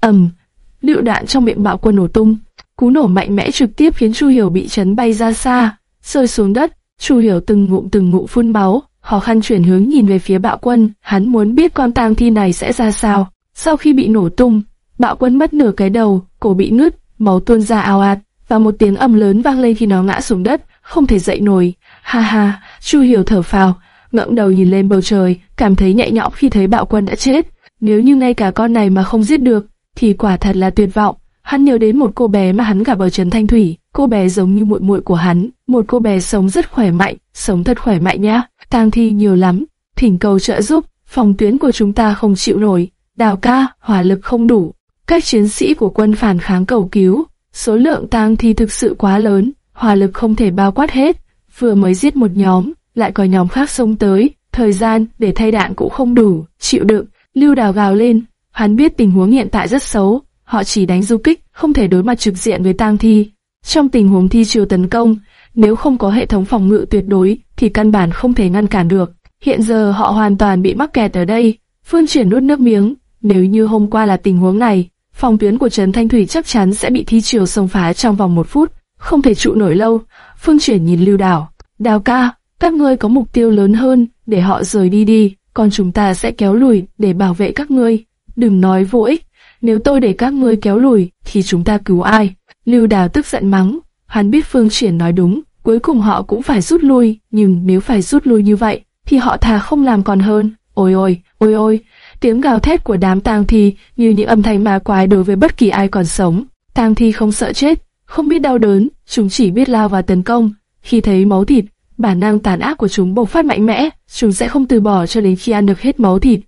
ầm, lựu đạn trong miệng bạo quân nổ tung, cú nổ mạnh mẽ trực tiếp khiến Chu Hiểu bị chấn bay ra xa, rơi xuống đất. Chu Hiểu từng ngụm từng ngụm phun máu, khó khăn chuyển hướng nhìn về phía bạo quân, hắn muốn biết con tang thi này sẽ ra sao. Sau khi bị nổ tung, bạo quân mất nửa cái đầu, cổ bị nứt, máu tuôn ra ào ạt, và một tiếng ầm lớn vang lên khi nó ngã xuống đất, không thể dậy nổi. Ha ha, Chu Hiểu thở phào, ngẩng đầu nhìn lên bầu trời, cảm thấy nhẹ nhõm khi thấy bạo quân đã chết. Nếu như ngay cả con này mà không giết được, thì quả thật là tuyệt vọng. Hắn nhớ đến một cô bé mà hắn gặp ở Trấn Thanh Thủy, cô bé giống như muội muội của hắn, một cô bé sống rất khỏe mạnh, sống thật khỏe mạnh nhá. Tang thi nhiều lắm, thỉnh cầu trợ giúp, phòng tuyến của chúng ta không chịu nổi, đào ca, hỏa lực không đủ. Các chiến sĩ của quân phản kháng cầu cứu, số lượng tang thi thực sự quá lớn, hỏa lực không thể bao quát hết. Vừa mới giết một nhóm, lại có nhóm khác xông tới, thời gian để thay đạn cũng không đủ, chịu đựng. Lưu Đào gào lên, hắn biết tình huống hiện tại rất xấu, họ chỉ đánh du kích, không thể đối mặt trực diện với tang thi. Trong tình huống thi chiều tấn công, nếu không có hệ thống phòng ngự tuyệt đối, thì căn bản không thể ngăn cản được. Hiện giờ họ hoàn toàn bị mắc kẹt ở đây. Phương chuyển nuốt nước miếng, nếu như hôm qua là tình huống này, phòng tuyến của Trấn Thanh Thủy chắc chắn sẽ bị thi chiều xông phá trong vòng một phút, không thể trụ nổi lâu. Phương chuyển nhìn Lưu Đào, Đào ca, các ngươi có mục tiêu lớn hơn, để họ rời đi đi, còn chúng ta sẽ kéo lùi để bảo vệ các ngươi. Đừng nói vô ích, nếu tôi để các ngươi kéo lùi, thì chúng ta cứu ai? Lưu Đào tức giận mắng, hắn biết Phương Triển nói đúng, cuối cùng họ cũng phải rút lui, nhưng nếu phải rút lui như vậy, thì họ thà không làm còn hơn. Ôi ôi, ôi ôi, tiếng gào thét của đám tang thi như những âm thanh ma quái đối với bất kỳ ai còn sống. Tang thi không sợ chết, không biết đau đớn, chúng chỉ biết lao vào tấn công. Khi thấy máu thịt, bản năng tàn ác của chúng bộc phát mạnh mẽ, chúng sẽ không từ bỏ cho đến khi ăn được hết máu thịt.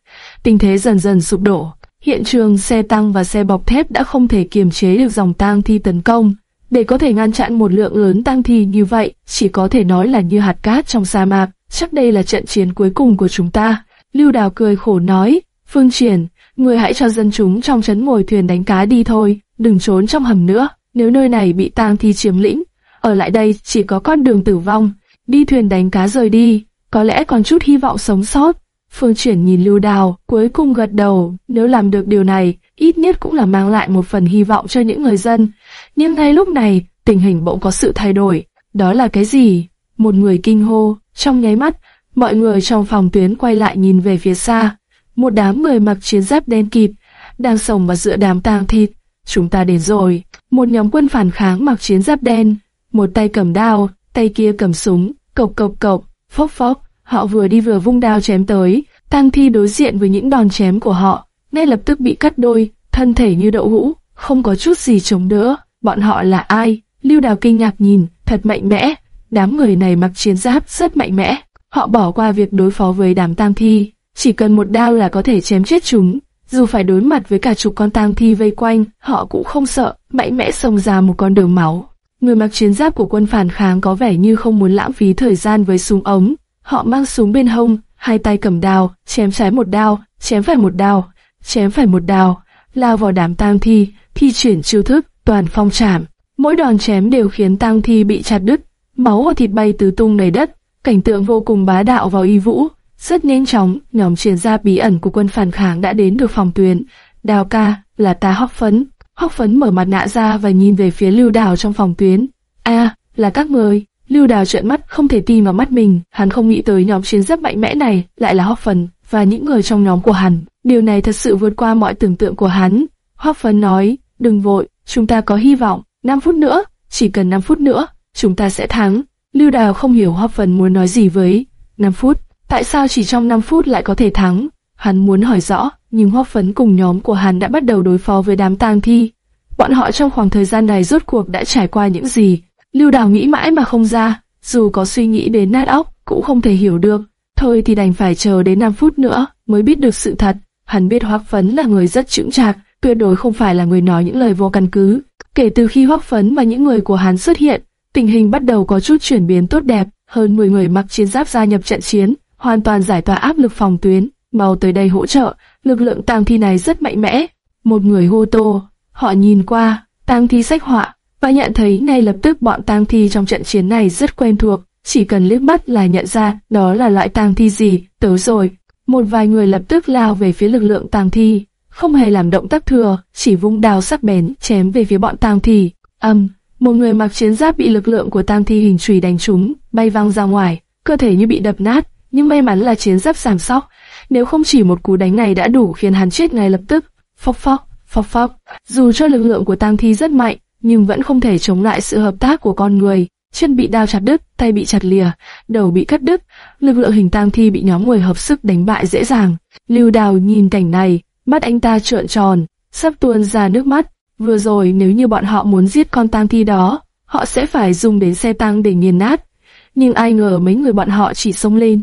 Tình thế dần dần sụp đổ. Hiện trường xe tăng và xe bọc thép đã không thể kiềm chế được dòng tang thi tấn công. Để có thể ngăn chặn một lượng lớn tang thi như vậy, chỉ có thể nói là như hạt cát trong sa mạc. Chắc đây là trận chiến cuối cùng của chúng ta. Lưu Đào cười khổ nói, Phương Triển, người hãy cho dân chúng trong trấn ngồi thuyền đánh cá đi thôi, đừng trốn trong hầm nữa. Nếu nơi này bị tang thi chiếm lĩnh, ở lại đây chỉ có con đường tử vong. Đi thuyền đánh cá rời đi, có lẽ còn chút hy vọng sống sót. Phương chuyển nhìn Lưu Đào, cuối cùng gật đầu, nếu làm được điều này, ít nhất cũng là mang lại một phần hy vọng cho những người dân. Nhưng ngay lúc này, tình hình bỗng có sự thay đổi. Đó là cái gì? Một người kinh hô, trong nháy mắt, mọi người trong phòng tuyến quay lại nhìn về phía xa. Một đám người mặc chiến giáp đen kịt, đang sồng vào giữa đám tang thịt. Chúng ta đến rồi. Một nhóm quân phản kháng mặc chiến giáp đen, một tay cầm đao, tay kia cầm súng, cộc cộc cộc, phốc phốc. Họ vừa đi vừa vung đao chém tới, tang thi đối diện với những đòn chém của họ, ngay lập tức bị cắt đôi, thân thể như đậu hũ, không có chút gì chống đỡ. Bọn họ là ai? Lưu Đào kinh ngạc nhìn, thật mạnh mẽ. Đám người này mặc chiến giáp rất mạnh mẽ. Họ bỏ qua việc đối phó với đám tang thi, chỉ cần một đao là có thể chém chết chúng. Dù phải đối mặt với cả chục con tang thi vây quanh, họ cũng không sợ, mạnh mẽ xông ra một con đường máu. Người mặc chiến giáp của quân phản kháng có vẻ như không muốn lãng phí thời gian với súng ống. Họ mang súng bên hông, hai tay cầm đao, chém trái một đao, chém phải một đao, chém phải một đao, lao vào đám tang thi, thi chuyển chiêu thức, toàn phong trảm. Mỗi đòn chém đều khiến tang thi bị chặt đứt, máu và thịt bay tứ tung đầy đất, cảnh tượng vô cùng bá đạo vào y vũ. Rất nhanh chóng, nhóm chuyên gia bí ẩn của quân phản kháng đã đến được phòng tuyến. Đào ca, là ta hóc phấn. Hóc phấn mở mặt nạ ra và nhìn về phía lưu đào trong phòng tuyến. a là các người. Lưu đào trợn mắt không thể tin vào mắt mình. Hắn không nghĩ tới nhóm chiến giáp mạnh mẽ này lại là hóc phấn và những người trong nhóm của hắn. Điều này thật sự vượt qua mọi tưởng tượng của hắn. Hóc phấn nói, đừng vội, chúng ta có hy vọng. 5 phút nữa, chỉ cần 5 phút nữa, chúng ta sẽ thắng. Lưu Đào không hiểu hóc Phấn muốn nói gì với 5 phút. Tại sao chỉ trong 5 phút lại có thể thắng? Hắn muốn hỏi rõ, nhưng Hoắc Phấn cùng nhóm của hắn đã bắt đầu đối phó với đám tang thi. Bọn họ trong khoảng thời gian này rốt cuộc đã trải qua những gì? Lưu Đào nghĩ mãi mà không ra, dù có suy nghĩ đến nát óc, cũng không thể hiểu được. Thôi thì đành phải chờ đến 5 phút nữa mới biết được sự thật. Hắn biết Hoắc Phấn là người rất chững chạc, tuyệt đối không phải là người nói những lời vô căn cứ. Kể từ khi Hoắc Phấn và những người của hắn xuất hiện, tình hình bắt đầu có chút chuyển biến tốt đẹp. Hơn 10 người mặc chiến giáp gia nhập trận chiến, hoàn toàn giải tỏa áp lực phòng tuyến. Mau tới đây hỗ trợ, lực lượng tang thi này rất mạnh mẽ. Một người hô tô, họ nhìn qua, tang thi sách họa, và nhận thấy ngay lập tức bọn tang thi trong trận chiến này rất quen thuộc. Chỉ cần liếc mắt là nhận ra đó là loại tang thi gì, tới rồi. Một vài người lập tức lao về phía lực lượng tang thi, không hề làm động tác thừa, chỉ vung đao sắc bén chém về phía bọn tang thi. Âm, một người mặc chiến giáp bị lực lượng của tang thi hình chùy đánh trúng, bay văng ra ngoài, cơ thể như bị đập nát, nhưng may mắn là chiến giáp giảm sóc, nếu không chỉ một cú đánh này đã đủ khiến hắn chết ngay lập tức. Phóc phóc, phóc phóc. Dù cho lực lượng của tang thi rất mạnh, nhưng vẫn không thể chống lại sự hợp tác của con người. Chân bị đao chặt đứt, tay bị chặt lìa, đầu bị cắt đứt, lực lượng hình tang thi bị nhóm người hợp sức đánh bại dễ dàng. Lưu Đào nhìn cảnh này, mắt anh ta trợn tròn, sắp tuôn ra nước mắt. Vừa rồi nếu như bọn họ muốn giết con tang thi đó, họ sẽ phải dùng đến xe tăng để nghiền nát. Nhưng ai ngờ mấy người bọn họ chỉ xông lên,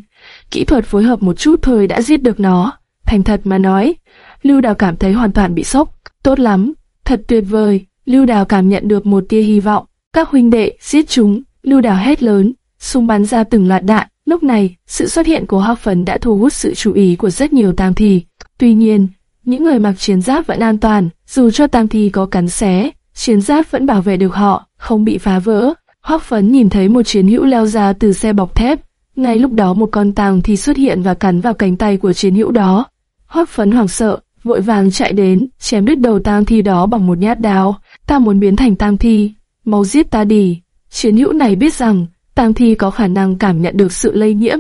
kỹ thuật phối hợp một chút thôi đã giết được nó. Thành thật mà nói, Lưu Đào cảm thấy hoàn toàn bị sốc. Tốt lắm, thật tuyệt vời. Lưu Đào cảm nhận được một tia hy vọng. Các huynh đệ giết chúng. Lưu Đào hét lớn, xung bắn ra từng loạt đạn. Lúc này, sự xuất hiện của Hắc Phấn đã thu hút sự chú ý của rất nhiều tang thi. Tuy nhiên, những người mặc chiến giáp vẫn an toàn, dù cho tang thi có cắn xé, chiến giáp vẫn bảo vệ được họ, không bị phá vỡ. Hoắc Phấn nhìn thấy một chiến hữu leo ra từ xe bọc thép, ngay lúc đó một con tàng thi xuất hiện và cắn vào cánh tay của chiến hữu đó. Hoắc Phấn hoảng sợ, vội vàng chạy đến, chém đứt đầu tang thi đó bằng một nhát đao. Ta muốn biến thành tang thi, mau giết ta đi. Chiến hữu này biết rằng tang thi có khả năng cảm nhận được sự lây nhiễm,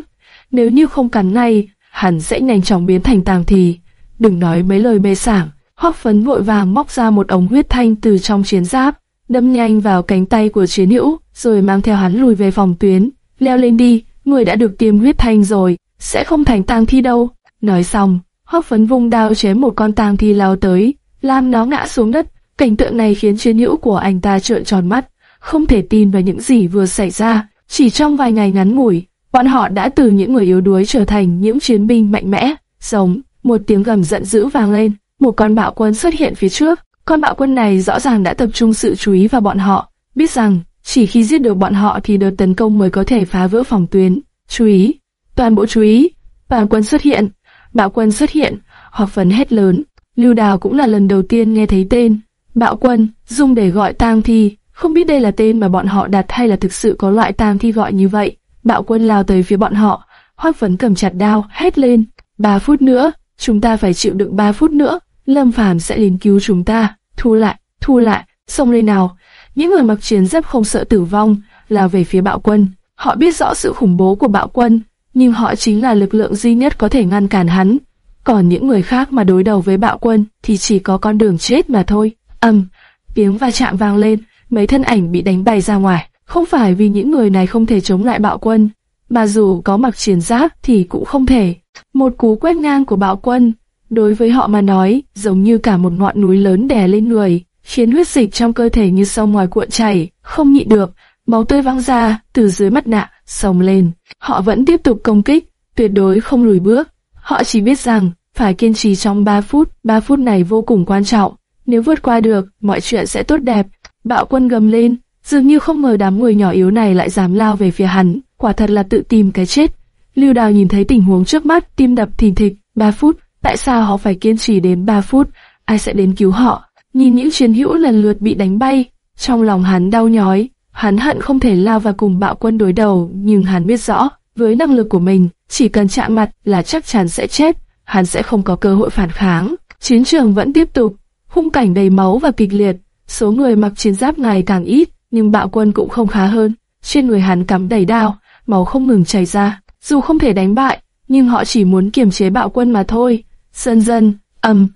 nếu như không cắn ngay, hẳn sẽ nhanh chóng biến thành tang thi. Đừng nói mấy lời mê sảng, Hoắc Phấn vội vàng móc ra một ống huyết thanh từ trong chiến giáp, đâm nhanh vào cánh tay của chiến hữu, rồi mang theo hắn lùi về phòng tuyến. Leo lên đi, người đã được tiêm huyết thanh rồi, sẽ không thành tang thi đâu. Nói xong, Hoắc Phấn vung đao chém một con tang thi lao tới, làm nó ngã xuống đất. Cảnh tượng này khiến chiến hữu của anh ta trợn tròn mắt, không thể tin vào những gì vừa xảy ra. Chỉ trong vài ngày ngắn ngủi, bọn họ đã từ những người yếu đuối trở thành những chiến binh mạnh mẽ. Giống, một tiếng gầm giận dữ vang lên, một con bạo quân xuất hiện phía trước. Con bạo quân này rõ ràng đã tập trung sự chú ý vào bọn họ, biết rằng chỉ khi giết được bọn họ thì đợt tấn công mới có thể phá vỡ phòng tuyến. Chú ý, toàn bộ chú ý, bạo quân xuất hiện, bạo quân xuất hiện, hoặc phấn hét lớn. Lưu Đào cũng là lần đầu tiên nghe thấy tên. Bạo quân, dùng để gọi tang thi, không biết đây là tên mà bọn họ đặt hay là thực sự có loại tang thi gọi như vậy. Bạo quân lao tới phía bọn họ, hoác phấn cầm chặt đao, hét lên. Ba phút nữa, chúng ta phải chịu đựng ba phút nữa, Lâm Phàm sẽ đến cứu chúng ta. Thu lại, thu lại, xông lên nào. Những người mặc chiến giáp không sợ tử vong, là về phía bạo quân. Họ biết rõ sự khủng bố của bạo quân, nhưng họ chính là lực lượng duy nhất có thể ngăn cản hắn. Còn những người khác mà đối đầu với bạo quân thì chỉ có con đường chết mà thôi. Âm, tiếng va chạm vang lên, mấy thân ảnh bị đánh bay ra ngoài. Không phải vì những người này không thể chống lại bạo quân, mà dù có mặc chiến giáp thì cũng không thể. Một cú quét ngang của bạo quân, đối với họ mà nói, giống như cả một ngọn núi lớn đè lên người, khiến huyết dịch trong cơ thể như sông ngoài cuộn chảy, không nhịn được, máu tươi văng ra từ dưới mắt nạ, sông lên. Họ vẫn tiếp tục công kích, tuyệt đối không lùi bước. Họ chỉ biết rằng, phải kiên trì trong 3 phút, 3 phút này vô cùng quan trọng. Nếu vượt qua được, mọi chuyện sẽ tốt đẹp. Bạo quân gầm lên, dường như không ngờ đám người nhỏ yếu này lại dám lao về phía hắn, quả thật là tự tìm cái chết. Lưu Đào nhìn thấy tình huống trước mắt, tim đập thình thịch, 3 phút, tại sao họ phải kiên trì đến 3 phút, ai sẽ đến cứu họ? Nhìn những chiến hữu lần lượt bị đánh bay, trong lòng hắn đau nhói, hắn hận không thể lao vào cùng bạo quân đối đầu, nhưng hắn biết rõ, với năng lực của mình, chỉ cần chạm mặt là chắc chắn sẽ chết, hắn sẽ không có cơ hội phản kháng. Chiến trường vẫn tiếp tục, khung cảnh đầy máu và kịch liệt, số người mặc chiến giáp ngày càng ít, nhưng bạo quân cũng không khá hơn. Trên người hắn cắm đầy đao, máu không ngừng chảy ra. Dù không thể đánh bại, nhưng họ chỉ muốn kiềm chế bạo quân mà thôi. Dần dần, ầm,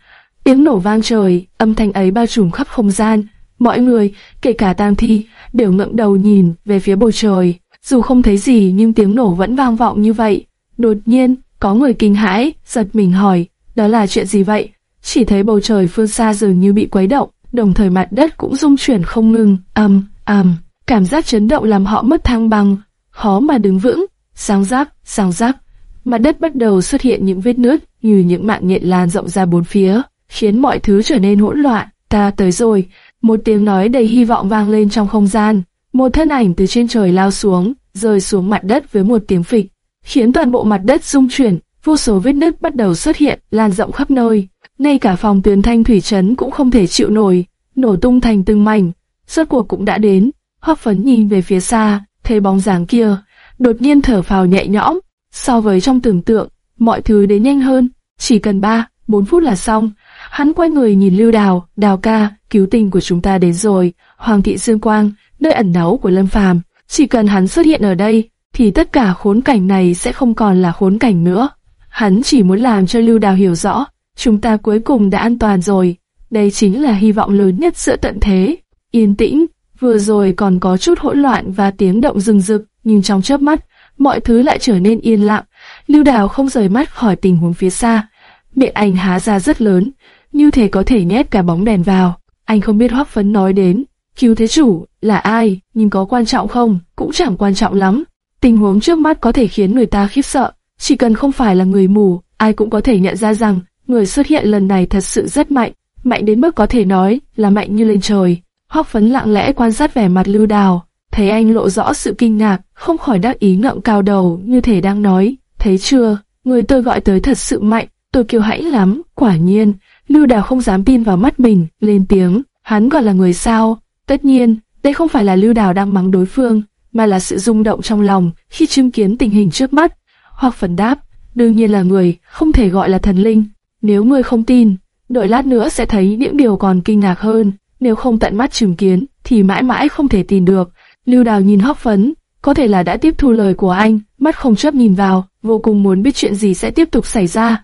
tiếng nổ vang trời, âm thanh ấy bao trùm khắp không gian. Mọi người, kể cả Tam Thi, đều ngẩng đầu nhìn về phía bầu trời. Dù không thấy gì nhưng tiếng nổ vẫn vang vọng như vậy. Đột nhiên, có người kinh hãi, giật mình hỏi, đó là chuyện gì vậy? Chỉ thấy bầu trời phương xa dường như bị quấy động, đồng thời mặt đất cũng rung chuyển không ngừng, ầm, ầm. Cảm giác chấn động làm họ mất thăng bằng, khó mà đứng vững. Sáng rác, sáng rác, mặt đất bắt đầu xuất hiện những vết nứt như những mạng nhện lan rộng ra bốn phía, khiến mọi thứ trở nên hỗn loạn. Ta tới rồi, một tiếng nói đầy hy vọng vang lên trong không gian. Một thân ảnh từ trên trời lao xuống, rơi xuống mặt đất với một tiếng phịch, khiến toàn bộ mặt đất rung chuyển, vô số vết nứt bắt đầu xuất hiện, lan rộng khắp nơi. Ngay cả phòng tuyến thanh thủy trấn cũng không thể chịu nổi, nổ tung thành từng mảnh. Suốt cuộc cũng đã đến, Hấp Phấn nhìn về phía xa, thấy bóng dáng kia, đột nhiên thở phào nhẹ nhõm. So với trong tưởng tượng, mọi thứ đến nhanh hơn, chỉ cần 3, 4 phút là xong. Hắn quay người nhìn Lưu Đào, Đào ca, cứu tình của chúng ta đến rồi. Hoàng thị Dương Quang, nơi ẩn náu của Lâm Phàm, chỉ cần hắn xuất hiện ở đây, thì tất cả khốn cảnh này sẽ không còn là khốn cảnh nữa. Hắn chỉ muốn làm cho Lưu Đào hiểu rõ, chúng ta cuối cùng đã an toàn rồi. Đây chính là hy vọng lớn nhất giữa tận thế. Yên tĩnh, vừa rồi còn có chút hỗn loạn và tiếng động rừng rực, nhưng trong chớp mắt, mọi thứ lại trở nên yên lặng. Lưu Đào không rời mắt khỏi tình huống phía xa. Miệng anh há ra rất lớn, như thể có thể nhét cả bóng đèn vào. Anh không biết Hoắc Phấn nói đến, cứu thế chủ là ai, nhưng có quan trọng không, cũng chẳng quan trọng lắm. Tình huống trước mắt có thể khiến người ta khiếp sợ, chỉ cần không phải là người mù, ai cũng có thể nhận ra rằng người xuất hiện lần này thật sự rất mạnh, mạnh đến mức có thể nói là mạnh như lên trời. Hoắc Phấn lặng lẽ quan sát vẻ mặt Lưu Đào, thấy anh lộ rõ sự kinh ngạc, không khỏi đắc ý ngậm cao đầu như thể đang nói, thấy chưa, người tôi gọi tới thật sự mạnh, tôi kiêu hãnh lắm, quả nhiên, Lưu Đào không dám tin vào mắt mình, lên tiếng, hắn gọi là người sao, tất nhiên, đây không phải là Lưu Đào đang mắng đối phương, mà là sự rung động trong lòng khi chứng kiến tình hình trước mắt, hoặc phần đáp, đương nhiên là người, không thể gọi là thần linh, nếu ngươi không tin, đợi lát nữa sẽ thấy những điều còn kinh ngạc hơn, nếu không tận mắt chứng kiến, thì mãi mãi không thể tin được. Lưu Đào nhìn Hóc Phấn, có thể là đã tiếp thu lời của anh, mắt không chớp nhìn vào, vô cùng muốn biết chuyện gì sẽ tiếp tục xảy ra.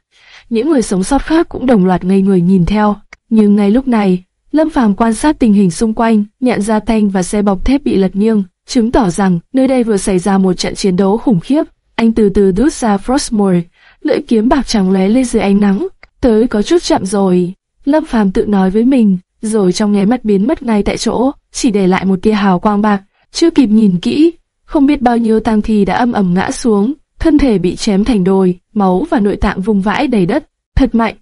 Những người sống sót khác cũng đồng loạt ngây người nhìn theo, nhưng ngay lúc này, Lâm Phàm quan sát tình hình xung quanh, nhận ra thanh và xe bọc thép bị lật nghiêng, chứng tỏ rằng nơi đây vừa xảy ra một trận chiến đấu khủng khiếp. Anh từ từ rút ra Frostmore, lưỡi kiếm bạc trắng lóe lên dưới ánh nắng, tới có chút chậm rồi. Lâm Phàm tự nói với mình, rồi trong nháy mắt biến mất ngay tại chỗ, chỉ để lại một tia hào quang bạc. Chưa kịp nhìn kỹ, không biết bao nhiêu tang thi đã âm ầm ngã xuống, thân thể bị chém thành đôi, máu và nội tạng vùng vãi đầy đất. Thật mạnh.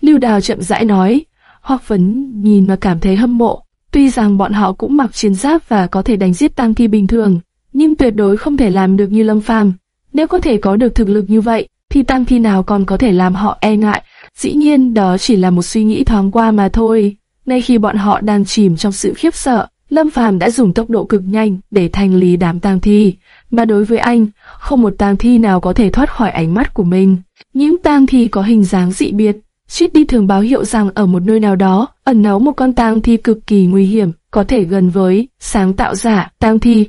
Lưu Đào chậm rãi nói, Hoắc Phấn nhìn mà cảm thấy hâm mộ. Tuy rằng bọn họ cũng mặc chiến giáp và có thể đánh giết tang thi bình thường, nhưng tuyệt đối không thể làm được như Lâm Phàm. Nếu có thể có được thực lực như vậy, thì tang thi nào còn có thể làm họ e ngại. Dĩ nhiên đó chỉ là một suy nghĩ thoáng qua mà thôi. Ngay khi bọn họ đang chìm trong sự khiếp sợ, Lâm Phàm đã dùng tốc độ cực nhanh để thanh lý đám tang thi, mà đối với anh, không một tang thi nào có thể thoát khỏi ánh mắt của mình. Những tang thi có hình dáng dị biệt, Chít đi thường báo hiệu rằng ở một nơi nào đó ẩn náu một con tang thi cực kỳ nguy hiểm, có thể gần với sáng tạo giả tang thi.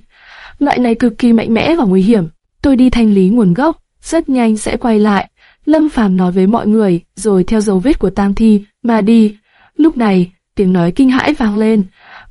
Loại này cực kỳ mạnh mẽ và nguy hiểm. Tôi đi thanh lý nguồn gốc, rất nhanh sẽ quay lại. Lâm Phàm nói với mọi người, rồi theo dấu vết của tang thi mà đi. Lúc này, tiếng nói kinh hãi vang lên.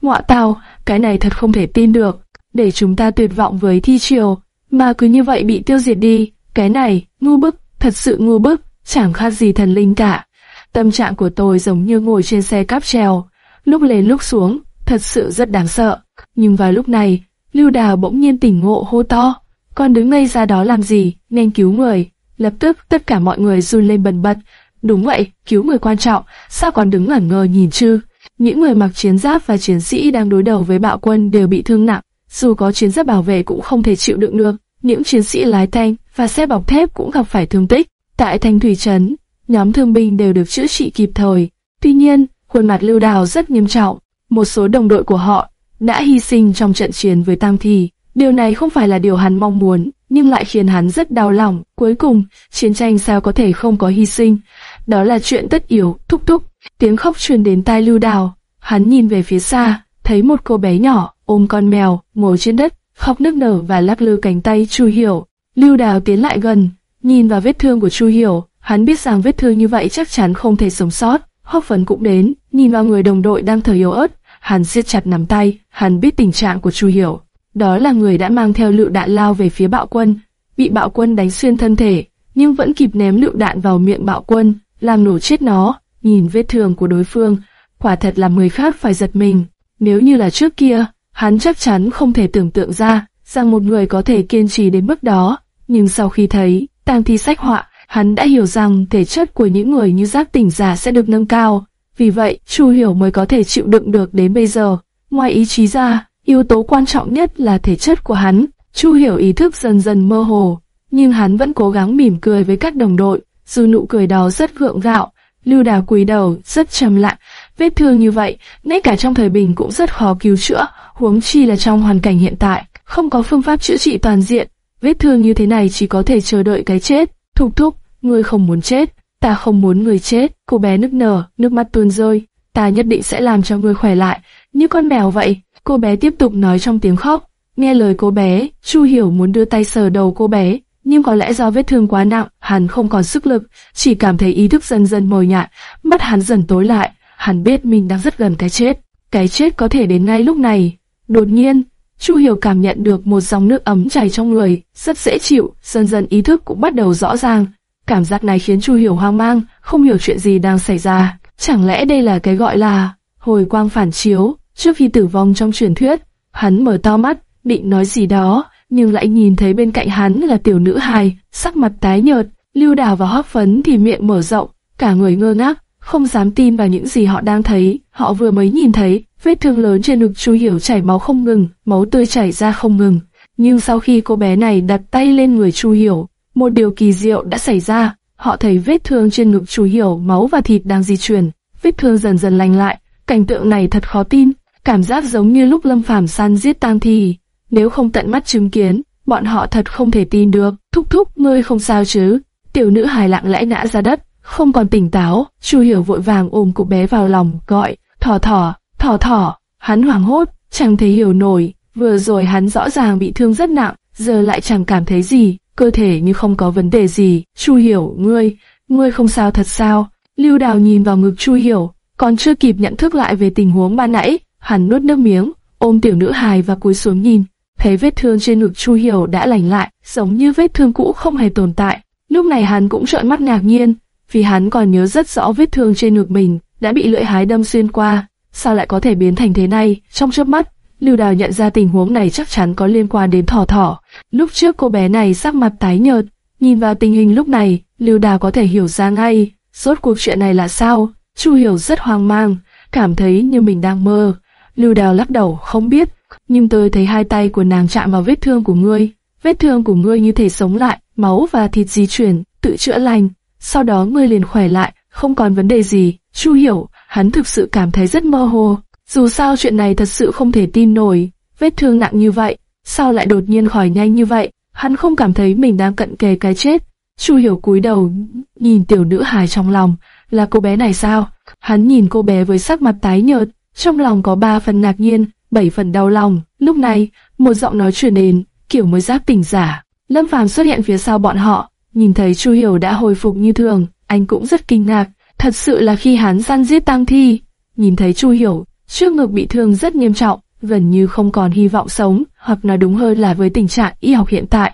Ngọa tao, cái này thật không thể tin được. Để chúng ta tuyệt vọng với thi triều, mà cứ như vậy bị tiêu diệt đi. Cái này, ngu bức, thật sự ngu bức, chẳng khác gì thần linh cả. Tâm trạng của tôi giống như ngồi trên xe cáp treo, lúc lên lúc xuống, thật sự rất đáng sợ. Nhưng vào lúc này, Lưu Đào bỗng nhiên tỉnh ngộ hô to, con đứng ngây ra đó làm gì, nên cứu người. Lập tức tất cả mọi người run lên bần bật. Đúng vậy, cứu người quan trọng, sao còn đứng ngẩn ngơ nhìn chứ? Những người mặc chiến giáp và chiến sĩ đang đối đầu với bạo quân đều bị thương nặng, dù có chiến giáp bảo vệ cũng không thể chịu đựng được. Những chiến sĩ lái thanh và xe bọc thép cũng gặp phải thương tích. Tại Thanh Thủy Trấn, nhóm thương binh đều được chữa trị kịp thời. Tuy nhiên, khuôn mặt Lưu Đào rất nghiêm trọng. Một số đồng đội của họ đã hy sinh trong trận chiến với Tam Thì. Điều này không phải là điều hắn mong muốn, nhưng lại khiến hắn rất đau lòng. Cuối cùng, chiến tranh sao có thể không có hy sinh? Đó là chuyện tất yếu, thúc thúc. Tiếng khóc truyền đến tai Lưu Đào. Hắn nhìn về phía xa, thấy một cô bé nhỏ ôm con mèo ngồi trên đất, khóc nức nở và lắc lư cánh tay Chu Hiểu. Lưu Đào tiến lại gần, nhìn vào vết thương của Chu Hiểu, Hắn biết rằng vết thương như vậy chắc chắn không thể sống sót. Hốc Phấn cũng đến, nhìn vào người đồng đội đang thở yếu ớt, hắn siết chặt nắm tay, hắn biết tình trạng của Chu Hiểu. Đó là người đã mang theo lựu đạn lao về phía bạo quân, bị bạo quân đánh xuyên thân thể, nhưng vẫn kịp ném lựu đạn vào miệng bạo quân, làm nổ chết nó. Nhìn vết thương của đối phương, quả thật là người khác phải giật mình. Nếu như là trước kia, hắn chắc chắn không thể tưởng tượng ra rằng một người có thể kiên trì đến mức đó. Nhưng sau khi thấy tang thi sách họa, Hắn đã hiểu rằng thể chất của những người như giác tỉnh giả sẽ được nâng cao, vì vậy Chu Hiểu mới có thể chịu đựng được đến bây giờ. Ngoài ý chí ra, yếu tố quan trọng nhất là thể chất của hắn. Chu Hiểu ý thức dần dần mơ hồ, nhưng hắn vẫn cố gắng mỉm cười với các đồng đội, dù nụ cười đó rất gượng gạo. Lưu Đào quỳ đầu, rất trầm lặng, vết thương như vậy, ngay cả trong thời bình cũng rất khó cứu chữa, huống chi là trong hoàn cảnh hiện tại, không có phương pháp chữa trị toàn diện. Vết thương như thế này chỉ có thể chờ đợi cái chết. Thục thúc, ngươi không muốn chết, ta không muốn người chết. Cô bé nức nở, nước mắt tuôn rơi. Ta nhất định sẽ làm cho ngươi khỏe lại, như con mèo vậy. Cô bé tiếp tục nói trong tiếng khóc. Nghe lời cô bé, Chu Hiểu muốn đưa tay sờ đầu cô bé, nhưng có lẽ do vết thương quá nặng, hắn không còn sức lực, chỉ cảm thấy ý thức dần dần mờ nhạt, mắt hắn dần tối lại. Hắn biết mình đang rất gần cái chết, cái chết có thể đến ngay lúc này. Đột nhiên, Chu Hiểu cảm nhận được một dòng nước ấm chảy trong người, rất dễ chịu, dần dần ý thức cũng bắt đầu rõ ràng. Cảm giác này khiến Chu Hiểu hoang mang, không hiểu chuyện gì đang xảy ra. Chẳng lẽ đây là cái gọi là hồi quang phản chiếu, trước khi tử vong trong truyền thuyết? Hắn mở to mắt, định nói gì đó, nhưng lại nhìn thấy bên cạnh hắn là tiểu nữ hài, sắc mặt tái nhợt, lưu đào và hóp phấn thì miệng mở rộng, cả người ngơ ngác, không dám tin vào những gì họ đang thấy. Họ vừa mới nhìn thấy, vết thương lớn trên ngực Chu Hiểu chảy máu không ngừng, máu tươi chảy ra không ngừng. Nhưng sau khi cô bé này đặt tay lên người Chu Hiểu, một điều kỳ diệu đã xảy ra, họ thấy vết thương trên ngực chu hiểu máu và thịt đang di chuyển, vết thương dần dần lành lại, cảnh tượng này thật khó tin, cảm giác giống như lúc Lâm Phàm săn giết tang thi. Nếu không tận mắt chứng kiến, bọn họ thật không thể tin được. Thúc thúc, ngươi không sao chứ? Tiểu nữ hài lặng lẽ ngã ra đất, không còn tỉnh táo. Chu Hiểu vội vàng ôm cục bé vào lòng, gọi, thỏ thỏ, thỏ thỏ. Hắn hoảng hốt, chẳng thể hiểu nổi. Vừa rồi hắn rõ ràng bị thương rất nặng, giờ lại chẳng cảm thấy gì cơ thể như không có vấn đề gì. Chu hiểu, ngươi, ngươi không sao thật sao? Lưu Đào nhìn vào ngực Chu hiểu, còn chưa kịp nhận thức lại về tình huống ban nãy, hắn nuốt nước miếng, ôm tiểu nữ hài và cúi xuống nhìn, thấy vết thương trên ngực Chu Hiểu đã lành lại, giống như vết thương cũ không hề tồn tại. Lúc này hắn cũng trợn mắt ngạc nhiên, vì hắn còn nhớ rất rõ vết thương trên ngực mình đã bị lưỡi hái đâm xuyên qua, sao lại có thể biến thành thế này? Trong chớp mắt, Lưu Đào nhận ra tình huống này chắc chắn có liên quan đến thỏ thỏ. Lúc trước cô bé này sắc mặt tái nhợt, nhìn vào tình hình lúc này, Lưu Đào có thể hiểu ra ngay, rốt cuộc chuyện này là sao? Chu Hiểu rất hoang mang, cảm thấy như mình đang mơ. Lưu Đào lắc đầu, không biết, nhưng tôi thấy hai tay của nàng chạm vào vết thương của ngươi. Vết thương của ngươi như thể sống lại, máu và thịt di chuyển, tự chữa lành. Sau đó ngươi liền khỏe lại, không còn vấn đề gì. Chu hiểu, hắn thực sự cảm thấy rất mơ hồ. Dù sao chuyện này thật sự không thể tin nổi. Vết thương nặng như vậy, sao lại đột nhiên khỏi nhanh như vậy? Hắn không cảm thấy mình đang cận kề cái chết. Chu hiểu cúi đầu, nhìn tiểu nữ hài trong lòng, là cô bé này sao? Hắn nhìn cô bé với sắc mặt tái nhợt, trong lòng có ba phần ngạc nhiên, bảy phần đau lòng. Lúc này, một giọng nói truyền đến, kiểu mới giác tỉnh giả. Lâm Phàm xuất hiện phía sau bọn họ, nhìn thấy Chu Hiểu đã hồi phục như thường, anh cũng rất kinh ngạc. Thật sự là khi hắn săn giết tang thi, nhìn thấy Chu Hiểu, trước ngực bị thương rất nghiêm trọng, gần như không còn hy vọng sống, hoặc nói đúng hơn là với tình trạng y học hiện tại,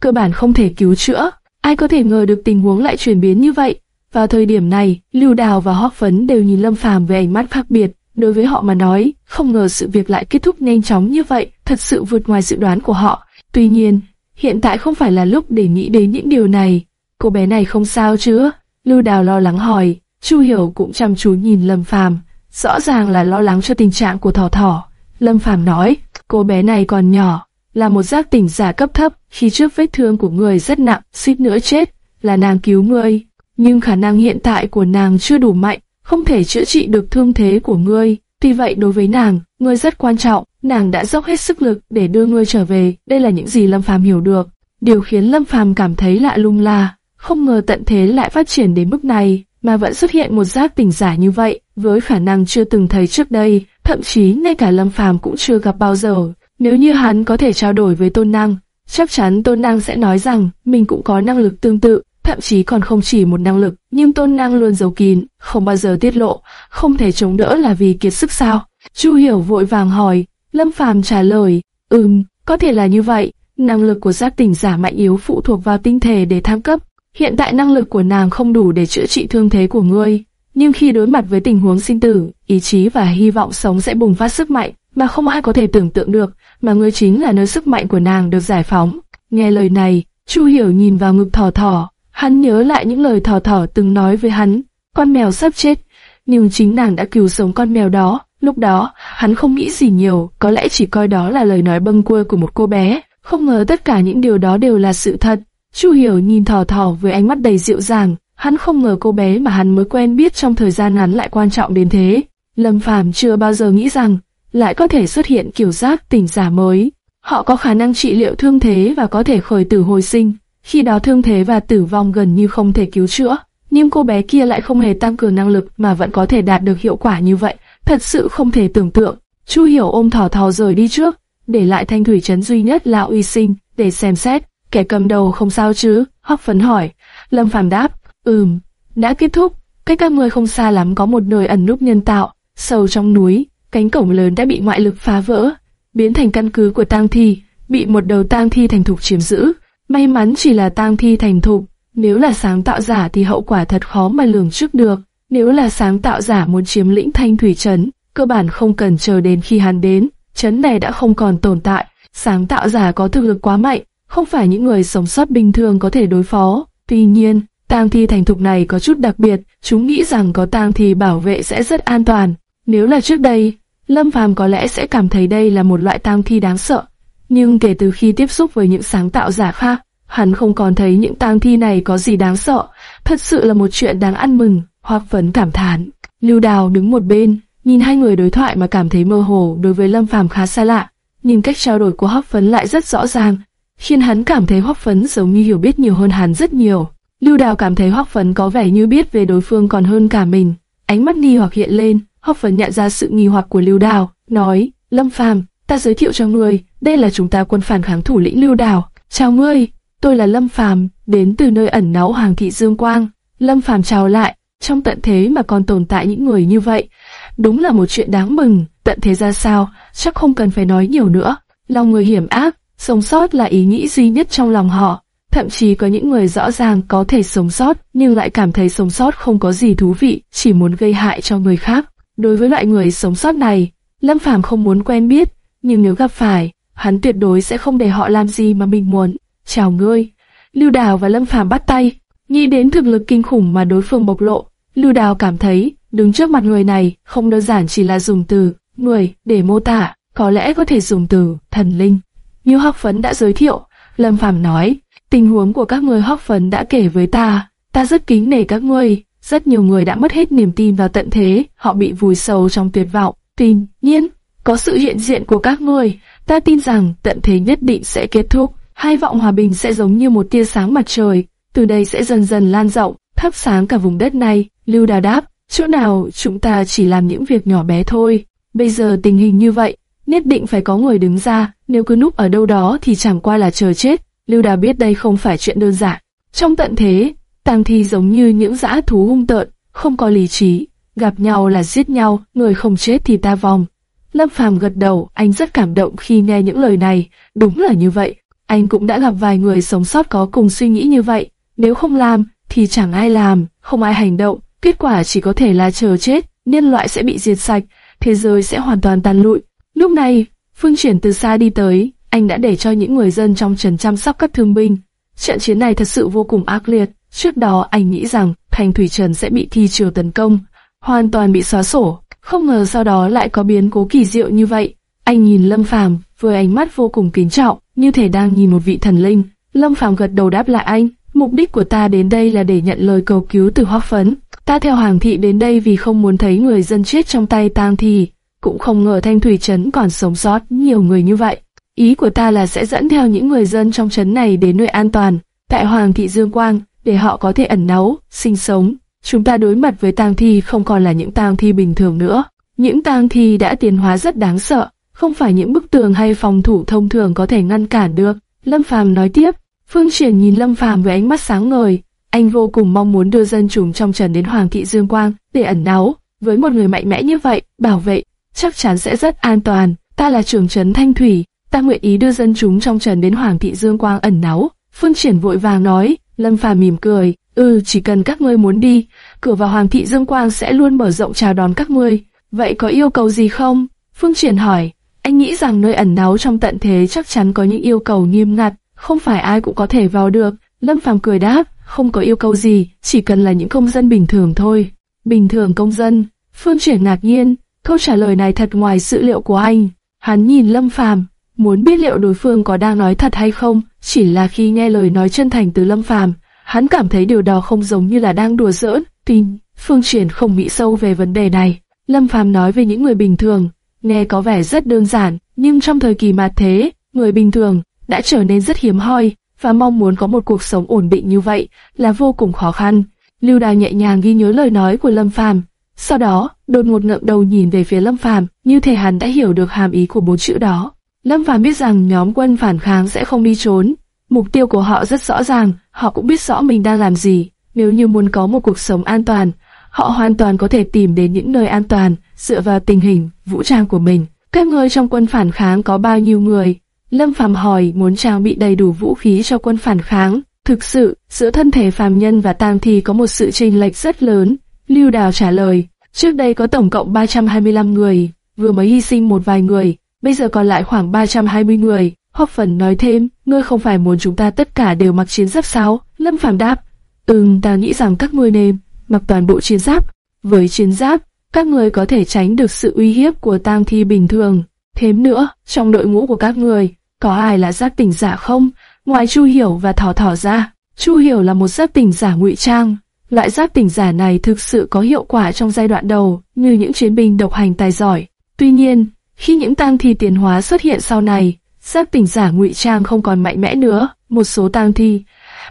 cơ bản không thể cứu chữa. Ai có thể ngờ được tình huống lại chuyển biến như vậy? Vào thời điểm này, Lưu Đào và Hoắc Phấn đều nhìn Lâm Phàm với ánh mắt khác biệt. Đối với họ mà nói, không ngờ sự việc lại kết thúc nhanh chóng như vậy, thật sự vượt ngoài dự đoán của họ. Tuy nhiên, hiện tại không phải là lúc để nghĩ đến những điều này. Cô bé này không sao chứ? Lưu Đào lo lắng hỏi. Chu Hiểu cũng chăm chú nhìn Lâm Phàm, rõ ràng là lo lắng cho tình trạng của Thỏ Thỏ. Lâm Phàm nói, cô bé này còn nhỏ, là một giác tỉnh giả cấp thấp, khi trước vết thương của người rất nặng, suýt nữa chết, là nàng cứu ngươi. Nhưng khả năng hiện tại của nàng chưa đủ mạnh, không thể chữa trị được thương thế của ngươi. Tuy vậy đối với nàng, ngươi rất quan trọng, nàng đã dốc hết sức lực để đưa ngươi trở về. Đây là những gì Lâm Phàm hiểu được. Điều khiến Lâm Phàm cảm thấy lạ lùng là, không ngờ tận thế lại phát triển đến mức này, mà vẫn xuất hiện một giác tỉnh giả như vậy, với khả năng chưa từng thấy trước đây, thậm chí ngay cả Lâm Phàm cũng chưa gặp bao giờ. Nếu như hắn có thể trao đổi với Tôn Năng, chắc chắn Tôn Năng sẽ nói rằng mình cũng có năng lực tương tự, thậm chí còn không chỉ một năng lực, nhưng Tôn Năng luôn giấu kín, không bao giờ tiết lộ, không thể chống đỡ là vì kiệt sức sao? Chu Hiểu vội vàng hỏi, Lâm Phàm trả lời, ừm, có thể là như vậy, năng lực của giác tỉnh giả mạnh yếu phụ thuộc vào tinh thể để thăng cấp. Hiện tại năng lực của nàng không đủ để chữa trị thương thế của ngươi, nhưng khi đối mặt với tình huống sinh tử, ý chí và hy vọng sống sẽ bùng phát sức mạnh mà không ai có thể tưởng tượng được, mà ngươi chính là nơi sức mạnh của nàng được giải phóng. Nghe lời này, Chu Hiểu nhìn vào ngực thỏ thỏ, hắn nhớ lại những lời thỏ thỏ từng nói với hắn, con mèo sắp chết, nhưng chính nàng đã cứu sống con mèo đó. Lúc đó, hắn không nghĩ gì nhiều, có lẽ chỉ coi đó là lời nói bâng quơ của một cô bé. Không ngờ tất cả những điều đó đều là sự thật. Chu Hiểu nhìn thỏ thỏ với ánh mắt đầy dịu dàng, hắn không ngờ cô bé mà hắn mới quen biết trong thời gian ngắn lại quan trọng đến thế. Lâm Phàm chưa bao giờ nghĩ rằng lại có thể xuất hiện kiểu giác tỉnh giả mới. Họ có khả năng trị liệu thương thế và có thể khởi tử hồi sinh. Khi đó thương thế và tử vong gần như không thể cứu chữa, nhưng cô bé kia lại không hề tăng cường năng lực mà vẫn có thể đạt được hiệu quả như vậy, thật sự không thể tưởng tượng. Chu Hiểu ôm thỏ thò rời đi trước, để lại thanh thủy trấn duy nhất là uy sinh để xem xét. Kẻ cầm đầu không sao chứ? hoặc phấn hỏi. Lâm Phàm đáp, ừm, đã kết thúc. Cách các người không xa lắm có một nơi ẩn núp nhân tạo, sâu trong núi, cánh cổng lớn đã bị ngoại lực phá vỡ, biến thành căn cứ của tang thi, bị một đầu tang thi thành thục chiếm giữ. May mắn chỉ là tang thi thành thục, nếu là sáng tạo giả thì hậu quả thật khó mà lường trước được. Nếu là sáng tạo giả muốn chiếm lĩnh thanh thủy trấn, cơ bản không cần chờ đến khi hắn đến, trấn này đã không còn tồn tại. Sáng tạo giả có thực lực quá mạnh, không phải những người sống sót bình thường có thể đối phó. Tuy nhiên, tang thi thành thục này có chút đặc biệt, chúng nghĩ rằng có tang thi bảo vệ sẽ rất an toàn. Nếu là trước đây, Lâm Phàm có lẽ sẽ cảm thấy đây là một loại tang thi đáng sợ. Nhưng kể từ khi tiếp xúc với những sáng tạo giả khác, hắn không còn thấy những tang thi này có gì đáng sợ. Thật sự là một chuyện đáng ăn mừng, hoặc phấn cảm thán. Lưu Đào đứng một bên, nhìn hai người đối thoại mà cảm thấy mơ hồ đối với Lâm Phàm khá xa lạ. Nhưng cách trao đổi của Hoắc Phấn lại rất rõ ràng, khiến hắn cảm thấy Hoắc Phấn giống như hiểu biết nhiều hơn hắn rất nhiều. Lưu Đào cảm thấy Hoắc Phấn có vẻ như biết về đối phương còn hơn cả mình. Ánh mắt nghi hoặc hiện lên, Hoắc Phấn nhận ra sự nghi hoặc của Lưu Đào, nói: "Lâm Phàm, ta giới thiệu cho ngươi, đây là chúng ta quân phản kháng thủ lĩnh Lưu Đào. Chào ngươi, tôi là Lâm Phàm, đến từ nơi ẩn náu Hoàng thị Dương Quang." Lâm Phàm chào lại, trong tận thế mà còn tồn tại những người như vậy. Đúng là một chuyện đáng mừng, tận thế ra sao, chắc không cần phải nói nhiều nữa. Lòng người hiểm ác, sống sót là ý nghĩ duy nhất trong lòng họ. Thậm chí có những người rõ ràng có thể sống sót, nhưng lại cảm thấy sống sót không có gì thú vị, chỉ muốn gây hại cho người khác. Đối với loại người sống sót này, Lâm Phàm không muốn quen biết, nhưng nếu gặp phải, hắn tuyệt đối sẽ không để họ làm gì mà mình muốn. Chào ngươi. Lưu Đào và Lâm Phàm bắt tay, nghĩ đến thực lực kinh khủng mà đối phương bộc lộ. Lưu Đào cảm thấy, đứng trước mặt người này không đơn giản chỉ là dùng từ người để mô tả, có lẽ có thể dùng từ thần linh. Như Hắc Phấn đã giới thiệu, Lâm Phàm nói, tình huống của các người Hắc Phấn đã kể với ta, ta rất kính nể các ngươi. Rất nhiều người đã mất hết niềm tin vào tận thế, họ bị vùi sâu trong tuyệt vọng. Tuy nhiên, có sự hiện diện của các ngươi, ta tin rằng tận thế nhất định sẽ kết thúc. Hai vọng hòa bình sẽ giống như một tia sáng mặt trời, từ đây sẽ dần dần lan rộng, thắp sáng cả vùng đất này. Lưu Đà đáp, chỗ nào chúng ta chỉ làm những việc nhỏ bé thôi. Bây giờ tình hình như vậy, nhất định phải có người đứng ra, nếu cứ núp ở đâu đó thì chẳng qua là chờ chết. Lưu Đà biết đây không phải chuyện đơn giản. Trong tận thế, tang thi giống như những dã thú hung tợn, không có lý trí, gặp nhau là giết nhau, người không chết thì ta vòng, Lâm Phàm gật đầu, anh rất cảm động khi nghe những lời này, đúng là như vậy. Anh cũng đã gặp vài người sống sót có cùng suy nghĩ như vậy, nếu không làm thì chẳng ai làm, không ai hành động, kết quả chỉ có thể là chờ chết, nhân loại sẽ bị diệt sạch, thế giới sẽ hoàn toàn tàn lụi. Lúc này, Phương chuyển từ xa đi tới, anh đã để cho những người dân trong trần chăm sóc các thương binh. Trận chiến này thật sự vô cùng ác liệt, trước đó anh nghĩ rằng thành thủy trần sẽ bị thi triều tấn công, hoàn toàn bị xóa sổ, không ngờ sau đó lại có biến cố kỳ diệu như vậy. Anh nhìn Lâm Phàm với ánh mắt vô cùng kính trọng, như thể đang nhìn một vị thần linh. Lâm Phàm gật đầu đáp lại anh, mục đích của ta đến đây là để nhận lời cầu cứu từ Hoắc Phấn. Ta theo Hoàng thị đến đây vì không muốn thấy người dân chết trong tay tang thi, cũng không ngờ Thanh Thủy trấn còn sống sót nhiều người như vậy. Ý của ta là sẽ dẫn theo những người dân trong trấn này đến nơi an toàn, tại Hoàng thị Dương Quang, để họ có thể ẩn náu, sinh sống. Chúng ta đối mặt với tang thi không còn là những tang thi bình thường nữa. Những tang thi đã tiến hóa rất đáng sợ, không phải những bức tường hay phòng thủ thông thường có thể ngăn cản được. Lâm Phàm nói tiếp, Phương Triển nhìn Lâm Phàm với ánh mắt sáng ngời, anh vô cùng mong muốn đưa dân chúng trong trần đến Hoàng thị Dương Quang để ẩn náu. Với một người mạnh mẽ như vậy, bảo vệ chắc chắn sẽ rất an toàn. Ta là trưởng trấn Thanh Thủy, ta nguyện ý đưa dân chúng trong trần đến Hoàng thị Dương Quang ẩn náu. Phương Triển vội vàng nói, Lâm Phàm mỉm cười, ừ chỉ cần các ngươi muốn đi, cửa vào Hoàng thị Dương Quang sẽ luôn mở rộng chào đón các ngươi. Vậy có yêu cầu gì không? Phương Triển hỏi, anh nghĩ rằng nơi ẩn náu trong tận thế chắc chắn có những yêu cầu nghiêm ngặt, không phải ai cũng có thể vào được. Lâm Phàm cười đáp, không có yêu cầu gì, chỉ cần là những công dân bình thường thôi. Bình thường công dân. Phương Triển ngạc nhiên, câu trả lời này thật ngoài sự liệu của anh. Hắn nhìn Lâm Phàm, muốn biết liệu đối phương có đang nói thật hay không, chỉ là khi nghe lời nói chân thành từ Lâm Phàm, hắn cảm thấy điều đó không giống như là đang đùa giỡn. Tin, Phương Triển không nghĩ sâu về vấn đề này. Lâm Phàm nói về những người bình thường, nghe có vẻ rất đơn giản, nhưng trong thời kỳ mà thế, người bình thường đã trở nên rất hiếm hoi, và mong muốn có một cuộc sống ổn định như vậy là vô cùng khó khăn. Lưu Đào nhẹ nhàng ghi nhớ lời nói của Lâm Phàm, sau đó đột ngột ngẩng đầu nhìn về phía Lâm Phàm, như thể hắn đã hiểu được hàm ý của bốn chữ đó. Lâm Phàm biết rằng nhóm quân phản kháng sẽ không đi trốn, mục tiêu của họ rất rõ ràng, họ cũng biết rõ mình đang làm gì. Nếu như muốn có một cuộc sống an toàn, họ hoàn toàn có thể tìm đến những nơi an toàn, dựa vào tình hình, vũ trang của mình. Các người trong quân phản kháng có bao nhiêu người? Lâm Phàm hỏi muốn trang bị đầy đủ vũ khí cho quân phản kháng. Thực sự, giữa thân thể phàm nhân và tang thi có một sự chênh lệch rất lớn. Lưu Đào trả lời, trước đây có tổng cộng 325 người, vừa mới hy sinh một vài người, bây giờ còn lại khoảng 320 người. Hoặc Phần nói thêm, ngươi không phải muốn chúng ta tất cả đều mặc chiến giáp sao? Lâm Phàm đáp, ừm, ta nghĩ rằng các ngươi nên mặc toàn bộ chiến giáp. Với chiến giáp, các người có thể tránh được sự uy hiếp của tang thi bình thường. Thêm nữa, trong đội ngũ của các người, có ai là giáp tỉnh giả không? Ngoài Chu Hiểu và Thỏ Thỏ ra, Chu Hiểu là một giáp tỉnh giả ngụy trang. Loại giáp tỉnh giả này thực sự có hiệu quả trong giai đoạn đầu, như những chiến binh độc hành tài giỏi. Tuy nhiên, khi những tang thi tiến hóa xuất hiện sau này, giác tỉnh giả ngụy trang không còn mạnh mẽ nữa. Một số tang thi,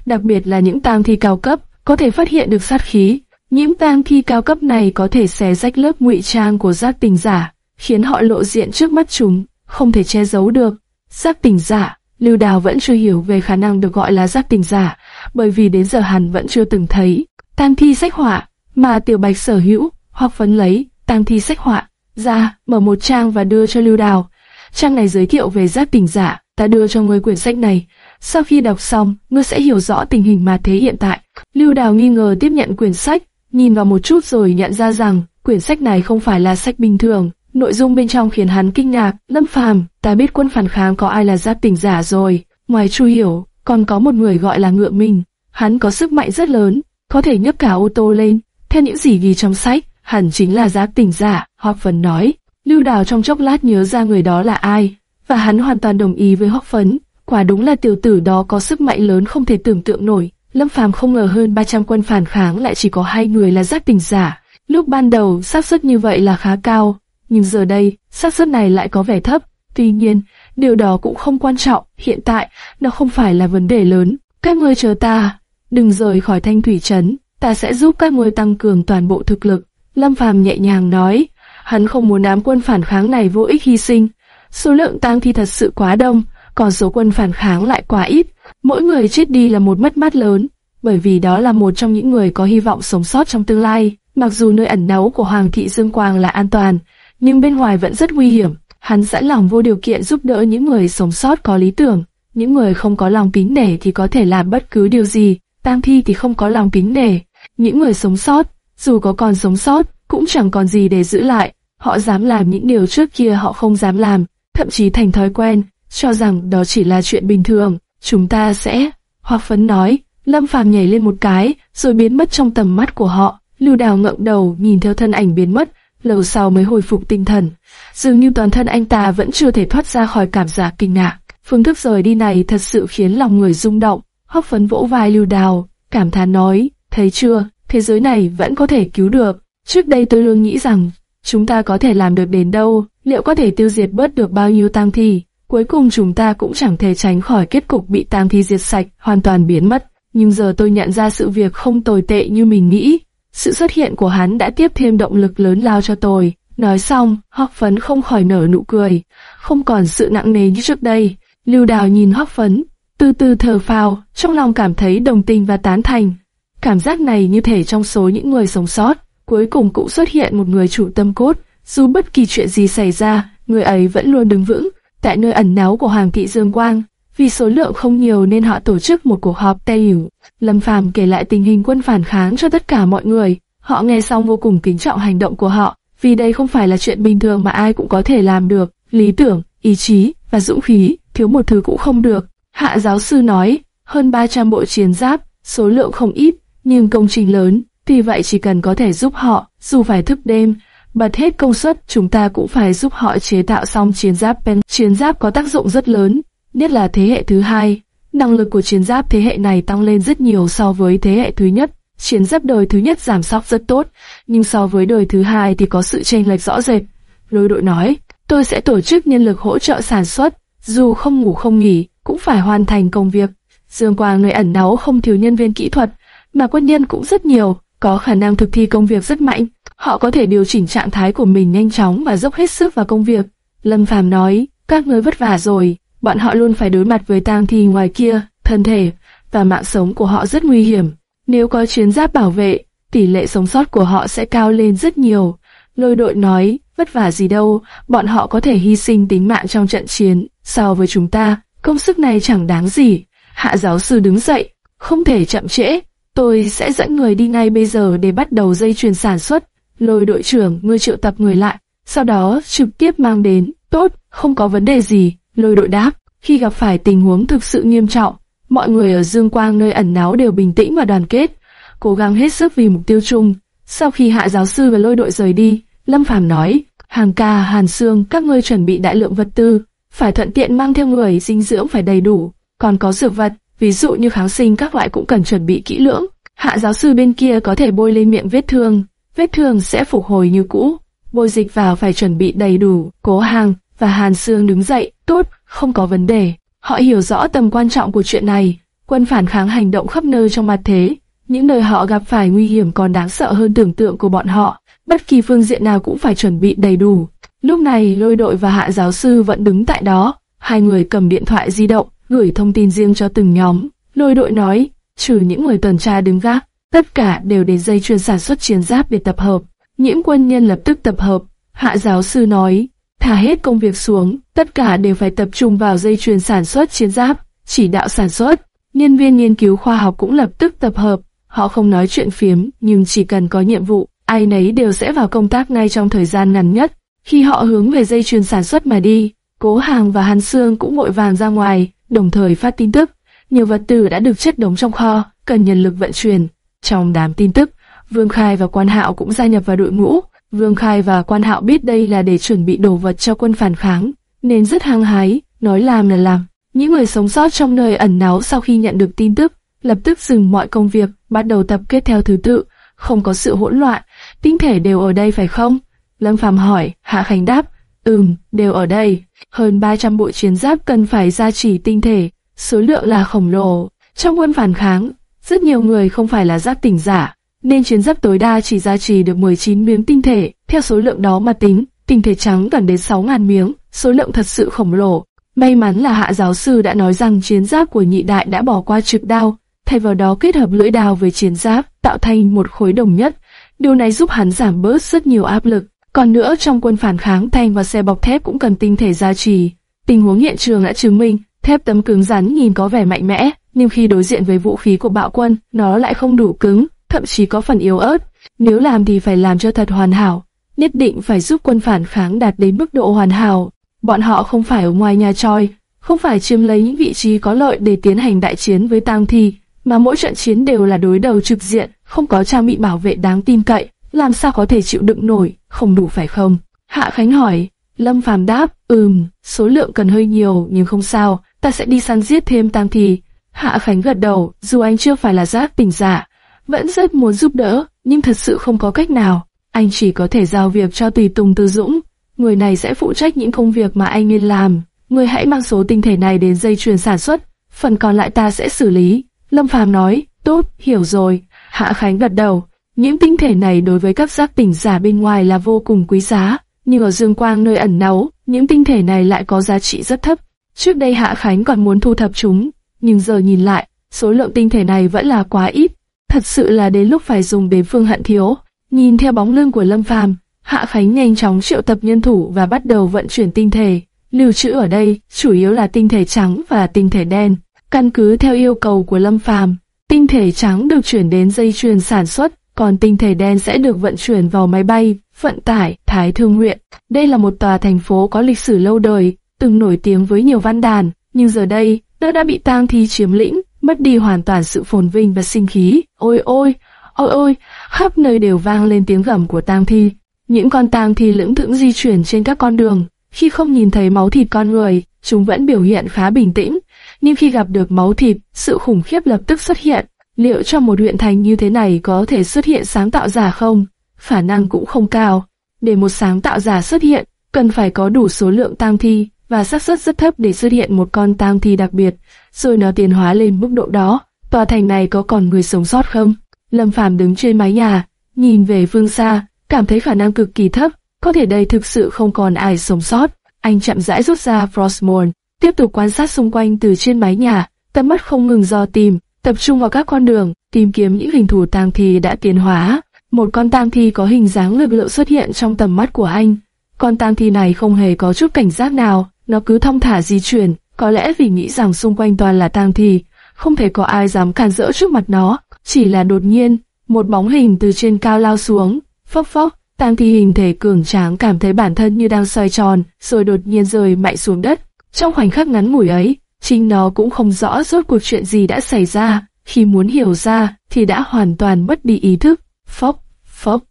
đặc biệt là những tang thi cao cấp, có thể phát hiện được sát khí. Những tang thi cao cấp này có thể xé rách lớp ngụy trang của giác tỉnh giả, khiến họ lộ diện trước mắt chúng, không thể che giấu được. Giác tỉnh giả, Lưu Đào vẫn chưa hiểu về khả năng được gọi là giác tỉnh giả, bởi vì đến giờ hắn vẫn chưa từng thấy. Tang thi sách họa, mà Tiểu Bạch sở hữu, hoặc phấn lấy, tang thi sách họa, ra, mở một trang và đưa cho Lưu Đào. Trang này giới thiệu về giáp tình giả, ta đưa cho ngươi quyển sách này. Sau khi đọc xong, ngươi sẽ hiểu rõ tình hình mà thế hiện tại. Lưu Đào nghi ngờ tiếp nhận quyển sách, nhìn vào một chút rồi nhận ra rằng quyển sách này không phải là sách bình thường. Nội dung bên trong khiến hắn kinh ngạc. Lâm Phàm, ta biết quân phản kháng có ai là giáp tình giả rồi. Ngoài Chu Hiểu, còn có một người gọi là Ngựa Minh. Hắn có sức mạnh rất lớn, có thể nhấc cả ô tô lên. Theo những gì ghi trong sách, hẳn chính là giáp tình giả. Họp phần nói, Lưu Đào trong chốc lát nhớ ra người đó là ai, và hắn hoàn toàn đồng ý với Hoắc Phấn. Quả đúng là tiểu tử đó có sức mạnh lớn không thể tưởng tượng nổi. Lâm Phàm không ngờ hơn 300 quân phản kháng lại chỉ có hai người là giác tình giả. Lúc ban đầu xác suất như vậy là khá cao, nhưng giờ đây xác suất này lại có vẻ thấp. Tuy nhiên, điều đó cũng không quan trọng. Hiện tại, nó không phải là vấn đề lớn. Các ngươi chờ ta, đừng rời khỏi Thanh Thủy trấn. Ta sẽ giúp các ngươi tăng cường toàn bộ thực lực. Lâm Phàm nhẹ nhàng nói. Hắn không muốn đám quân phản kháng này vô ích hy sinh. Số lượng tang thi thật sự quá đông, còn số quân phản kháng lại quá ít. Mỗi người chết đi là một mất mát lớn, bởi vì đó là một trong những người có hy vọng sống sót trong tương lai. Mặc dù nơi ẩn náu của Hoàng thị Dương Quang là an toàn, nhưng bên ngoài vẫn rất nguy hiểm. Hắn sẵn lòng vô điều kiện giúp đỡ những người sống sót có lý tưởng, những người không có lòng kính nể thì có thể làm bất cứ điều gì, tang thi thì không có lòng kính nể. Những người sống sót, dù có còn sống sót, cũng chẳng còn gì để giữ lại. Họ dám làm những điều trước kia họ không dám làm, thậm chí thành thói quen, cho rằng đó chỉ là chuyện bình thường. Chúng ta sẽ... Hoặc phấn nói, Lâm Phàm nhảy lên một cái, rồi biến mất trong tầm mắt của họ. Lưu Đào ngậm đầu nhìn theo thân ảnh biến mất, lâu sau mới hồi phục tinh thần. Dường như toàn thân anh ta vẫn chưa thể thoát ra khỏi cảm giác kinh ngạc. Phương thức rời đi này thật sự khiến lòng người rung động. Hóc phấn vỗ vai Lưu Đào, cảm thán nói, thấy chưa, thế giới này vẫn có thể cứu được. Trước đây tôi luôn nghĩ rằng, chúng ta có thể làm được đến đâu, liệu có thể tiêu diệt bớt được bao nhiêu tang thi. Cuối cùng chúng ta cũng chẳng thể tránh khỏi kết cục bị tang thi diệt sạch, hoàn toàn biến mất. Nhưng giờ tôi nhận ra sự việc không tồi tệ như mình nghĩ. Sự xuất hiện của hắn đã tiếp thêm động lực lớn lao cho tôi. Nói xong, Hoắc Phấn không khỏi nở nụ cười, không còn sự nặng nề như trước đây. Lưu Đào nhìn Hoắc Phấn, từ từ thở phào, trong lòng cảm thấy đồng tình và tán thành. Cảm giác này như thể trong số những người sống sót, cuối cùng cũng xuất hiện một người chủ tâm cốt, dù bất kỳ chuyện gì xảy ra, người ấy vẫn luôn đứng vững, tại nơi ẩn náu của Hoàng thị Dương Quang. Vì số lượng không nhiều nên họ tổ chức một cuộc họp tay hiểu. Lâm Phàm kể lại tình hình quân phản kháng cho tất cả mọi người. Họ nghe xong vô cùng kính trọng hành động của họ, vì đây không phải là chuyện bình thường mà ai cũng có thể làm được. Lý tưởng, ý chí và dũng khí, thiếu một thứ cũng không được. Hạ giáo sư nói, hơn 300 bộ chiến giáp, số lượng không ít, nhưng công trình lớn, vì vậy chỉ cần có thể giúp họ, dù phải thức đêm, bật hết công suất, chúng ta cũng phải giúp họ chế tạo xong chiến giáp pen. Chiến giáp có tác dụng rất lớn, nhất là thế hệ thứ hai. Năng lực của chiến giáp thế hệ này tăng lên rất nhiều so với thế hệ thứ nhất. Chiến giáp đời thứ nhất giảm sóc rất tốt, nhưng so với đời thứ hai thì có sự chênh lệch rõ rệt. Lôi đội nói, tôi sẽ tổ chức nhân lực hỗ trợ sản xuất, dù không ngủ không nghỉ, cũng phải hoàn thành công việc. Dương Quang nơi ẩn náu không thiếu nhân viên kỹ thuật, mà quân nhân cũng rất nhiều, có khả năng thực thi công việc rất mạnh. Họ có thể điều chỉnh trạng thái của mình nhanh chóng và dốc hết sức vào công việc. Lâm Phàm nói, các người vất vả rồi, bọn họ luôn phải đối mặt với tang thi ngoài kia, thân thể và mạng sống của họ rất nguy hiểm. Nếu có chiến giáp bảo vệ, tỷ lệ sống sót của họ sẽ cao lên rất nhiều. Lôi đội nói, vất vả gì đâu, bọn họ có thể hy sinh tính mạng trong trận chiến. So với chúng ta, công sức này chẳng đáng gì. Hạ giáo sư đứng dậy, không thể chậm trễ. Tôi sẽ dẫn người đi ngay bây giờ để bắt đầu dây chuyền sản xuất. Lôi đội trưởng, ngươi triệu tập người lại, sau đó trực tiếp mang đến. Tốt, không có vấn đề gì. Lôi đội đáp, khi gặp phải tình huống thực sự nghiêm trọng, mọi người ở Dương Quang nơi ẩn náu đều bình tĩnh và đoàn kết, cố gắng hết sức vì mục tiêu chung. Sau khi hạ giáo sư và lôi đội rời đi, Lâm Phàm nói, Hàng ca, Hàn Sương, các ngươi chuẩn bị đại lượng vật tư, phải thuận tiện mang theo người dinh dưỡng phải đầy đủ, còn có dược vật, ví dụ như kháng sinh các loại cũng cần chuẩn bị kỹ lưỡng. Hạ giáo sư bên kia có thể bôi lên miệng vết thương, vết thương sẽ phục hồi như cũ. Bôi dịch vào phải chuẩn bị đầy đủ, cố hàng, và Hàn xương đứng dậy, tốt, không có vấn đề. Họ hiểu rõ tầm quan trọng của chuyện này, quân phản kháng hành động khắp nơi trong mặt thế. Những nơi họ gặp phải nguy hiểm còn đáng sợ hơn tưởng tượng của bọn họ, bất kỳ phương diện nào cũng phải chuẩn bị đầy đủ. Lúc này lôi đội và hạ giáo sư vẫn đứng tại đó, hai người cầm điện thoại di động, gửi thông tin riêng cho từng nhóm. Lôi đội nói, trừ những người tuần tra đứng gác, tất cả đều đến dây chuyên sản xuất chiến giáp để tập hợp. Nhiễm quân nhân lập tức tập hợp, hạ giáo sư nói, thả hết công việc xuống, tất cả đều phải tập trung vào dây chuyền sản xuất chiến giáp, chỉ đạo sản xuất. Nhân viên nghiên cứu khoa học cũng lập tức tập hợp, họ không nói chuyện phiếm, nhưng chỉ cần có nhiệm vụ, ai nấy đều sẽ vào công tác ngay trong thời gian ngắn nhất. Khi họ hướng về dây chuyền sản xuất mà đi, Cố Hàng và Hàn Sương cũng vội vàng ra ngoài, đồng thời phát tin tức. Nhiều vật tư đã được chất đống trong kho, cần nhân lực vận chuyển. Trong đám tin tức, Vương Khai và Quan Hạo cũng gia nhập vào đội ngũ. Vương Khai và Quan Hạo biết đây là để chuẩn bị đồ vật cho quân phản kháng, nên rất hăng hái, nói làm là làm. Những người sống sót trong nơi ẩn náu sau khi nhận được tin tức, lập tức dừng mọi công việc, bắt đầu tập kết theo thứ tự, không có sự hỗn loạn. Tinh thể đều ở đây phải không? Lâm Phàm hỏi, Hạ Khánh đáp, ừm, đều ở đây. Hơn 300 bộ chiến giáp cần phải gia trì tinh thể, số lượng là khổng lồ. Trong quân phản kháng, rất nhiều người không phải là giáp tỉnh giả, nên chiến giáp tối đa chỉ gia trì được 19 miếng tinh thể. Theo số lượng đó mà tính, tinh thể trắng cần đến 6.000 miếng, số lượng thật sự khổng lồ. May mắn là hạ giáo sư đã nói rằng chiến giáp của nhị đại đã bỏ qua trực đao, thay vào đó kết hợp lưỡi đao với chiến giáp, tạo thành một khối đồng nhất. Điều này giúp hắn giảm bớt rất nhiều áp lực. Còn nữa trong quân phản kháng thanh và xe bọc thép cũng cần tinh thể gia trì. Tình huống hiện trường đã chứng minh, thép tấm cứng rắn nhìn có vẻ mạnh mẽ, nhưng khi đối diện với vũ khí của bạo quân, nó lại không đủ cứng, thậm chí có phần yếu ớt. Nếu làm thì phải làm cho thật hoàn hảo, nhất định phải giúp quân phản kháng đạt đến mức độ hoàn hảo. Bọn họ không phải ở ngoài nhà tròi, không phải chiếm lấy những vị trí có lợi để tiến hành đại chiến với tang thi, mà mỗi trận chiến đều là đối đầu trực diện, không có trang bị bảo vệ đáng tin cậy, làm sao có thể chịu đựng nổi, không đủ phải không? Hạ Khánh hỏi, Lâm Phàm đáp, ừm, số lượng cần hơi nhiều nhưng không sao, ta sẽ đi săn giết thêm tang thì. Hạ Khánh gật đầu, dù anh chưa phải là giác tỉnh giả, vẫn rất muốn giúp đỡ, nhưng thật sự không có cách nào. Anh chỉ có thể giao việc cho Tùy Tùng Tư Dũng, người này sẽ phụ trách những công việc mà anh nên làm. Người hãy mang số tinh thể này đến dây chuyền sản xuất, phần còn lại ta sẽ xử lý. Lâm Phàm nói, tốt, hiểu rồi. Hạ Khánh gật đầu, những tinh thể này đối với các giác tỉnh giả bên ngoài là vô cùng quý giá, nhưng ở dương quang nơi ẩn náu, những tinh thể này lại có giá trị rất thấp. Trước đây Hạ Khánh còn muốn thu thập chúng, nhưng giờ nhìn lại, số lượng tinh thể này vẫn là quá ít. Thật sự là đến lúc phải dùng đế phương hận thiếu. Nhìn theo bóng lưng của Lâm Phàm, Hạ Khánh nhanh chóng triệu tập nhân thủ và bắt đầu vận chuyển tinh thể. Lưu trữ ở đây chủ yếu là tinh thể trắng và tinh thể đen. Căn cứ theo yêu cầu của Lâm Phàm, tinh thể trắng được chuyển đến dây chuyền sản xuất, còn tinh thể đen sẽ được vận chuyển vào máy bay, vận tải, Thái Thương huyện. Đây là một tòa thành phố có lịch sử lâu đời, từng nổi tiếng với nhiều văn đàn, nhưng giờ đây, nó đã bị tang thi chiếm lĩnh, mất đi hoàn toàn sự phồn vinh và sinh khí. Ôi ôi, ôi ôi, khắp nơi đều vang lên tiếng gầm của tang thi. Những con tang thi lững thững di chuyển trên các con đường, khi không nhìn thấy máu thịt con người, chúng vẫn biểu hiện khá bình tĩnh, nhưng khi gặp được máu thịt, sự khủng khiếp lập tức xuất hiện. Liệu trong một huyện thành như thế này có thể xuất hiện sáng tạo giả không? Khả năng cũng không cao. Để một sáng tạo giả xuất hiện, cần phải có đủ số lượng tang thi và xác suất rất thấp để xuất hiện một con tang thi đặc biệt, rồi nó tiến hóa lên mức độ đó. Tòa thành này có còn người sống sót không? Lâm Phàm đứng trên mái nhà, nhìn về phương xa, cảm thấy khả năng cực kỳ thấp, có thể đây thực sự không còn ai sống sót. Anh chậm rãi rút ra Frostmourne, tiếp tục quan sát xung quanh từ trên mái nhà, tầm mắt không ngừng do tìm, tập trung vào các con đường, tìm kiếm những hình thù tang thi đã tiến hóa. Một con tang thi có hình dáng lực lượng xuất hiện trong tầm mắt của anh. Con tang thi này không hề có chút cảnh giác nào, nó cứ thong thả di chuyển, có lẽ vì nghĩ rằng xung quanh toàn là tang thi, không thể có ai dám cản rỡ trước mặt nó. Chỉ là đột nhiên, một bóng hình từ trên cao lao xuống, phốc phốc, tang thi hình thể cường tráng cảm thấy bản thân như đang xoay tròn, rồi đột nhiên rơi mạnh xuống đất. Trong khoảnh khắc ngắn ngủi ấy, chính nó cũng không rõ rốt cuộc chuyện gì đã xảy ra, khi muốn hiểu ra thì đã hoàn toàn mất đi ý thức. Phốc, phốc,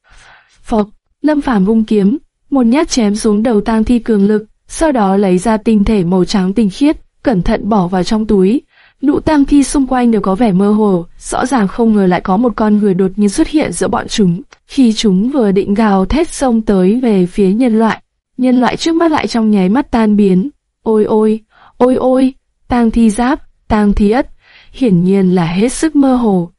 phốc, Lâm Phàm vung kiếm, một nhát chém xuống đầu tang thi cường lực, sau đó lấy ra tinh thể màu trắng tinh khiết, cẩn thận bỏ vào trong túi. Lũ tang thi xung quanh đều có vẻ mơ hồ, rõ ràng không ngờ lại có một con người đột nhiên xuất hiện giữa bọn chúng. Khi chúng vừa định gào thét xông tới về phía nhân loại, nhân loại trước mắt lại trong nháy mắt tan biến. Ôi ôi, ôi ôi, tang thi giáp, tang thi ất, hiển nhiên là hết sức mơ hồ.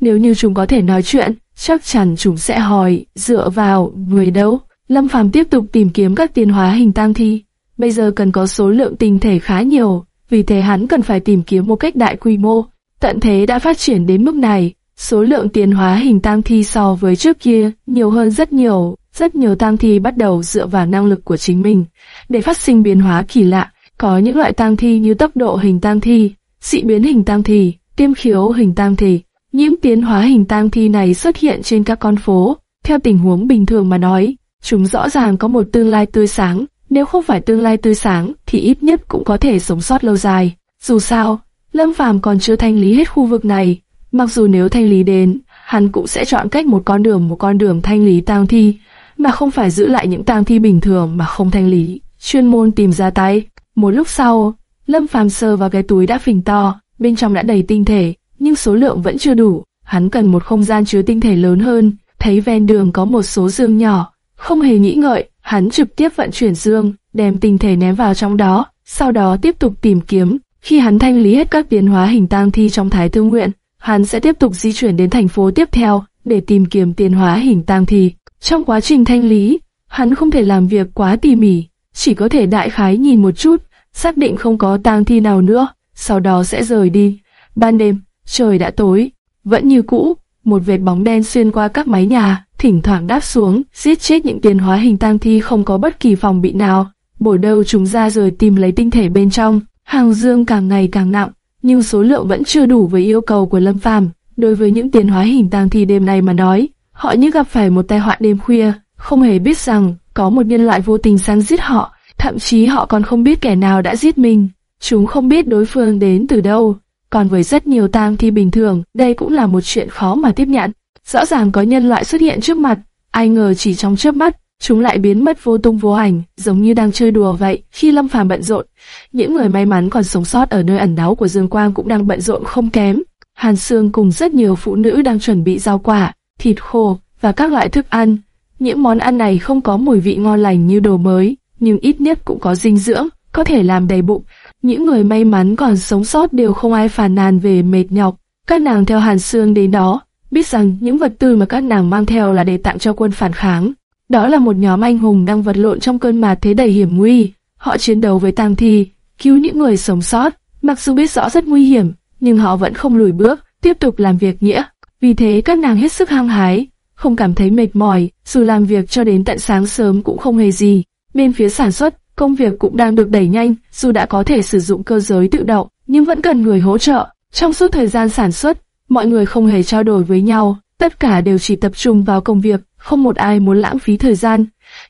Nếu như chúng có thể nói chuyện, chắc chắn chúng sẽ hỏi, dựa vào, người đâu? Lâm Phàm tiếp tục tìm kiếm các tiến hóa hình tang thi. Bây giờ cần có số lượng tinh thể khá nhiều, vì thế hắn cần phải tìm kiếm một cách đại quy mô. Tận thế đã phát triển đến mức này, số lượng tiến hóa hình tang thi so với trước kia nhiều hơn rất nhiều. Rất nhiều tang thi bắt đầu dựa vào năng lực của chính mình để phát sinh biến hóa kỳ lạ. Có những loại tang thi như tốc độ hình tang thi, dị biến hình tang thi, tiêm khiếu hình tang thi. Những tiến hóa hình tang thi này xuất hiện trên các con phố. Theo tình huống bình thường mà nói, chúng rõ ràng có một tương lai tươi sáng. Nếu không phải tương lai tươi sáng, thì ít nhất cũng có thể sống sót lâu dài. Dù sao, Lâm Phàm còn chưa thanh lý hết khu vực này. Mặc dù nếu thanh lý đến, hắn cũng sẽ chọn cách một con đường một con đường thanh lý tang thi, mà không phải giữ lại những tang thi bình thường mà không thanh lý, chuyên môn tìm ra tay. Một lúc sau, Lâm Phàm sờ vào cái túi đã phình to, bên trong đã đầy tinh thể, nhưng số lượng vẫn chưa đủ. Hắn cần một không gian chứa tinh thể lớn hơn. Thấy ven đường có một số dương nhỏ, không hề nghĩ ngợi, hắn trực tiếp vận chuyển dương, đem tinh thể ném vào trong đó, sau đó tiếp tục tìm kiếm. Khi hắn thanh lý hết các biến hóa hình tang thi trong thái Thương nguyện, hắn sẽ tiếp tục di chuyển đến thành phố tiếp theo để tìm kiếm tiến hóa hình tang thi. Trong quá trình thanh lý, hắn không thể làm việc quá tỉ mỉ, chỉ có thể đại khái nhìn một chút, xác định không có tang thi nào nữa, sau đó sẽ rời đi. Ban đêm, trời đã tối, vẫn như cũ, một vệt bóng đen xuyên qua các mái nhà, thỉnh thoảng đáp xuống, giết chết những tiền hóa hình tang thi không có bất kỳ phòng bị nào. Bổ đầu chúng ra rồi tìm lấy tinh thể bên trong, hàng dương càng ngày càng nặng, nhưng số lượng vẫn chưa đủ với yêu cầu của Lâm Phàm. Đối với những tiền hóa hình tang thi đêm nay mà nói, họ như gặp phải một tai họa đêm khuya, không hề biết rằng có một nhân loại vô tình săn giết họ, thậm chí họ còn không biết kẻ nào đã giết mình. Chúng không biết đối phương đến từ đâu. Còn với rất nhiều tang thi bình thường, đây cũng là một chuyện khó mà tiếp nhận. Rõ ràng có nhân loại xuất hiện trước mặt, ai ngờ chỉ trong chớp mắt, chúng lại biến mất vô tung vô ảnh, giống như đang chơi đùa vậy. Khi Lâm Phàm bận rộn, những người may mắn còn sống sót ở nơi ẩn náu của Dương Quang cũng đang bận rộn không kém. Hàn Sương cùng rất nhiều phụ nữ đang chuẩn bị rau quả, thịt khô và các loại thức ăn. Những món ăn này không có mùi vị ngon lành như đồ mới, nhưng ít nhất cũng có dinh dưỡng, có thể làm đầy bụng. Những người may mắn còn sống sót đều không ai phàn nàn về mệt nhọc. Các nàng theo Hàn Sương đến đó, biết rằng những vật tư mà các nàng mang theo là để tặng cho quân phản kháng. Đó là một nhóm anh hùng đang vật lộn trong cơn mà thế đầy hiểm nguy. Họ chiến đấu với tang thi, cứu những người sống sót. Mặc dù biết rõ rất nguy hiểm, nhưng họ vẫn không lùi bước, tiếp tục làm việc nghĩa. Vì thế các nàng hết sức hăng hái, không cảm thấy mệt mỏi, dù làm việc cho đến tận sáng sớm cũng không hề gì. Bên phía sản xuất, công việc cũng đang được đẩy nhanh, dù đã có thể sử dụng cơ giới tự động, nhưng vẫn cần người hỗ trợ. Trong suốt thời gian sản xuất, mọi người không hề trao đổi với nhau, tất cả đều chỉ tập trung vào công việc, không một ai muốn lãng phí thời gian.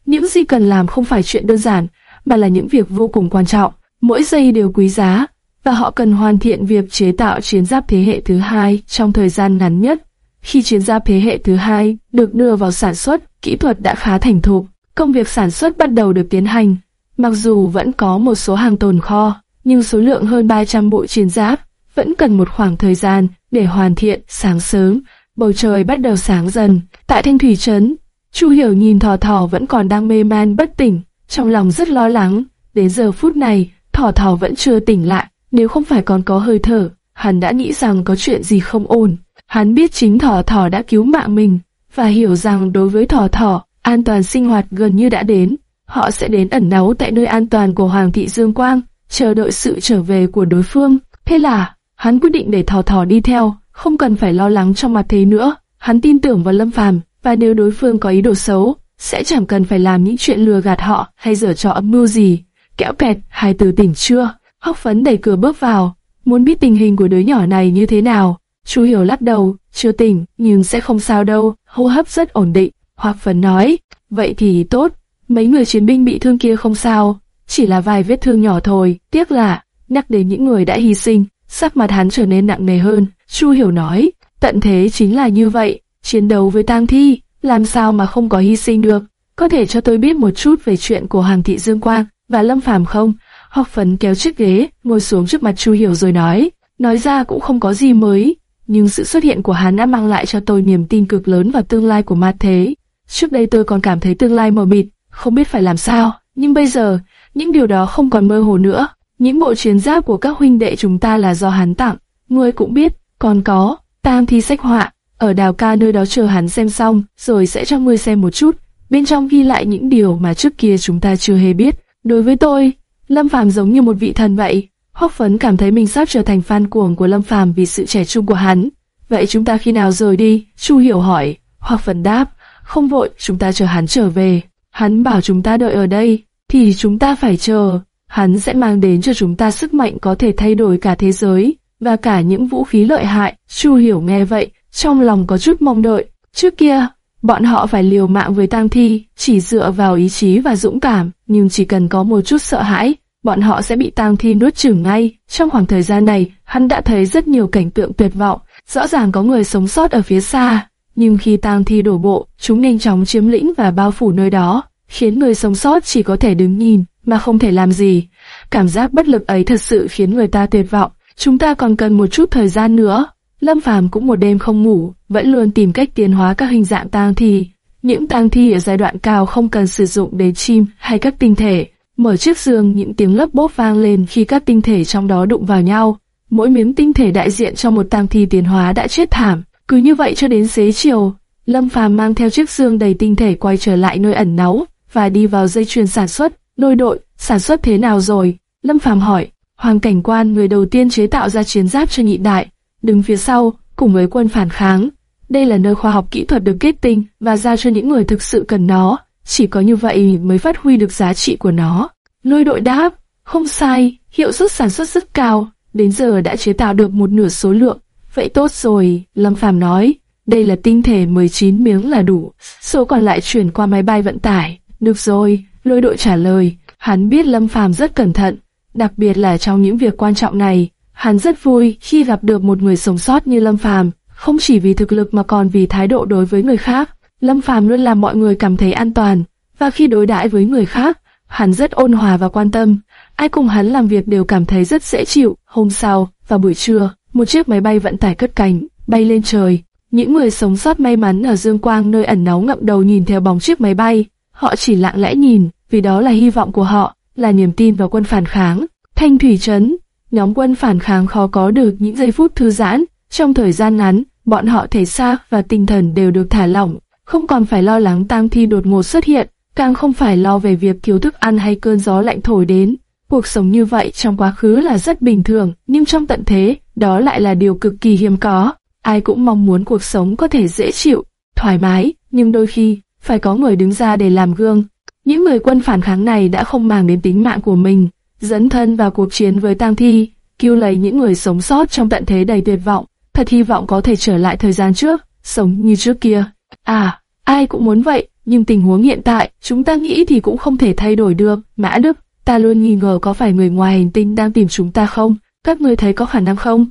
Những gì cần làm không phải chuyện đơn giản, mà là những việc vô cùng quan trọng, mỗi giây đều quý giá, và họ cần hoàn thiện việc chế tạo chiến giáp thế hệ thứ hai trong thời gian ngắn nhất. Khi chuyên gia thế hệ thứ hai được đưa vào sản xuất, kỹ thuật đã khá thành thục, công việc sản xuất bắt đầu được tiến hành. Mặc dù vẫn có một số hàng tồn kho, nhưng số lượng hơn 300 bộ chiến giáp vẫn cần một khoảng thời gian để hoàn thiện. Sáng sớm, bầu trời bắt đầu sáng dần. Tại Thanh Thủy Trấn, Chu Hiểu nhìn Thỏ Thỏ vẫn còn đang mê man bất tỉnh, trong lòng rất lo lắng. Đến giờ phút này, Thỏ Thỏ vẫn chưa tỉnh lại. Nếu không phải còn có hơi thở, hắn đã nghĩ rằng có chuyện gì không ổn. Hắn biết chính Thỏ Thỏ đã cứu mạng mình, và hiểu rằng đối với Thỏ Thỏ, an toàn sinh hoạt gần như đã đến. Họ sẽ đến ẩn náu tại nơi an toàn của Hoàng thị Dương Quang, chờ đợi sự trở về của đối phương. Thế là, hắn quyết định để Thỏ Thỏ đi theo, không cần phải lo lắng trong mặt thế nữa. Hắn tin tưởng vào Lâm Phàm, và nếu đối phương có ý đồ xấu, sẽ chẳng cần phải làm những chuyện lừa gạt họ hay dở trò âm mưu gì. Kẽo kẹt, hai từ tỉnh chưa? Hóc phấn đẩy cửa bước vào, muốn biết tình hình của đứa nhỏ này như thế nào. Chu Hiểu lắc đầu, chưa tỉnh, nhưng sẽ không sao đâu, hô hấp rất ổn định. Hoặc phấn nói, vậy thì tốt, mấy người chiến binh bị thương kia không sao, chỉ là vài vết thương nhỏ thôi, tiếc là, nhắc đến những người đã hy sinh, sắc mặt hắn trở nên nặng nề hơn. Chu Hiểu nói, tận thế chính là như vậy, chiến đấu với tang thi, làm sao mà không có hy sinh được. Có thể cho tôi biết một chút về chuyện của Hoàng Thị Dương Quang và Lâm Phàm không? Hoặc phấn kéo chiếc ghế, ngồi xuống trước mặt Chu Hiểu rồi nói, nói ra cũng không có gì mới, nhưng sự xuất hiện của hắn đã mang lại cho tôi niềm tin cực lớn vào tương lai của ma thế. Trước đây tôi còn cảm thấy tương lai mờ mịt, không biết phải làm sao, nhưng bây giờ, những điều đó không còn mơ hồ nữa. Những bộ chiến giáp của các huynh đệ chúng ta là do hắn tặng, ngươi cũng biết, còn có, tam thi sách họa, ở đào ca nơi đó chờ hắn xem xong, rồi sẽ cho ngươi xem một chút, bên trong ghi lại những điều mà trước kia chúng ta chưa hề biết. Đối với tôi, Lâm Phàm giống như một vị thần vậy. Hốc Phấn cảm thấy mình sắp trở thành fan cuồng của Lâm Phàm vì sự trẻ trung của hắn vậy chúng ta khi nào rời đi? Chu Hiểu hỏi. Hoặc phần đáp, không vội, chúng ta chờ hắn trở về. Hắn bảo chúng ta đợi ở đây, thì chúng ta phải chờ. Hắn sẽ mang đến cho chúng ta sức mạnh có thể thay đổi cả thế giới, và cả những vũ khí lợi hại. Chu Hiểu nghe vậy, trong lòng có chút mong đợi. Trước kia, bọn họ phải liều mạng với tang thi, chỉ dựa vào ý chí và dũng cảm, nhưng chỉ cần có một chút sợ hãi, bọn họ sẽ bị tang thi nuốt chửng ngay. Trong khoảng thời gian này, hắn đã thấy rất nhiều cảnh tượng tuyệt vọng, rõ ràng có người sống sót ở phía xa, nhưng khi tang thi đổ bộ, chúng nhanh chóng chiếm lĩnh và bao phủ nơi đó, khiến người sống sót chỉ có thể đứng nhìn, mà không thể làm gì. Cảm giác bất lực ấy thật sự khiến người ta tuyệt vọng. Chúng ta còn cần một chút thời gian nữa. Lâm Phàm cũng một đêm không ngủ, vẫn luôn tìm cách tiến hóa các hình dạng tang thi. Những tang thi ở giai đoạn cao không cần sử dụng đế chim hay các tinh thể. Mở chiếc giường, những tiếng lấp bốp vang lên khi các tinh thể trong đó đụng vào nhau. Mỗi miếng tinh thể đại diện cho một tang thi tiến hóa đã chết thảm. Cứ như vậy cho đến xế chiều, Lâm Phàm mang theo chiếc xương đầy tinh thể quay trở lại nơi ẩn náu và đi vào dây chuyền sản xuất. Nôi đội, sản xuất thế nào rồi? Lâm Phàm hỏi. Hoàng cảnh quan người đầu tiên chế tạo ra chiến giáp cho nhị đại, đứng phía sau, cùng với quân phản kháng. Đây là nơi khoa học kỹ thuật được kết tinh và giao cho những người thực sự cần nó. Chỉ có như vậy mới phát huy được giá trị của nó. Lôi đội đáp, không sai, hiệu suất sản xuất rất cao, đến giờ đã chế tạo được một nửa số lượng. Vậy tốt rồi, Lâm Phàm nói, đây là tinh thể 19 miếng là đủ, số còn lại chuyển qua máy bay vận tải. Được rồi, lôi đội trả lời, hắn biết Lâm Phàm rất cẩn thận, đặc biệt là trong những việc quan trọng này. Hắn rất vui khi gặp được một người sống sót như Lâm Phàm, không chỉ vì thực lực mà còn vì thái độ đối với người khác. Lâm Phàm luôn làm mọi người cảm thấy an toàn, và khi đối đãi với người khác, hắn rất ôn hòa và quan tâm. Ai cùng hắn làm việc đều cảm thấy rất dễ chịu. Hôm sau, vào buổi trưa, một chiếc máy bay vận tải cất cánh, bay lên trời. Những người sống sót may mắn ở Dương Quang nơi ẩn náu ngậm đầu nhìn theo bóng chiếc máy bay. Họ chỉ lặng lẽ nhìn, vì đó là hy vọng của họ, là niềm tin vào quân phản kháng. Thanh Thủy Trấn, nhóm quân phản kháng khó có được những giây phút thư giãn. Trong thời gian ngắn, bọn họ thể xác và tinh thần đều được thả lỏng, không còn phải lo lắng tang thi đột ngột xuất hiện, càng không phải lo về việc thiếu thức ăn hay cơn gió lạnh thổi đến. Cuộc sống như vậy trong quá khứ là rất bình thường, nhưng trong tận thế, đó lại là điều cực kỳ hiếm có. Ai cũng mong muốn cuộc sống có thể dễ chịu, thoải mái, nhưng đôi khi, phải có người đứng ra để làm gương. Những người quân phản kháng này đã không màng đến tính mạng của mình, dẫn thân vào cuộc chiến với tang thi, cứu lấy những người sống sót trong tận thế đầy tuyệt vọng. Thật hy vọng có thể trở lại thời gian trước, sống như trước kia. À, ai cũng muốn vậy, nhưng tình huống hiện tại, chúng ta nghĩ thì cũng không thể thay đổi được. Mã Đức, ta luôn nghi ngờ có phải người ngoài hành tinh đang tìm chúng ta không? Các ngươi thấy có khả năng không?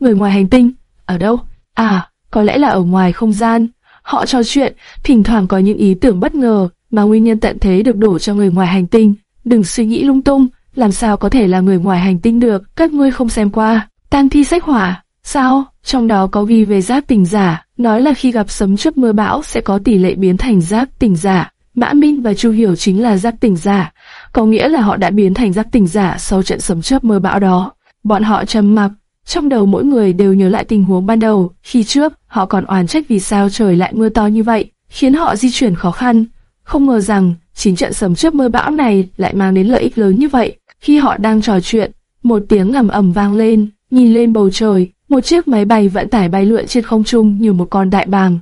Người ngoài hành tinh? Ở đâu? À, có lẽ là ở ngoài không gian. Họ trò chuyện, thỉnh thoảng có những ý tưởng bất ngờ, mà nguyên nhân tận thế được đổ cho người ngoài hành tinh. Đừng suy nghĩ lung tung, làm sao có thể là người ngoài hành tinh được, các ngươi không xem qua. Tang thi sách hỏa, sao? Trong đó có ghi về giáp tình giả, nói là khi gặp sấm chớp mưa bão sẽ có tỷ lệ biến thành giáp tình giả. Mã Minh và Chu Hiểu chính là giáp tình giả, có nghĩa là họ đã biến thành giáp tình giả sau trận sấm chớp mưa bão đó. Bọn họ trầm mặc, trong đầu mỗi người đều nhớ lại tình huống ban đầu, khi trước họ còn oán trách vì sao trời lại mưa to như vậy, khiến họ di chuyển khó khăn. Không ngờ rằng chính trận sấm chớp mưa bão này lại mang đến lợi ích lớn như vậy. Khi họ đang trò chuyện, một tiếng ầm ầm vang lên, nhìn lên bầu trời, một chiếc máy bay vận tải bay lượn trên không trung như một con đại bàng.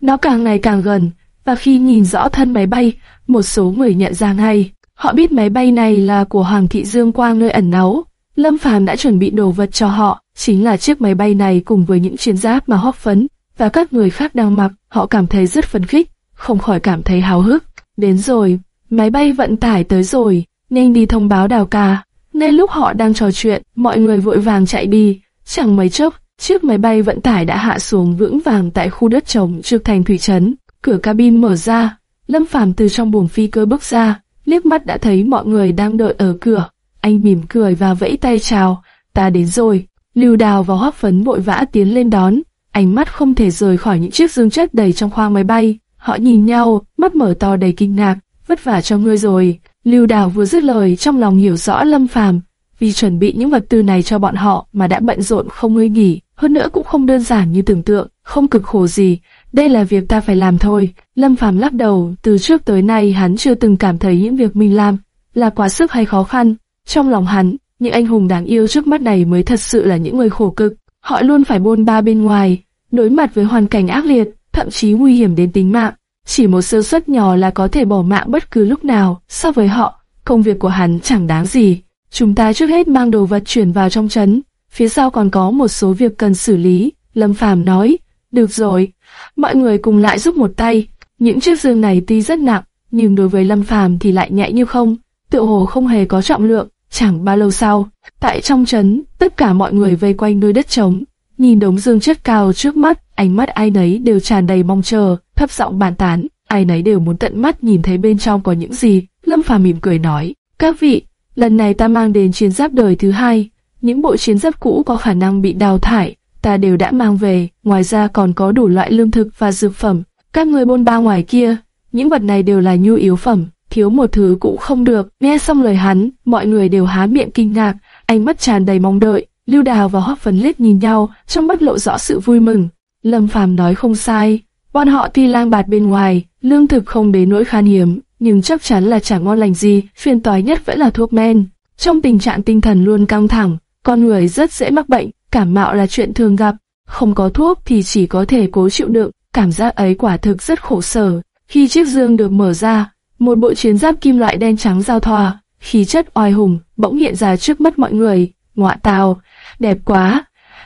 Nó càng ngày càng gần, và khi nhìn rõ thân máy bay, một số người nhận ra ngay. Họ biết máy bay này là của Hoàng thị Dương Quang nơi ẩn náu. Lâm Phàm đã chuẩn bị đồ vật cho họ, chính là chiếc máy bay này cùng với những chiến giáp mà Hoắc Phấn và các người khác đang mặc. Họ cảm thấy rất phấn khích, không khỏi cảm thấy háo hức. Đến rồi, máy bay vận tải tới rồi, nhanh đi thông báo đào ca. Nên lúc họ đang trò chuyện, mọi người vội vàng chạy đi. Chẳng mấy chốc, chiếc máy bay vận tải đã hạ xuống vững vàng tại khu đất trồng trước thành thủy trấn. Cửa cabin mở ra, Lâm Phàm từ trong buồng phi cơ bước ra, liếc mắt đã thấy mọi người đang đợi ở cửa. Anh mỉm cười và vẫy tay chào, ta đến rồi. Lưu Đào và Hoắc Phấn vội vã tiến lên đón, ánh mắt không thể rời khỏi những chiếc dương chất đầy trong khoang máy bay. Họ nhìn nhau, mắt mở to đầy kinh ngạc, vất vả cho ngươi rồi. Lưu Đào vừa dứt lời trong lòng hiểu rõ Lâm Phàm, vì chuẩn bị những vật tư này cho bọn họ mà đã bận rộn không ngơi nghỉ, hơn nữa cũng không đơn giản như tưởng tượng, không cực khổ gì, đây là việc ta phải làm thôi. Lâm Phàm lắc đầu, từ trước tới nay hắn chưa từng cảm thấy những việc mình làm là quá sức hay khó khăn. Trong lòng hắn, những anh hùng đáng yêu trước mắt này mới thật sự là những người khổ cực. Họ luôn phải bôn ba bên ngoài, đối mặt với hoàn cảnh ác liệt, thậm chí nguy hiểm đến tính mạng. Chỉ một sơ suất nhỏ là có thể bỏ mạng bất cứ lúc nào, so với họ, công việc của hắn chẳng đáng gì. Chúng ta trước hết mang đồ vật chuyển vào trong trấn, phía sau còn có một số việc cần xử lý, Lâm Phàm nói. Được rồi, mọi người cùng lại giúp một tay. Những chiếc giường này tuy rất nặng, nhưng đối với Lâm Phàm thì lại nhẹ như không, tựa hồ không hề có trọng lượng. Chẳng bao lâu sau, tại trong trấn, tất cả mọi người vây quanh nơi đất trống, nhìn đống dương chất cao trước mắt, ánh mắt ai nấy đều tràn đầy mong chờ, thấp giọng bàn tán, ai nấy đều muốn tận mắt nhìn thấy bên trong có những gì. Lâm Phàm mỉm cười nói, các vị, lần này ta mang đến chiến giáp đời thứ hai, những bộ chiến giáp cũ có khả năng bị đào thải, ta đều đã mang về, ngoài ra còn có đủ loại lương thực và dược phẩm. Các người bôn ba ngoài kia, những vật này đều là nhu yếu phẩm, thiếu một thứ cũng không được. Nghe xong lời hắn, mọi người đều há miệng kinh ngạc, ánh mắt tràn đầy mong đợi. Lưu Đào và Hoắc Phấn liếc nhìn nhau, trong mắt lộ rõ sự vui mừng. Lâm Phàm nói không sai, bọn họ tuy lang bạt bên ngoài, lương thực không đến nỗi khan hiếm, nhưng chắc chắn là chẳng ngon lành gì, phiền toái nhất vẫn là thuốc men. Trong tình trạng tinh thần luôn căng thẳng, con người rất dễ mắc bệnh, cảm mạo là chuyện thường gặp, không có thuốc thì chỉ có thể cố chịu đựng, cảm giác ấy quả thực rất khổ sở. Khi chiếc dương được mở ra, một bộ chiến giáp kim loại đen trắng giao thoa, khí chất oai hùng bỗng hiện ra trước mắt mọi người. Ngọa tào, đẹp quá,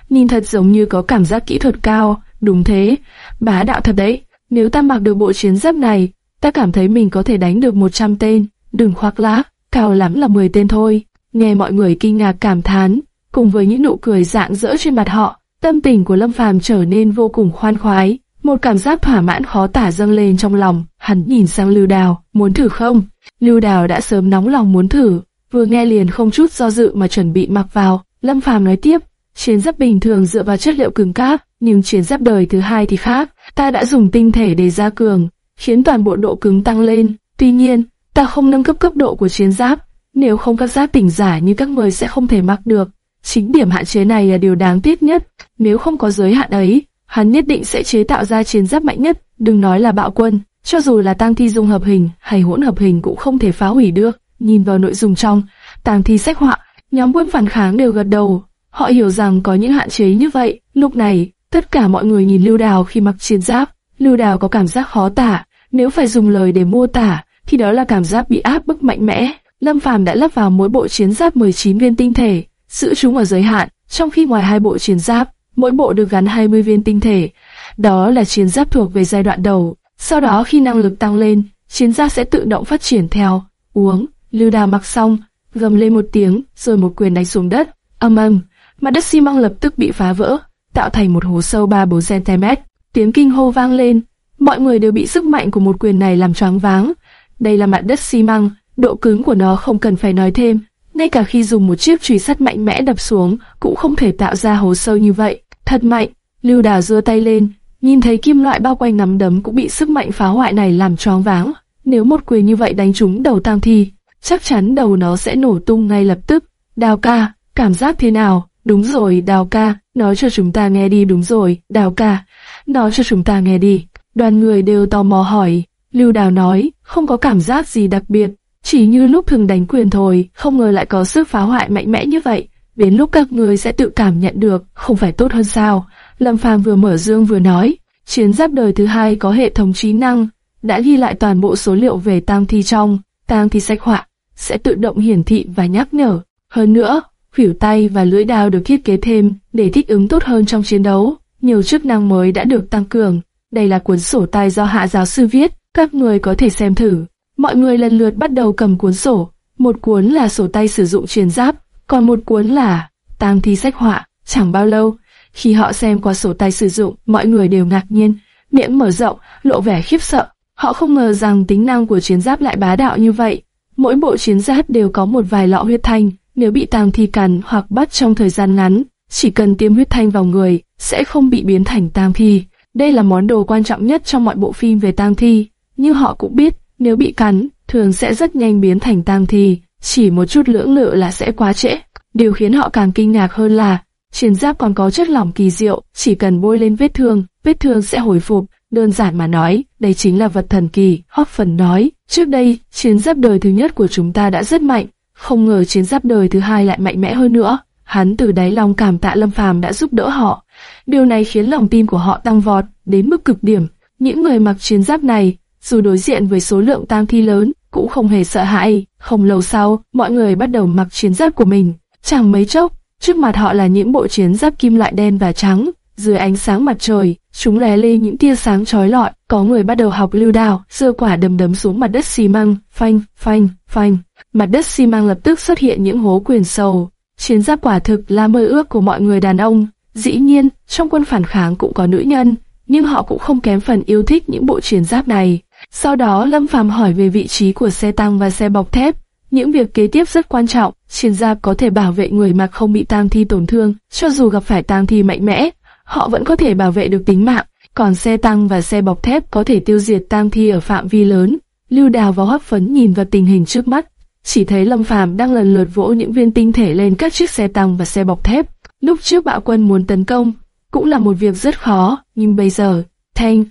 nhìn thật giống như có cảm giác kỹ thuật cao, đúng thế, bá đạo thật đấy. Nếu ta mặc được bộ chiến giáp này, ta cảm thấy mình có thể đánh được 100 tên, đừng khoác lác, cao lắm là 10 tên thôi. Nghe mọi người kinh ngạc cảm thán, cùng với những nụ cười rạng rỡ trên mặt họ, tâm tình của Lâm Phàm trở nên vô cùng khoan khoái. Một cảm giác thỏa mãn khó tả dâng lên trong lòng, hắn nhìn sang Lưu Đào, muốn thử không? Lưu Đào đã sớm nóng lòng muốn thử, vừa nghe liền không chút do dự mà chuẩn bị mặc vào. Lâm Phàm nói tiếp, chiến giáp bình thường dựa vào chất liệu cứng cáp, nhưng chiến giáp đời thứ hai thì khác. Ta đã dùng tinh thể để gia cường, khiến toàn bộ độ cứng tăng lên. Tuy nhiên, ta không nâng cấp cấp độ của chiến giáp, nếu không các giáp tỉnh giả như các người sẽ không thể mặc được. Chính điểm hạn chế này là điều đáng tiếc nhất. Nếu không có giới hạn ấy, hắn nhất định sẽ chế tạo ra chiến giáp mạnh nhất. Đừng nói là bạo quân, cho dù là tang thi dung hợp hình hay hỗn hợp hình cũng không thể phá hủy được. Nhìn vào nội dung trong tang thi sách họa, nhóm quân phản kháng đều gật đầu. Họ hiểu rằng có những hạn chế như vậy. Lúc này, tất cả mọi người nhìn Lưu Đào khi mặc chiến giáp. Lưu Đào có cảm giác khó tả. Nếu phải dùng lời để mô tả, thì đó là cảm giác bị áp bức mạnh mẽ. Lâm Phàm đã lắp vào mỗi bộ chiến giáp 19 viên tinh thể, giữ chúng ở giới hạn, trong khi ngoài hai bộ chiến giáp, mỗi bộ được gắn 20 viên tinh thể. Đó là chiến giáp thuộc về giai đoạn đầu. Sau đó khi năng lực tăng lên, chiến giáp sẽ tự động phát triển theo. Uống, Lưu Đào mặc xong, gầm lên một tiếng, rồi một quyền đánh xuống đất. Âm ầm, mặt đất xi măng lập tức bị phá vỡ, tạo thành một hố sâu 3-4 cm. Tiếng kinh hô vang lên, mọi người đều bị sức mạnh của một quyền này làm choáng váng. Đây là mặt đất xi măng, độ cứng của nó không cần phải nói thêm, ngay cả khi dùng một chiếc chùy sắt mạnh mẽ đập xuống, cũng không thể tạo ra hố sâu như vậy. Thật mạnh, Lưu Đào giơ tay lên, nhìn thấy kim loại bao quanh nắm đấm cũng bị sức mạnh phá hoại này làm choáng váng. Nếu một quyền như vậy đánh trúng đầu tang Thi, chắc chắn đầu nó sẽ nổ tung ngay lập tức. Đào ca, cảm giác thế nào? Đúng rồi, Đào ca, nói cho chúng ta nghe đi đúng rồi, Đào ca, nói cho chúng ta nghe đi. Đoàn người đều tò mò hỏi, Lưu Đào nói, không có cảm giác gì đặc biệt, chỉ như lúc thường đánh quyền thôi, không ngờ lại có sức phá hoại mạnh mẽ như vậy. Đến lúc các người sẽ tự cảm nhận được, không phải tốt hơn sao? Lâm Phàm vừa mở dương vừa nói, chiến giáp đời thứ hai có hệ thống trí năng, đã ghi lại toàn bộ số liệu về tang thi trong, tang thi sách họa, sẽ tự động hiển thị và nhắc nhở. Hơn nữa, khuỷu tay và lưỡi đao được thiết kế thêm để thích ứng tốt hơn trong chiến đấu. Nhiều chức năng mới đã được tăng cường. Đây là cuốn sổ tay do hạ giáo sư viết, các người có thể xem thử. Mọi người lần lượt bắt đầu cầm cuốn sổ. Một cuốn là sổ tay sử dụng truyền giáp, còn một cuốn là tang thi sách họa. Chẳng bao lâu, khi họ xem qua sổ tay sử dụng, mọi người đều ngạc nhiên, miệng mở rộng, lộ vẻ khiếp sợ. Họ không ngờ rằng tính năng của chiến giáp lại bá đạo như vậy. Mỗi bộ chiến giáp đều có một vài lọ huyết thanh, nếu bị tang thi cắn hoặc bắt trong thời gian ngắn, chỉ cần tiêm huyết thanh vào người, sẽ không bị biến thành tang thi. Đây là món đồ quan trọng nhất trong mọi bộ phim về tang thi, Như họ cũng biết, nếu bị cắn, thường sẽ rất nhanh biến thành tang thi, chỉ một chút lưỡng lự là sẽ quá trễ. Điều khiến họ càng kinh ngạc hơn là, chiến giáp còn có chất lỏng kỳ diệu, chỉ cần bôi lên vết thương, vết thương sẽ hồi phục. Đơn giản mà nói, đây chính là vật thần kỳ, Hoffman nói. Trước đây, chiến giáp đời thứ nhất của chúng ta đã rất mạnh, không ngờ chiến giáp đời thứ hai lại mạnh mẽ hơn nữa hắn từ đáy lòng cảm tạ Lâm Phàm đã giúp đỡ họ. Điều này khiến lòng tin của họ tăng vọt đến mức cực điểm. Những người mặc chiến giáp này, dù đối diện với số lượng tang thi lớn, cũng không hề sợ hãi. Không lâu sau, mọi người bắt đầu mặc chiến giáp của mình. Chẳng mấy chốc, trước mặt họ là những bộ chiến giáp kim loại đen và trắng. Dưới ánh sáng mặt trời, chúng lóe lên những tia sáng chói lọi. Có người bắt đầu học lưu đào, giơ quả đầm đấm xuống mặt đất xi măng, phanh, phanh, phanh. Mặt đất xi măng lập tức xuất hiện những hố quyền sâu. Chiến giáp quả thực là mơ ước của mọi người đàn ông. Dĩ nhiên, trong quân phản kháng cũng có nữ nhân, nhưng họ cũng không kém phần yêu thích những bộ chiến giáp này. Sau đó Lâm Phàm hỏi về vị trí của xe tăng và xe bọc thép. Những việc kế tiếp rất quan trọng, chiến giáp có thể bảo vệ người mà không bị tang thi tổn thương, cho dù gặp phải tang thi mạnh mẽ, họ vẫn có thể bảo vệ được tính mạng. Còn xe tăng và xe bọc thép có thể tiêu diệt tang thi ở phạm vi lớn. Lưu Đào và Hoắc Phấn nhìn vào tình hình trước mắt, chỉ thấy Lâm Phàm đang lần lượt vỗ những viên tinh thể lên các chiếc xe tăng và xe bọc thép. Lúc trước bạo quân muốn tấn công, cũng là một việc rất khó, nhưng bây giờ, thanh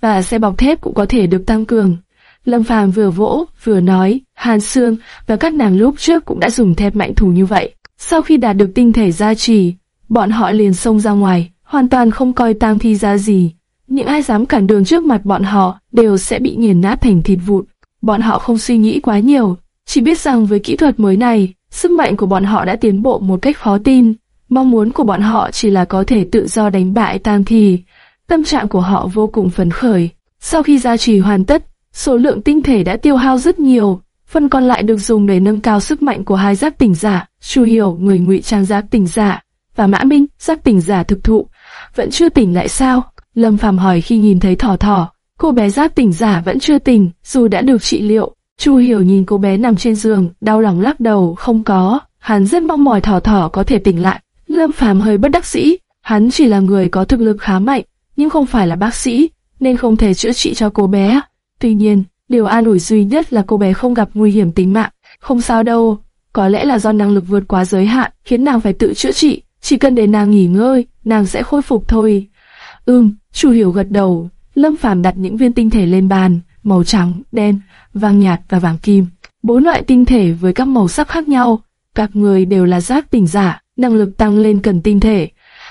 và xe bọc thép cũng có thể được tăng cường. Lâm Phàm vừa vỗ, vừa nói, Hàn Sương và các nàng lúc trước cũng đã dùng thép mạnh thủ như vậy. Sau khi đạt được tinh thể gia trì, bọn họ liền xông ra ngoài, hoàn toàn không coi tang thi ra gì. Những ai dám cản đường trước mặt bọn họ đều sẽ bị nghiền nát thành thịt vụn. Bọn họ không suy nghĩ quá nhiều, chỉ biết rằng với kỹ thuật mới này, sức mạnh của bọn họ đã tiến bộ một cách khó tin. Mong muốn của bọn họ chỉ là có thể tự do đánh bại tang thì Tâm trạng của họ vô cùng phấn khởi. Sau khi gia trì hoàn tất, số lượng tinh thể đã tiêu hao rất nhiều. Phần còn lại được dùng để nâng cao sức mạnh của hai giác tỉnh giả, Chu Hiểu, người ngụy trang giác tỉnh giả, và Mã Minh, giác tỉnh giả thực thụ. Vẫn chưa tỉnh lại sao? Lâm Phàm hỏi khi nhìn thấy thỏ thỏ. Cô bé giác tỉnh giả vẫn chưa tỉnh, dù đã được trị liệu. Chu Hiểu nhìn cô bé nằm trên giường, đau lòng lắc đầu, không có. Hắn rất mong mỏi thỏ thỏ có thể tỉnh lại. Lâm Phàm hơi bất đắc dĩ, hắn chỉ là người có thực lực khá mạnh, nhưng không phải là bác sĩ, nên không thể chữa trị cho cô bé. Tuy nhiên, điều an ủi duy nhất là cô bé không gặp nguy hiểm tính mạng. Không sao đâu, có lẽ là do năng lực vượt quá giới hạn, khiến nàng phải tự chữa trị. Chỉ cần để nàng nghỉ ngơi, nàng sẽ khôi phục thôi. Ừm, Chu Hiểu gật đầu. Lâm Phàm đặt những viên tinh thể lên bàn, màu trắng, đen, vàng nhạt và vàng kim. Bốn loại tinh thể với các màu sắc khác nhau. Các người đều là giác tỉnh giả, năng lực tăng lên cần tinh thể.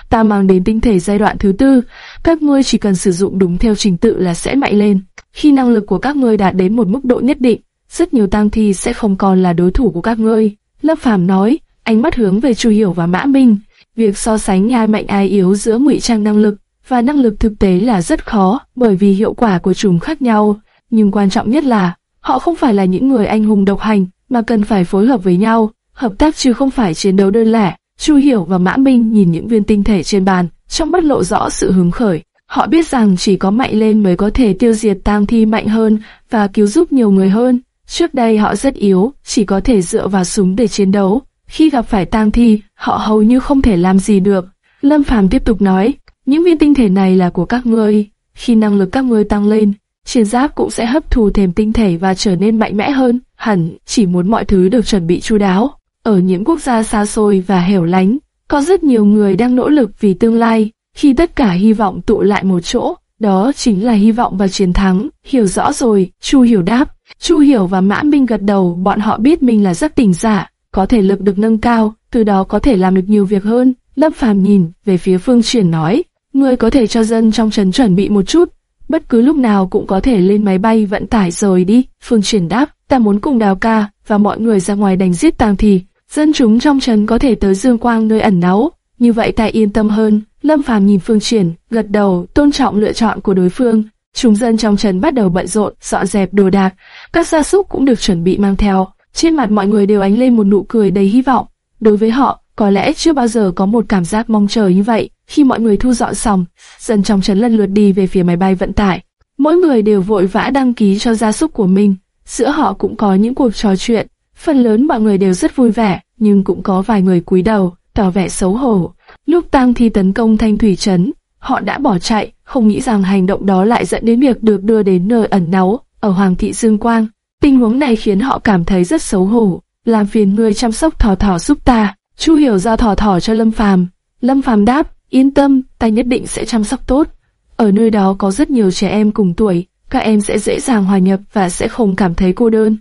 Ta mang đến tinh thể giai đoạn thứ tư, các ngươi chỉ cần sử dụng đúng theo trình tự là sẽ mạnh lên. Khi năng lực của các ngươi đạt đến một mức độ nhất định, rất nhiều tang thi sẽ không còn là đối thủ của các ngươi. Lâm Phàm nói, ánh mắt hướng về Chu Hiểu và Mã Minh. Việc so sánh ai mạnh ai yếu giữa ngụy trang năng lực và năng lực thực tế là rất khó, bởi vì hiệu quả của chúng khác nhau. Nhưng quan trọng nhất là, họ không phải là những người anh hùng độc hành, mà cần phải phối hợp với nhau, hợp tác chứ không phải chiến đấu đơn lẻ. Chu Hiểu và Mã Minh nhìn những viên tinh thể trên bàn, trong mắt lộ rõ sự hứng khởi. Họ biết rằng chỉ có mạnh lên mới có thể tiêu diệt tang thi mạnh hơn và cứu giúp nhiều người hơn. Trước đây họ rất yếu, chỉ có thể dựa vào súng để chiến đấu. Khi gặp phải tang thi, họ hầu như không thể làm gì được. Lâm Phàm tiếp tục nói, những viên tinh thể này là của các ngươi. Khi năng lực các ngươi tăng lên, chiến giáp cũng sẽ hấp thu thêm tinh thể và trở nên mạnh mẽ hơn. Hẳn chỉ muốn mọi thứ được chuẩn bị chu đáo. Ở những quốc gia xa xôi và hẻo lánh, có rất nhiều người đang nỗ lực vì tương lai. Khi tất cả hy vọng tụ lại một chỗ, đó chính là hy vọng và chiến thắng. Hiểu rõ rồi, Chu Hiểu đáp. Chu Hiểu và Mã Minh gật đầu, bọn họ biết mình là rất tỉnh giả, dạ, có thể lực được nâng cao, từ đó có thể làm được nhiều việc hơn. Lâm Phàm nhìn về phía Phương Triển nói, người có thể cho dân trong trấn chuẩn bị một chút, bất cứ lúc nào cũng có thể lên máy bay vận tải rồi đi. Phương Triển đáp, ta muốn cùng đào ca và mọi người ra ngoài đánh giết tang thì, dân chúng trong trấn có thể tới Dương Quang nơi ẩn náu, như vậy ta yên tâm hơn. Lâm Phàm nhìn Phương Triển, gật đầu, tôn trọng lựa chọn của đối phương. Chúng dân trong trấn bắt đầu bận rộn, dọn dẹp đồ đạc, các gia súc cũng được chuẩn bị mang theo. Trên mặt mọi người đều ánh lên một nụ cười đầy hy vọng. Đối với họ, có lẽ chưa bao giờ có một cảm giác mong chờ như vậy. Khi mọi người thu dọn xong, dân trong trấn lần lượt đi về phía máy bay vận tải. Mỗi người đều vội vã đăng ký cho gia súc của mình. Giữa họ cũng có những cuộc trò chuyện. Phần lớn mọi người đều rất vui vẻ, nhưng cũng có vài người cúi đầu, tỏ vẻ xấu hổ. Lúc tang thi tấn công thanh thủy trấn, họ đã bỏ chạy, không nghĩ rằng hành động đó lại dẫn đến việc được đưa đến nơi ẩn náu ở Hoàng thị Dương Quang. Tình huống này khiến họ cảm thấy rất xấu hổ. Làm phiền người chăm sóc thỏ thỏ giúp ta. Chu hiểu ra thỏ thỏ cho Lâm Phàm. Lâm Phàm đáp, yên tâm, ta nhất định sẽ chăm sóc tốt. Ở nơi đó có rất nhiều trẻ em cùng tuổi, các em sẽ dễ dàng hòa nhập và sẽ không cảm thấy cô đơn.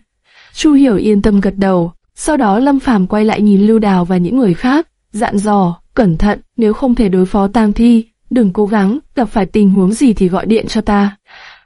Chu hiểu yên tâm gật đầu. Sau đó Lâm Phàm quay lại nhìn Lưu Đào và những người khác. dặn dò, cẩn thận, nếu không thể đối phó tang thi, đừng cố gắng, gặp phải tình huống gì thì gọi điện cho ta.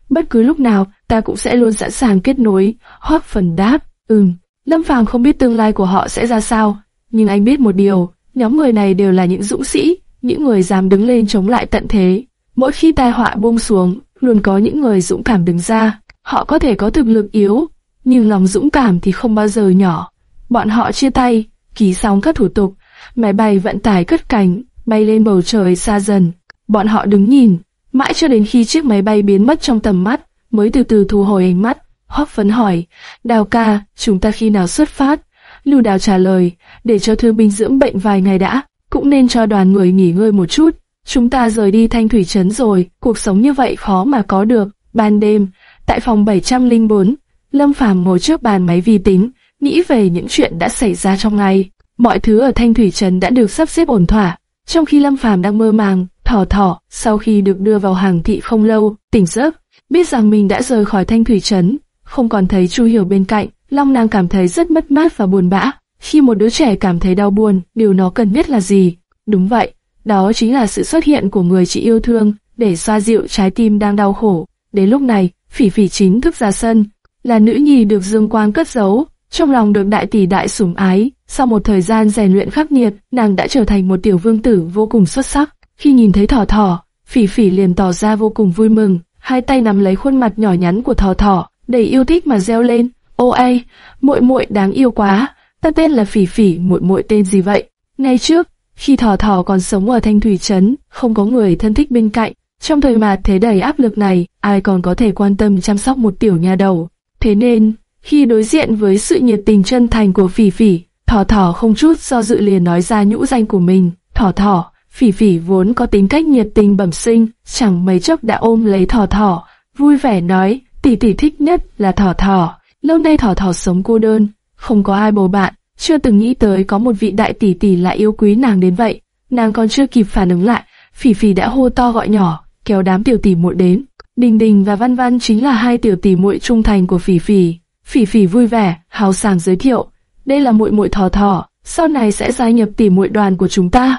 Bất cứ lúc nào, ta cũng sẽ luôn sẵn sàng kết nối. Hoắc phần đáp, ừm. Lâm Phàm không biết tương lai của họ sẽ ra sao, nhưng anh biết một điều, nhóm người này đều là những dũng sĩ, những người dám đứng lên chống lại tận thế. Mỗi khi tai họa buông xuống, luôn có những người dũng cảm đứng ra. Họ có thể có thực lực yếu, nhưng lòng dũng cảm thì không bao giờ nhỏ. Bọn họ chia tay, ký xong các thủ tục, máy bay vận tải cất cánh, bay lên bầu trời xa dần. Bọn họ đứng nhìn, mãi cho đến khi chiếc máy bay biến mất trong tầm mắt, mới từ từ thu hồi ánh mắt. Hoắc phấn hỏi, Đào ca, chúng ta khi nào xuất phát? Lưu Đào trả lời, để cho thương binh dưỡng bệnh vài ngày đã, cũng nên cho đoàn người nghỉ ngơi một chút. Chúng ta rời đi thanh thủy trấn rồi, cuộc sống như vậy khó mà có được. Ban đêm, tại phòng 704, Lâm Phàm ngồi trước bàn máy vi tính, nghĩ về những chuyện đã xảy ra trong ngày. Mọi thứ ở thanh thủy trấn đã được sắp xếp ổn thỏa. Trong khi Lâm Phàm đang mơ màng, thỏ thỏ, sau khi được đưa vào hàng thị không lâu, tỉnh giấc, biết rằng mình đã rời khỏi thanh thủy trấn, không còn thấy Chu Hiểu bên cạnh, Long nàng cảm thấy rất mất mát và buồn bã. Khi một đứa trẻ cảm thấy đau buồn, điều nó cần biết là gì? Đúng vậy, đó chính là sự xuất hiện của người chị yêu thương, để xoa dịu trái tim đang đau khổ. Đến lúc này, Phỉ Phỉ chính thức ra sân, là nữ nhi được Dương Quang cất giấu, trong lòng được đại tỷ đại sủng ái. Sau một thời gian rèn luyện khắc nghiệt, nàng đã trở thành một tiểu vương tử vô cùng xuất sắc. Khi nhìn thấy thỏ thỏ, Phỉ Phỉ liền tỏ ra vô cùng vui mừng, hai tay nắm lấy khuôn mặt nhỏ nhắn của thỏ thỏ, đầy yêu thích mà reo lên. Ô ai, muội muội đáng yêu quá, ta tên là Phỉ Phỉ, muội muội tên gì vậy? ngày trước, khi thỏ thỏ còn sống ở Thanh Thủy Trấn, không có người thân thích bên cạnh, trong thời mà thế đầy áp lực này, ai còn có thể quan tâm chăm sóc một tiểu nha đầu. Thế nên, khi đối diện với sự nhiệt tình chân thành của Phỉ Phỉ, thỏ thỏ không chút do dự liền nói ra nhũ danh của mình. Thỏ thỏ, Phỉ Phỉ vốn có tính cách nhiệt tình bẩm sinh, chẳng mấy chốc đã ôm lấy thỏ thỏ, vui vẻ nói, tỷ tỷ thích nhất là thỏ thỏ. Lâu nay thỏ thỏ sống cô đơn, không có ai bầu bạn, chưa từng nghĩ tới có một vị đại tỷ tỷ lại yêu quý nàng đến vậy. Nàng còn chưa kịp phản ứng lại, Phỉ Phỉ đã hô to gọi nhỏ, kéo đám tiểu tỷ muội đến. Đình Đình và Văn Văn chính là hai tiểu tỷ muội trung thành của Phỉ Phỉ. Phỉ Phỉ vui vẻ, hào sảng giới thiệu, đây là muội muội thỏ thỏ, sau này sẽ gia nhập tỷ muội đoàn của chúng ta.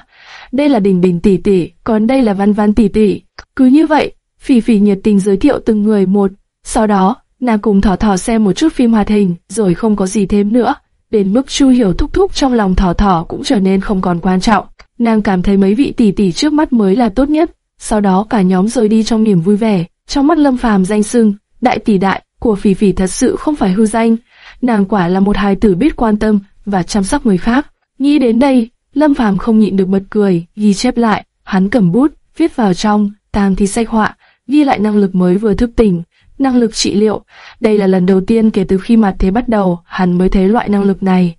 Đây là Đình Đình tỷ tỷ, còn đây là Văn Văn tỷ tỷ. Cứ như vậy, Phỉ Phỉ nhiệt tình giới thiệu từng người một. Sau đó, nàng cùng thỏ thỏ xem một chút phim hoạt hình, rồi không có gì thêm nữa. Đến mức Chu Hiểu thúc thúc trong lòng thỏ thỏ cũng trở nên không còn quan trọng. Nàng cảm thấy mấy vị tỷ tỷ trước mắt mới là tốt nhất. Sau đó cả nhóm rời đi trong niềm vui vẻ. Trong mắt Lâm Phàm danh sưng, đại tỷ đại của Phỉ Phỉ thật sự không phải hư danh. Nàng quả là một hài tử biết quan tâm và chăm sóc người khác. Nghĩ đến đây, Lâm Phàm không nhịn được bật cười, ghi chép lại, hắn cầm bút, viết vào trong, tàng thì sách họa, ghi lại năng lực mới vừa thức tỉnh, năng lực trị liệu. Đây là lần đầu tiên kể từ khi mặt thế bắt đầu, hắn mới thấy loại năng lực này.